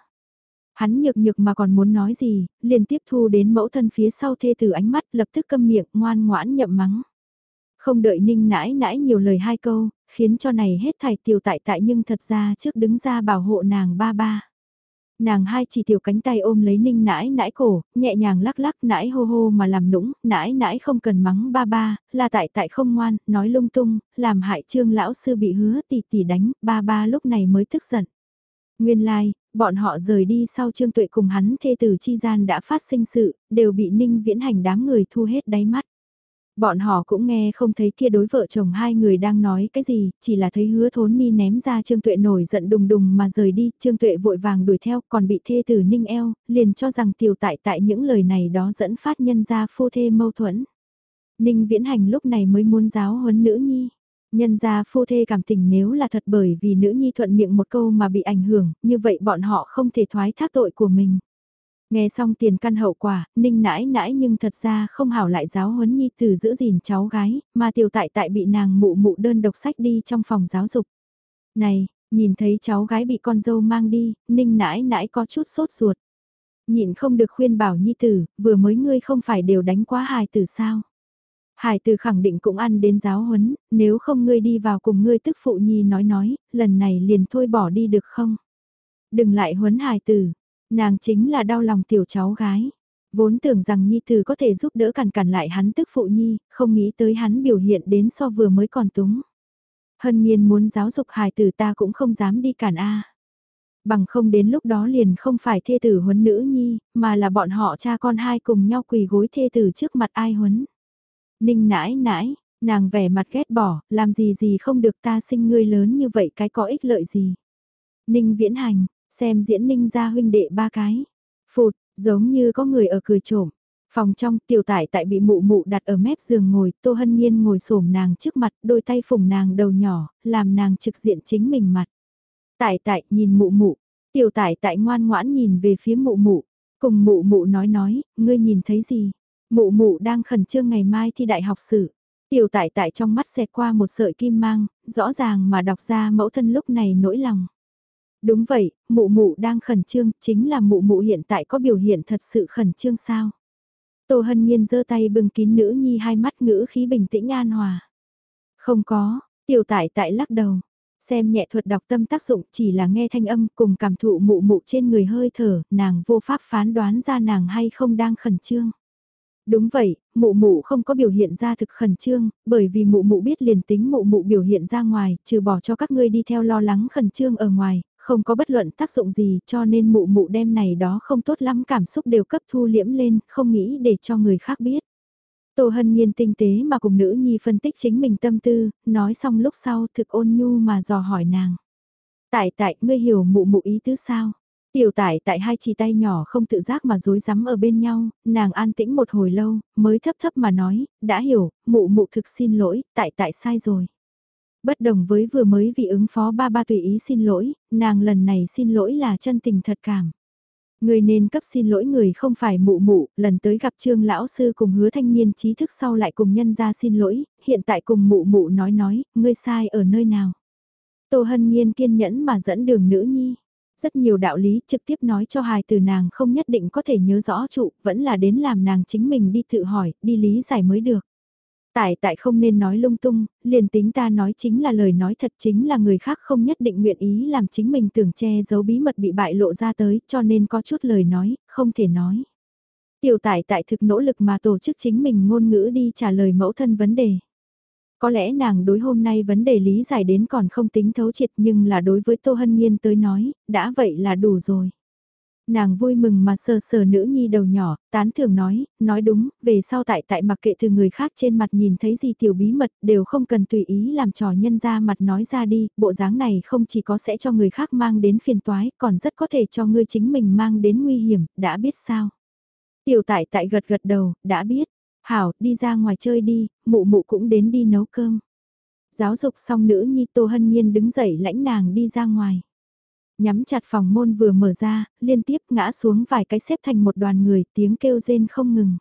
Hắn nhược nhược mà còn muốn nói gì, liền tiếp thu đến mẫu thân phía sau thê từ ánh mắt lập tức câm miệng ngoan ngoãn nhậm mắng. Không đợi ninh nãi nãi nhiều lời hai câu, khiến cho này hết thảy tiểu tại tại nhưng thật ra trước đứng ra bảo hộ nàng ba ba. Nàng hai chỉ tiểu cánh tay ôm lấy ninh nãi nãi cổ, nhẹ nhàng lắc lắc nãi hô hô mà làm nũng, nãi nãi không cần mắng ba ba, là tại tại không ngoan, nói lung tung, làm hại trương lão sư bị hứa tỷ tỷ đánh, ba ba lúc này mới tức giận. Nguyên lai, like, bọn họ rời đi sau Trương Tuệ cùng hắn thê tử chi gian đã phát sinh sự, đều bị Ninh Viễn Hành đám người thu hết đáy mắt. Bọn họ cũng nghe không thấy kia đối vợ chồng hai người đang nói cái gì, chỉ là thấy hứa thốn ni ném ra Trương Tuệ nổi giận đùng đùng mà rời đi, Trương Tuệ vội vàng đuổi theo còn bị thê tử Ninh eo, liền cho rằng tiểu tại tại những lời này đó dẫn phát nhân ra phu thê mâu thuẫn. Ninh Viễn Hành lúc này mới muốn giáo huấn nữ nhi. Nhân ra phu thê cảm tình nếu là thật bởi vì nữ nhi thuận miệng một câu mà bị ảnh hưởng, như vậy bọn họ không thể thoái thác tội của mình. Nghe xong tiền căn hậu quả, ninh nãi nãi nhưng thật ra không hảo lại giáo huấn nhi từ giữ gìn cháu gái, mà tiểu tại tại bị nàng mụ mụ đơn độc sách đi trong phòng giáo dục. Này, nhìn thấy cháu gái bị con dâu mang đi, ninh nãi nãi có chút sốt ruột. Nhịn không được khuyên bảo nhi tử, vừa mới ngươi không phải đều đánh quá hài tử sao. Hải từ khẳng định cũng ăn đến giáo huấn, nếu không ngươi đi vào cùng ngươi tức phụ nhi nói nói, lần này liền thôi bỏ đi được không? Đừng lại huấn hải tử, nàng chính là đau lòng tiểu cháu gái. Vốn tưởng rằng nhi tử có thể giúp đỡ cản cản lại hắn tức phụ nhi, không nghĩ tới hắn biểu hiện đến so vừa mới còn túng. Hân nhiên muốn giáo dục hài tử ta cũng không dám đi cản a. Bằng không đến lúc đó liền không phải thê tử huấn nữ nhi, mà là bọn họ cha con hai cùng nhau quỳ gối thê tử trước mặt ai huấn. Ninh nãi nãi, nàng vẻ mặt ghét bỏ, làm gì gì không được ta sinh ngươi lớn như vậy cái có ích lợi gì. Ninh viễn hành, xem diễn ninh ra huynh đệ ba cái. Phụt, giống như có người ở cười trộm. Phòng trong tiểu tải tại bị mụ mụ đặt ở mép giường ngồi, Tô Hân Nhiên ngồi xổm nàng trước mặt, đôi tay phủng nàng đầu nhỏ, làm nàng trực diện chính mình mặt. Tại tại nhìn mụ mụ, tiểu tải tại ngoan ngoãn nhìn về phía mụ mụ, cùng mụ mụ nói nói, ngươi nhìn thấy gì? Mụ mụ đang khẩn trương ngày mai thi đại học sử. Tiểu tại tại trong mắt xẹt qua một sợi kim mang, rõ ràng mà đọc ra mẫu thân lúc này nỗi lòng. Đúng vậy, mụ mụ đang khẩn trương, chính là mụ mụ hiện tại có biểu hiện thật sự khẩn trương sao? Tô Hân Nhiên giơ tay bưng kín nữ nhi hai mắt ngữ khí bình tĩnh an hòa. Không có, tiểu tại tại lắc đầu. Xem nhẹ thuật đọc tâm tác dụng chỉ là nghe thanh âm cùng cảm thụ mụ mụ trên người hơi thở, nàng vô pháp phán đoán ra nàng hay không đang khẩn trương. Đúng vậy, mụ mụ không có biểu hiện ra thực khẩn trương, bởi vì mụ mụ biết liền tính mụ mụ biểu hiện ra ngoài, trừ bỏ cho các ngươi đi theo lo lắng khẩn trương ở ngoài, không có bất luận tác dụng gì cho nên mụ mụ đem này đó không tốt lắm cảm xúc đều cấp thu liễm lên, không nghĩ để cho người khác biết. Tô Hân Nhiên tinh tế mà cùng nữ nhi phân tích chính mình tâm tư, nói xong lúc sau thực ôn nhu mà dò hỏi nàng. Tại tại, ngươi hiểu mụ mụ ý tứ sao? Tiểu tải tại hai chỉ tay nhỏ không tự giác mà dối rắm ở bên nhau, nàng an tĩnh một hồi lâu, mới thấp thấp mà nói, đã hiểu, mụ mụ thực xin lỗi, tại tại sai rồi. Bất đồng với vừa mới vì ứng phó ba ba tùy ý xin lỗi, nàng lần này xin lỗi là chân tình thật cảm. Người nên cấp xin lỗi người không phải mụ mụ, lần tới gặp trương lão sư cùng hứa thanh niên trí thức sau lại cùng nhân ra xin lỗi, hiện tại cùng mụ mụ nói nói, ngươi sai ở nơi nào. Tô hân nhiên kiên nhẫn mà dẫn đường nữ nhi. Rất nhiều đạo lý trực tiếp nói cho hài từ nàng không nhất định có thể nhớ rõ trụ, vẫn là đến làm nàng chính mình đi tự hỏi, đi lý giải mới được. Tại tại không nên nói lung tung, liền tính ta nói chính là lời nói thật chính là người khác không nhất định nguyện ý làm chính mình tưởng che giấu bí mật bị bại lộ ra tới cho nên có chút lời nói, không thể nói. Tiểu tại tại thực nỗ lực mà tổ chức chính mình ngôn ngữ đi trả lời mẫu thân vấn đề. Có lẽ nàng đối hôm nay vấn đề lý giải đến còn không tính thấu triệt nhưng là đối với Tô Hân Nhiên tới nói, đã vậy là đủ rồi. Nàng vui mừng mà sờ sờ nữ nhi đầu nhỏ, tán thường nói, nói đúng, về sau tại tại mặc kệ từ người khác trên mặt nhìn thấy gì tiểu bí mật đều không cần tùy ý làm trò nhân ra mặt nói ra đi, bộ dáng này không chỉ có sẽ cho người khác mang đến phiền toái, còn rất có thể cho ngươi chính mình mang đến nguy hiểm, đã biết sao. Tiểu tại tại gật gật đầu, đã biết, hảo, đi ra ngoài chơi đi, mụ mụ cũng đến đi nấu cơm. Giáo dục xong nữ nhi Tô Hân Nhiên đứng dậy lãnh nàng đi ra ngoài. Nhắm chặt phòng môn vừa mở ra, liên tiếp ngã xuống vài cái xếp thành một đoàn người, tiếng kêu rên không ngừng.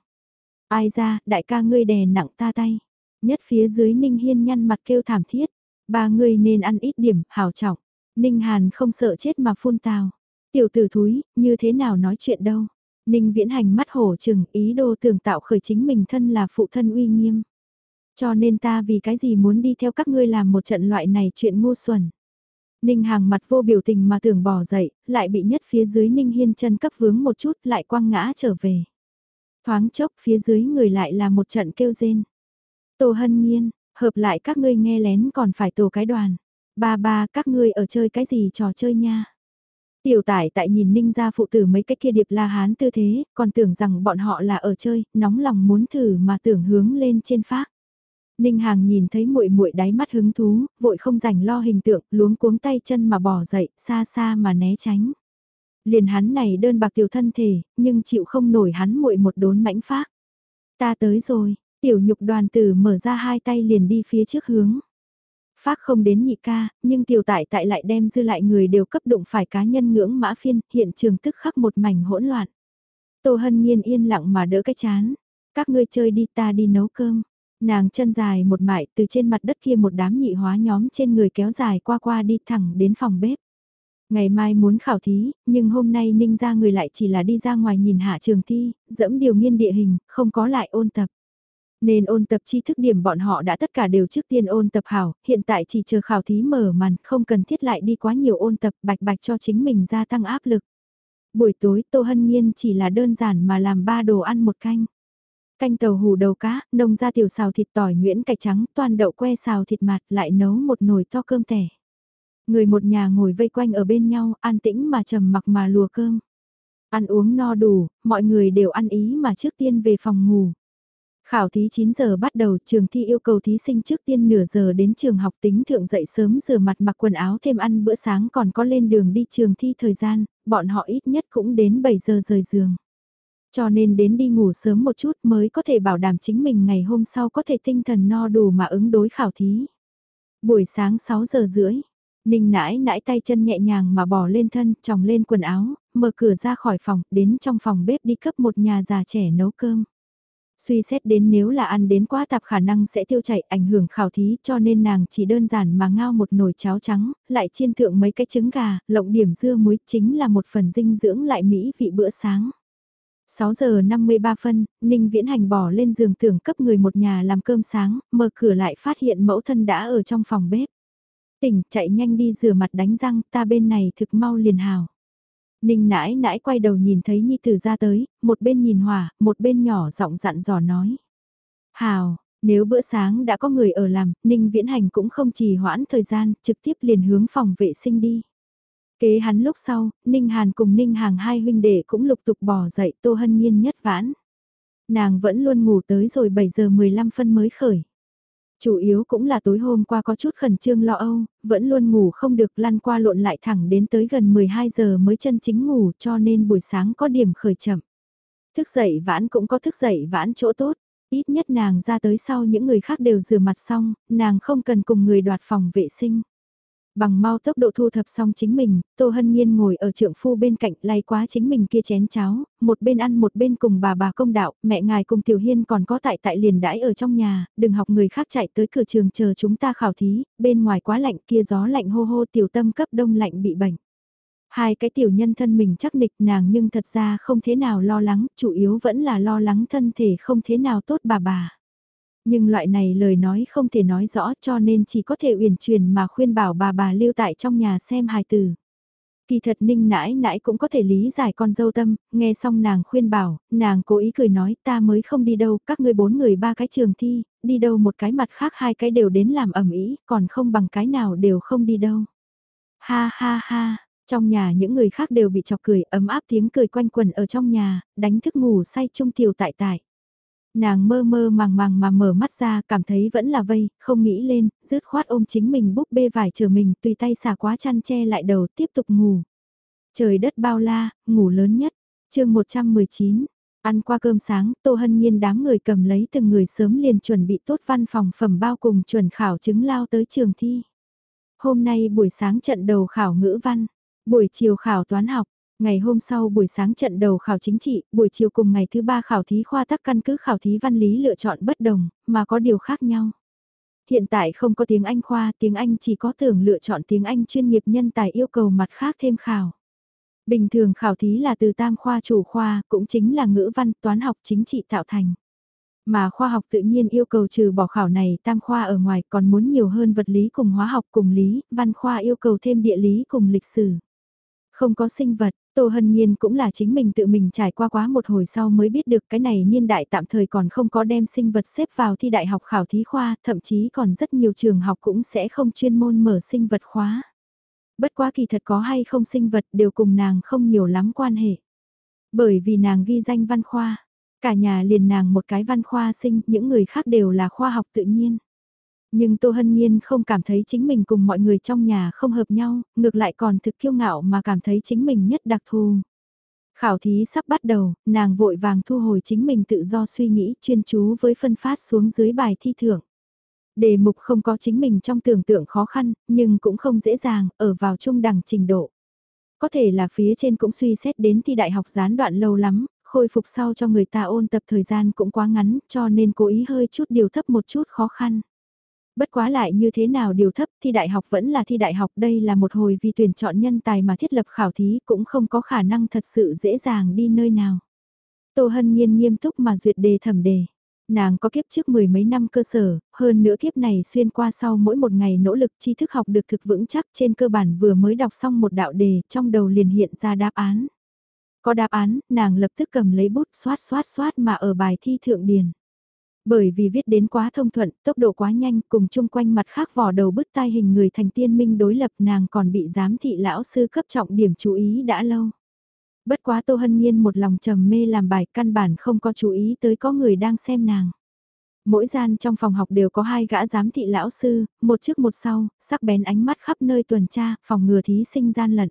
Ai ra, đại ca ngươi đè nặng ta tay. Nhất phía dưới Ninh Hiên nhăn mặt kêu thảm thiết. Ba người nên ăn ít điểm, hào trọng. Ninh Hàn không sợ chết mà phun tào. Tiểu tử thúi, như thế nào nói chuyện đâu. Ninh viễn hành mắt hổ chừng ý đồ tưởng tạo khởi chính mình thân là phụ thân uy nghiêm. Cho nên ta vì cái gì muốn đi theo các ngươi làm một trận loại này chuyện ngu xuẩn. Ninh hàng mặt vô biểu tình mà tưởng bỏ dậy, lại bị nhất phía dưới Ninh hiên chân cấp vướng một chút lại quăng ngã trở về. Thoáng chốc phía dưới người lại là một trận kêu rên. Tô hân nhiên, hợp lại các ngươi nghe lén còn phải tổ cái đoàn. Ba ba các ngươi ở chơi cái gì trò chơi nha. Tiểu tải tại nhìn ninh ra phụ tử mấy cái kia điệp la hán tư thế, còn tưởng rằng bọn họ là ở chơi, nóng lòng muốn thử mà tưởng hướng lên trên phát. Ninh Hàng nhìn thấy muội muội đáy mắt hứng thú, vội không rảnh lo hình tượng, luống cuống tay chân mà bỏ dậy, xa xa mà né tránh. Liền hắn này đơn bạc tiểu thân thể, nhưng chịu không nổi hắn muội một đốn mãnh phát. Ta tới rồi, tiểu nhục đoàn tử mở ra hai tay liền đi phía trước hướng. Phát không đến nhị ca, nhưng tiểu tại tại lại đem dư lại người đều cấp đụng phải cá nhân ngưỡng mã phiên, hiện trường tức khắc một mảnh hỗn loạn. Tô Hân Nhiên yên lặng mà đỡ cái chán. Các ngươi chơi đi ta đi nấu cơm. Nàng chân dài một mại từ trên mặt đất kia một đám nhị hóa nhóm trên người kéo dài qua qua đi thẳng đến phòng bếp. Ngày mai muốn khảo thí, nhưng hôm nay ninh ra người lại chỉ là đi ra ngoài nhìn hạ trường thi, dẫm điều nghiên địa hình, không có lại ôn tập. Nên ôn tập chi thức điểm bọn họ đã tất cả đều trước tiên ôn tập hảo, hiện tại chỉ chờ khảo thí mở màn, không cần thiết lại đi quá nhiều ôn tập bạch bạch cho chính mình gia tăng áp lực. Buổi tối Tô Hân Nhiên chỉ là đơn giản mà làm ba đồ ăn một canh. Canh tàu hủ đầu cá, nông ra tiểu xào thịt tỏi nguyễn cải trắng, toàn đậu que xào thịt mạt, lại nấu một nồi to cơm tẻ. Người một nhà ngồi vây quanh ở bên nhau, an tĩnh mà trầm mặc mà lùa cơm. Ăn uống no đủ, mọi người đều ăn ý mà trước tiên về phòng ngủ. Khảo thí 9 giờ bắt đầu, trường thi yêu cầu thí sinh trước tiên nửa giờ đến trường học tính thượng dậy sớm rửa mặt mặc quần áo thêm ăn bữa sáng còn có lên đường đi trường thi thời gian, bọn họ ít nhất cũng đến 7 giờ rời giường. Cho nên đến đi ngủ sớm một chút mới có thể bảo đảm chính mình ngày hôm sau có thể tinh thần no đủ mà ứng đối khảo thí. Buổi sáng 6 giờ rưỡi, Ninh nãi nãi tay chân nhẹ nhàng mà bỏ lên thân, tròng lên quần áo, mở cửa ra khỏi phòng, đến trong phòng bếp đi cấp một nhà già trẻ nấu cơm. Suy xét đến nếu là ăn đến quá tạp khả năng sẽ tiêu chảy ảnh hưởng khảo thí cho nên nàng chỉ đơn giản mà ngao một nồi cháo trắng, lại chiên thượng mấy cái trứng gà, lộng điểm dưa muối chính là một phần dinh dưỡng lại mỹ vị bữa sáng. 6 giờ 53 phân, Ninh Viễn Hành bỏ lên giường tưởng cấp người một nhà làm cơm sáng, mở cửa lại phát hiện mẫu thân đã ở trong phòng bếp. Tỉnh, chạy nhanh đi rửa mặt đánh răng, ta bên này thực mau liền hào. Ninh nãi nãi quay đầu nhìn thấy Nhi Tử ra tới, một bên nhìn hòa, một bên nhỏ giọng dặn dò nói. Hào, nếu bữa sáng đã có người ở làm, Ninh Viễn Hành cũng không trì hoãn thời gian, trực tiếp liền hướng phòng vệ sinh đi. Kế hắn lúc sau, Ninh Hàn cùng Ninh Hàng hai huynh đệ cũng lục tục bỏ dậy Tô Hân Nhiên nhất vãn. Nàng vẫn luôn ngủ tới rồi 7 giờ 15 phân mới khởi. Chủ yếu cũng là tối hôm qua có chút khẩn trương lo âu, vẫn luôn ngủ không được lăn qua lộn lại thẳng đến tới gần 12 giờ mới chân chính ngủ cho nên buổi sáng có điểm khởi chậm. Thức dậy vãn cũng có thức dậy vãn chỗ tốt, ít nhất nàng ra tới sau những người khác đều rửa mặt xong, nàng không cần cùng người đoạt phòng vệ sinh. Bằng mau tốc độ thu thập xong chính mình, Tô Hân Nhiên ngồi ở trượng phu bên cạnh lay quá chính mình kia chén cháo, một bên ăn một bên cùng bà bà công đạo, mẹ ngài cùng Tiểu Hiên còn có tại tại liền đãi ở trong nhà, đừng học người khác chạy tới cửa trường chờ chúng ta khảo thí, bên ngoài quá lạnh kia gió lạnh hô hô tiểu tâm cấp đông lạnh bị bệnh. Hai cái tiểu nhân thân mình chắc nịch nàng nhưng thật ra không thế nào lo lắng, chủ yếu vẫn là lo lắng thân thể không thế nào tốt bà bà. Nhưng loại này lời nói không thể nói rõ cho nên chỉ có thể uyển chuyển mà khuyên bảo bà bà lưu tại trong nhà xem hài tử. Kỳ thật ninh nãi nãi cũng có thể lý giải con dâu tâm, nghe xong nàng khuyên bảo, nàng cố ý cười nói ta mới không đi đâu, các ngươi bốn người ba cái trường thi, đi đâu một cái mặt khác hai cái đều đến làm ẩm ý, còn không bằng cái nào đều không đi đâu. Ha ha ha, trong nhà những người khác đều bị chọc cười ấm áp tiếng cười quanh quần ở trong nhà, đánh thức ngủ say trung tiểu tại tại. Nàng mơ mơ màng màng mà mở mắt ra cảm thấy vẫn là vây, không nghĩ lên, rứt khoát ôm chính mình búp bê vải chờ mình tùy tay xả quá chăn che lại đầu tiếp tục ngủ. Trời đất bao la, ngủ lớn nhất. chương 119, ăn qua cơm sáng, Tô Hân Nhiên đám người cầm lấy từng người sớm liền chuẩn bị tốt văn phòng phẩm bao cùng chuẩn khảo chứng lao tới trường thi. Hôm nay buổi sáng trận đầu khảo ngữ văn, buổi chiều khảo toán học, Ngày hôm sau buổi sáng trận đầu khảo chính trị, buổi chiều cùng ngày thứ ba khảo thí khoa tắc căn cứ khảo thí văn lý lựa chọn bất đồng, mà có điều khác nhau. Hiện tại không có tiếng Anh khoa, tiếng Anh chỉ có tưởng lựa chọn tiếng Anh chuyên nghiệp nhân tài yêu cầu mặt khác thêm khảo. Bình thường khảo thí là từ tam khoa chủ khoa, cũng chính là ngữ văn, toán học chính trị tạo thành. Mà khoa học tự nhiên yêu cầu trừ bỏ khảo này tam khoa ở ngoài còn muốn nhiều hơn vật lý cùng hóa học cùng lý, văn khoa yêu cầu thêm địa lý cùng lịch sử. Không có sinh vật, Tô Hân Nhiên cũng là chính mình tự mình trải qua quá một hồi sau mới biết được cái này niên đại tạm thời còn không có đem sinh vật xếp vào thi đại học khảo thí khoa, thậm chí còn rất nhiều trường học cũng sẽ không chuyên môn mở sinh vật khóa. Bất quá kỳ thật có hay không sinh vật đều cùng nàng không nhiều lắm quan hệ. Bởi vì nàng ghi danh văn khoa, cả nhà liền nàng một cái văn khoa sinh, những người khác đều là khoa học tự nhiên. Nhưng Tô Hân Nhiên không cảm thấy chính mình cùng mọi người trong nhà không hợp nhau, ngược lại còn thực kiêu ngạo mà cảm thấy chính mình nhất đặc thù. Khảo thí sắp bắt đầu, nàng vội vàng thu hồi chính mình tự do suy nghĩ chuyên chú với phân phát xuống dưới bài thi thưởng. Đề mục không có chính mình trong tưởng tượng khó khăn, nhưng cũng không dễ dàng, ở vào trung đẳng trình độ. Có thể là phía trên cũng suy xét đến thi đại học gián đoạn lâu lắm, khôi phục sau cho người ta ôn tập thời gian cũng quá ngắn, cho nên cố ý hơi chút điều thấp một chút khó khăn. Bất quá lại như thế nào điều thấp thi đại học vẫn là thi đại học đây là một hồi vì tuyển chọn nhân tài mà thiết lập khảo thí cũng không có khả năng thật sự dễ dàng đi nơi nào. Tô Hân Nhiên nghiêm túc mà duyệt đề thẩm đề. Nàng có kiếp trước mười mấy năm cơ sở, hơn nữa kiếp này xuyên qua sau mỗi một ngày nỗ lực tri thức học được thực vững chắc trên cơ bản vừa mới đọc xong một đạo đề trong đầu liền hiện ra đáp án. Có đáp án, nàng lập tức cầm lấy bút xoát xoát xoát mà ở bài thi thượng điền. Bởi vì viết đến quá thông thuận, tốc độ quá nhanh cùng chung quanh mặt khác vỏ đầu bứt tai hình người thành tiên minh đối lập nàng còn bị giám thị lão sư cấp trọng điểm chú ý đã lâu. Bất quá Tô Hân Nhiên một lòng trầm mê làm bài căn bản không có chú ý tới có người đang xem nàng. Mỗi gian trong phòng học đều có hai gã giám thị lão sư, một trước một sau, sắc bén ánh mắt khắp nơi tuần tra, phòng ngừa thí sinh gian lận.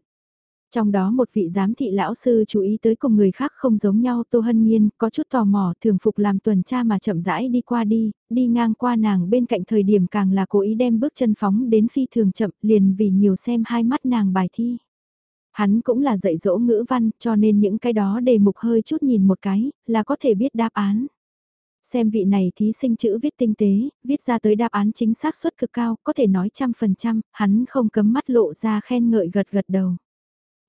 Trong đó một vị giám thị lão sư chú ý tới cùng người khác không giống nhau Tô Hân Nhiên có chút tò mò thường phục làm tuần tra mà chậm rãi đi qua đi, đi ngang qua nàng bên cạnh thời điểm càng là cố ý đem bước chân phóng đến phi thường chậm liền vì nhiều xem hai mắt nàng bài thi. Hắn cũng là dạy dỗ ngữ văn cho nên những cái đó đề mục hơi chút nhìn một cái là có thể biết đáp án. Xem vị này thí sinh chữ viết tinh tế, viết ra tới đáp án chính xác suất cực cao, có thể nói trăm phần trăm, hắn không cấm mắt lộ ra khen ngợi gật gật đầu.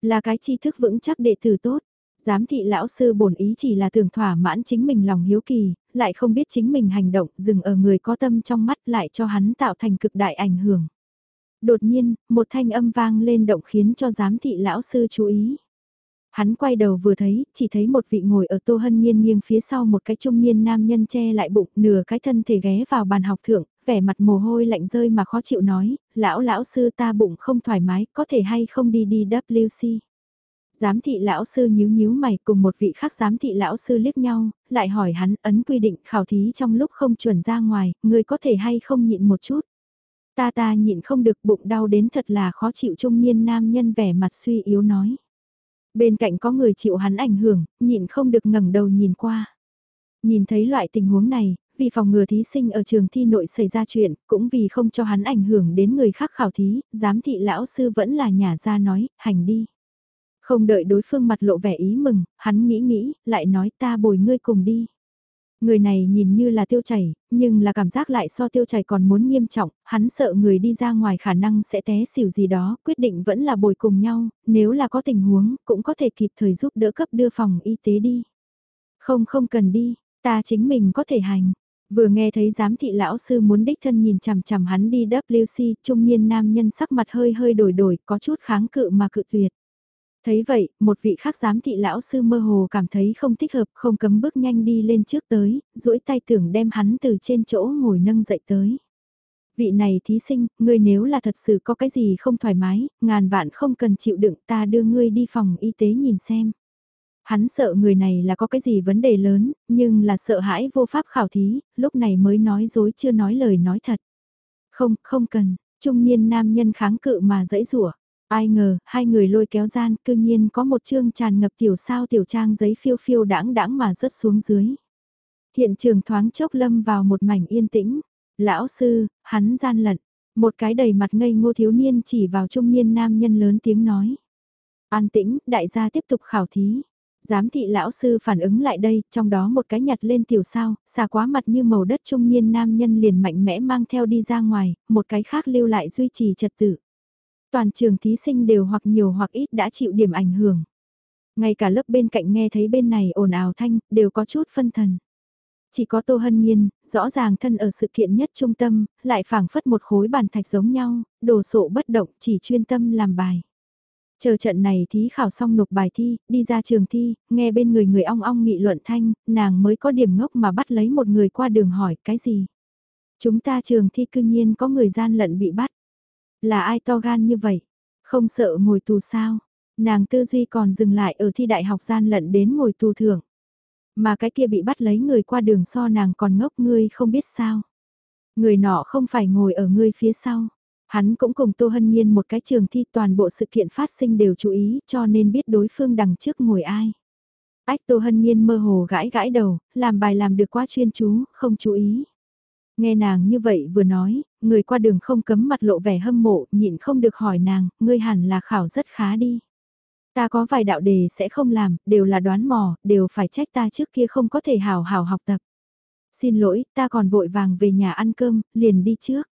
Là cái tri thức vững chắc đệ tử tốt. Giám thị lão sư bổn ý chỉ là tưởng thỏa mãn chính mình lòng hiếu kỳ, lại không biết chính mình hành động dừng ở người có tâm trong mắt lại cho hắn tạo thành cực đại ảnh hưởng. Đột nhiên, một thanh âm vang lên động khiến cho giám thị lão sư chú ý. Hắn quay đầu vừa thấy, chỉ thấy một vị ngồi ở tô hân nghiêng nghiêng phía sau một cái trung niên nam nhân che lại bụng, nửa cái thân thể ghé vào bàn học thượng, vẻ mặt mồ hôi lạnh rơi mà khó chịu nói, lão lão sư ta bụng không thoải mái, có thể hay không đi đi WC. Giám thị lão sư nhíu nhíu mày cùng một vị khác giám thị lão sư liếc nhau, lại hỏi hắn ấn quy định khảo thí trong lúc không chuẩn ra ngoài, người có thể hay không nhịn một chút. Ta ta nhịn không được bụng đau đến thật là khó chịu trung niên nam nhân vẻ mặt suy yếu nói. Bên cạnh có người chịu hắn ảnh hưởng, nhịn không được ngẩng đầu nhìn qua. Nhìn thấy loại tình huống này, vì phòng ngừa thí sinh ở trường thi nội xảy ra chuyện, cũng vì không cho hắn ảnh hưởng đến người khác khảo thí, giám thị lão sư vẫn là nhà ra nói, hành đi. Không đợi đối phương mặt lộ vẻ ý mừng, hắn nghĩ nghĩ, lại nói ta bồi ngươi cùng đi. Người này nhìn như là tiêu chảy, nhưng là cảm giác lại so tiêu chảy còn muốn nghiêm trọng, hắn sợ người đi ra ngoài khả năng sẽ té xỉu gì đó, quyết định vẫn là bồi cùng nhau, nếu là có tình huống, cũng có thể kịp thời giúp đỡ cấp đưa phòng y tế đi. Không không cần đi, ta chính mình có thể hành. Vừa nghe thấy giám thị lão sư muốn đích thân nhìn chằm chằm hắn đi WC, trung niên nam nhân sắc mặt hơi hơi đổi đổi, có chút kháng cự mà cự tuyệt. Thấy vậy, một vị khác giám thị lão sư mơ hồ cảm thấy không thích hợp, không cấm bước nhanh đi lên trước tới, duỗi tay tưởng đem hắn từ trên chỗ ngồi nâng dậy tới. Vị này thí sinh, ngươi nếu là thật sự có cái gì không thoải mái, ngàn vạn không cần chịu đựng ta đưa ngươi đi phòng y tế nhìn xem. Hắn sợ người này là có cái gì vấn đề lớn, nhưng là sợ hãi vô pháp khảo thí, lúc này mới nói dối chưa nói lời nói thật. Không, không cần, trung niên nam nhân kháng cự mà dãy rủa Ai ngờ, hai người lôi kéo gian, cư nhiên có một chương tràn ngập tiểu sao tiểu trang giấy phiêu phiêu đãng đãng mà rớt xuống dưới. Hiện trường thoáng chốc lâm vào một mảnh yên tĩnh. Lão sư, hắn gian lận. Một cái đầy mặt ngây ngô thiếu niên chỉ vào trung niên nam nhân lớn tiếng nói. An tĩnh, đại gia tiếp tục khảo thí. Giám thị lão sư phản ứng lại đây, trong đó một cái nhặt lên tiểu sao, xà quá mặt như màu đất trung niên nam nhân liền mạnh mẽ mang theo đi ra ngoài, một cái khác lưu lại duy trì trật tự. Toàn trường thí sinh đều hoặc nhiều hoặc ít đã chịu điểm ảnh hưởng. Ngay cả lớp bên cạnh nghe thấy bên này ồn ào thanh, đều có chút phân thần. Chỉ có Tô Hân Nhiên, rõ ràng thân ở sự kiện nhất trung tâm, lại phảng phất một khối bàn thạch giống nhau, đồ sộ bất động chỉ chuyên tâm làm bài. Chờ trận này thí khảo xong nộp bài thi, đi ra trường thi, nghe bên người người ong ong nghị luận thanh, nàng mới có điểm ngốc mà bắt lấy một người qua đường hỏi cái gì. Chúng ta trường thi cư nhiên có người gian lận bị bắt. Là ai to gan như vậy? Không sợ ngồi tù sao? Nàng tư duy còn dừng lại ở thi đại học gian lận đến ngồi tù thưởng. Mà cái kia bị bắt lấy người qua đường so nàng còn ngốc ngươi không biết sao. Người nọ không phải ngồi ở ngươi phía sau. Hắn cũng cùng Tô Hân Nhiên một cái trường thi toàn bộ sự kiện phát sinh đều chú ý cho nên biết đối phương đằng trước ngồi ai. Ách Tô Hân Nhiên mơ hồ gãi gãi đầu, làm bài làm được quá chuyên chú, không chú ý. Nghe nàng như vậy vừa nói, người qua đường không cấm mặt lộ vẻ hâm mộ, nhịn không được hỏi nàng, ngươi hẳn là khảo rất khá đi. Ta có vài đạo đề sẽ không làm, đều là đoán mò, đều phải trách ta trước kia không có thể hào hào học tập. Xin lỗi, ta còn vội vàng về nhà ăn cơm, liền đi trước.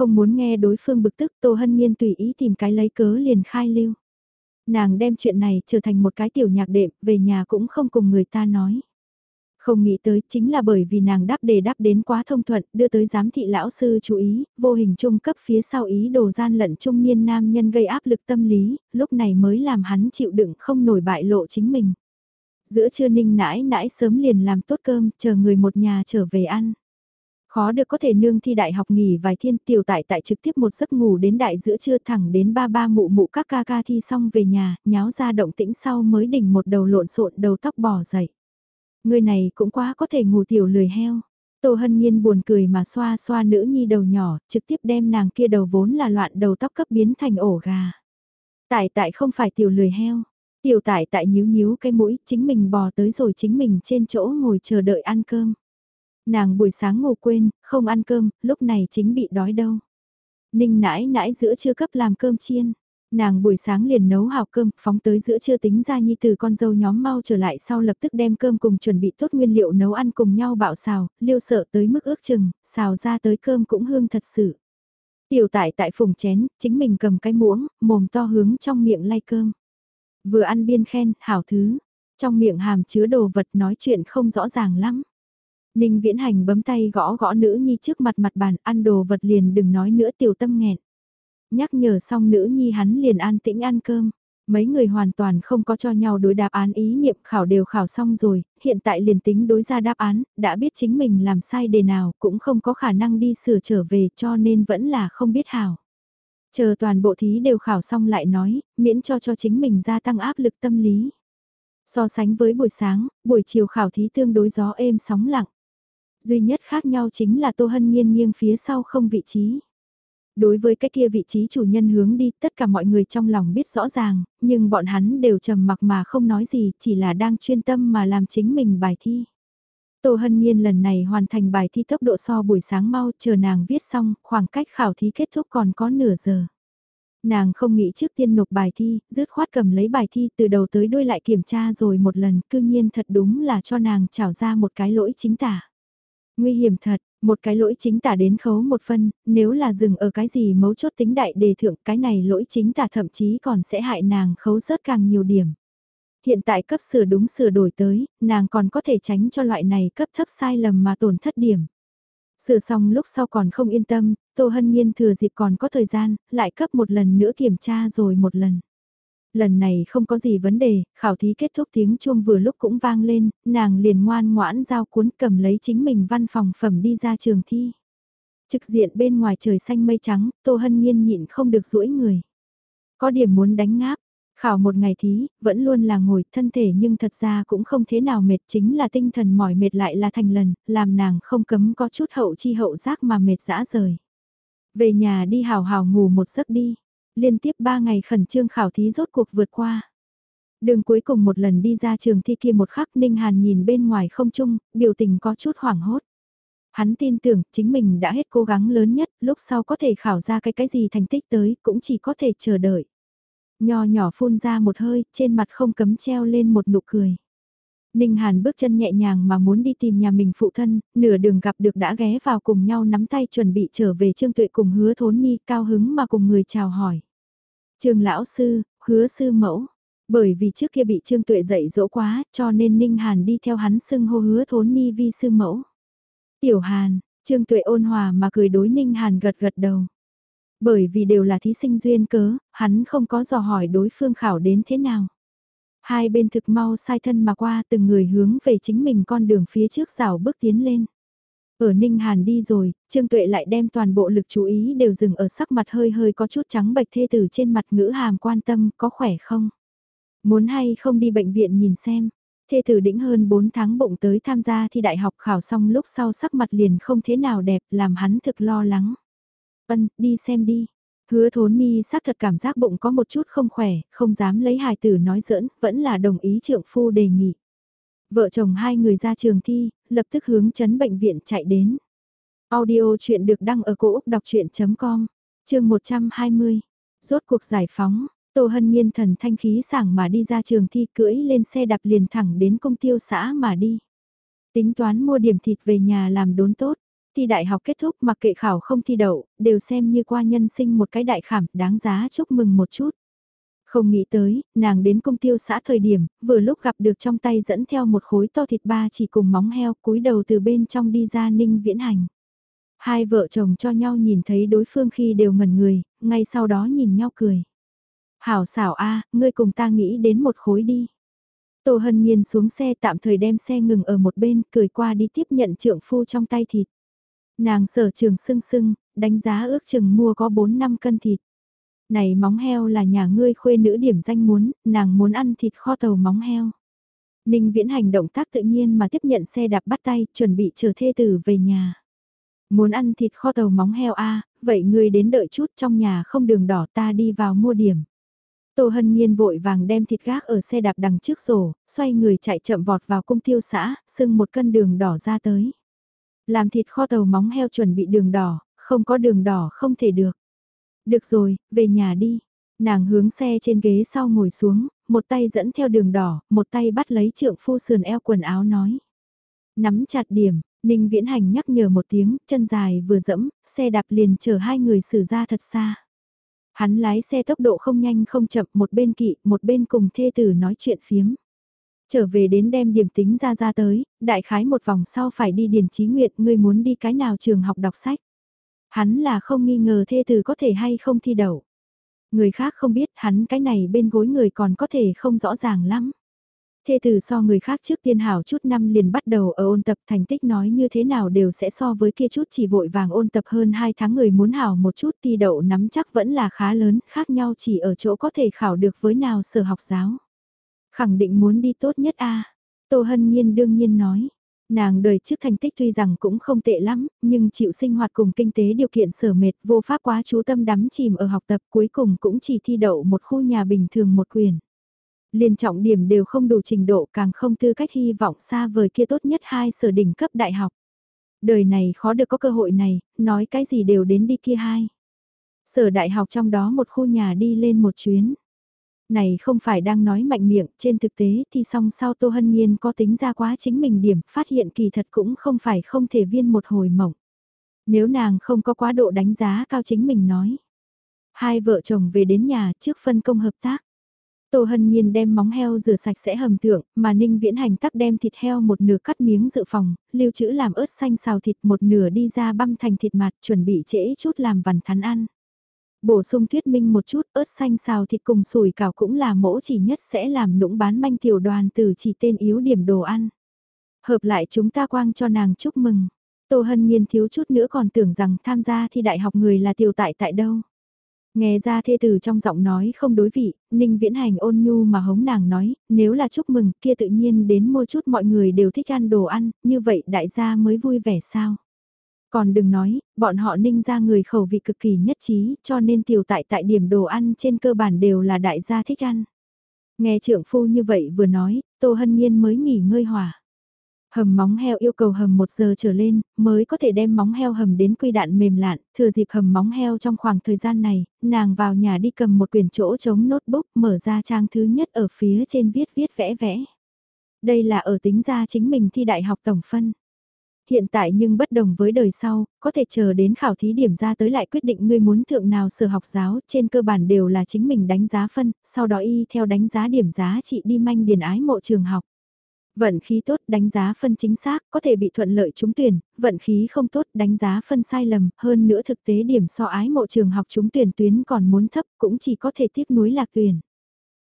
Không muốn nghe đối phương bực tức Tô Hân Nhiên tùy ý tìm cái lấy cớ liền khai lưu. Nàng đem chuyện này trở thành một cái tiểu nhạc đệm, về nhà cũng không cùng người ta nói. Không nghĩ tới chính là bởi vì nàng đáp đề đáp đến quá thông thuận, đưa tới giám thị lão sư chú ý, vô hình trung cấp phía sau ý đồ gian lận trung niên nam nhân gây áp lực tâm lý, lúc này mới làm hắn chịu đựng không nổi bại lộ chính mình. Giữa trưa ninh nãi nãi sớm liền làm tốt cơm, chờ người một nhà trở về ăn. Khó được có thể nương thi đại học nghỉ vài thiên tiểu tại tại trực tiếp một giấc ngủ đến đại giữa trưa thẳng đến ba ba mụ mụ các ca ca thi xong về nhà, nháo ra động tĩnh sau mới đỉnh một đầu lộn xộn đầu tóc bò dậy. Người này cũng quá có thể ngủ tiểu lười heo. Tô Hân Nhiên buồn cười mà xoa xoa nữ nhi đầu nhỏ, trực tiếp đem nàng kia đầu vốn là loạn đầu tóc cấp biến thành ổ gà. Tại tại không phải tiểu lười heo, tiểu tại tại nhíu nhíu cái mũi, chính mình bò tới rồi chính mình trên chỗ ngồi chờ đợi ăn cơm. Nàng buổi sáng ngủ quên, không ăn cơm, lúc này chính bị đói đâu. Ninh nãi nãi giữa trưa cấp làm cơm chiên. Nàng buổi sáng liền nấu hào cơm, phóng tới giữa trưa tính ra nhi từ con dâu nhóm mau trở lại sau lập tức đem cơm cùng chuẩn bị tốt nguyên liệu nấu ăn cùng nhau bạo xào, liêu sợ tới mức ước chừng, xào ra tới cơm cũng hương thật sự. Tiểu tại tại phùng chén, chính mình cầm cái muỗng, mồm to hướng trong miệng lay cơm. Vừa ăn biên khen, hảo thứ, trong miệng hàm chứa đồ vật nói chuyện không rõ ràng lắm. Ninh viễn hành bấm tay gõ gõ nữ nhi trước mặt mặt bàn ăn đồ vật liền đừng nói nữa tiểu tâm nghẹn. Nhắc nhở xong nữ nhi hắn liền an tĩnh ăn cơm. Mấy người hoàn toàn không có cho nhau đối đáp án ý niệm khảo đều khảo xong rồi, hiện tại liền tính đối ra đáp án, đã biết chính mình làm sai đề nào cũng không có khả năng đi sửa trở về cho nên vẫn là không biết hảo. Chờ toàn bộ thí đều khảo xong lại nói, miễn cho cho chính mình gia tăng áp lực tâm lý. So sánh với buổi sáng, buổi chiều khảo thí tương đối gió êm sóng lặng. Duy nhất khác nhau chính là Tô Hân Nhiên nghiêng phía sau không vị trí. Đối với cái kia vị trí chủ nhân hướng đi, tất cả mọi người trong lòng biết rõ ràng, nhưng bọn hắn đều trầm mặc mà không nói gì, chỉ là đang chuyên tâm mà làm chính mình bài thi. Tô Hân Nhiên lần này hoàn thành bài thi tốc độ so buổi sáng mau, chờ nàng viết xong, khoảng cách khảo thí kết thúc còn có nửa giờ. Nàng không nghĩ trước tiên nộp bài thi, dứt khoát cầm lấy bài thi từ đầu tới đuôi lại kiểm tra rồi một lần, cư nhiên thật đúng là cho nàng trảo ra một cái lỗi chính tả. Nguy hiểm thật, một cái lỗi chính tả đến khấu một phân, nếu là dừng ở cái gì mấu chốt tính đại đề thượng cái này lỗi chính tả thậm chí còn sẽ hại nàng khấu rớt càng nhiều điểm. Hiện tại cấp sửa đúng sửa đổi tới, nàng còn có thể tránh cho loại này cấp thấp sai lầm mà tổn thất điểm. Sửa xong lúc sau còn không yên tâm, Tô Hân Nhiên thừa dịp còn có thời gian, lại cấp một lần nữa kiểm tra rồi một lần. Lần này không có gì vấn đề, khảo thí kết thúc tiếng chuông vừa lúc cũng vang lên, nàng liền ngoan ngoãn giao cuốn cầm lấy chính mình văn phòng phẩm đi ra trường thi. Trực diện bên ngoài trời xanh mây trắng, Tô Hân Nhiên nhịn không được duỗi người. Có điểm muốn đánh ngáp, khảo một ngày thí, vẫn luôn là ngồi thân thể nhưng thật ra cũng không thế nào mệt chính là tinh thần mỏi mệt lại là thành lần, làm nàng không cấm có chút hậu chi hậu giác mà mệt dã rời. Về nhà đi hào hào ngủ một giấc đi, liên tiếp 3 ngày khẩn trương khảo thí rốt cuộc vượt qua. Đường cuối cùng một lần đi ra trường thi kia một khắc Ninh Hàn nhìn bên ngoài không chung, biểu tình có chút hoảng hốt. Hắn tin tưởng chính mình đã hết cố gắng lớn nhất, lúc sau có thể khảo ra cái cái gì thành tích tới, cũng chỉ có thể chờ đợi. Nho nhỏ phun ra một hơi, trên mặt không cấm treo lên một nụ cười. Ninh Hàn bước chân nhẹ nhàng mà muốn đi tìm nhà mình phụ thân, nửa đường gặp được đã ghé vào cùng nhau nắm tay chuẩn bị trở về Trương Tuệ cùng hứa thốn nhi cao hứng mà cùng người chào hỏi trương lão sư, hứa sư mẫu. Bởi vì trước kia bị Trương Tuệ dạy dỗ quá, cho nên Ninh Hàn đi theo hắn xưng hô hứa thốn ni vi sư mẫu. Tiểu Hàn, Trương Tuệ ôn hòa mà cười đối Ninh Hàn gật gật đầu. Bởi vì đều là thí sinh duyên cớ, hắn không có dò hỏi đối phương khảo đến thế nào. Hai bên thực mau sai thân mà qua từng người hướng về chính mình con đường phía trước rào bước tiến lên. Ở Ninh Hàn đi rồi, Trương Tuệ lại đem toàn bộ lực chú ý đều dừng ở sắc mặt hơi hơi có chút trắng bệch thê tử trên mặt ngữ hàm quan tâm có khỏe không. Muốn hay không đi bệnh viện nhìn xem. Thê tử đĩnh hơn 4 tháng bụng tới tham gia thi đại học khảo xong lúc sau sắc mặt liền không thế nào đẹp làm hắn thực lo lắng. Ân, đi xem đi. Hứa thốn ni xác thật cảm giác bụng có một chút không khỏe, không dám lấy hài tử nói giỡn, vẫn là đồng ý trượng phu đề nghị. Vợ chồng hai người ra trường thi, lập tức hướng chấn bệnh viện chạy đến. Audio chuyện được đăng ở cổ Úc đọc chuyện.com, chương 120. Rốt cuộc giải phóng, Tô Hân Nhiên thần thanh khí sảng mà đi ra trường thi cưỡi lên xe đạp liền thẳng đến công tiêu xã mà đi. Tính toán mua điểm thịt về nhà làm đốn tốt, thi đại học kết thúc mặc kệ khảo không thi đậu, đều xem như qua nhân sinh một cái đại khảm đáng giá chúc mừng một chút. Không nghĩ tới, nàng đến công tiêu xã thời điểm, vừa lúc gặp được trong tay dẫn theo một khối to thịt ba chỉ cùng móng heo cúi đầu từ bên trong đi ra ninh viễn hành. Hai vợ chồng cho nhau nhìn thấy đối phương khi đều ngẩn người, ngay sau đó nhìn nhau cười. Hảo xảo a ngươi cùng ta nghĩ đến một khối đi. Tô Hân Nhiên xuống xe tạm thời đem xe ngừng ở một bên, cười qua đi tiếp nhận trượng phu trong tay thịt. Nàng sở trường sưng sưng, đánh giá ước chừng mua có 4 năm cân thịt. Này móng heo là nhà ngươi khuê nữ điểm danh muốn, nàng muốn ăn thịt kho tàu móng heo. Ninh Viễn Hành động tác tự nhiên mà tiếp nhận xe đạp bắt tay, chuẩn bị chờ thê tử về nhà. Muốn ăn thịt kho tàu móng heo a vậy ngươi đến đợi chút trong nhà không đường đỏ ta đi vào mua điểm. Tô Hân Nhiên vội vàng đem thịt gác ở xe đạp đằng trước rổ, xoay người chạy chậm vọt vào cung tiêu xã, sưng một cân đường đỏ ra tới. Làm thịt kho tàu móng heo chuẩn bị đường đỏ, không có đường đỏ không thể được. Được rồi, về nhà đi. Nàng hướng xe trên ghế sau ngồi xuống, một tay dẫn theo đường đỏ, một tay bắt lấy trượng phu sườn eo quần áo nói. Nắm chặt điểm, Ninh Viễn Hành nhắc nhở một tiếng, chân dài vừa dẫm, xe đạp liền chở hai người xử ra thật xa. Hắn lái xe tốc độ không nhanh không chậm, một bên kỵ, một bên cùng thê tử nói chuyện phiếm. Trở về đến đem điểm tính ra ra tới, đại khái một vòng sau phải đi điền trí nguyện, ngươi muốn đi cái nào trường học đọc sách. Hắn là không nghi ngờ thê tử có thể hay không thi đậu. Người khác không biết hắn cái này bên gối người còn có thể không rõ ràng lắm. Thê tử so người khác trước tiên hảo chút năm liền bắt đầu ở ôn tập thành tích nói như thế nào đều sẽ so với kia chút chỉ vội vàng ôn tập hơn 2 tháng người muốn hảo một chút thi đậu nắm chắc vẫn là khá lớn, khác nhau chỉ ở chỗ có thể khảo được với nào sở học giáo. Khẳng định muốn đi tốt nhất a Tô Hân Nhiên đương nhiên nói. Nàng đời trước thành tích tuy rằng cũng không tệ lắm, nhưng chịu sinh hoạt cùng kinh tế điều kiện sở mệt vô pháp quá chú tâm đắm chìm ở học tập cuối cùng cũng chỉ thi đậu một khu nhà bình thường một quyền. Liên trọng điểm đều không đủ trình độ càng không tư cách hy vọng xa vời kia tốt nhất hai sở đỉnh cấp đại học. Đời này khó được có cơ hội này, nói cái gì đều đến đi kia hai. Sở đại học trong đó một khu nhà đi lên một chuyến này không phải đang nói mạnh miệng, trên thực tế thì song sau Tô Hân Nhiên có tính ra quá chính mình điểm, phát hiện kỳ thật cũng không phải không thể viên một hồi mộng. Nếu nàng không có quá độ đánh giá cao chính mình nói. Hai vợ chồng về đến nhà trước phân công hợp tác. Tô Hân Nhiên đem móng heo rửa sạch sẽ hầm thượng, mà Ninh Viễn Hành tắc đem thịt heo một nửa cắt miếng dự phòng, lưu trữ làm ớt xanh xào thịt một nửa đi ra băm thành thịt mặt chuẩn bị trễ chút làm vằn thắn ăn. Bổ sung thuyết minh một chút, ớt xanh xào thịt cùng sủi cảo cũng là mẫu chỉ nhất sẽ làm nũng bán manh tiểu đoàn từ chỉ tên yếu điểm đồ ăn. Hợp lại chúng ta quang cho nàng chúc mừng. Tô Hân Nhiên thiếu chút nữa còn tưởng rằng tham gia thi đại học người là tiểu tại tại đâu. Nghe ra thê tử trong giọng nói không đối vị, Ninh Viễn Hành ôn nhu mà hống nàng nói, nếu là chúc mừng kia tự nhiên đến mua chút mọi người đều thích ăn đồ ăn, như vậy đại gia mới vui vẻ sao. Còn đừng nói, bọn họ ninh ra người khẩu vị cực kỳ nhất trí, cho nên tiểu tại tại điểm đồ ăn trên cơ bản đều là đại gia thích ăn. Nghe trưởng phu như vậy vừa nói, Tô Hân Nhiên mới nghỉ ngơi hỏa. Hầm móng heo yêu cầu hầm một giờ trở lên, mới có thể đem móng heo hầm đến quy đạn mềm lạn, thừa dịp hầm móng heo trong khoảng thời gian này, nàng vào nhà đi cầm một quyển chỗ chống notebook mở ra trang thứ nhất ở phía trên viết viết vẽ vẽ. Đây là ở tính ra chính mình thi đại học tổng phân. Hiện tại nhưng bất đồng với đời sau, có thể chờ đến khảo thí điểm ra tới lại quyết định ngươi muốn thượng nào sở học giáo, trên cơ bản đều là chính mình đánh giá phân, sau đó y theo đánh giá điểm giá trị đi manh điền ái mộ trường học. Vận khí tốt đánh giá phân chính xác, có thể bị thuận lợi trúng tuyển, vận khí không tốt đánh giá phân sai lầm, hơn nữa thực tế điểm so ái mộ trường học trúng tuyển tuyến còn muốn thấp cũng chỉ có thể tiếp nối lạc tuyển.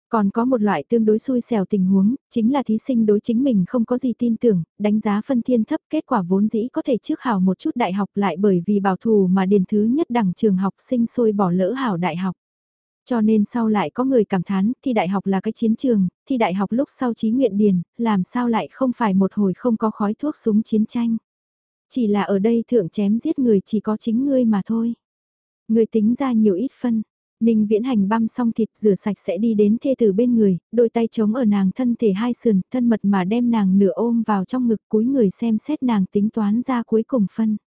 Còn có một loại tương đối xui xẻo tình huống, chính là thí sinh đối chính mình không có gì tin tưởng, đánh giá phân thiên thấp kết quả vốn dĩ có thể trước hảo một chút đại học lại bởi vì bảo thù mà điền thứ nhất đẳng trường học sinh sôi bỏ lỡ hảo đại học. Cho nên sau lại có người cảm thán, thi đại học là cái chiến trường, thi đại học lúc sau trí nguyện điền, làm sao lại không phải một hồi không có khói thuốc súng chiến tranh. Chỉ là ở đây thượng chém giết người chỉ có chính ngươi mà thôi. Người tính ra nhiều ít phân, Ninh viễn hành băm xong thịt rửa sạch sẽ đi đến thê tử bên người, đôi tay chống ở nàng thân thể hai sườn, thân mật mà đem nàng nửa ôm vào trong ngực cúi người xem xét nàng tính toán ra cuối cùng phân.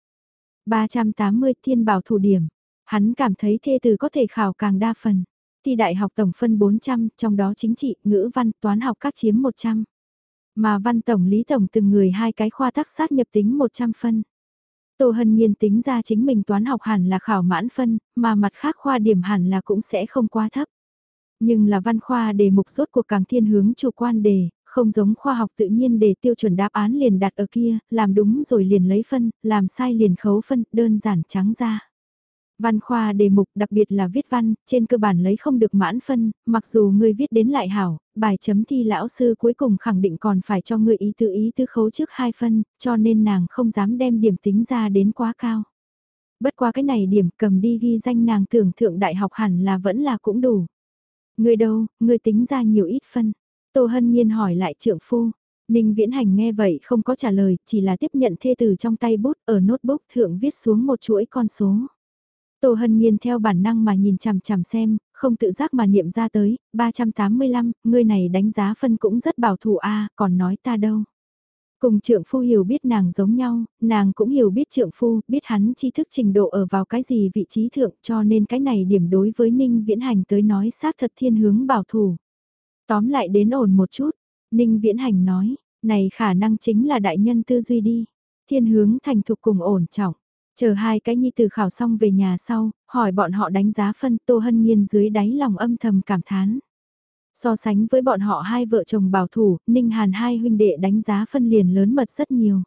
380 thiên bảo thủ điểm, hắn cảm thấy thê tử có thể khảo càng đa phần. Thi đại học tổng phân 400, trong đó chính trị, ngữ văn, toán học các chiếm 100. Mà văn tổng lý tổng từng người hai cái khoa tác sát nhập tính 100 phân. Tô Hân Nhiên tính ra chính mình toán học hẳn là khảo mãn phân, mà mặt khác khoa điểm hẳn là cũng sẽ không quá thấp. Nhưng là văn khoa đề mục rốt cuộc càng thiên hướng chủ quan đề, không giống khoa học tự nhiên để tiêu chuẩn đáp án liền đặt ở kia, làm đúng rồi liền lấy phân, làm sai liền khấu phân, đơn giản trắng ra. Văn khoa đề mục đặc biệt là viết văn, trên cơ bản lấy không được mãn phân, mặc dù ngươi viết đến lại hảo, bài chấm thi lão sư cuối cùng khẳng định còn phải cho ngươi ý tự ý tư khấu trước hai phân, cho nên nàng không dám đem điểm tính ra đến quá cao. Bất qua cái này điểm cầm đi ghi danh nàng tưởng thượng đại học hẳn là vẫn là cũng đủ. Ngươi đâu, ngươi tính ra nhiều ít phân. Tô Hân Nhiên hỏi lại trượng phu, Ninh Viễn Hành nghe vậy không có trả lời, chỉ là tiếp nhận thê từ trong tay bút ở notebook thượng viết xuống một chuỗi con số. Tô Hân Nhiên theo bản năng mà nhìn chằm chằm xem, không tự giác mà niệm ra tới, 385, người này đánh giá phân cũng rất bảo thủ a còn nói ta đâu. Cùng trượng phu hiểu biết nàng giống nhau, nàng cũng hiểu biết trượng phu, biết hắn tri thức trình độ ở vào cái gì vị trí thượng cho nên cái này điểm đối với Ninh Viễn Hành tới nói xác thật thiên hướng bảo thủ. Tóm lại đến ổn một chút, Ninh Viễn Hành nói, này khả năng chính là đại nhân tư duy đi, thiên hướng thành thục cùng ổn trọng. Chờ hai cái nhi từ khảo xong về nhà sau, hỏi bọn họ đánh giá phân Tô Hân Nhiên dưới đáy lòng âm thầm cảm thán. So sánh với bọn họ hai vợ chồng bảo thủ, Ninh Hàn hai huynh đệ đánh giá phân liền lớn mật rất nhiều.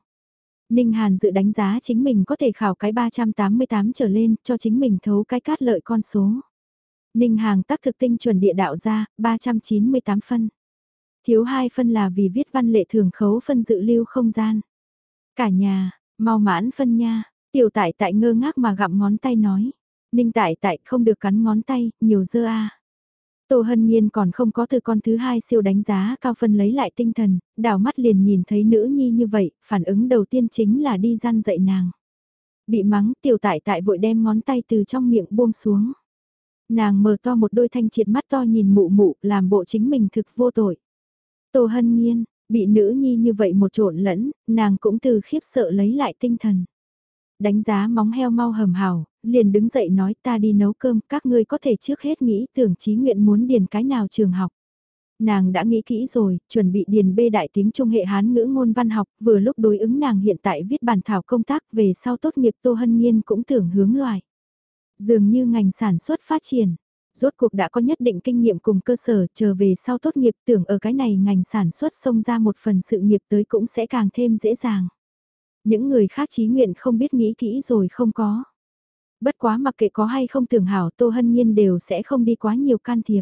Ninh Hàn dự đánh giá chính mình có thể khảo cái 388 trở lên cho chính mình thấu cái cát lợi con số. Ninh Hàng tác thực tinh chuẩn địa đạo ra, 398 phân. Thiếu hai phân là vì viết văn lệ thường khấu phân dự lưu không gian. Cả nhà, mau mãn phân nha, tiểu tại tại ngơ ngác mà gặm ngón tay nói. Ninh tại tại không được cắn ngón tay, nhiều dơ a. Tô Hân Nhiên còn không có từ con thứ hai siêu đánh giá cao phân lấy lại tinh thần, đảo mắt liền nhìn thấy nữ nhi như vậy, phản ứng đầu tiên chính là đi gian dậy nàng. Bị mắng tiểu tại tại vội đem ngón tay từ trong miệng buông xuống. Nàng mở to một đôi thanh triệt mắt to nhìn mụ mụ làm bộ chính mình thực vô tội. Tô Hân Nhiên, bị nữ nhi như vậy một trộn lẫn, nàng cũng từ khiếp sợ lấy lại tinh thần. Đánh giá móng heo mau hầm hào, liền đứng dậy nói ta đi nấu cơm, các ngươi có thể trước hết nghĩ tưởng chí nguyện muốn điền cái nào trường học. Nàng đã nghĩ kỹ rồi, chuẩn bị điền bê đại tiếng Trung hệ Hán ngữ ngôn văn học, vừa lúc đối ứng nàng hiện tại viết bản thảo công tác về sau tốt nghiệp Tô Hân Nhiên cũng tưởng hướng loại. Dường như ngành sản xuất phát triển, rốt cuộc đã có nhất định kinh nghiệm cùng cơ sở chờ về sau tốt nghiệp tưởng ở cái này ngành sản xuất xông ra một phần sự nghiệp tới cũng sẽ càng thêm dễ dàng. Những người khác chí nguyện không biết nghĩ kỹ rồi không có. Bất quá mặc kệ có hay không tưởng hảo Tô Hân Nhiên đều sẽ không đi quá nhiều can thiệp.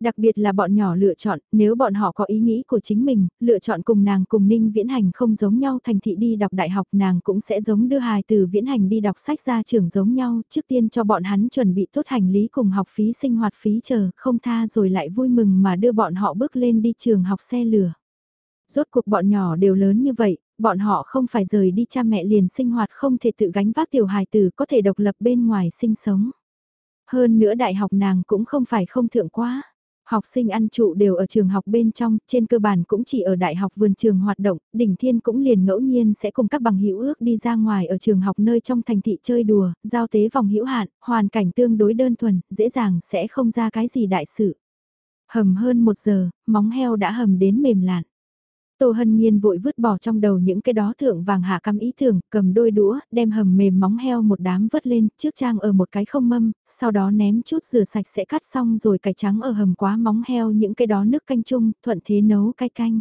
Đặc biệt là bọn nhỏ lựa chọn, nếu bọn họ có ý nghĩ của chính mình, lựa chọn cùng nàng cùng Ninh Viễn Hành không giống nhau thành thị đi đọc đại học nàng cũng sẽ giống đưa hài từ Viễn Hành đi đọc sách ra trường giống nhau, trước tiên cho bọn hắn chuẩn bị tốt hành lý cùng học phí sinh hoạt phí chờ, không tha rồi lại vui mừng mà đưa bọn họ bước lên đi trường học xe lửa. Rốt cuộc bọn nhỏ đều lớn như vậy, bọn họ không phải rời đi cha mẹ liền sinh hoạt không thể tự gánh vác tiểu hài tử có thể độc lập bên ngoài sinh sống. Hơn nữa đại học nàng cũng không phải không thượng quá. Học sinh ăn trụ đều ở trường học bên trong, trên cơ bản cũng chỉ ở đại học vườn trường hoạt động, đỉnh thiên cũng liền ngẫu nhiên sẽ cùng các bằng hữu ước đi ra ngoài ở trường học nơi trong thành thị chơi đùa, giao tế vòng hữu hạn, hoàn cảnh tương đối đơn thuần, dễ dàng sẽ không ra cái gì đại sự. Hầm hơn một giờ, móng heo đã hầm đến mềm lạn. Tô Hân Nhiên vội vứt bỏ trong đầu những cái đó thượng vàng hạ cắm ý tưởng, cầm đôi đũa, đem hầm mềm móng heo một đám vớt lên, trước trang ở một cái không mâm, sau đó ném chút rửa sạch sẽ cắt xong rồi cải trắng ở hầm quá móng heo những cái đó nước canh chung, thuận thế nấu cay canh.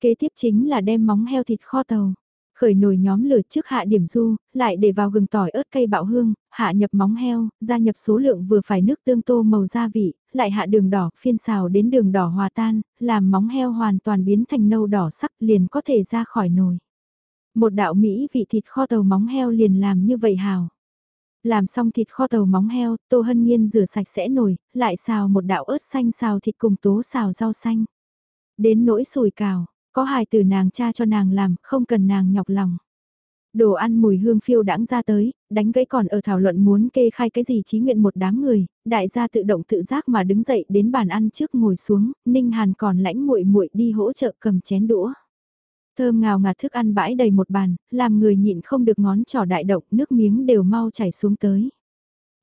Kế tiếp chính là đem móng heo thịt kho tàu. Khởi nồi nhóm lửa trước hạ điểm du, lại để vào gừng tỏi ớt cây bạo hương, hạ nhập móng heo, gia nhập số lượng vừa phải nước tương tô màu gia vị, lại hạ đường đỏ, phiên xào đến đường đỏ hòa tan, làm móng heo hoàn toàn biến thành nâu đỏ sắc liền có thể ra khỏi nồi. Một đạo Mỹ vị thịt kho tàu móng heo liền làm như vậy hào. Làm xong thịt kho tàu móng heo, Tô Hân Nhiên rửa sạch sẽ nồi, lại xào một đạo ớt xanh xào thịt cùng tố xào rau xanh. Đến nỗi sùi cào, có hài từ nàng cha cho nàng làm, không cần nàng nhọc lòng. Đồ ăn mùi hương phiêu đãng ra tới, đánh gãy còn ở thảo luận muốn kê khai cái gì trí nguyện một đám người, đại gia tự động tự giác mà đứng dậy đến bàn ăn trước ngồi xuống, Ninh Hàn còn lãnh muội muội đi hỗ trợ cầm chén đũa. Thơm ngào ngạt thức ăn bãi đầy một bàn, làm người nhịn không được ngón trỏ đại động, nước miếng đều mau chảy xuống tới.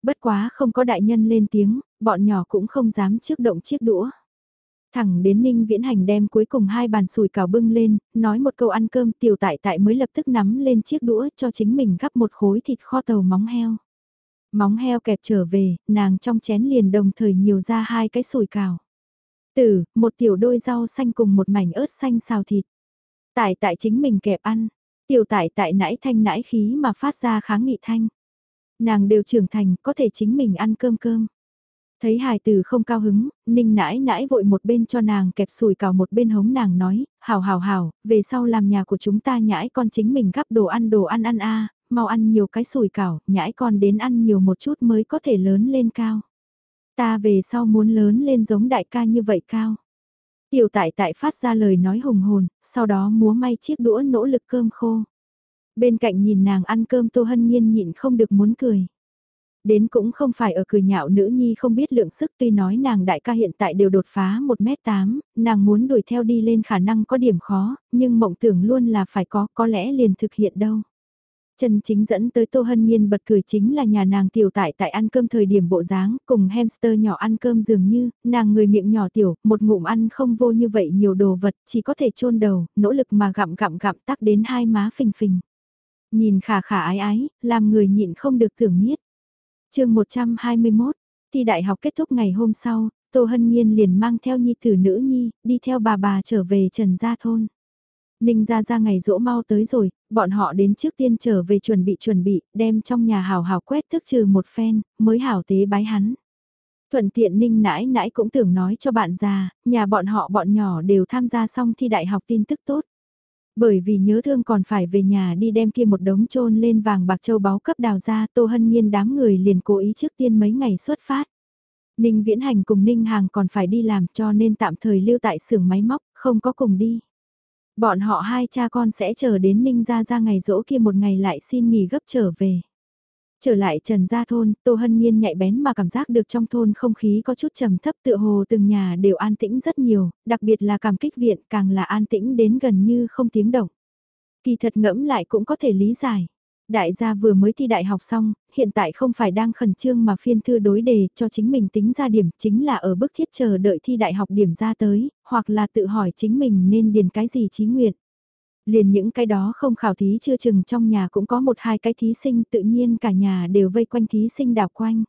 Bất quá không có đại nhân lên tiếng, bọn nhỏ cũng không dám trước động chiếc đũa. Thẳng đến Ninh Viễn Hành đem cuối cùng hai bàn sùi cào bưng lên, nói một câu ăn cơm tiểu tại tại mới lập tức nắm lên chiếc đũa cho chính mình gắp một khối thịt kho tàu móng heo. Móng heo kẹp trở về, nàng trong chén liền đồng thời nhiều ra hai cái sùi cào. Tử, một tiểu đôi rau xanh cùng một mảnh ớt xanh xào thịt. Tại tại chính mình kẹp ăn, tiểu tại tại nãi thanh nãi khí mà phát ra kháng nghị thanh. Nàng đều trưởng thành, có thể chính mình ăn cơm cơm. Thấy hài tử không cao hứng, ninh nãi nãi vội một bên cho nàng kẹp sùi cào một bên hống nàng nói, hào hào hào, về sau làm nhà của chúng ta nhãi con chính mình gắp đồ ăn đồ ăn ăn a mau ăn nhiều cái sùi cào, nhãi con đến ăn nhiều một chút mới có thể lớn lên cao. Ta về sau muốn lớn lên giống đại ca như vậy cao. Tiểu tại tại phát ra lời nói hùng hồn, sau đó múa may chiếc đũa nỗ lực cơm khô. Bên cạnh nhìn nàng ăn cơm Tô Hân Nhiên nhịn không được muốn cười. Đến cũng không phải ở cười nhạo nữ nhi không biết lượng sức tuy nói nàng đại ca hiện tại đều đột phá 1m8, nàng muốn đuổi theo đi lên khả năng có điểm khó, nhưng mộng tưởng luôn là phải có, có lẽ liền thực hiện đâu. Chân chính dẫn tới Tô Hân Nhiên bật cười chính là nhà nàng tiểu tại tại ăn cơm thời điểm bộ dáng, cùng hamster nhỏ ăn cơm dường như, nàng người miệng nhỏ tiểu, một ngụm ăn không vô như vậy nhiều đồ vật, chỉ có thể chôn đầu, nỗ lực mà gặm gặm gặm tắc đến hai má phình phình. Nhìn khả khả ái ái, làm người nhịn không được tưởng niết chương 121, thi đại học kết thúc ngày hôm sau, Tô Hân Nhiên liền mang theo nhi tử nữ nhi, đi theo bà bà trở về Trần Gia Thôn. Ninh ra ra ngày rỗ mau tới rồi, bọn họ đến trước tiên trở về chuẩn bị chuẩn bị, đem trong nhà hào hào quét thức trừ một phen, mới hảo tế bái hắn. Thuận tiện Ninh nãi nãi cũng tưởng nói cho bạn già, nhà bọn họ bọn nhỏ đều tham gia xong thi đại học tin tức tốt. Bởi vì nhớ thương còn phải về nhà đi đem kia một đống trôn lên vàng bạc châu báu cấp đào ra Tô Hân Nhiên đám người liền cố ý trước tiên mấy ngày xuất phát. Ninh Viễn Hành cùng Ninh Hàng còn phải đi làm cho nên tạm thời lưu tại xưởng máy móc, không có cùng đi. Bọn họ hai cha con sẽ chờ đến Ninh Gia ra ngày rỗ kia một ngày lại xin nghỉ gấp trở về. Trở lại Trần Gia Thôn, Tô Hân Nhiên nhạy bén mà cảm giác được trong thôn không khí có chút trầm thấp tựa hồ từng nhà đều an tĩnh rất nhiều, đặc biệt là cảm kích viện càng là an tĩnh đến gần như không tiếng động. Kỳ thật ngẫm lại cũng có thể lý giải. Đại gia vừa mới thi đại học xong, hiện tại không phải đang khẩn trương mà phiên thư đối đề cho chính mình tính ra điểm chính là ở bức thiết chờ đợi thi đại học điểm ra tới, hoặc là tự hỏi chính mình nên điền cái gì trí nguyện. Liền những cái đó không khảo thí chưa chừng trong nhà cũng có một hai cái thí sinh tự nhiên cả nhà đều vây quanh thí sinh đảo quanh.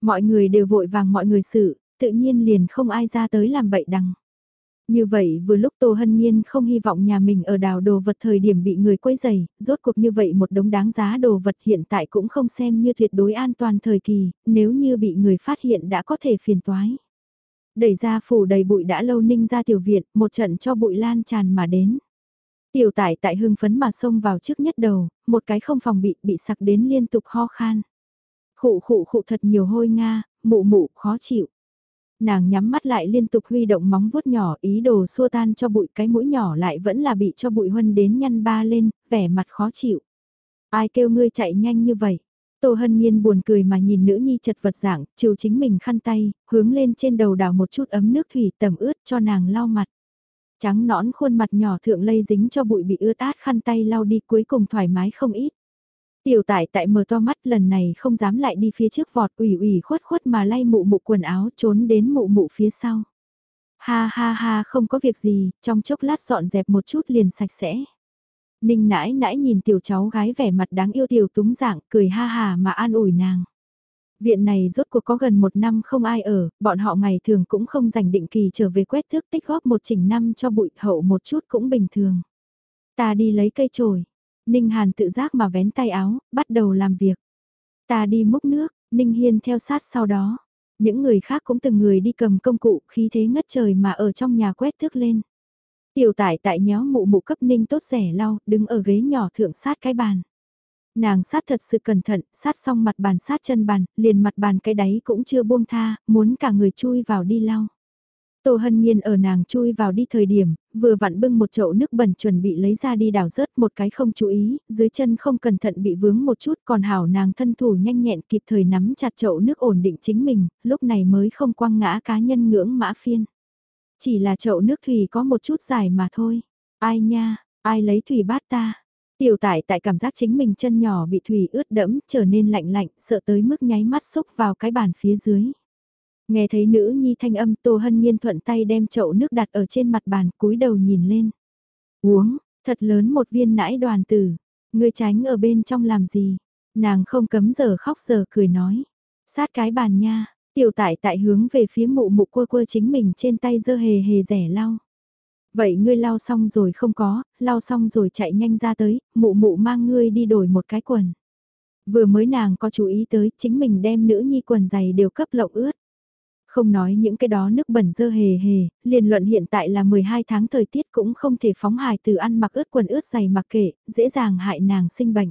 Mọi người đều vội vàng mọi người xử, tự nhiên liền không ai ra tới làm bậy đằng. Như vậy vừa lúc Tô Hân Nhiên không hy vọng nhà mình ở đào đồ vật thời điểm bị người quấy rầy, rốt cuộc như vậy một đống đáng giá đồ vật hiện tại cũng không xem như tuyệt đối an toàn thời kỳ, nếu như bị người phát hiện đã có thể phiền toái. Đẩy ra phủ đầy bụi đã lâu ninh ra tiểu viện, một trận cho bụi lan tràn mà đến. Tiểu tải tại hưng phấn mà xông vào trước nhất đầu, một cái không phòng bị, bị sặc đến liên tục ho khan. Khụ khụ khụ thật nhiều hôi nga, mụ mụ, khó chịu. Nàng nhắm mắt lại liên tục huy động móng vuốt nhỏ ý đồ xua tan cho bụi cái mũi nhỏ lại vẫn là bị cho bụi huân đến nhăn ba lên, vẻ mặt khó chịu. Ai kêu ngươi chạy nhanh như vậy? Tô Hân Nhiên buồn cười mà nhìn nữ nhi chật vật dạng, chiều chính mình khăn tay, hướng lên trên đầu đảo một chút ấm nước thủy tẩm ướt cho nàng lau mặt. Trắng nõn khuôn mặt nhỏ thượng lây dính cho bụi bị ướt át khăn tay lau đi cuối cùng thoải mái không ít. Tiểu tải tại mở to mắt lần này không dám lại đi phía trước vọt ủy ủy khuất khuất mà lay mụ mụ quần áo trốn đến mụ mụ phía sau. Ha ha ha không có việc gì, trong chốc lát dọn dẹp một chút liền sạch sẽ. Ninh nãi nãi nhìn tiểu cháu gái vẻ mặt đáng yêu tiểu túng dạng cười ha hà mà an ủi nàng. Viện này rốt cuộc có gần một năm không ai ở, bọn họ ngày thường cũng không dành định kỳ trở về quét thước tích góp một chỉnh năm cho bụi hậu một chút cũng bình thường. Ta đi lấy cây chổi Ninh Hàn tự giác mà vén tay áo, bắt đầu làm việc. Ta đi múc nước, Ninh Hiên theo sát sau đó. Những người khác cũng từng người đi cầm công cụ khí thế ngất trời mà ở trong nhà quét thước lên. Tiểu tải tại nhéo mụ mụ cấp Ninh tốt rẻ lau, đứng ở ghế nhỏ thượng sát cái bàn. Nàng sát thật sự cẩn thận, sát xong mặt bàn sát chân bàn, liền mặt bàn cái đáy cũng chưa buông tha, muốn cả người chui vào đi lau. Tô Hân Nhiên ở nàng chui vào đi thời điểm, vừa vặn bưng một chậu nước bẩn chuẩn bị lấy ra đi đảo rớt một cái không chú ý, dưới chân không cẩn thận bị vướng một chút còn hảo nàng thân thủ nhanh nhẹn kịp thời nắm chặt chậu nước ổn định chính mình, lúc này mới không quăng ngã cá nhân ngưỡng mã phiên. Chỉ là chậu nước thủy có một chút dài mà thôi. Ai nha, ai lấy thủy bát ta. Tiểu tải tại cảm giác chính mình chân nhỏ bị thủy ướt đẫm, trở nên lạnh lạnh, sợ tới mức nháy mắt xúc vào cái bàn phía dưới. Nghe thấy nữ nhi thanh âm Tô Hân Nhiên thuận tay đem chậu nước đặt ở trên mặt bàn cúi đầu nhìn lên. Uống, thật lớn một viên nãi đoàn tử. Ngươi tránh ở bên trong làm gì? Nàng không cấm giờ khóc giờ cười nói. Sát cái bàn nha, tiểu tại tại hướng về phía mụ mụ quơ quơ chính mình trên tay dơ hề hề rẻ lau. Vậy ngươi lau xong rồi không có, lau xong rồi chạy nhanh ra tới, mụ mụ mang ngươi đi đổi một cái quần. Vừa mới nàng có chú ý tới chính mình đem nữ nhi quần giày đều cấp lộng ướt. Không nói những cái đó nước bẩn dơ hề hề, liền luận hiện tại là 12 tháng thời tiết cũng không thể phóng hài từ ăn mặc ướt quần ướt giày mặc kệ, dễ dàng hại nàng sinh bệnh.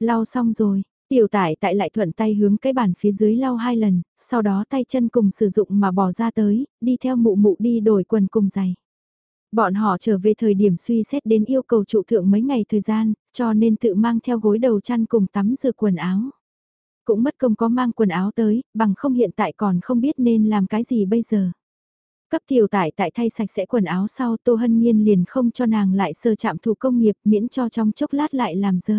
Lau xong rồi, Tiểu tải tại lại thuận tay hướng cái bàn phía dưới lau hai lần, sau đó tay chân cùng sử dụng mà bỏ ra tới, đi theo mụ mụ đi đổi quần cùng giày. Bọn họ trở về thời điểm suy xét đến yêu cầu trụ thượng mấy ngày thời gian, cho nên tự mang theo gối đầu chăn cùng tắm rửa quần áo. Cũng mất công có mang quần áo tới, bằng không hiện tại còn không biết nên làm cái gì bây giờ. Cấp tiểu tải tại thay sạch sẽ quần áo sau Tô Hân Nhiên liền không cho nàng lại sơ chạm thủ công nghiệp miễn cho trong chốc lát lại làm dơ.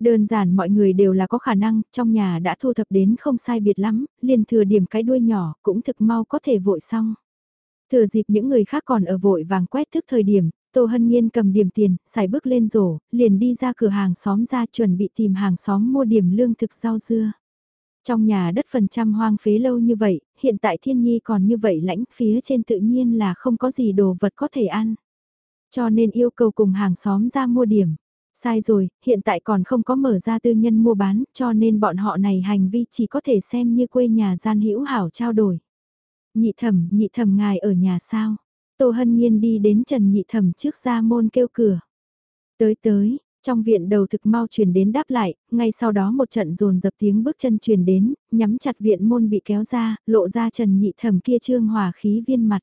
Đơn giản mọi người đều là có khả năng, trong nhà đã thu thập đến không sai biệt lắm, liền thừa điểm cái đuôi nhỏ cũng thực mau có thể vội xong. Thừa dịp những người khác còn ở vội vàng quét thức thời điểm, Tô Hân Nhiên cầm điểm tiền, xài bước lên rổ, liền đi ra cửa hàng xóm ra chuẩn bị tìm hàng xóm mua điểm lương thực rau dưa. Trong nhà đất phần trăm hoang phế lâu như vậy, hiện tại thiên nhi còn như vậy lãnh phía trên tự nhiên là không có gì đồ vật có thể ăn. Cho nên yêu cầu cùng hàng xóm ra mua điểm. Sai rồi, hiện tại còn không có mở ra tư nhân mua bán, cho nên bọn họ này hành vi chỉ có thể xem như quê nhà gian hữu hảo trao đổi. Nhị thẩm, nhị thẩm ngài ở nhà sao? Tô Hân Nhiên đi đến Trần Nhị Thẩm trước ra môn kêu cửa. Tới tới, trong viện đầu thực mau truyền đến đáp lại, ngay sau đó một trận rồn dập tiếng bước chân truyền đến, nhắm chặt viện môn bị kéo ra, lộ ra Trần Nhị Thẩm kia trương hòa khí viên mặt.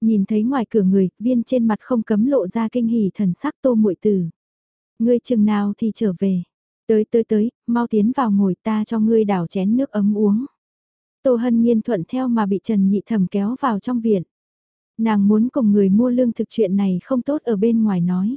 Nhìn thấy ngoài cửa người, viên trên mặt không cấm lộ ra kinh hỉ thần sắc tô muội tử. Ngươi chừng nào thì trở về. Tới tới tới, mau tiến vào ngồi ta cho ngươi đảo chén nước ấm uống. Tô Hân Nhiên thuận theo mà bị Trần Nhị Thẩm kéo vào trong viện. Nàng muốn cùng người mua lương thực chuyện này không tốt ở bên ngoài nói.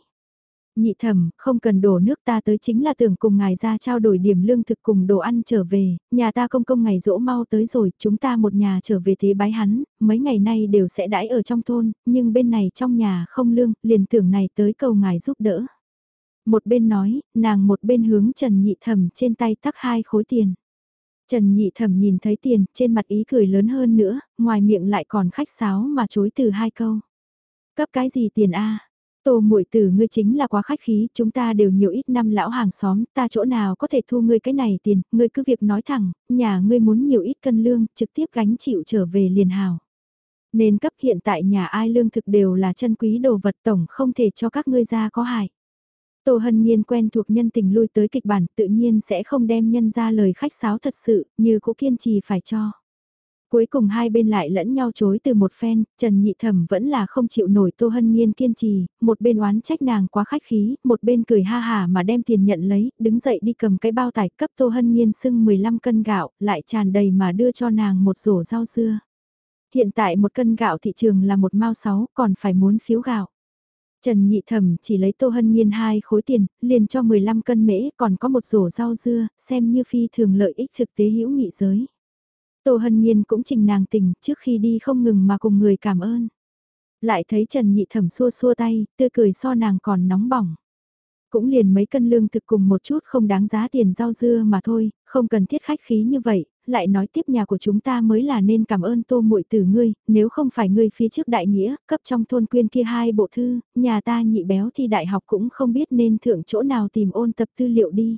Nhị thẩm, không cần đổ nước ta tới chính là tưởng cùng ngài ra trao đổi điểm lương thực cùng đồ ăn trở về, nhà ta công công ngày dỗ mau tới rồi, chúng ta một nhà trở về thế bái hắn, mấy ngày nay đều sẽ đãi ở trong thôn, nhưng bên này trong nhà không lương, liền tưởng này tới cầu ngài giúp đỡ. Một bên nói, nàng một bên hướng Trần Nhị Thẩm trên tay tắc hai khối tiền. Trần Nhị Thẩm nhìn thấy tiền, trên mặt ý cười lớn hơn nữa, ngoài miệng lại còn khách sáo mà chối từ hai câu. Cấp cái gì tiền a? Tô muội tử ngươi chính là quá khách khí, chúng ta đều nhiều ít năm lão hàng xóm, ta chỗ nào có thể thu ngươi cái này tiền, ngươi cứ việc nói thẳng, nhà ngươi muốn nhiều ít cân lương, trực tiếp gánh chịu trở về liền hào. Nên cấp hiện tại nhà ai lương thực đều là chân quý đồ vật tổng không thể cho các ngươi ra có hại. Tô Hân Nhiên quen thuộc nhân tình lui tới kịch bản tự nhiên sẽ không đem nhân ra lời khách sáo thật sự, như cũng kiên trì phải cho. Cuối cùng hai bên lại lẫn nhau chối từ một phen, Trần Nhị Thẩm vẫn là không chịu nổi Tô Hân Nhiên kiên trì, một bên oán trách nàng quá khách khí, một bên cười ha hà mà đem tiền nhận lấy, đứng dậy đi cầm cái bao tải cấp Tô Hân Nhiên sưng 15 cân gạo, lại tràn đầy mà đưa cho nàng một rổ rau dưa. Hiện tại một cân gạo thị trường là một mao sáu, còn phải muốn phiếu gạo. Trần Nhị Thẩm chỉ lấy Tô Hân Nhiên hai khối tiền, liền cho 15 cân mễ, còn có một rổ rau dưa, xem như phi thường lợi ích thực tế hữu nghị giới. Tô Hân Nhiên cũng trình nàng tình, trước khi đi không ngừng mà cùng người cảm ơn. Lại thấy Trần Nhị Thẩm xua xua tay, tươi cười so nàng còn nóng bỏng. Cũng liền mấy cân lương thực cùng một chút không đáng giá tiền rau dưa mà thôi, không cần thiết khách khí như vậy, lại nói tiếp nhà của chúng ta mới là nên cảm ơn tô muội từ ngươi, nếu không phải ngươi phía trước đại nghĩa, cấp trong thôn quyên kia hai bộ thư, nhà ta nhị béo thì đại học cũng không biết nên thượng chỗ nào tìm ôn tập tư liệu đi.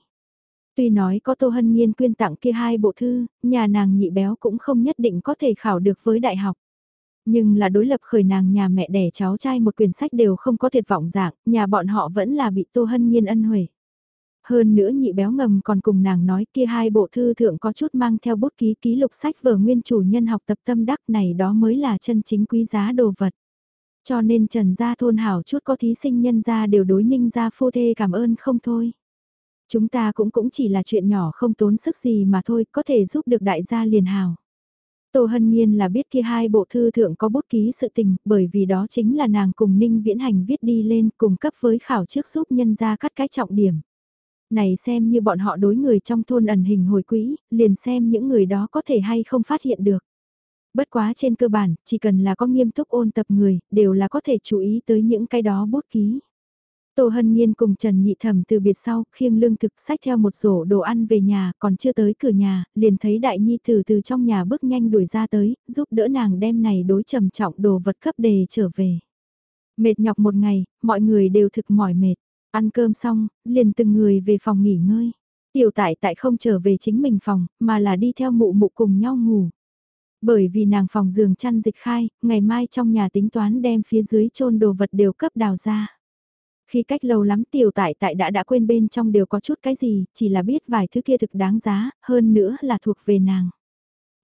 Tuy nói có Tô Hân Nhiên quyên tặng kia hai bộ thư, nhà nàng nhị béo cũng không nhất định có thể khảo được với đại học. Nhưng là đối lập khởi nàng nhà mẹ đẻ cháu trai một quyển sách đều không có tuyệt vọng dạng, nhà bọn họ vẫn là bị Tô Hân Nhiên ân huệ. Hơn nữa nhị béo ngầm còn cùng nàng nói kia hai bộ thư thượng có chút mang theo bút ký ký lục sách vở nguyên chủ nhân học tập tâm đắc này đó mới là chân chính quý giá đồ vật. Cho nên trần gia thôn hảo chút có thí sinh nhân gia đều đối ninh gia phu thê cảm ơn không thôi. Chúng ta cũng cũng chỉ là chuyện nhỏ không tốn sức gì mà thôi, có thể giúp được đại gia liền hào. Tô Hân Nhiên là biết kia hai bộ thư thượng có bút ký sự tình, bởi vì đó chính là nàng cùng Ninh Viễn Hành viết đi lên cùng cấp với khảo trước giúp nhân gia cắt cái trọng điểm. Này xem như bọn họ đối người trong thôn ẩn hình hồi quỹ, liền xem những người đó có thể hay không phát hiện được. Bất quá trên cơ bản, chỉ cần là có nghiêm túc ôn tập người, đều là có thể chú ý tới những cái đó bút ký. Tô Hân Nhiên cùng Trần Nhị Thẩm từ biệt sau, khiêng lương thực sách theo một rổ đồ ăn về nhà, còn chưa tới cửa nhà, liền thấy Đại Nhi từ từ trong nhà bước nhanh đuổi ra tới, giúp đỡ nàng đem này đối trầm trọng đồ vật cấp đề trở về. Mệt nhọc một ngày, mọi người đều thực mỏi mệt, ăn cơm xong, liền từng người về phòng nghỉ ngơi. Tiểu tại tại không trở về chính mình phòng, mà là đi theo mụ mụ cùng nhau ngủ. Bởi vì nàng phòng giường chăn dịch khai, ngày mai trong nhà tính toán đem phía dưới chôn đồ vật đều cấp đào ra. Khi cách lâu lắm tiểu tại tại đã đã quên bên trong đều có chút cái gì, chỉ là biết vài thứ kia thực đáng giá, hơn nữa là thuộc về nàng.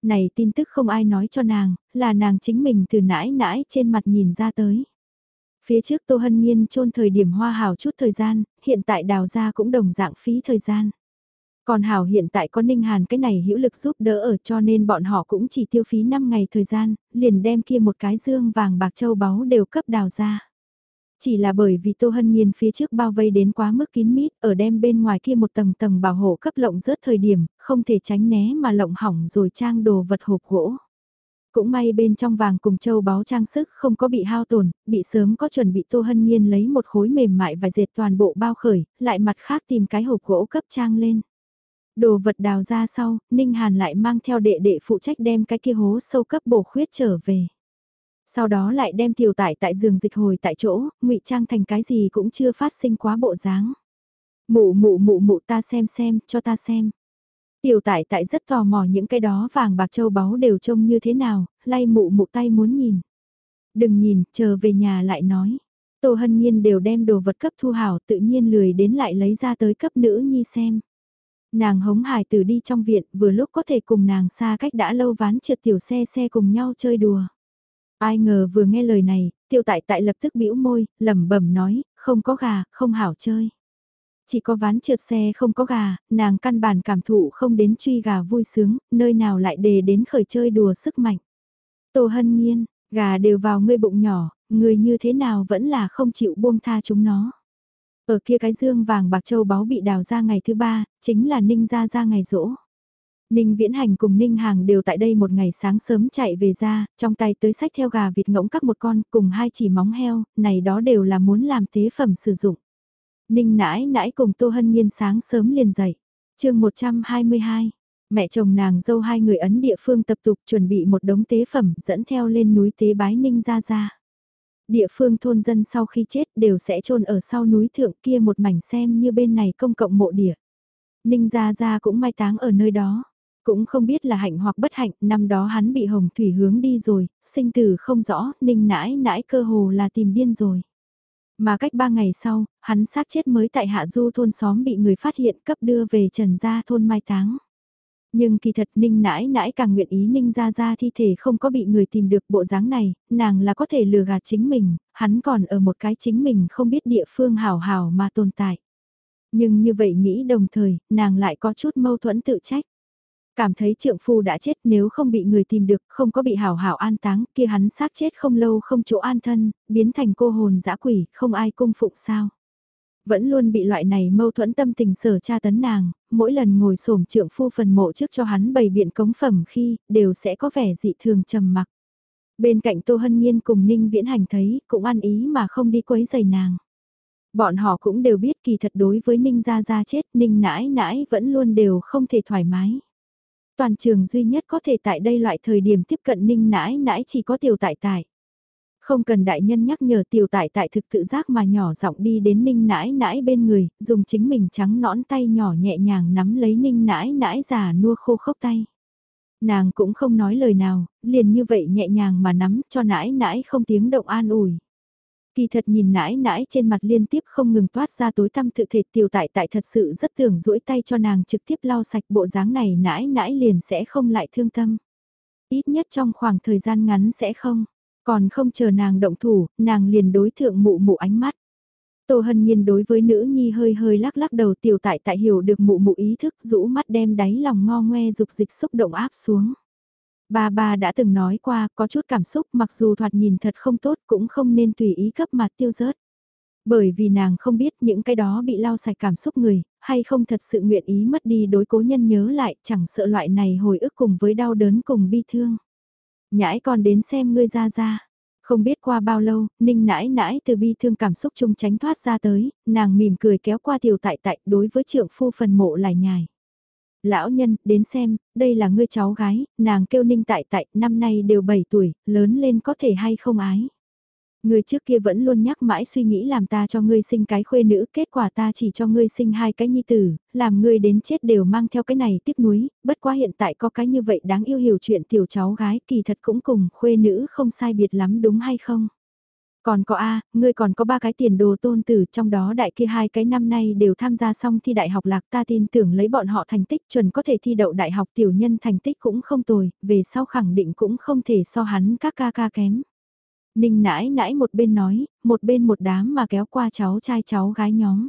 Này tin tức không ai nói cho nàng, là nàng chính mình từ nãi nãi trên mặt nhìn ra tới. Phía trước Tô Hân Nhiên trôn thời điểm hoa hào chút thời gian, hiện tại đào ra cũng đồng dạng phí thời gian. Còn Hảo hiện tại có Ninh Hàn cái này hữu lực giúp đỡ ở cho nên bọn họ cũng chỉ tiêu phí 5 ngày thời gian, liền đem kia một cái dương vàng bạc châu báu đều cấp đào ra. Chỉ là bởi vì Tô Hân Nhiên phía trước bao vây đến quá mức kín mít, ở đem bên ngoài kia một tầng tầng bảo hộ cấp lộng rớt thời điểm, không thể tránh né mà lộng hỏng rồi trang đồ vật hộp gỗ. Cũng may bên trong vàng cùng châu báu trang sức không có bị hao tổn, bị sớm có chuẩn bị Tô Hân Nhiên lấy một khối mềm mại và dệt toàn bộ bao khởi, lại mặt khác tìm cái hộp gỗ cấp trang lên. Đồ vật đào ra sau, Ninh Hàn lại mang theo đệ đệ phụ trách đem cái kia hố sâu cấp bổ khuyết trở về. Sau đó lại đem tiểu tải tại giường dịch hồi tại chỗ, ngụy trang thành cái gì cũng chưa phát sinh quá bộ dáng. Mụ mụ mụ mụ ta xem xem, cho ta xem. Tiểu tải tại rất tò mò những cái đó vàng bạc châu báu đều trông như thế nào, lay mụ mụ tay muốn nhìn. Đừng nhìn, chờ về nhà lại nói. Tô Hân Nhiên đều đem đồ vật cấp thu hảo tự nhiên lười đến lại lấy ra tới cấp nữ nhi xem. Nàng hống hải từ đi trong viện vừa lúc có thể cùng nàng xa cách đã lâu ván trượt tiểu xe xe cùng nhau chơi đùa. Ai ngờ vừa nghe lời này, Tiểu tại tại lập tức bĩu môi, lẩm bẩm nói, không có gà, không hảo chơi. Chỉ có ván trượt xe không có gà, nàng căn bản cảm thụ không đến truy gà vui sướng, nơi nào lại đề đến khởi chơi đùa sức mạnh. Tô hân nhiên, gà đều vào ngươi bụng nhỏ, người như thế nào vẫn là không chịu buông tha chúng nó. Ở kia cái dương vàng bạc châu báu bị đào ra ngày thứ ba, chính là ninh ra ra ngày rỗ. Ninh Viễn Hành cùng Ninh Hàng đều tại đây một ngày sáng sớm chạy về ra, trong tay tới sách theo gà vịt ngỗng các một con cùng hai chỉ móng heo, này đó đều là muốn làm tế phẩm sử dụng. Ninh nãi nãi cùng Tô Hân Nhiên sáng sớm liền dậy. chương 122, mẹ chồng nàng dâu hai người ấn địa phương tập tục chuẩn bị một đống tế phẩm dẫn theo lên núi tế bái Ninh ra ra. Địa phương thôn dân sau khi chết đều sẽ chôn ở sau núi thượng kia một mảnh xem như bên này công cộng mộ địa. Ninh Gia Gia cũng mai táng ở nơi đó. Cũng không biết là hạnh hoặc bất hạnh, năm đó hắn bị hồng thủy hướng đi rồi, sinh tử không rõ, ninh nãi nãi cơ hồ là tìm điên rồi. Mà cách ba ngày sau, hắn xác chết mới tại hạ du thôn xóm bị người phát hiện cấp đưa về trần gia thôn mai táng. Nhưng kỳ thật ninh nãi nãi càng nguyện ý ninh ra ra thi thể không có bị người tìm được bộ dáng này, nàng là có thể lừa gạt chính mình, hắn còn ở một cái chính mình không biết địa phương hảo hảo mà tồn tại. Nhưng như vậy nghĩ đồng thời, nàng lại có chút mâu thuẫn tự trách. Cảm thấy trượng phu đã chết nếu không bị người tìm được, không có bị hảo hảo an táng, kia hắn xác chết không lâu không chỗ an thân, biến thành cô hồn dã quỷ, không ai cung phụng sao. Vẫn luôn bị loại này mâu thuẫn tâm tình sở tra tấn nàng, mỗi lần ngồi xổm trượng phu phần mộ trước cho hắn bày biện cống phẩm khi, đều sẽ có vẻ dị thường trầm mặc. Bên cạnh Tô Hân Nhiên cùng Ninh Viễn Hành thấy, cũng ăn ý mà không đi quấy giày nàng. Bọn họ cũng đều biết kỳ thật đối với Ninh Gia Gia chết, Ninh nãi nãi vẫn luôn đều không thể thoải mái. Toàn trường duy nhất có thể tại đây loại thời điểm tiếp cận Ninh nãi nãi chỉ có tiểu tại tại. Không cần đại nhân nhắc nhở tiểu tại tại thực tự giác mà nhỏ giọng đi đến ninh nãi nãi bên người, dùng chính mình trắng nõn tay nhỏ nhẹ nhàng nắm lấy ninh nãi nãi già nua khô khốc tay. Nàng cũng không nói lời nào, liền như vậy nhẹ nhàng mà nắm cho nãi nãi không tiếng động an ủi. Kỳ thật nhìn nãi nãi trên mặt liên tiếp không ngừng toát ra tối tăm tự thể tiểu tại tại thật sự rất tưởng duỗi tay cho nàng trực tiếp lau sạch bộ dáng này nãi nãi liền sẽ không lại thương tâm. Ít nhất trong khoảng thời gian ngắn sẽ không. Còn không chờ nàng động thủ, nàng liền đối thượng mụ mụ ánh mắt. Tô Hân Nhiên đối với nữ nhi hơi hơi lắc lắc đầu tiểu tại tại hiểu được mụ mụ ý thức rũ mắt đem đáy lòng ngo ngoe dục dịch xúc động áp xuống. Ba ba đã từng nói qua có chút cảm xúc mặc dù thoạt nhìn thật không tốt cũng không nên tùy ý cấp mặt tiêu rớt. Bởi vì nàng không biết những cái đó bị lau sạch cảm xúc người, hay không thật sự nguyện ý mất đi đối cố nhân nhớ lại chẳng sợ loại này hồi ức cùng với đau đớn cùng bi thương. Nhãi còn đến xem ngươi ra ra. Không biết qua bao lâu, ninh nãi nãi từ bi thương cảm xúc chung tránh thoát ra tới, nàng mỉm cười kéo qua tiểu tại tại đối với trượng phu phần mộ lại nhài. Lão nhân, đến xem, đây là ngươi cháu gái, nàng kêu ninh tại tại, năm nay đều 7 tuổi, lớn lên có thể hay không ái. Người trước kia vẫn luôn nhắc mãi suy nghĩ làm ta cho ngươi sinh cái khuê nữ, kết quả ta chỉ cho ngươi sinh hai cái nhi tử, làm ngươi đến chết đều mang theo cái này tiếp núi, bất quá hiện tại có cái như vậy đáng yêu hiểu chuyện tiểu cháu gái kỳ thật cũng cùng khuê nữ không sai biệt lắm đúng hay không? Còn có A, ngươi còn có ba cái tiền đồ tôn tử trong đó đại kia hai cái năm nay đều tham gia xong thi đại học lạc ta tin tưởng lấy bọn họ thành tích chuẩn có thể thi đậu đại học tiểu nhân thành tích cũng không tồi, về sau khẳng định cũng không thể so hắn các ca ca kém. Ninh nãi nãi một bên nói, một bên một đám mà kéo qua cháu trai cháu gái nhóm.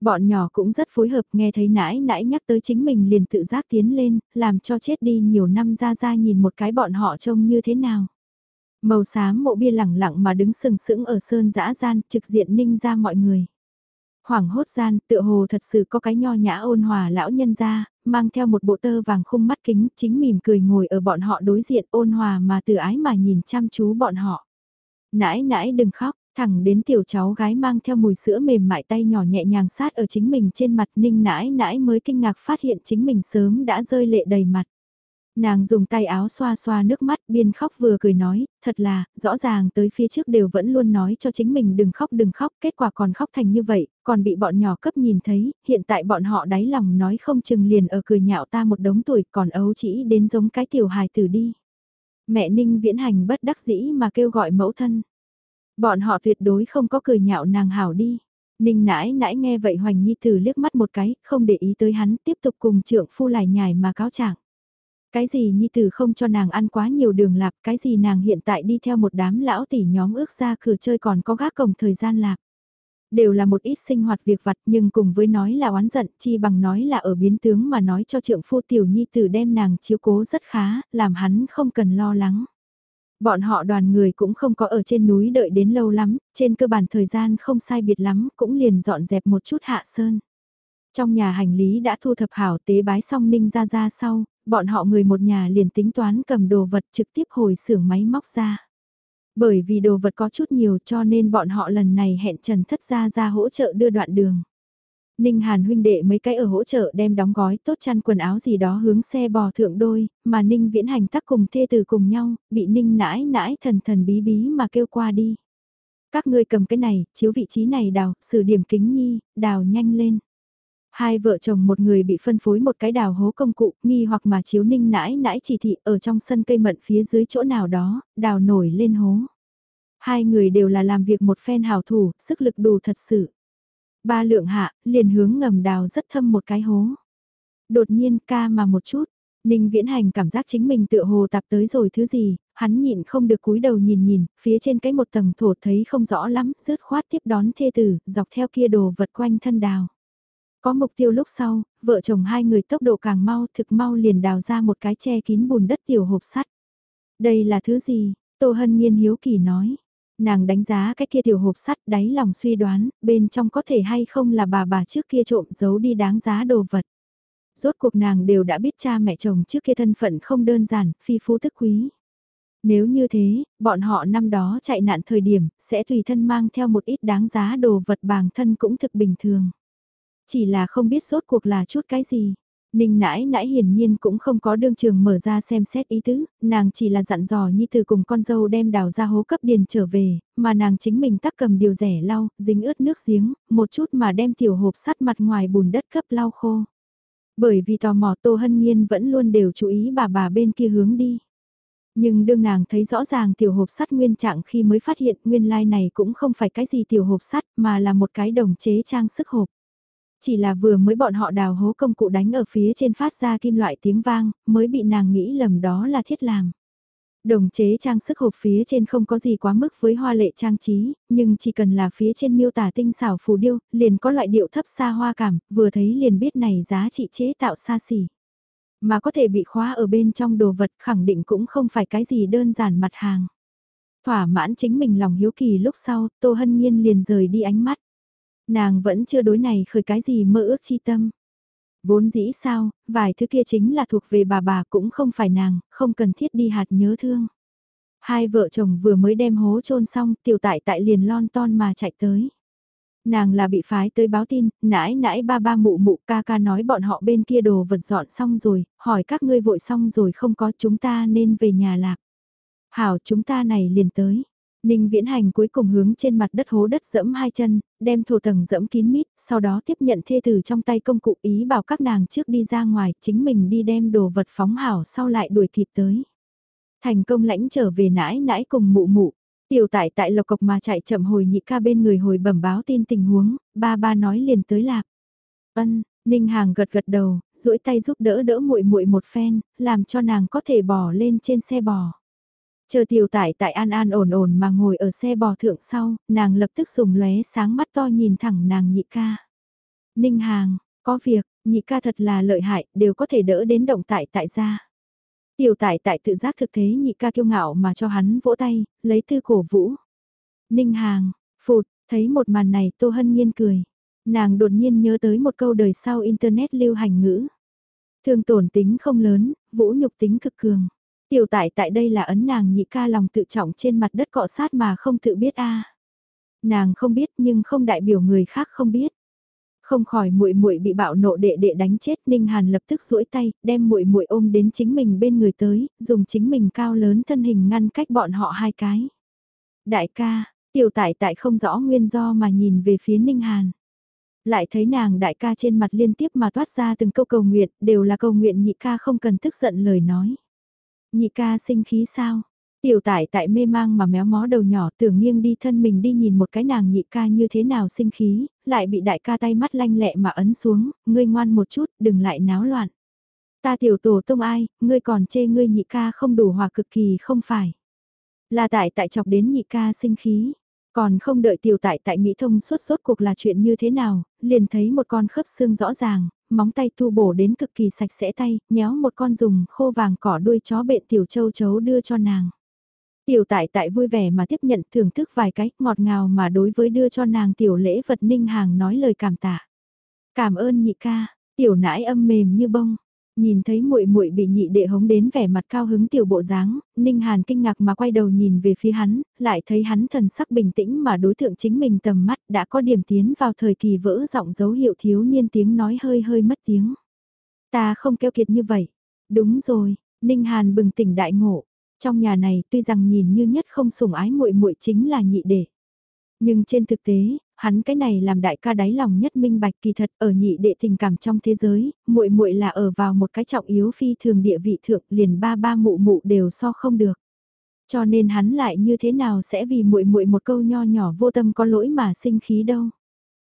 Bọn nhỏ cũng rất phối hợp nghe thấy nãi nãi nhắc tới chính mình liền tự giác tiến lên, làm cho chết đi nhiều năm ra ra nhìn một cái bọn họ trông như thế nào. Màu xám mộ bia lẳng lặng mà đứng sừng sững ở sơn dã gian, trực diện ninh ra mọi người. Hoảng hốt gian, tựa hồ thật sự có cái nho nhã ôn hòa lão nhân ra, mang theo một bộ tơ vàng khung mắt kính, chính mỉm cười ngồi ở bọn họ đối diện ôn hòa mà từ ái mà nhìn chăm chú bọn họ. Nãi nãi đừng khóc, thẳng đến tiểu cháu gái mang theo mùi sữa mềm mại tay nhỏ nhẹ nhàng sát ở chính mình trên mặt ninh nãi nãi mới kinh ngạc phát hiện chính mình sớm đã rơi lệ đầy mặt. Nàng dùng tay áo xoa xoa nước mắt biên khóc vừa cười nói, thật là, rõ ràng tới phía trước đều vẫn luôn nói cho chính mình đừng khóc đừng khóc, kết quả còn khóc thành như vậy, còn bị bọn nhỏ cấp nhìn thấy, hiện tại bọn họ đáy lòng nói không chừng liền ở cười nhạo ta một đống tuổi còn ấu chỉ đến giống cái tiểu hài tử đi. Mẹ Ninh viễn hành bất đắc dĩ mà kêu gọi mẫu thân. Bọn họ tuyệt đối không có cười nhạo nàng hảo đi. Ninh nãi nãi nghe vậy Hoành Nhi Tử liếc mắt một cái, không để ý tới hắn, tiếp tục cùng trưởng phu lại nhài mà cáo trạng. Cái gì Nhi Tử không cho nàng ăn quá nhiều đường lạc cái gì nàng hiện tại đi theo một đám lão tỷ nhóm ước ra cửa chơi còn có gác cổng thời gian lạc Đều là một ít sinh hoạt việc vặt nhưng cùng với nói là oán giận chi bằng nói là ở biến tướng mà nói cho trượng phu tiểu Nhi Tử đem nàng chiếu cố rất khá, làm hắn không cần lo lắng. Bọn họ đoàn người cũng không có ở trên núi đợi đến lâu lắm, trên cơ bản thời gian không sai biệt lắm, cũng liền dọn dẹp một chút hạ sơn. Trong nhà hành lý đã thu thập hảo tế bái xong ninh ra ra sau, bọn họ người một nhà liền tính toán cầm đồ vật trực tiếp hồi xưởng máy móc ra. Bởi vì đồ vật có chút nhiều cho nên bọn họ lần này hẹn Trần Thất Gia ra hỗ trợ đưa đoạn đường. Ninh Hàn huynh đệ mấy cái ở hỗ trợ đem đóng gói tốt chăn quần áo gì đó hướng xe bò thượng đôi, mà Ninh viễn hành tắc cùng thê từ cùng nhau, bị Ninh nãi nãi thần thần bí bí mà kêu qua đi. Các ngươi cầm cái này, chiếu vị trí này đào, xử điểm kính nhi, đào nhanh lên. Hai vợ chồng một người bị phân phối một cái đào hố công cụ, nghi hoặc mà chiếu ninh nãi nãi chỉ thị ở trong sân cây mận phía dưới chỗ nào đó, đào nổi lên hố. Hai người đều là làm việc một phen hào thủ, sức lực đủ thật sự. Ba lượng hạ, liền hướng ngầm đào rất thâm một cái hố. Đột nhiên ca mà một chút, Ninh Viễn Hành cảm giác chính mình tựa hồ tạp tới rồi thứ gì, hắn nhịn không được cúi đầu nhìn nhìn, phía trên cái một tầng thổ thấy không rõ lắm, rớt khoát tiếp đón thê tử, dọc theo kia đồ vật quanh thân đào. Có mục tiêu lúc sau, vợ chồng hai người tốc độ càng mau, thực mau liền đào ra một cái che kín bùn đất tiểu hộp sắt. Đây là thứ gì? Tô Hân Nhiên hiếu kỳ nói. Nàng đánh giá cái kia tiểu hộp sắt đáy lòng suy đoán, bên trong có thể hay không là bà bà trước kia trộm giấu đi đáng giá đồ vật. Rốt cuộc nàng đều đã biết cha mẹ chồng trước kia thân phận không đơn giản, phi phú tức quý. Nếu như thế, bọn họ năm đó chạy nạn thời điểm, sẽ tùy thân mang theo một ít đáng giá đồ vật bằng thân cũng thực bình thường. Chỉ là không biết sốt cuộc là chút cái gì. Ninh nãi nãi hiển nhiên cũng không có đương trường mở ra xem xét ý tứ, nàng chỉ là dặn dò Nhi từ cùng con dâu đem đào ra hố cấp điền trở về, mà nàng chính mình tắc cầm điều rẻ lau, dính ướt nước giếng, một chút mà đem tiểu hộp sắt mặt ngoài bùn đất cấp lau khô. Bởi vì tò mò Tô Hân Nhiên vẫn luôn đều chú ý bà bà bên kia hướng đi. Nhưng đương nàng thấy rõ ràng tiểu hộp sắt nguyên trạng khi mới phát hiện nguyên lai like này cũng không phải cái gì tiểu hộp sắt mà là một cái đồng chế trang sức hộp. Chỉ là vừa mới bọn họ đào hố công cụ đánh ở phía trên phát ra kim loại tiếng vang, mới bị nàng nghĩ lầm đó là thiết làm. Đồng chế trang sức hộp phía trên không có gì quá mức với hoa lệ trang trí, nhưng chỉ cần là phía trên miêu tả tinh xảo phù điêu, liền có loại điệu thấp xa hoa cảm, vừa thấy liền biết này giá trị chế tạo xa xỉ. Mà có thể bị khóa ở bên trong đồ vật khẳng định cũng không phải cái gì đơn giản mặt hàng. Thỏa mãn chính mình lòng hiếu kỳ lúc sau, Tô Hân Nhiên liền rời đi ánh mắt. Nàng vẫn chưa đối này khởi cái gì mơ ước chi tâm. Vốn dĩ sao, vài thứ kia chính là thuộc về bà bà cũng không phải nàng, không cần thiết đi hạt nhớ thương. Hai vợ chồng vừa mới đem hố chôn xong, tiểu tại tại liền lon ton mà chạy tới. Nàng là bị phái tới báo tin, nãi nãi ba ba mụ mụ ca ca nói bọn họ bên kia đồ vật dọn xong rồi, hỏi các ngươi vội xong rồi không có chúng ta nên về nhà lạc. Hảo chúng ta này liền tới. Ninh viễn hành cuối cùng hướng trên mặt đất hố đất dẫm hai chân, đem thổ tầng dẫm kín mít, sau đó tiếp nhận thê tử trong tay công cụ ý bảo các nàng trước đi ra ngoài, chính mình đi đem đồ vật phóng hảo sau lại đuổi kịp tới. Thành công lãnh trở về nãi nãi cùng mụ mụ, Tiểu tại tại lộc cộc mà chạy chậm hồi nhị ca bên người hồi bẩm báo tin tình huống, ba ba nói liền tới lạc. Ân, Ninh Hàng gật gật đầu, duỗi tay giúp đỡ đỡ muội muội một phen, làm cho nàng có thể bò lên trên xe bò. Chờ tiểu tại tại an an ổn ổn mà ngồi ở xe bò thượng sau, nàng lập tức dùng lóe sáng mắt to nhìn thẳng nàng nhị ca. Ninh Hàng, có việc, nhị ca thật là lợi hại, đều có thể đỡ đến động tại tại gia. Tiểu tại tại tự giác thực thế nhị ca kiêu ngạo mà cho hắn vỗ tay, lấy tư cổ vũ. Ninh Hàng, phụt, thấy một màn này Tô Hân Nhiên cười. Nàng đột nhiên nhớ tới một câu đời sau Internet lưu hành ngữ. Thương tổn tính không lớn, vũ nhục tính cực cường. Tiểu tại tại đây là ấn nàng nhị ca lòng tự trọng trên mặt đất cọ sát mà không tự biết a. À. Nàng không biết nhưng không đại biểu người khác không biết. Không khỏi muội muội bị bạo nộ đệ đệ đánh chết, Ninh Hàn lập tức duỗi tay, đem muội muội ôm đến chính mình bên người tới, dùng chính mình cao lớn thân hình ngăn cách bọn họ hai cái. Đại ca, tiểu tại tại không rõ nguyên do mà nhìn về phía Ninh Hàn. Lại thấy nàng đại ca trên mặt liên tiếp mà toát ra từng câu cầu nguyện, đều là cầu nguyện nhị ca không cần tức giận lời nói. Nhị ca sinh khí sao? Tiểu tải tại mê mang mà méo mó đầu nhỏ tưởng nghiêng đi thân mình đi nhìn một cái nàng nhị ca như thế nào sinh khí, lại bị đại ca tay mắt lanh lẹ mà ấn xuống, ngươi ngoan một chút, đừng lại náo loạn. Ta tiểu tổ tông ai, ngươi còn chê ngươi nhị ca không đủ hòa cực kỳ không phải. Là tại tại chọc đến nhị ca sinh khí, còn không đợi tiểu tại tại nghĩ thông suốt suốt cuộc là chuyện như thế nào, liền thấy một con khớp xương rõ ràng, móng tay thu bổ đến cực kỳ sạch sẽ tay, nhéo một con dùng khô vàng cỏ đuôi chó bện tiểu châu chấu đưa cho nàng. Tiểu tại tại vui vẻ mà tiếp nhận thưởng thức vài cách ngọt ngào mà đối với đưa cho nàng tiểu lễ vật ninh hàng nói lời cảm tạ. Cảm ơn nhị ca, tiểu nãi âm mềm như bông. Nhìn thấy muội muội bị nhị đệ hống đến vẻ mặt cao hứng tiểu bộ dáng, Ninh Hàn kinh ngạc mà quay đầu nhìn về phía hắn, lại thấy hắn thần sắc bình tĩnh mà đối tượng chính mình tầm mắt đã có điểm tiến vào thời kỳ vỡ giọng dấu hiệu thiếu niên tiếng nói hơi hơi mất tiếng. Ta không keo kiệt như vậy. Đúng rồi, Ninh Hàn bừng tỉnh đại ngộ, trong nhà này tuy rằng nhìn như nhất không sủng ái muội muội chính là nhị đệ. Nhưng trên thực tế, hắn cái này làm đại ca đáy lòng nhất minh bạch kỳ thật ở nhị đệ tình cảm trong thế giới, muội muội là ở vào một cái trọng yếu phi thường địa vị thượng liền ba ba mụ mụ đều so không được. Cho nên hắn lại như thế nào sẽ vì muội muội một câu nho nhỏ vô tâm có lỗi mà sinh khí đâu.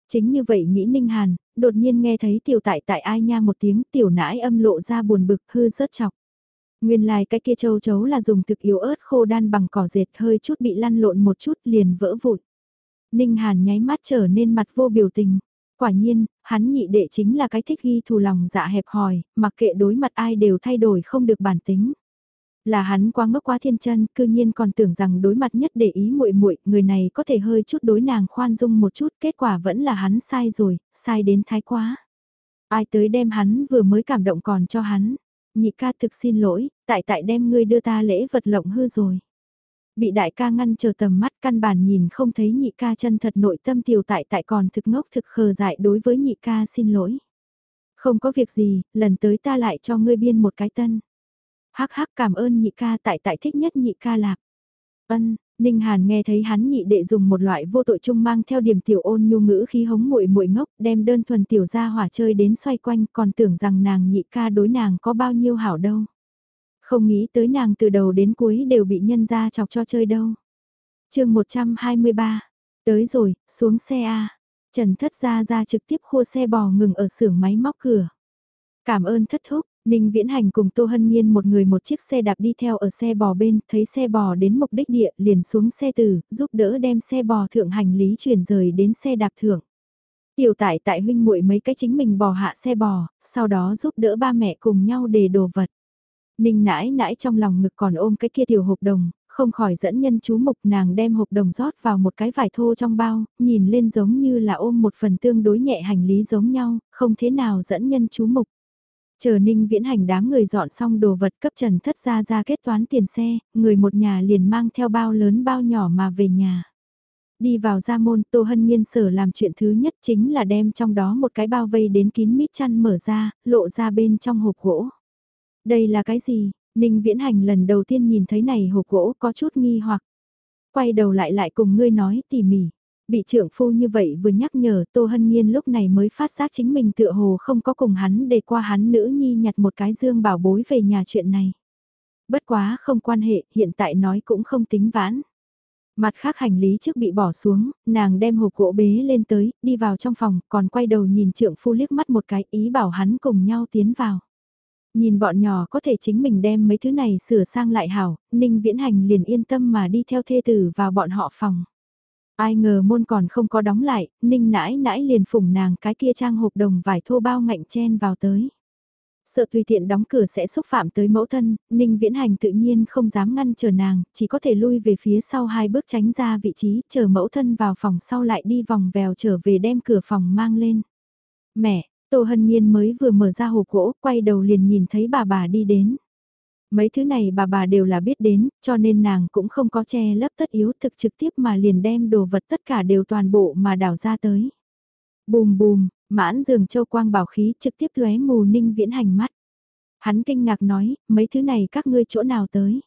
Chính như vậy nghĩ Ninh Hàn, đột nhiên nghe thấy tiểu tại tại ai nha một tiếng tiểu nãi âm lộ ra buồn bực hư rớt chọc. Nguyên lai like cái kia châu chấu là dùng thực yếu ớt khô đan bằng cỏ dệt hơi chút bị lăn lộn một chút liền vỡ vụn. Ninh Hàn nháy mắt trở nên mặt vô biểu tình. Quả nhiên, hắn nhị đệ chính là cái thích ghi thù lòng dạ hẹp hòi, mặc kệ đối mặt ai đều thay đổi không được bản tính. Là hắn quá ngốc quá thiên chân, cư nhiên còn tưởng rằng đối mặt nhất để ý muội muội, người này có thể hơi chút đối nàng khoan dung một chút, kết quả vẫn là hắn sai rồi, sai đến thái quá. Ai tới đem hắn vừa mới cảm động còn cho hắn. Nhị ca thực xin lỗi, tại tại đem ngươi đưa ta lễ vật lộng hư rồi. Bị đại ca ngăn chờ tầm mắt căn bản nhìn không thấy nhị ca chân thật nội tâm tiểu tại tại còn thực ngốc thực khờ dại đối với nhị ca xin lỗi. Không có việc gì, lần tới ta lại cho ngươi biên một cái tân. Hắc hắc cảm ơn nhị ca tại tại thích nhất nhị ca lạc. Ân, Ninh Hàn nghe thấy hắn nhị đệ dùng một loại vô tội chung mang theo điểm tiểu ôn nhu ngữ khi hống muội muội ngốc, đem đơn thuần tiểu ra hỏa chơi đến xoay quanh, còn tưởng rằng nàng nhị ca đối nàng có bao nhiêu hảo đâu. Không nghĩ tới nàng từ đầu đến cuối đều bị nhân ra chọc cho chơi đâu. chương 123, tới rồi, xuống xe A. Trần thất ra ra trực tiếp khua xe bò ngừng ở xưởng máy móc cửa. Cảm ơn thất thúc, Ninh Viễn Hành cùng Tô Hân Nhiên một người một chiếc xe đạp đi theo ở xe bò bên, thấy xe bò đến mục đích địa, liền xuống xe từ, giúp đỡ đem xe bò thượng hành lý chuyển rời đến xe đạp thượng. Tiểu tại tại huynh muội mấy cái chính mình bò hạ xe bò, sau đó giúp đỡ ba mẹ cùng nhau để đồ vật. Ninh nãi nãi trong lòng ngực còn ôm cái kia tiểu hộp đồng, không khỏi dẫn nhân chú mục nàng đem hộp đồng rót vào một cái vải thô trong bao, nhìn lên giống như là ôm một phần tương đối nhẹ hành lý giống nhau, không thế nào dẫn nhân chú mục. Chờ ninh viễn hành đám người dọn xong đồ vật cấp trần thất ra ra kết toán tiền xe, người một nhà liền mang theo bao lớn bao nhỏ mà về nhà. Đi vào gia môn Tô Hân Nhiên sở làm chuyện thứ nhất chính là đem trong đó một cái bao vây đến kín mít chăn mở ra, lộ ra bên trong hộp gỗ. Đây là cái gì? Ninh Viễn Hành lần đầu tiên nhìn thấy này hộp gỗ có chút nghi hoặc. Quay đầu lại lại cùng ngươi nói tỉ mỉ. Bị trưởng phu như vậy vừa nhắc nhở Tô Hân Nhiên lúc này mới phát giác chính mình tựa hồ không có cùng hắn để qua hắn nữ nhi nhặt một cái dương bảo bối về nhà chuyện này. Bất quá không quan hệ, hiện tại nói cũng không tính vãn. Mặt khác hành lý trước bị bỏ xuống, nàng đem hộp gỗ bế lên tới, đi vào trong phòng, còn quay đầu nhìn trưởng phu liếc mắt một cái ý bảo hắn cùng nhau tiến vào. Nhìn bọn nhỏ có thể chính mình đem mấy thứ này sửa sang lại hảo, Ninh Viễn Hành liền yên tâm mà đi theo thê tử vào bọn họ phòng. Ai ngờ môn còn không có đóng lại, Ninh nãi nãi liền phủng nàng cái kia trang hộp đồng vải thô bao ngạnh chen vào tới. Sợ tùy tiện đóng cửa sẽ xúc phạm tới mẫu thân, Ninh Viễn Hành tự nhiên không dám ngăn chờ nàng, chỉ có thể lui về phía sau hai bước tránh ra vị trí, chờ mẫu thân vào phòng sau lại đi vòng vèo trở về đem cửa phòng mang lên. Mẹ, Tô Hân Nhiên mới vừa mở ra hộp gỗ, quay đầu liền nhìn thấy bà bà đi đến. Mấy thứ này bà bà đều là biết đến, cho nên nàng cũng không có che lấp tất yếu thực trực tiếp mà liền đem đồ vật tất cả đều toàn bộ mà đảo ra tới. Bùm bùm, mãn giường châu quang bảo khí trực tiếp lóe mù ninh viễn hành mắt. Hắn kinh ngạc nói, mấy thứ này các ngươi chỗ nào tới.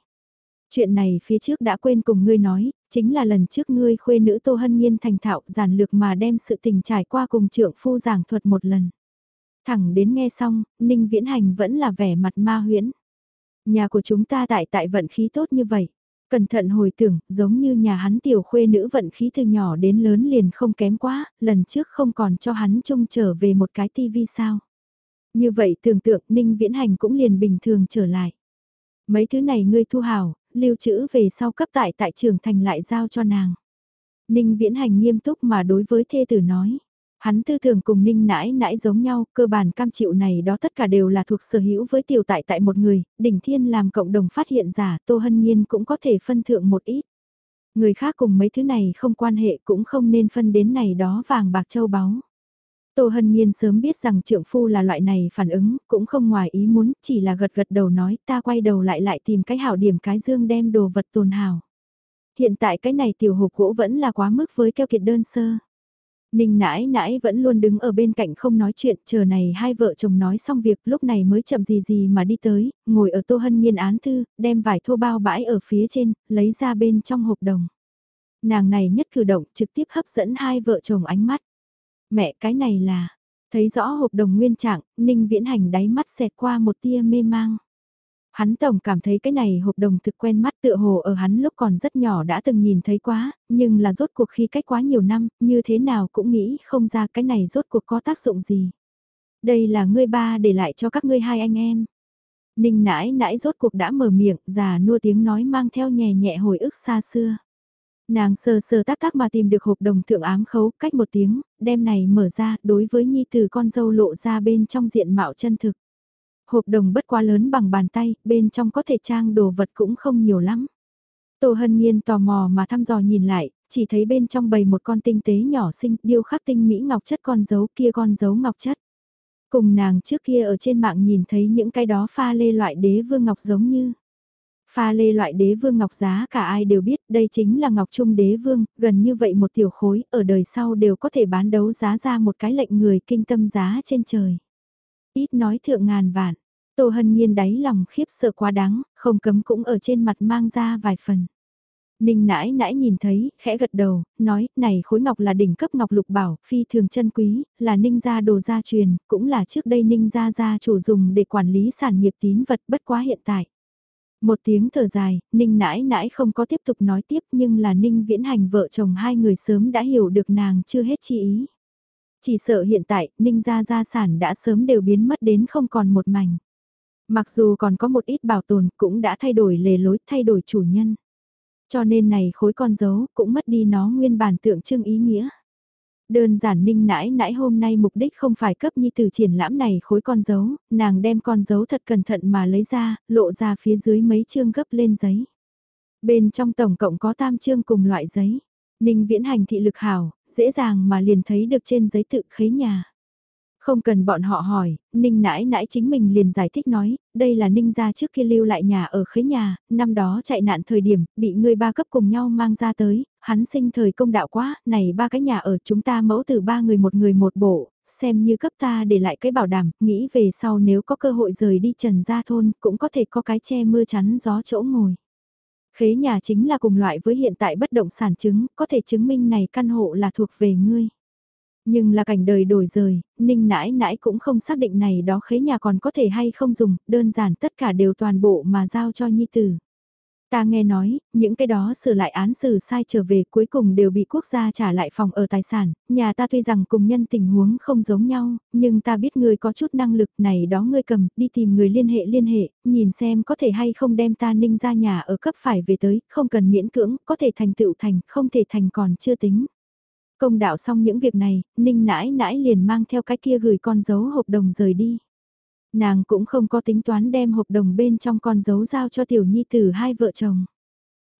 Chuyện này phía trước đã quên cùng ngươi nói, chính là lần trước ngươi khuê nữ Tô Hân Nhiên thành thạo giản lược mà đem sự tình trải qua cùng trượng phu giảng thuật một lần. Thẳng đến nghe xong, Ninh Viễn Hành vẫn là vẻ mặt ma huyễn. Nhà của chúng ta tại tại vận khí tốt như vậy. Cẩn thận hồi tưởng, giống như nhà hắn tiểu khuê nữ vận khí từ nhỏ đến lớn liền không kém quá, lần trước không còn cho hắn trông trở về một cái tivi sao. Như vậy tưởng tượng Ninh Viễn Hành cũng liền bình thường trở lại. Mấy thứ này ngươi thu hào, lưu trữ về sau cấp tại tại trường thành lại giao cho nàng. Ninh Viễn Hành nghiêm túc mà đối với thê tử nói. Hắn tư tưởng cùng ninh nãi nãi giống nhau, cơ bản cam chịu này đó tất cả đều là thuộc sở hữu với tiểu tại tại một người, đỉnh thiên làm cộng đồng phát hiện giả, Tô Hân Nhiên cũng có thể phân thượng một ít. Người khác cùng mấy thứ này không quan hệ cũng không nên phân đến này đó vàng bạc châu báu. Tô Hân Nhiên sớm biết rằng trượng phu là loại này phản ứng, cũng không ngoài ý muốn, chỉ là gật gật đầu nói ta quay đầu lại lại tìm cái hảo điểm cái dương đem đồ vật tồn hảo. Hiện tại cái này tiểu hộp gỗ vẫn là quá mức với keo kiệt đơn sơ. Ninh nãi nãi vẫn luôn đứng ở bên cạnh không nói chuyện, chờ này hai vợ chồng nói xong việc lúc này mới chậm gì gì mà đi tới, ngồi ở tô hân nhiên án thư, đem vải thô bao bãi ở phía trên, lấy ra bên trong hộp đồng. Nàng này nhất cử động trực tiếp hấp dẫn hai vợ chồng ánh mắt. Mẹ cái này là, thấy rõ hộp đồng nguyên trạng, Ninh viễn hành đáy mắt xẹt qua một tia mê mang. Hắn tổng cảm thấy cái này hộp đồng thực quen mắt tựa hồ ở hắn lúc còn rất nhỏ đã từng nhìn thấy quá, nhưng là rốt cuộc khi cách quá nhiều năm, như thế nào cũng nghĩ không ra cái này rốt cuộc có tác dụng gì. Đây là ngươi ba để lại cho các ngươi hai anh em. Ninh nãi nãi rốt cuộc đã mở miệng, già nua tiếng nói mang theo nhẹ nhẹ hồi ức xa xưa. Nàng sờ sờ tác tác mà tìm được hộp đồng thượng ám khấu cách một tiếng, đem này mở ra đối với nhi từ con dâu lộ ra bên trong diện mạo chân thực. Hộp đồng bất quá lớn bằng bàn tay, bên trong có thể trang đồ vật cũng không nhiều lắm. Tô Hân Nhiên tò mò mà thăm dò nhìn lại, chỉ thấy bên trong bầy một con tinh tế nhỏ xinh điêu khắc tinh mỹ ngọc chất con dấu kia con dấu ngọc chất. Cùng nàng trước kia ở trên mạng nhìn thấy những cái đó pha lê loại đế vương ngọc giống như. Pha lê loại đế vương ngọc giá cả ai đều biết đây chính là ngọc trung đế vương, gần như vậy một tiểu khối ở đời sau đều có thể bán đấu giá ra một cái lệnh người kinh tâm giá trên trời. Ít nói thượng ngàn vạn, Tô Hân Nhiên đáy lòng khiếp sợ quá đáng, không cấm cũng ở trên mặt mang ra vài phần. Ninh nãi nãi nhìn thấy, khẽ gật đầu, nói, này khối ngọc là đỉnh cấp ngọc lục bảo, phi thường chân quý, là ninh gia đồ gia truyền, cũng là trước đây ninh gia gia chủ dùng để quản lý sản nghiệp tín vật bất quá hiện tại. Một tiếng thở dài, ninh nãi nãi không có tiếp tục nói tiếp nhưng là ninh viễn hành vợ chồng hai người sớm đã hiểu được nàng chưa hết chi ý. Chỉ sợ hiện tại, ninh gia gia sản đã sớm đều biến mất đến không còn một mảnh. Mặc dù còn có một ít bảo tồn cũng đã thay đổi lề lối, thay đổi chủ nhân. Cho nên này khối con dấu cũng mất đi nó nguyên bản tượng trưng ý nghĩa. Đơn giản ninh nãi nãi hôm nay mục đích không phải cấp nhi từ triển lãm này khối con dấu, nàng đem con dấu thật cẩn thận mà lấy ra, lộ ra phía dưới mấy chương gấp lên giấy. Bên trong tổng cộng có tam chương cùng loại giấy. Ninh viễn hành thị lực hảo, dễ dàng mà liền thấy được trên giấy tự khế nhà. Không cần bọn họ hỏi, Ninh nãi nãi chính mình liền giải thích nói, đây là Ninh gia trước kia lưu lại nhà ở khế nhà, năm đó chạy nạn thời điểm, bị người ba cấp cùng nhau mang ra tới, hắn sinh thời công đạo quá, này ba cái nhà ở chúng ta mẫu từ ba người một người một bộ, xem như cấp ta để lại cái bảo đảm, nghĩ về sau nếu có cơ hội rời đi trần gia thôn, cũng có thể có cái che mưa chắn gió chỗ ngồi. Khế nhà chính là cùng loại với hiện tại bất động sản chứng, có thể chứng minh này căn hộ là thuộc về ngươi. Nhưng là cảnh đời đổi rời, ninh nãi nãi cũng không xác định này đó khế nhà còn có thể hay không dùng, đơn giản tất cả đều toàn bộ mà giao cho nhi tử. Ta nghe nói, những cái đó sửa lại án xử sai trở về cuối cùng đều bị quốc gia trả lại phòng ở tài sản, nhà ta tuy rằng cùng nhân tình huống không giống nhau, nhưng ta biết ngươi có chút năng lực này đó ngươi cầm, đi tìm người liên hệ liên hệ, nhìn xem có thể hay không đem ta ninh ra nhà ở cấp phải về tới, không cần miễn cưỡng, có thể thành tựu thành, không thể thành còn chưa tính. Công đạo xong những việc này, ninh nãi nãi liền mang theo cái kia gửi con dấu hợp đồng rời đi. Nàng cũng không có tính toán đem hộp đồng bên trong con dấu giao cho tiểu nhi tử hai vợ chồng.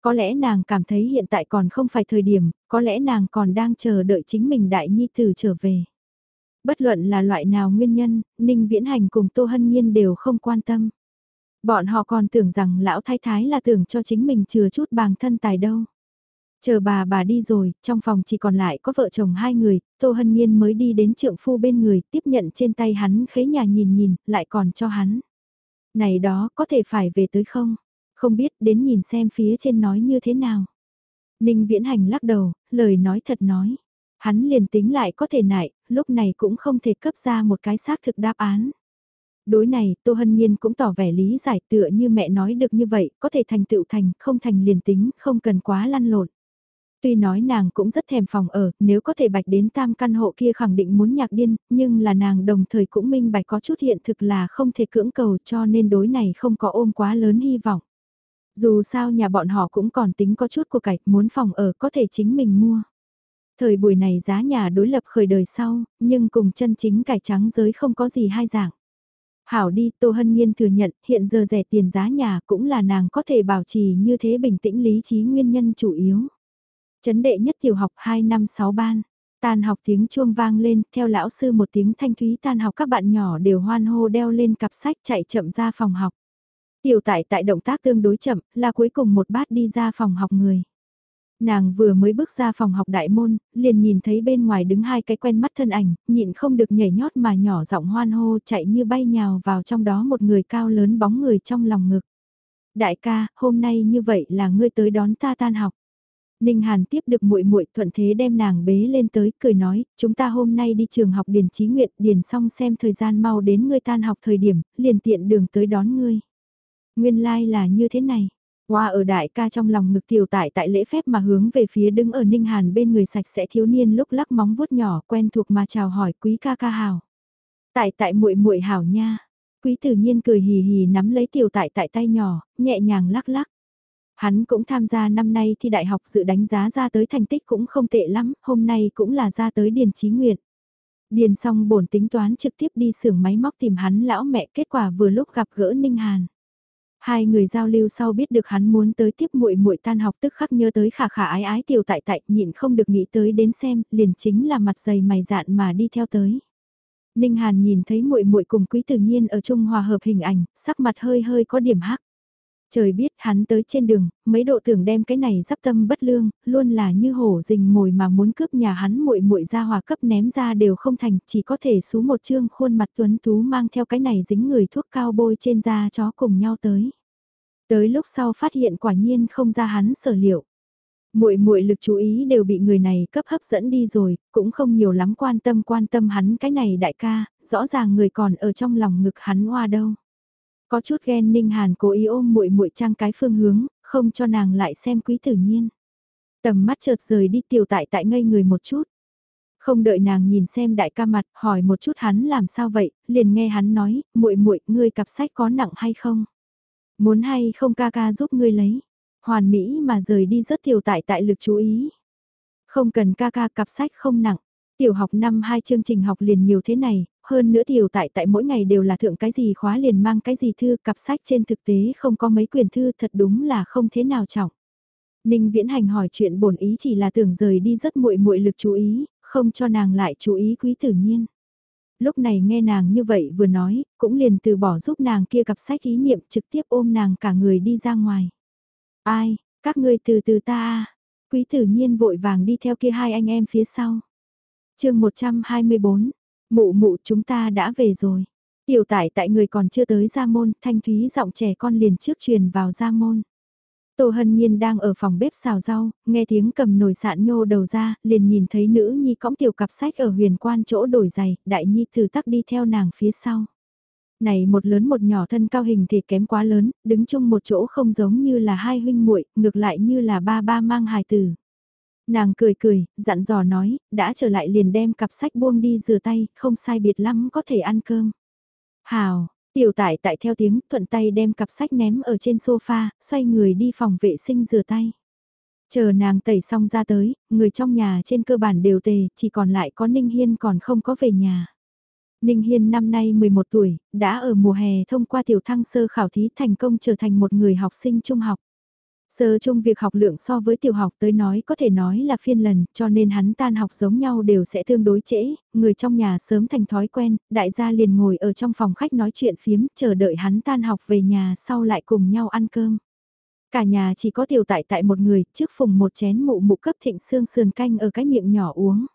Có lẽ nàng cảm thấy hiện tại còn không phải thời điểm, có lẽ nàng còn đang chờ đợi chính mình đại nhi tử trở về. Bất luận là loại nào nguyên nhân, Ninh Viễn Hành cùng Tô Hân Nhiên đều không quan tâm. Bọn họ còn tưởng rằng lão thái thái là tưởng cho chính mình chừa chút bàng thân tài đâu. Chờ bà bà đi rồi, trong phòng chỉ còn lại có vợ chồng hai người, Tô Hân Nhiên mới đi đến trượng phu bên người, tiếp nhận trên tay hắn khế nhà nhìn nhìn, lại còn cho hắn. Này đó, có thể phải về tới không? Không biết, đến nhìn xem phía trên nói như thế nào. Ninh Viễn Hành lắc đầu, lời nói thật nói. Hắn liền tính lại có thể nại, lúc này cũng không thể cấp ra một cái xác thực đáp án. Đối này, Tô Hân Nhiên cũng tỏ vẻ lý giải tựa như mẹ nói được như vậy, có thể thành tựu thành, không thành liền tính, không cần quá lăn lộn. Tuy nói nàng cũng rất thèm phòng ở, nếu có thể bạch đến tam căn hộ kia khẳng định muốn nhạc điên, nhưng là nàng đồng thời cũng minh bạch có chút hiện thực là không thể cưỡng cầu cho nên đối này không có ôm quá lớn hy vọng. Dù sao nhà bọn họ cũng còn tính có chút của cải, muốn phòng ở có thể chính mình mua. Thời buổi này giá nhà đối lập khởi đời sau, nhưng cùng chân chính cải trắng giới không có gì hai dạng. Hảo đi, Tô Hân Nhiên thừa nhận, hiện giờ rẻ tiền giá nhà cũng là nàng có thể bảo trì như thế bình tĩnh lý trí nguyên nhân chủ yếu. Chấn đệ nhất tiểu học 2 năm 6 ban. Tan học tiếng chuông vang lên, theo lão sư một tiếng thanh thúy tan học các bạn nhỏ đều hoan hô đeo lên cặp sách chạy chậm ra phòng học. Tiểu tại tại động tác tương đối chậm, là cuối cùng một bát đi ra phòng học người. Nàng vừa mới bước ra phòng học đại môn, liền nhìn thấy bên ngoài đứng hai cái quen mắt thân ảnh, nhịn không được nhảy nhót mà nhỏ giọng hoan hô chạy như bay nhào vào trong đó một người cao lớn bóng người trong lòng ngực. Đại ca, hôm nay như vậy là ngươi tới đón ta tan học. Ninh Hàn tiếp được muội muội thuận thế đem nàng bế lên tới, cười nói, chúng ta hôm nay đi trường học điền trí nguyện, điền xong xem thời gian mau đến ngươi tan học thời điểm, liền tiện đường tới đón ngươi. Nguyên lai like là như thế này. Hoa ở đại ca trong lòng ngực tiểu tại tại lễ phép mà hướng về phía đứng ở Ninh Hàn bên người sạch sẽ thiếu niên lúc lắc móng vuốt nhỏ quen thuộc mà chào hỏi quý ca ca hào. Tại tại muội muội hảo nha. Quý tử nhiên cười hì hì nắm lấy tiểu tại tại tay nhỏ, nhẹ nhàng lắc lắc. Hắn cũng tham gia năm nay thi đại học dự đánh giá ra tới thành tích cũng không tệ lắm, hôm nay cũng là ra tới điền trí nguyện. Điền xong bổn tính toán trực tiếp đi xưởng máy móc tìm hắn lão mẹ kết quả vừa lúc gặp gỡ Ninh Hàn. Hai người giao lưu sau biết được hắn muốn tới tiếp muội muội tan học tức khắc nhớ tới khả khả ái ái tiểu tại tại nhịn không được nghĩ tới đến xem liền chính là mặt dày mày dạn mà đi theo tới. Ninh Hàn nhìn thấy muội muội cùng quý tự nhiên ở chung hòa hợp hình ảnh, sắc mặt hơi hơi có điểm hắc. Trời biết hắn tới trên đường, mấy độ tưởng đem cái này dắp tâm bất lương, luôn là như hổ rình mồi mà muốn cướp nhà hắn muội muội ra hòa cấp ném ra đều không thành, chỉ có thể xú một chương khuôn mặt tuấn tú mang theo cái này dính người thuốc cao bôi trên da chó cùng nhau tới. Tới lúc sau phát hiện quả nhiên không ra hắn sở liệu. Muội muội lực chú ý đều bị người này cấp hấp dẫn đi rồi, cũng không nhiều lắm quan tâm quan tâm hắn cái này đại ca, rõ ràng người còn ở trong lòng ngực hắn hoa đâu. Có chút ghen Ninh Hàn cố ý ôm muội muội trang cái phương hướng, không cho nàng lại xem quý tử nhiên. Tầm mắt chợt rời đi tiểu tại tại ngây người một chút. Không đợi nàng nhìn xem đại ca mặt, hỏi một chút hắn làm sao vậy, liền nghe hắn nói, muội muội, ngươi cặp sách có nặng hay không? Muốn hay không ca ca giúp ngươi lấy? Hoàn mỹ mà rời đi rất tiểu tại tại lực chú ý. Không cần ca ca cặp sách không nặng. Tiểu học năm hai chương trình học liền nhiều thế này, hơn nữa tiểu tại tại mỗi ngày đều là thượng cái gì khóa liền mang cái gì thư, cặp sách trên thực tế không có mấy quyển thư thật đúng là không thế nào trọng. Ninh Viễn Hành hỏi chuyện bổn ý chỉ là tưởng rời đi rất muội muội lực chú ý, không cho nàng lại chú ý quý tử nhiên. Lúc này nghe nàng như vậy vừa nói, cũng liền từ bỏ giúp nàng kia cặp sách ý niệm trực tiếp ôm nàng cả người đi ra ngoài. Ai, các ngươi từ từ ta Quý tử nhiên vội vàng đi theo kia hai anh em phía sau. chương 124, Mụ mụ chúng ta đã về rồi. Tiểu tải tại người còn chưa tới ra môn, thanh thúy giọng trẻ con liền trước truyền vào ra môn. Tô Hân Nhiên đang ở phòng bếp xào rau, nghe tiếng cầm nồi sạn nhô đầu ra, liền nhìn thấy nữ nhi cõng tiểu cặp sách ở huyền quan chỗ đổi giày, đại nhi thử tắc đi theo nàng phía sau. Này một lớn một nhỏ thân cao hình thì kém quá lớn, đứng chung một chỗ không giống như là hai huynh muội, ngược lại như là ba ba mang hài tử. Nàng cười cười, dặn dò nói, đã trở lại liền đem cặp sách buông đi rửa tay, không sai biệt lắm có thể ăn cơm. Hào, tiểu tải tại theo tiếng, thuận tay đem cặp sách ném ở trên sofa, xoay người đi phòng vệ sinh rửa tay. Chờ nàng tẩy xong ra tới, người trong nhà trên cơ bản đều tề, chỉ còn lại có Ninh Hiên còn không có về nhà. Ninh Hiên năm nay 11 tuổi, đã ở mùa hè thông qua tiểu thăng sơ khảo thí thành công trở thành một người học sinh trung học. Sơ chung việc học lượng so với tiểu học tới nói có thể nói là phiên lần, cho nên hắn tan học giống nhau đều sẽ tương đối trễ, người trong nhà sớm thành thói quen, đại gia liền ngồi ở trong phòng khách nói chuyện phiếm, chờ đợi hắn tan học về nhà sau lại cùng nhau ăn cơm. Cả nhà chỉ có tiểu tại tại một người, trước phùng một chén mụ mụ cấp thịnh xương sườn canh ở cái miệng nhỏ uống.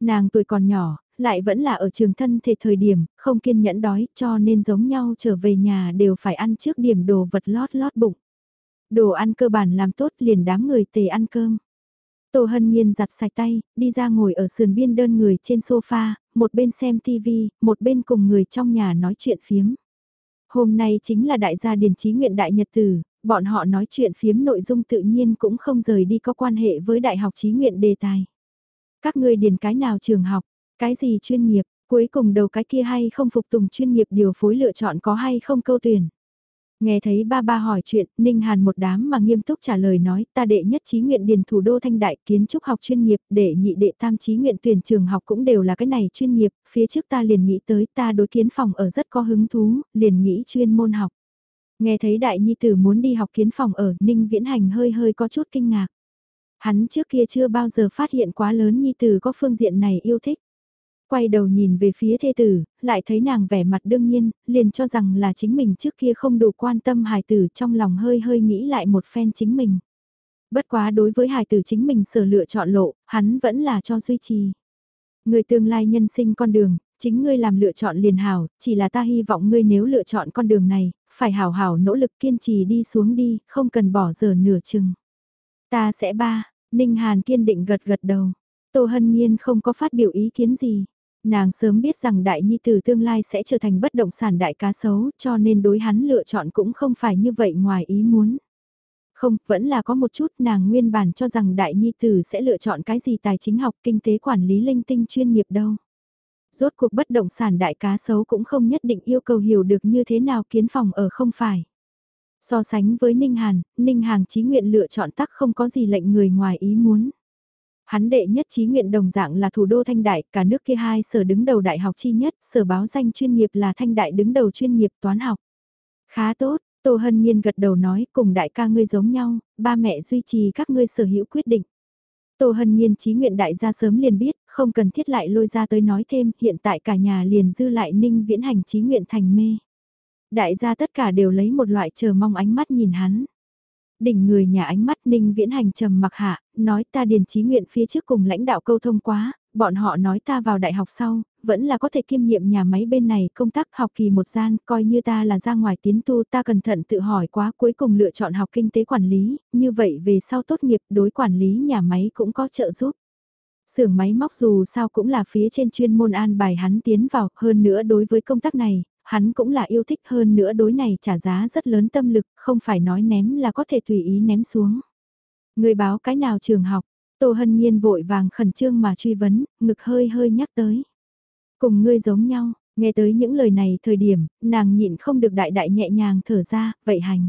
Nàng tuổi còn nhỏ, lại vẫn là ở trường thân thể thời điểm, không kiên nhẫn đói cho nên giống nhau trở về nhà đều phải ăn trước điểm đồ vật lót lót bụng. Đồ ăn cơ bản làm tốt liền đám người tề ăn cơm. Tô Hân Nhiên giặt sạch tay, đi ra ngồi ở sườn biên đơn người trên sofa, một bên xem TV, một bên cùng người trong nhà nói chuyện phiếm. Hôm nay chính là đại gia điển trí nguyện đại nhật tử, bọn họ nói chuyện phiếm nội dung tự nhiên cũng không rời đi có quan hệ với đại học trí nguyện đề tài. Các ngươi điền cái nào trường học, cái gì chuyên nghiệp, cuối cùng đầu cái kia hay không phục tùng chuyên nghiệp điều phối lựa chọn có hay không câu tuyển. Nghe thấy ba ba hỏi chuyện, Ninh Hàn một đám mà nghiêm túc trả lời nói, ta đệ nhất trí nguyện điền thủ đô thanh đại kiến trúc học chuyên nghiệp, đệ nhị đệ tam trí nguyện tuyển trường học cũng đều là cái này chuyên nghiệp, phía trước ta liền nghĩ tới ta đối kiến phòng ở rất có hứng thú, liền nghĩ chuyên môn học. Nghe thấy đại nhi tử muốn đi học kiến phòng ở, Ninh Viễn Hành hơi hơi có chút kinh ngạc. Hắn trước kia chưa bao giờ phát hiện quá lớn nhi tử có phương diện này yêu thích quay đầu nhìn về phía thê tử, lại thấy nàng vẻ mặt đương nhiên, liền cho rằng là chính mình trước kia không đủ quan tâm hài tử trong lòng hơi hơi nghĩ lại một phen chính mình. Bất quá đối với hài tử chính mình sở lựa chọn lộ, hắn vẫn là cho duy trì. Người tương lai nhân sinh con đường, chính ngươi làm lựa chọn liền hảo, chỉ là ta hy vọng ngươi nếu lựa chọn con đường này, phải hảo hảo nỗ lực kiên trì đi xuống đi, không cần bỏ giờ nửa chừng. Ta sẽ ba, Ninh Hàn kiên định gật gật đầu. Tô Hân Nhiên không có phát biểu ý kiến gì. Nàng sớm biết rằng đại nhi tử tương lai sẽ trở thành bất động sản đại cá sấu cho nên đối hắn lựa chọn cũng không phải như vậy ngoài ý muốn. Không, vẫn là có một chút nàng nguyên bản cho rằng đại nhi tử sẽ lựa chọn cái gì tài chính học kinh tế quản lý linh tinh chuyên nghiệp đâu. Rốt cuộc bất động sản đại cá sấu cũng không nhất định yêu cầu hiểu được như thế nào kiến phòng ở không phải. So sánh với Ninh Hàn, Ninh Hàng chí nguyện lựa chọn tắc không có gì lệnh người ngoài ý muốn. Hắn đệ nhất trí nguyện đồng dạng là thủ đô thanh đại, cả nước kia hai sở đứng đầu đại học chi nhất, sở báo danh chuyên nghiệp là thanh đại đứng đầu chuyên nghiệp toán học. Khá tốt, Tô Hân Nhiên gật đầu nói cùng đại ca ngươi giống nhau, ba mẹ duy trì các ngươi sở hữu quyết định. Tô Hân Nhiên trí nguyện đại gia sớm liền biết, không cần thiết lại lôi ra tới nói thêm, hiện tại cả nhà liền dư lại ninh viễn hành trí nguyện thành mê. Đại gia tất cả đều lấy một loại chờ mong ánh mắt nhìn hắn đỉnh người nhà ánh mắt ninh viễn hành trầm mặc hạ, nói ta điền trí nguyện phía trước cùng lãnh đạo câu thông quá, bọn họ nói ta vào đại học sau, vẫn là có thể kiêm nhiệm nhà máy bên này công tác học kỳ một gian, coi như ta là ra ngoài tiến tu ta cẩn thận tự hỏi quá cuối cùng lựa chọn học kinh tế quản lý, như vậy về sau tốt nghiệp đối quản lý nhà máy cũng có trợ giúp. Xưởng máy móc dù sao cũng là phía trên chuyên môn an bài hắn tiến vào, hơn nữa đối với công tác này, hắn cũng là yêu thích hơn nữa đối này trả giá rất lớn tâm lực, không phải nói ném là có thể tùy ý ném xuống. Người báo cái nào trường học, Tô Hân Nhiên vội vàng khẩn trương mà truy vấn, ngực hơi hơi nhắc tới. Cùng ngươi giống nhau, nghe tới những lời này thời điểm, nàng nhịn không được đại đại nhẹ nhàng thở ra, vậy hành.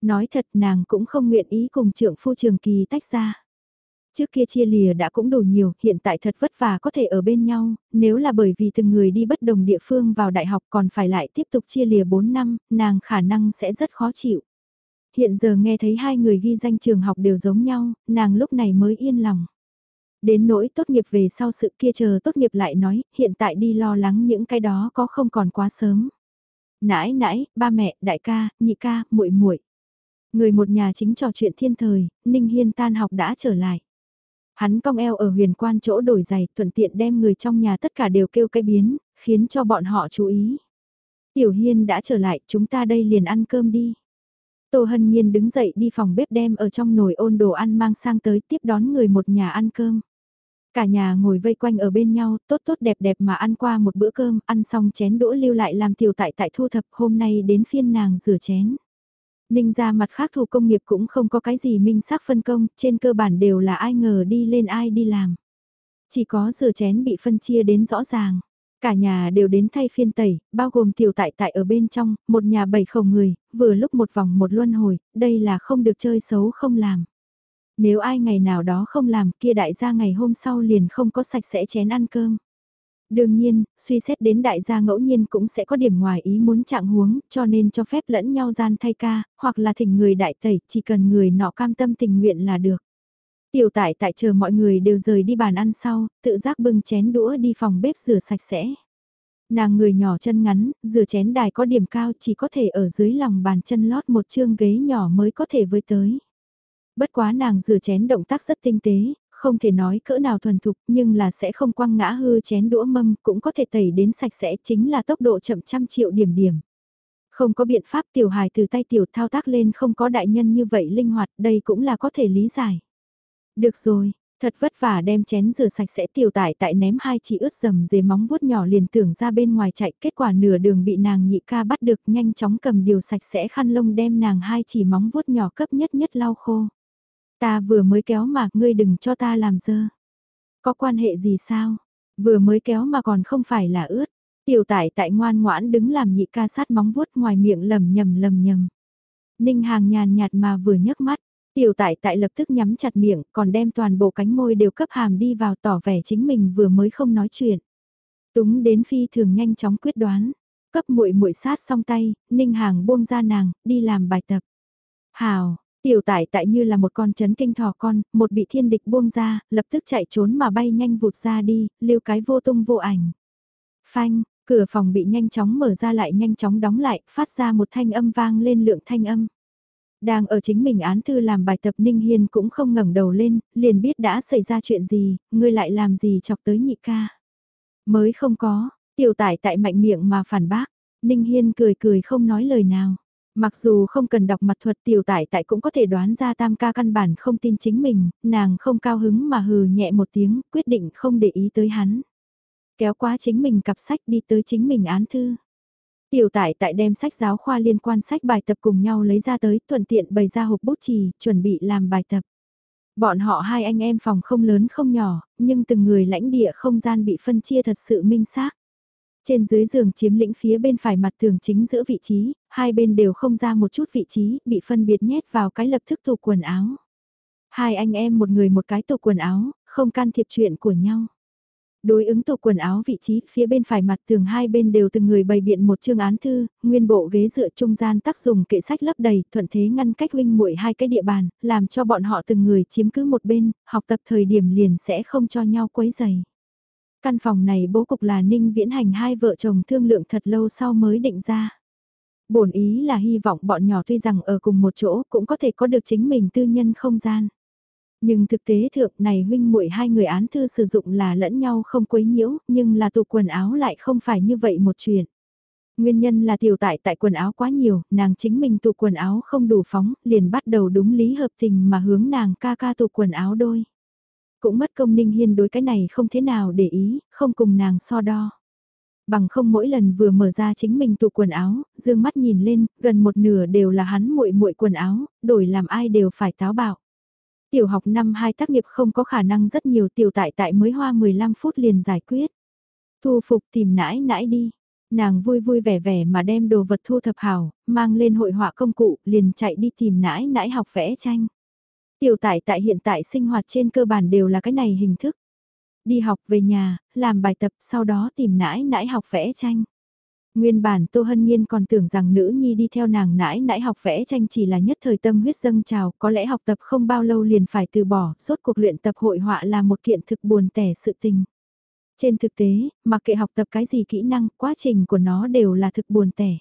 Nói thật nàng cũng không nguyện ý cùng trưởng phu trường kỳ tách ra. Trước kia chia lìa đã cũng đủ nhiều, hiện tại thật vất vả có thể ở bên nhau, nếu là bởi vì từng người đi bất đồng địa phương vào đại học còn phải lại tiếp tục chia lìa 4 năm, nàng khả năng sẽ rất khó chịu. Hiện giờ nghe thấy hai người ghi danh trường học đều giống nhau, nàng lúc này mới yên lòng. Đến nỗi tốt nghiệp về sau sự kia chờ tốt nghiệp lại nói, hiện tại đi lo lắng những cái đó có không còn quá sớm. Nãi nãi, ba mẹ, đại ca, nhị ca, muội muội. Người một nhà chính trò chuyện thiên thời, Ninh Hiên tan học đã trở lại. Hắn cong eo ở huyền quan chỗ đổi giày, thuận tiện đem người trong nhà tất cả đều kêu cái biến, khiến cho bọn họ chú ý. Tiểu Hiên đã trở lại, chúng ta đây liền ăn cơm đi. Tô Hân Nhiên đứng dậy đi phòng bếp đem ở trong nồi ôn đồ ăn mang sang tới tiếp đón người một nhà ăn cơm. Cả nhà ngồi vây quanh ở bên nhau, tốt tốt đẹp đẹp mà ăn qua một bữa cơm, ăn xong chén đũa lưu lại làm tiểu tại tại thu thập hôm nay đến phiên nàng rửa chén. Ninh ra mặt khác thủ công nghiệp cũng không có cái gì minh xác phân công, trên cơ bản đều là ai ngờ đi lên ai đi làm. Chỉ có rửa chén bị phân chia đến rõ ràng. Cả nhà đều đến thay phiên tẩy, bao gồm tiểu tại tại ở bên trong, một nhà bảy khẩu người, vừa lúc một vòng một luân hồi, đây là không được chơi xấu không làm. Nếu ai ngày nào đó không làm kia đại gia ngày hôm sau liền không có sạch sẽ chén ăn cơm. Đương nhiên, suy xét đến đại gia ngẫu nhiên cũng sẽ có điểm ngoài ý muốn trạng huống, cho nên cho phép lẫn nhau gian thay ca, hoặc là thỉnh người đại tẩy, chỉ cần người nọ cam tâm tình nguyện là được. Tiểu tại tại chờ mọi người đều rời đi bàn ăn sau, tự giác bưng chén đũa đi phòng bếp rửa sạch sẽ. Nàng người nhỏ chân ngắn, rửa chén đài có điểm cao chỉ có thể ở dưới lòng bàn chân lót một chương ghế nhỏ mới có thể với tới. Bất quá nàng rửa chén động tác rất tinh tế, không thể nói cỡ nào thuần thục nhưng là sẽ không quăng ngã hư chén đũa mâm cũng có thể tẩy đến sạch sẽ chính là tốc độ chậm trăm triệu điểm điểm. Không có biện pháp tiểu hài từ tay tiểu thao tác lên không có đại nhân như vậy linh hoạt đây cũng là có thể lý giải. Được rồi, thật vất vả đem chén rửa sạch sẽ tiểu tải tại ném hai chỉ ướt dầm dề móng vuốt nhỏ liền tưởng ra bên ngoài chạy kết quả nửa đường bị nàng nhị ca bắt được nhanh chóng cầm điều sạch sẽ khăn lông đem nàng hai chỉ móng vuốt nhỏ cấp nhất nhất lau khô. Ta vừa mới kéo mà ngươi đừng cho ta làm dơ. Có quan hệ gì sao? Vừa mới kéo mà còn không phải là ướt. Tiểu tải tại ngoan ngoãn đứng làm nhị ca sát móng vuốt ngoài miệng lầm nhầm lầm nhầm. Ninh hàng nhàn nhạt mà vừa nhấc mắt, tiểu tải tại lập tức nhắm chặt miệng còn đem toàn bộ cánh môi đều cấp hàm đi vào tỏ vẻ chính mình vừa mới không nói chuyện. Túng đến phi thường nhanh chóng quyết đoán, cấp muội muội sát xong tay, ninh hàng buông ra nàng, đi làm bài tập. Hào, Tiểu tải tại như là một con chấn kinh thỏ con, một bị thiên địch buông ra, lập tức chạy trốn mà bay nhanh vụt ra đi, lưu cái vô tung vô ảnh. Phanh, cửa phòng bị nhanh chóng mở ra lại nhanh chóng đóng lại, phát ra một thanh âm vang lên lượng thanh âm. Đang ở chính mình án thư làm bài tập Ninh Hiên cũng không ngẩng đầu lên, liền biết đã xảy ra chuyện gì, ngươi lại làm gì chọc tới nhị ca. Mới không có, tiểu tải tại mạnh miệng mà phản bác, Ninh Hiên cười cười không nói lời nào. Mặc dù không cần đọc mặt thuật tiểu tải tại cũng có thể đoán ra tam ca căn bản không tin chính mình, nàng không cao hứng mà hừ nhẹ một tiếng, quyết định không để ý tới hắn. Kéo qua chính mình cặp sách đi tới chính mình án thư. Tiểu tải tại đem sách giáo khoa liên quan sách bài tập cùng nhau lấy ra tới, thuận tiện bày ra hộp bút chì, chuẩn bị làm bài tập. Bọn họ hai anh em phòng không lớn không nhỏ, nhưng từng người lãnh địa không gian bị phân chia thật sự minh xác. Trên dưới giường chiếm lĩnh phía bên phải mặt tường chính giữa vị trí, hai bên đều không ra một chút vị trí, bị phân biệt nhét vào cái lập thức tủ quần áo. Hai anh em một người một cái tủ quần áo, không can thiệp chuyện của nhau. Đối ứng tủ quần áo vị trí, phía bên phải mặt tường hai bên đều từng người bày biện một chương án thư, nguyên bộ ghế dựa trung gian tác dùng kệ sách lấp đầy, thuận thế ngăn cách huynh muội hai cái địa bàn, làm cho bọn họ từng người chiếm cứ một bên, học tập thời điểm liền sẽ không cho nhau quấy giày. Căn phòng này bố cục là Ninh Viễn Hành hai vợ chồng thương lượng thật lâu sau mới định ra. Bổn ý là hy vọng bọn nhỏ tuy rằng ở cùng một chỗ cũng có thể có được chính mình tư nhân không gian. Nhưng thực tế thượng này huynh muội hai người án thư sử dụng là lẫn nhau không quấy nhiễu, nhưng là tụ quần áo lại không phải như vậy một chuyện. Nguyên nhân là tiểu tại tại quần áo quá nhiều, nàng chính mình tụ quần áo không đủ phóng, liền bắt đầu đúng lý hợp tình mà hướng nàng ca ca tụ quần áo đôi. Cũng mất công Ninh Hiên đối cái này không thế nào để ý, không cùng nàng so đo. Bằng không mỗi lần vừa mở ra chính mình tụ quần áo, dương mắt nhìn lên, gần một nửa đều là hắn muội muội quần áo, đổi làm ai đều phải táo bạo. Tiểu học năm hai tác nghiệp không có khả năng rất nhiều tiểu tại tại mới hoa 15 phút liền giải quyết. Thu phục tìm nãi nãi đi. Nàng vui vui vẻ vẻ mà đem đồ vật thu thập hào mang lên hội họa công cụ, liền chạy đi tìm nãi nãi học vẽ tranh. Tiểu tại tại hiện tại sinh hoạt trên cơ bản đều là cái này hình thức. Đi học về nhà, làm bài tập sau đó tìm nãi nãi học vẽ tranh. Nguyên bản Tô Hân Nhiên còn tưởng rằng nữ nhi đi theo nàng nãi nãi học vẽ tranh chỉ là nhất thời tâm huyết dâng trào, có lẽ học tập không bao lâu liền phải từ bỏ, rốt cuộc luyện tập hội họa là một kiện thực buồn tẻ sự tình. Trên thực tế, mặc kệ học tập cái gì kỹ năng, quá trình của nó đều là thực buồn tẻ.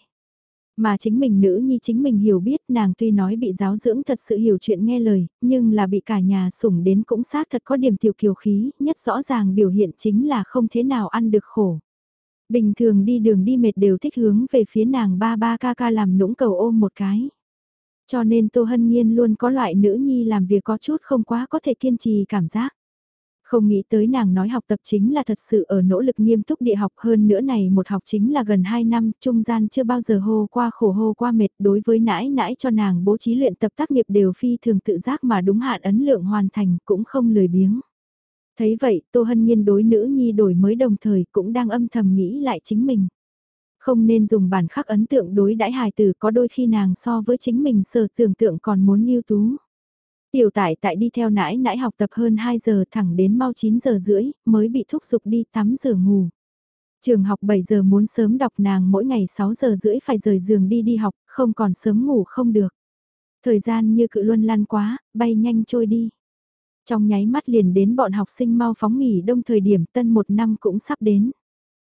Mà chính mình nữ nhi chính mình hiểu biết nàng tuy nói bị giáo dưỡng thật sự hiểu chuyện nghe lời, nhưng là bị cả nhà sủng đến cũng xác thật có điểm tiểu kiều khí, nhất rõ ràng biểu hiện chính là không thế nào ăn được khổ. Bình thường đi đường đi mệt đều thích hướng về phía nàng ba ba ca ca làm nũng cầu ôm một cái. Cho nên Tô Hân Nhiên luôn có loại nữ nhi làm việc có chút không quá có thể kiên trì cảm giác. Không nghĩ tới nàng nói học tập chính là thật sự ở nỗ lực nghiêm túc địa học hơn nữa này một học chính là gần 2 năm, trung gian chưa bao giờ hô qua khổ hô qua mệt đối với nãi nãi cho nàng bố trí luyện tập tác nghiệp đều phi thường tự giác mà đúng hạn ấn lượng hoàn thành cũng không lười biếng. Thấy vậy Tô Hân Nhiên đối nữ nhi đổi mới đồng thời cũng đang âm thầm nghĩ lại chính mình. Không nên dùng bản khắc ấn tượng đối đãi hài tử có đôi khi nàng so với chính mình sở tưởng tượng còn muốn yêu tú. Tiểu tại tại đi theo nãi nãi học tập hơn 2 giờ thẳng đến mau 9 giờ rưỡi mới bị thúc giục đi tắm rửa ngủ. Trường học 7 giờ muốn sớm đọc nàng mỗi ngày 6 giờ rưỡi phải rời giường đi đi học, không còn sớm ngủ không được. Thời gian như cự luân lan quá, bay nhanh trôi đi. Trong nháy mắt liền đến bọn học sinh mau phóng nghỉ đông thời điểm tân một năm cũng sắp đến.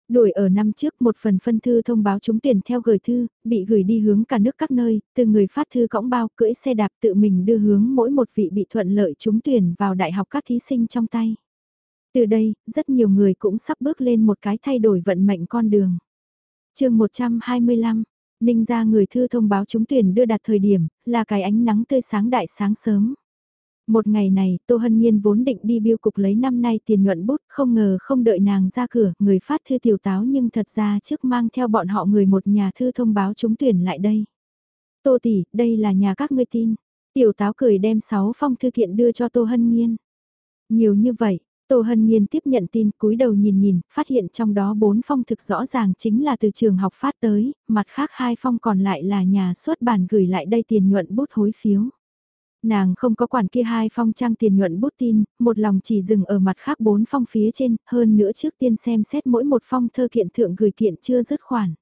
Đuổi ở năm trước một phần phân thư thông báo trúng tuyển theo gửi thư, bị gửi đi hướng cả nước các nơi, từ người phát thư cõng bao cưỡi xe đạp tự mình đưa hướng mỗi một vị bị thuận lợi trúng tuyển vào đại học các thí sinh trong tay. Từ đây, rất nhiều người cũng sắp bước lên một cái thay đổi vận mệnh con đường. chương 125, Ninh ra người thư thông báo trúng tuyển đưa đặt thời điểm, là cái ánh nắng tươi sáng đại sáng sớm. Một ngày này, Tô Hân Nhiên vốn định đi biêu cục lấy năm nay tiền nhuận bút, không ngờ không đợi nàng ra cửa, người phát thư tiểu táo nhưng thật ra trước mang theo bọn họ người một nhà thư thông báo trúng tuyển lại đây. Tô tỷ, đây là nhà các ngươi tin. Tiểu táo cười đem 6 phong thư kiện đưa cho Tô Hân Nhiên. Nhiều như vậy, Tô Hân Nhiên tiếp nhận tin cúi đầu nhìn nhìn, phát hiện trong đó 4 phong thực rõ ràng chính là từ trường học phát tới, mặt khác hai phong còn lại là nhà xuất bản gửi lại đây tiền nhuận bút hối phiếu. Nàng không có quản kia hai phong trang tiền nhuận bút tin, một lòng chỉ dừng ở mặt khác bốn phong phía trên, hơn nữa trước tiên xem xét mỗi một phong thơ kiện thượng gửi kiện chưa dứt khoản.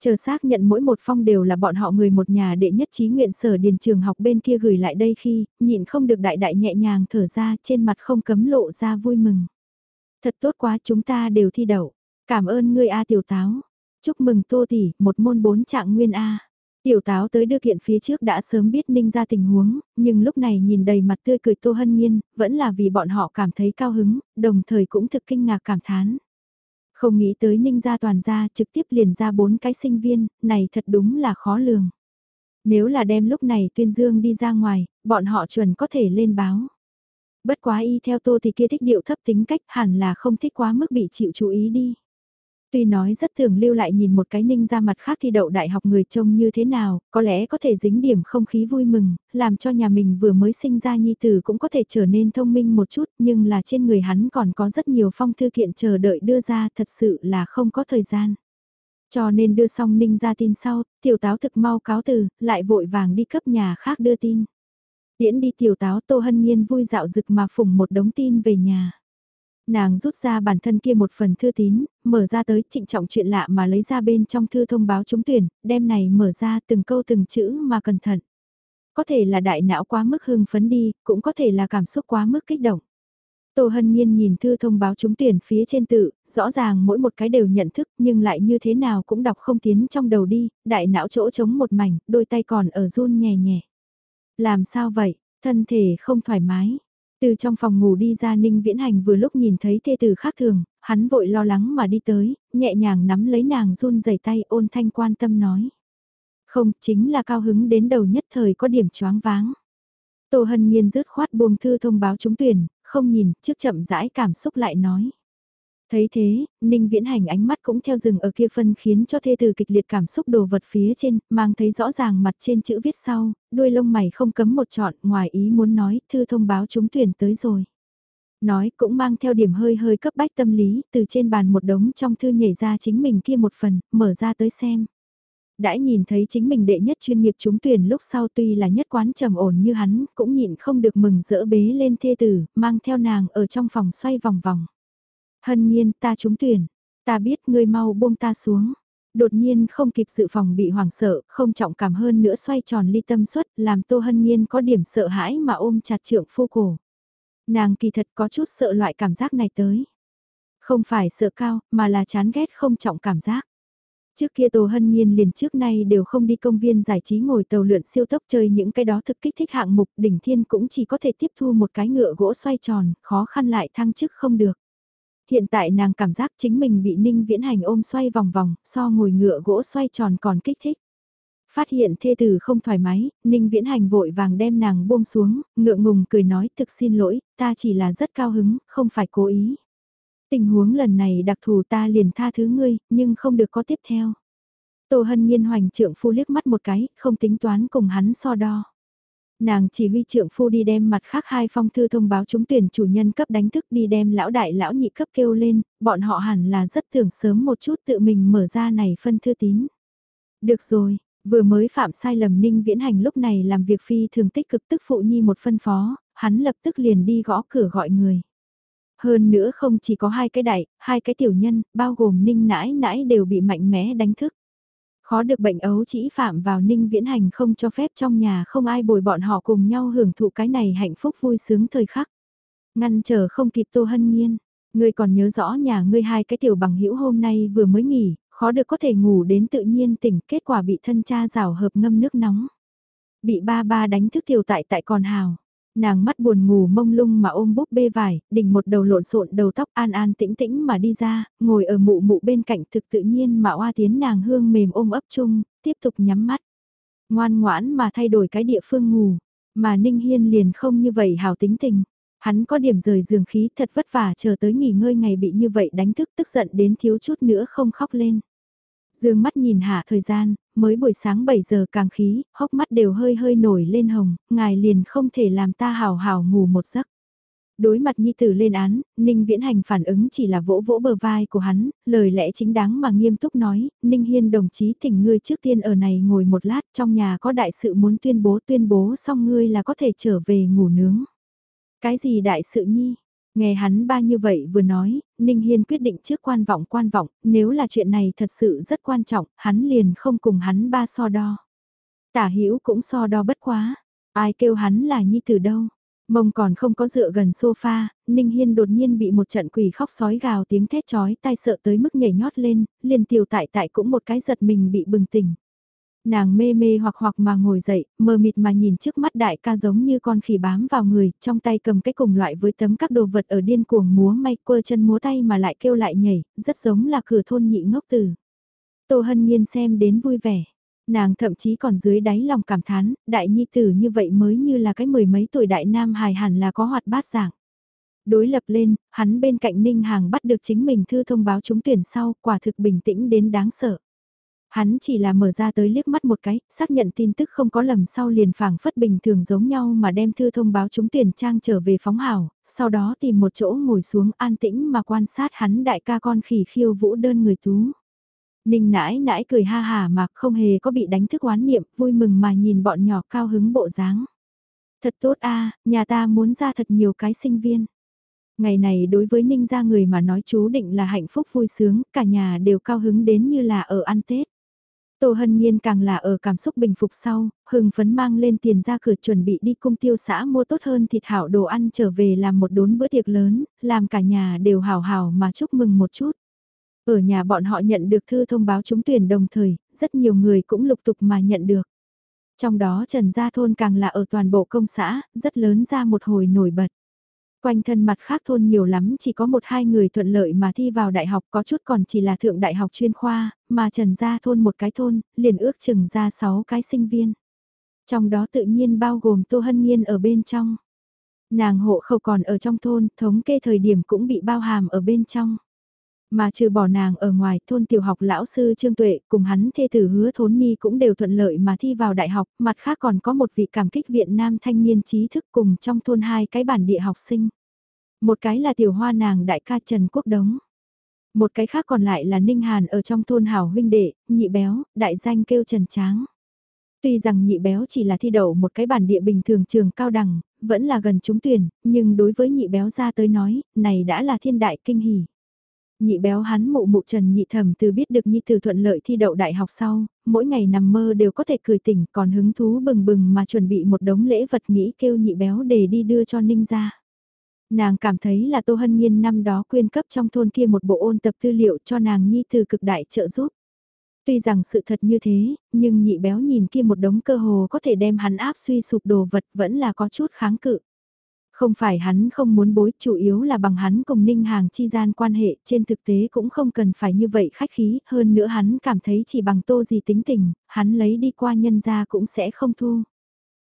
Chờ xác nhận mỗi một phong đều là bọn họ người một nhà đệ nhất trí nguyện sở điền trường học bên kia gửi lại đây khi, nhịn không được đại đại nhẹ nhàng thở ra trên mặt không cấm lộ ra vui mừng. Thật tốt quá chúng ta đều thi đậu. Cảm ơn ngươi A tiểu táo. Chúc mừng tô tỷ, một môn bốn trạng nguyên A. Tiểu táo tới đưa kiện phía trước đã sớm biết ninh ra tình huống, nhưng lúc này nhìn đầy mặt tươi cười tô hân nhiên, vẫn là vì bọn họ cảm thấy cao hứng, đồng thời cũng thực kinh ngạc cảm thán. Không nghĩ tới ninh gia toàn gia trực tiếp liền ra bốn cái sinh viên, này thật đúng là khó lường. Nếu là đem lúc này tuyên dương đi ra ngoài, bọn họ chuẩn có thể lên báo. Bất quá y theo tô thì kia thích điệu thấp tính cách hẳn là không thích quá mức bị chịu chú ý đi. Tuy nói rất thường lưu lại nhìn một cái ninh ra mặt khác thi đậu đại học người trông như thế nào, có lẽ có thể dính điểm không khí vui mừng, làm cho nhà mình vừa mới sinh ra nhi tử cũng có thể trở nên thông minh một chút, nhưng là trên người hắn còn có rất nhiều phong thư kiện chờ đợi đưa ra thật sự là không có thời gian. Cho nên đưa xong ninh ra tin sau, tiểu táo thực mau cáo từ, lại vội vàng đi cấp nhà khác đưa tin. Điễn đi tiểu táo Tô Hân Nhiên vui dạo rực mà phủng một đống tin về nhà. Nàng rút ra bản thân kia một phần thư tín, mở ra tới trịnh trọng chuyện lạ mà lấy ra bên trong thư thông báo trúng tuyển, đem này mở ra từng câu từng chữ mà cẩn thận. Có thể là đại não quá mức hưng phấn đi, cũng có thể là cảm xúc quá mức kích động. Tô Hân Nhiên nhìn thư thông báo trúng tuyển phía trên tự, rõ ràng mỗi một cái đều nhận thức nhưng lại như thế nào cũng đọc không tiến trong đầu đi, đại não chỗ trống một mảnh, đôi tay còn ở run nhẹ nhẹ. Làm sao vậy, thân thể không thoải mái, từ trong phòng ngủ đi ra Ninh Viễn Hành vừa lúc nhìn thấy thê tử khác thường, hắn vội lo lắng mà đi tới, nhẹ nhàng nắm lấy nàng run rẩy tay ôn thanh quan tâm nói. Không, chính là cao hứng đến đầu nhất thời có điểm choáng váng. Tô Hân Nhiên rứt khoát buông thư thông báo trúng tuyển, không nhìn, trước chậm rãi cảm xúc lại nói. Thấy thế, Ninh Viễn Hành ánh mắt cũng theo rừng ở kia phân khiến cho thê từ kịch liệt cảm xúc đồ vật phía trên, mang thấy rõ ràng mặt trên chữ viết sau, đuôi lông mày không cấm một chọn, ngoài ý muốn nói, thư thông báo chúng tuyển tới rồi. Nói cũng mang theo điểm hơi hơi cấp bách tâm lý, từ trên bàn một đống trong thư nhảy ra chính mình kia một phần, mở ra tới xem. Đã nhìn thấy chính mình đệ nhất chuyên nghiệp trúng tuyển lúc sau tuy là nhất quán trầm ổn như hắn, cũng nhịn không được mừng rỡ bế lên thê tử, mang theo nàng ở trong phòng xoay vòng vòng. Hân nhiên ta trúng tuyển, ta biết ngươi mau buông ta xuống. Đột nhiên không kịp sự phòng bị hoảng sợ, không trọng cảm hơn nữa xoay tròn ly tâm suất, làm Tô Hân Nhiên có điểm sợ hãi mà ôm chặt trượng phu cổ. Nàng kỳ thật có chút sợ loại cảm giác này tới. Không phải sợ cao, mà là chán ghét không trọng cảm giác. Trước kia Tô Hân Nhiên liền trước nay đều không đi công viên giải trí ngồi tàu lượn siêu tốc chơi những cái đó thực kích thích hạng mục đỉnh thiên cũng chỉ có thể tiếp thu một cái ngựa gỗ xoay tròn, khó khăn lại thăng chức không được hiện tại nàng cảm giác chính mình bị ninh viễn hành ôm xoay vòng vòng, so ngồi ngựa gỗ xoay tròn còn kích thích. Phát hiện thê tử không thoải mái, Ninh Viễn Hành vội vàng đem nàng buông xuống, ngượng ngùng cười nói thực xin lỗi, ta chỉ là rất cao hứng, không phải cố ý. Tình huống lần này đặc thù ta liền tha thứ ngươi, nhưng không được có tiếp theo. Tô Hân Nhiên hoành trượng phu liếc mắt một cái, không tính toán cùng hắn so đo. Nàng chỉ huy trượng phu đi đem mặt khác hai phong thư thông báo trúng tuyển chủ nhân cấp đánh thức đi đem lão đại lão nhị cấp kêu lên, bọn họ hẳn là rất tưởng sớm một chút tự mình mở ra này phân thư tín. Được rồi, vừa mới phạm sai lầm ninh viễn hành lúc này làm việc phi thường tích cực tức phụ nhi một phân phó, hắn lập tức liền đi gõ cửa gọi người. Hơn nữa không chỉ có hai cái đại, hai cái tiểu nhân, bao gồm ninh nãi nãi đều bị mạnh mẽ đánh thức. Khó được bệnh ấu chỉ phạm vào ninh viễn hành không cho phép trong nhà không ai bồi bọn họ cùng nhau hưởng thụ cái này hạnh phúc vui sướng thời khắc. Ngăn chờ không kịp tô hân nhiên, ngươi còn nhớ rõ nhà ngươi hai cái tiểu bằng hữu hôm nay vừa mới nghỉ, khó được có thể ngủ đến tự nhiên tỉnh kết quả bị thân cha rào hợp ngâm nước nóng. Bị ba ba đánh thức tiểu tại tại còn hào. Nàng mắt buồn ngủ mông lung mà ôm búp bê vải, đỉnh một đầu lộn xộn đầu tóc an an tĩnh tĩnh mà đi ra, ngồi ở mụ mụ bên cạnh thực tự nhiên mà oa tiến nàng hương mềm ôm ấp chung, tiếp tục nhắm mắt. Ngoan ngoãn mà thay đổi cái địa phương ngủ, mà Ninh Hiên liền không như vậy hào tính tình. Hắn có điểm rời giường khí thật vất vả chờ tới nghỉ ngơi ngày bị như vậy đánh thức tức giận đến thiếu chút nữa không khóc lên. Dương mắt nhìn hạ thời gian, mới buổi sáng 7 giờ càng khí, hốc mắt đều hơi hơi nổi lên hồng, ngài liền không thể làm ta hào hào ngủ một giấc. Đối mặt Nhi Tử lên án, Ninh Viễn Hành phản ứng chỉ là vỗ vỗ bờ vai của hắn, lời lẽ chính đáng mà nghiêm túc nói, Ninh Hiên đồng chí thỉnh ngươi trước tiên ở này ngồi một lát trong nhà có đại sự muốn tuyên bố tuyên bố xong ngươi là có thể trở về ngủ nướng. Cái gì đại sự Nhi? Nghe hắn ba như vậy vừa nói, Ninh Hiên quyết định trước quan vọng quan vọng, nếu là chuyện này thật sự rất quan trọng, hắn liền không cùng hắn ba so đo. Tả hữu cũng so đo bất quá, ai kêu hắn là nhi tử đâu. Mông còn không có dựa gần sofa, Ninh Hiên đột nhiên bị một trận quỷ khóc sói gào tiếng thét chói tai sợ tới mức nhảy nhót lên, liền tiểu tại tại cũng một cái giật mình bị bừng tỉnh. Nàng mê mê hoặc hoặc mà ngồi dậy, mờ mịt mà nhìn trước mắt đại ca giống như con khỉ bám vào người, trong tay cầm cái cùng loại với tấm các đồ vật ở điên cuồng múa may quơ chân múa tay mà lại kêu lại nhảy, rất giống là cửa thôn nhị ngốc tử. Tô Hân Nhiên xem đến vui vẻ. Nàng thậm chí còn dưới đáy lòng cảm thán, đại nhi tử như vậy mới như là cái mười mấy tuổi đại nam hài hẳn là có hoạt bát dạng. Đối lập lên, hắn bên cạnh Ninh Hàng bắt được chính mình thư thông báo trúng tuyển sau, quả thực bình tĩnh đến đáng sợ. Hắn chỉ là mở ra tới liếc mắt một cái, xác nhận tin tức không có lầm sau liền phảng phất bình thường giống nhau mà đem thư thông báo chúng tuyển trang trở về phóng hảo, sau đó tìm một chỗ ngồi xuống an tĩnh mà quan sát hắn đại ca con khỉ khiêu vũ đơn người tú. Ninh nãi nãi cười ha hà mà không hề có bị đánh thức oán niệm, vui mừng mà nhìn bọn nhỏ cao hứng bộ dáng. Thật tốt a nhà ta muốn ra thật nhiều cái sinh viên. Ngày này đối với Ninh gia người mà nói chú định là hạnh phúc vui sướng, cả nhà đều cao hứng đến như là ở ăn Tết. Tô Hân Nhiên càng là ở cảm xúc bình phục sau, hừng phấn mang lên tiền ra cửa chuẩn bị đi cung tiêu xã mua tốt hơn thịt hảo đồ ăn trở về làm một đốn bữa tiệc lớn, làm cả nhà đều hào hào mà chúc mừng một chút. Ở nhà bọn họ nhận được thư thông báo trúng tuyển đồng thời, rất nhiều người cũng lục tục mà nhận được. Trong đó Trần Gia Thôn càng là ở toàn bộ công xã, rất lớn ra một hồi nổi bật. Quanh thân mặt khác thôn nhiều lắm chỉ có một hai người thuận lợi mà thi vào đại học có chút còn chỉ là thượng đại học chuyên khoa, mà trần ra thôn một cái thôn, liền ước chừng ra sáu cái sinh viên. Trong đó tự nhiên bao gồm Tô Hân Nhiên ở bên trong. Nàng hộ khẩu còn ở trong thôn, thống kê thời điểm cũng bị bao hàm ở bên trong. Mà trừ bỏ nàng ở ngoài, thôn tiểu học lão sư Trương Tuệ cùng hắn thê tử hứa thốn ni cũng đều thuận lợi mà thi vào đại học, mặt khác còn có một vị cảm kích viện Nam thanh niên trí thức cùng trong thôn hai cái bản địa học sinh. Một cái là tiểu hoa nàng đại ca Trần Quốc Đống. Một cái khác còn lại là Ninh Hàn ở trong thôn hảo huynh đệ, nhị béo, đại danh kêu Trần Tráng. Tuy rằng nhị béo chỉ là thi đậu một cái bản địa bình thường trường cao đẳng, vẫn là gần trúng tuyển, nhưng đối với nhị béo ra tới nói, này đã là thiên đại kinh hỉ. Nhị béo hắn mụ mụ Trần nhị thẩm từ biết được nhi từ thuận lợi thi đậu đại học sau, mỗi ngày nằm mơ đều có thể cười tỉnh còn hứng thú bừng bừng mà chuẩn bị một đống lễ vật nghĩ kêu nhị béo để đi đưa cho Ninh ra. Nàng cảm thấy là Tô Hân Nhiên năm đó quyên cấp trong thôn kia một bộ ôn tập tư liệu cho nàng nhi từ cực đại trợ giúp. Tuy rằng sự thật như thế, nhưng nhị béo nhìn kia một đống cơ hồ có thể đem hắn áp suy sụp đồ vật vẫn là có chút kháng cự. Không phải hắn không muốn bối, chủ yếu là bằng hắn cùng Ninh Hàng chi gian quan hệ, trên thực tế cũng không cần phải như vậy khách khí, hơn nữa hắn cảm thấy chỉ bằng tô gì tính tình, hắn lấy đi qua nhân ra cũng sẽ không thu.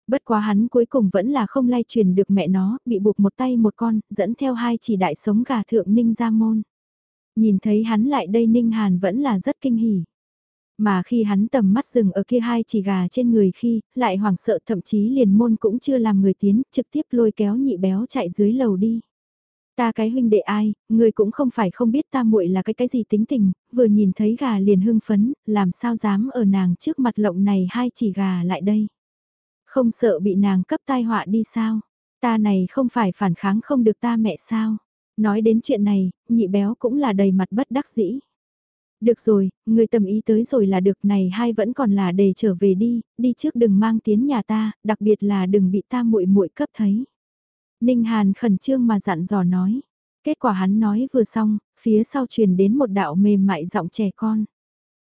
Bất quá hắn cuối cùng vẫn là không lay truyền được mẹ nó, bị buộc một tay một con, dẫn theo hai chỉ đại sống gà thượng Ninh ra môn. Nhìn thấy hắn lại đây Ninh Hàn vẫn là rất kinh hỉ. Mà khi hắn tầm mắt dừng ở kia hai chỉ gà trên người khi, lại hoảng sợ thậm chí liền môn cũng chưa làm người tiến, trực tiếp lôi kéo nhị béo chạy dưới lầu đi. Ta cái huynh đệ ai, người cũng không phải không biết ta muội là cái cái gì tính tình, vừa nhìn thấy gà liền hưng phấn, làm sao dám ở nàng trước mặt lộng này hai chỉ gà lại đây. Không sợ bị nàng cấp tai họa đi sao, ta này không phải phản kháng không được ta mẹ sao. Nói đến chuyện này, nhị béo cũng là đầy mặt bất đắc dĩ. Được rồi, người tầm ý tới rồi là được này hai vẫn còn là để trở về đi, đi trước đừng mang tiến nhà ta, đặc biệt là đừng bị ta muội muội cấp thấy. Ninh Hàn khẩn trương mà dặn dò nói. Kết quả hắn nói vừa xong, phía sau truyền đến một đạo mềm mại giọng trẻ con.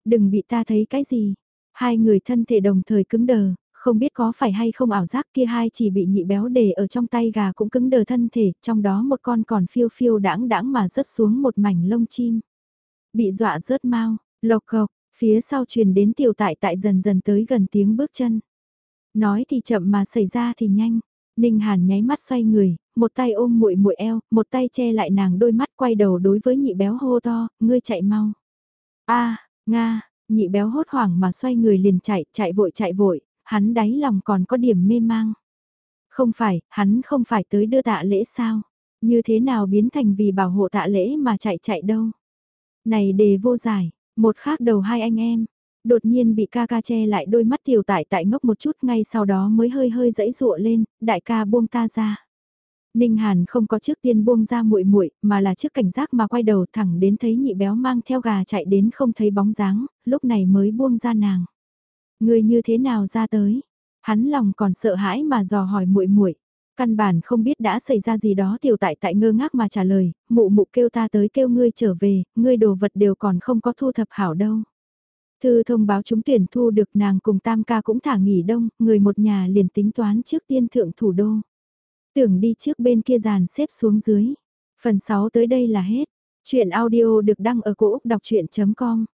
Đừng bị ta thấy cái gì. Hai người thân thể đồng thời cứng đờ, không biết có phải hay không ảo giác kia hai chỉ bị nhị béo để ở trong tay gà cũng cứng đờ thân thể, trong đó một con còn phiêu phiêu đãng đãng mà rớt xuống một mảnh lông chim. Bị dọa rớt mau, lộc cộc, phía sau truyền đến tiểu tại tại dần dần tới gần tiếng bước chân. Nói thì chậm mà xảy ra thì nhanh. Ninh Hàn nháy mắt xoay người, một tay ôm muội muội eo, một tay che lại nàng đôi mắt quay đầu đối với nhị béo hô to, ngươi chạy mau. A, nga, nhị béo hốt hoảng mà xoay người liền chạy, chạy vội chạy vội, hắn đáy lòng còn có điểm mê mang. Không phải, hắn không phải tới đưa tạ lễ sao? Như thế nào biến thành vì bảo hộ tạ lễ mà chạy chạy đâu? Này đề vô giải, một khác đầu hai anh em, đột nhiên bị ca ca che lại đôi mắt tiểu tại tại ngốc một chút ngay sau đó mới hơi hơi dãy dụa lên, đại ca buông ta ra. Ninh Hàn không có trước tiên buông ra muội muội, mà là trước cảnh giác mà quay đầu thẳng đến thấy nhị béo mang theo gà chạy đến không thấy bóng dáng, lúc này mới buông ra nàng. Người như thế nào ra tới? Hắn lòng còn sợ hãi mà dò hỏi muội muội. Căn bản không biết đã xảy ra gì đó tiểu tại tại ngơ ngác mà trả lời, mụ mụ kêu ta tới kêu ngươi trở về, ngươi đồ vật đều còn không có thu thập hảo đâu. Thư thông báo chúng tuyển thu được nàng cùng tam ca cũng thả nghỉ đông, người một nhà liền tính toán trước tiên thượng thủ đô. Tưởng đi trước bên kia dàn xếp xuống dưới. Phần 6 tới đây là hết. Chuyện audio được đăng ở cổ Úc đọc chuyện.com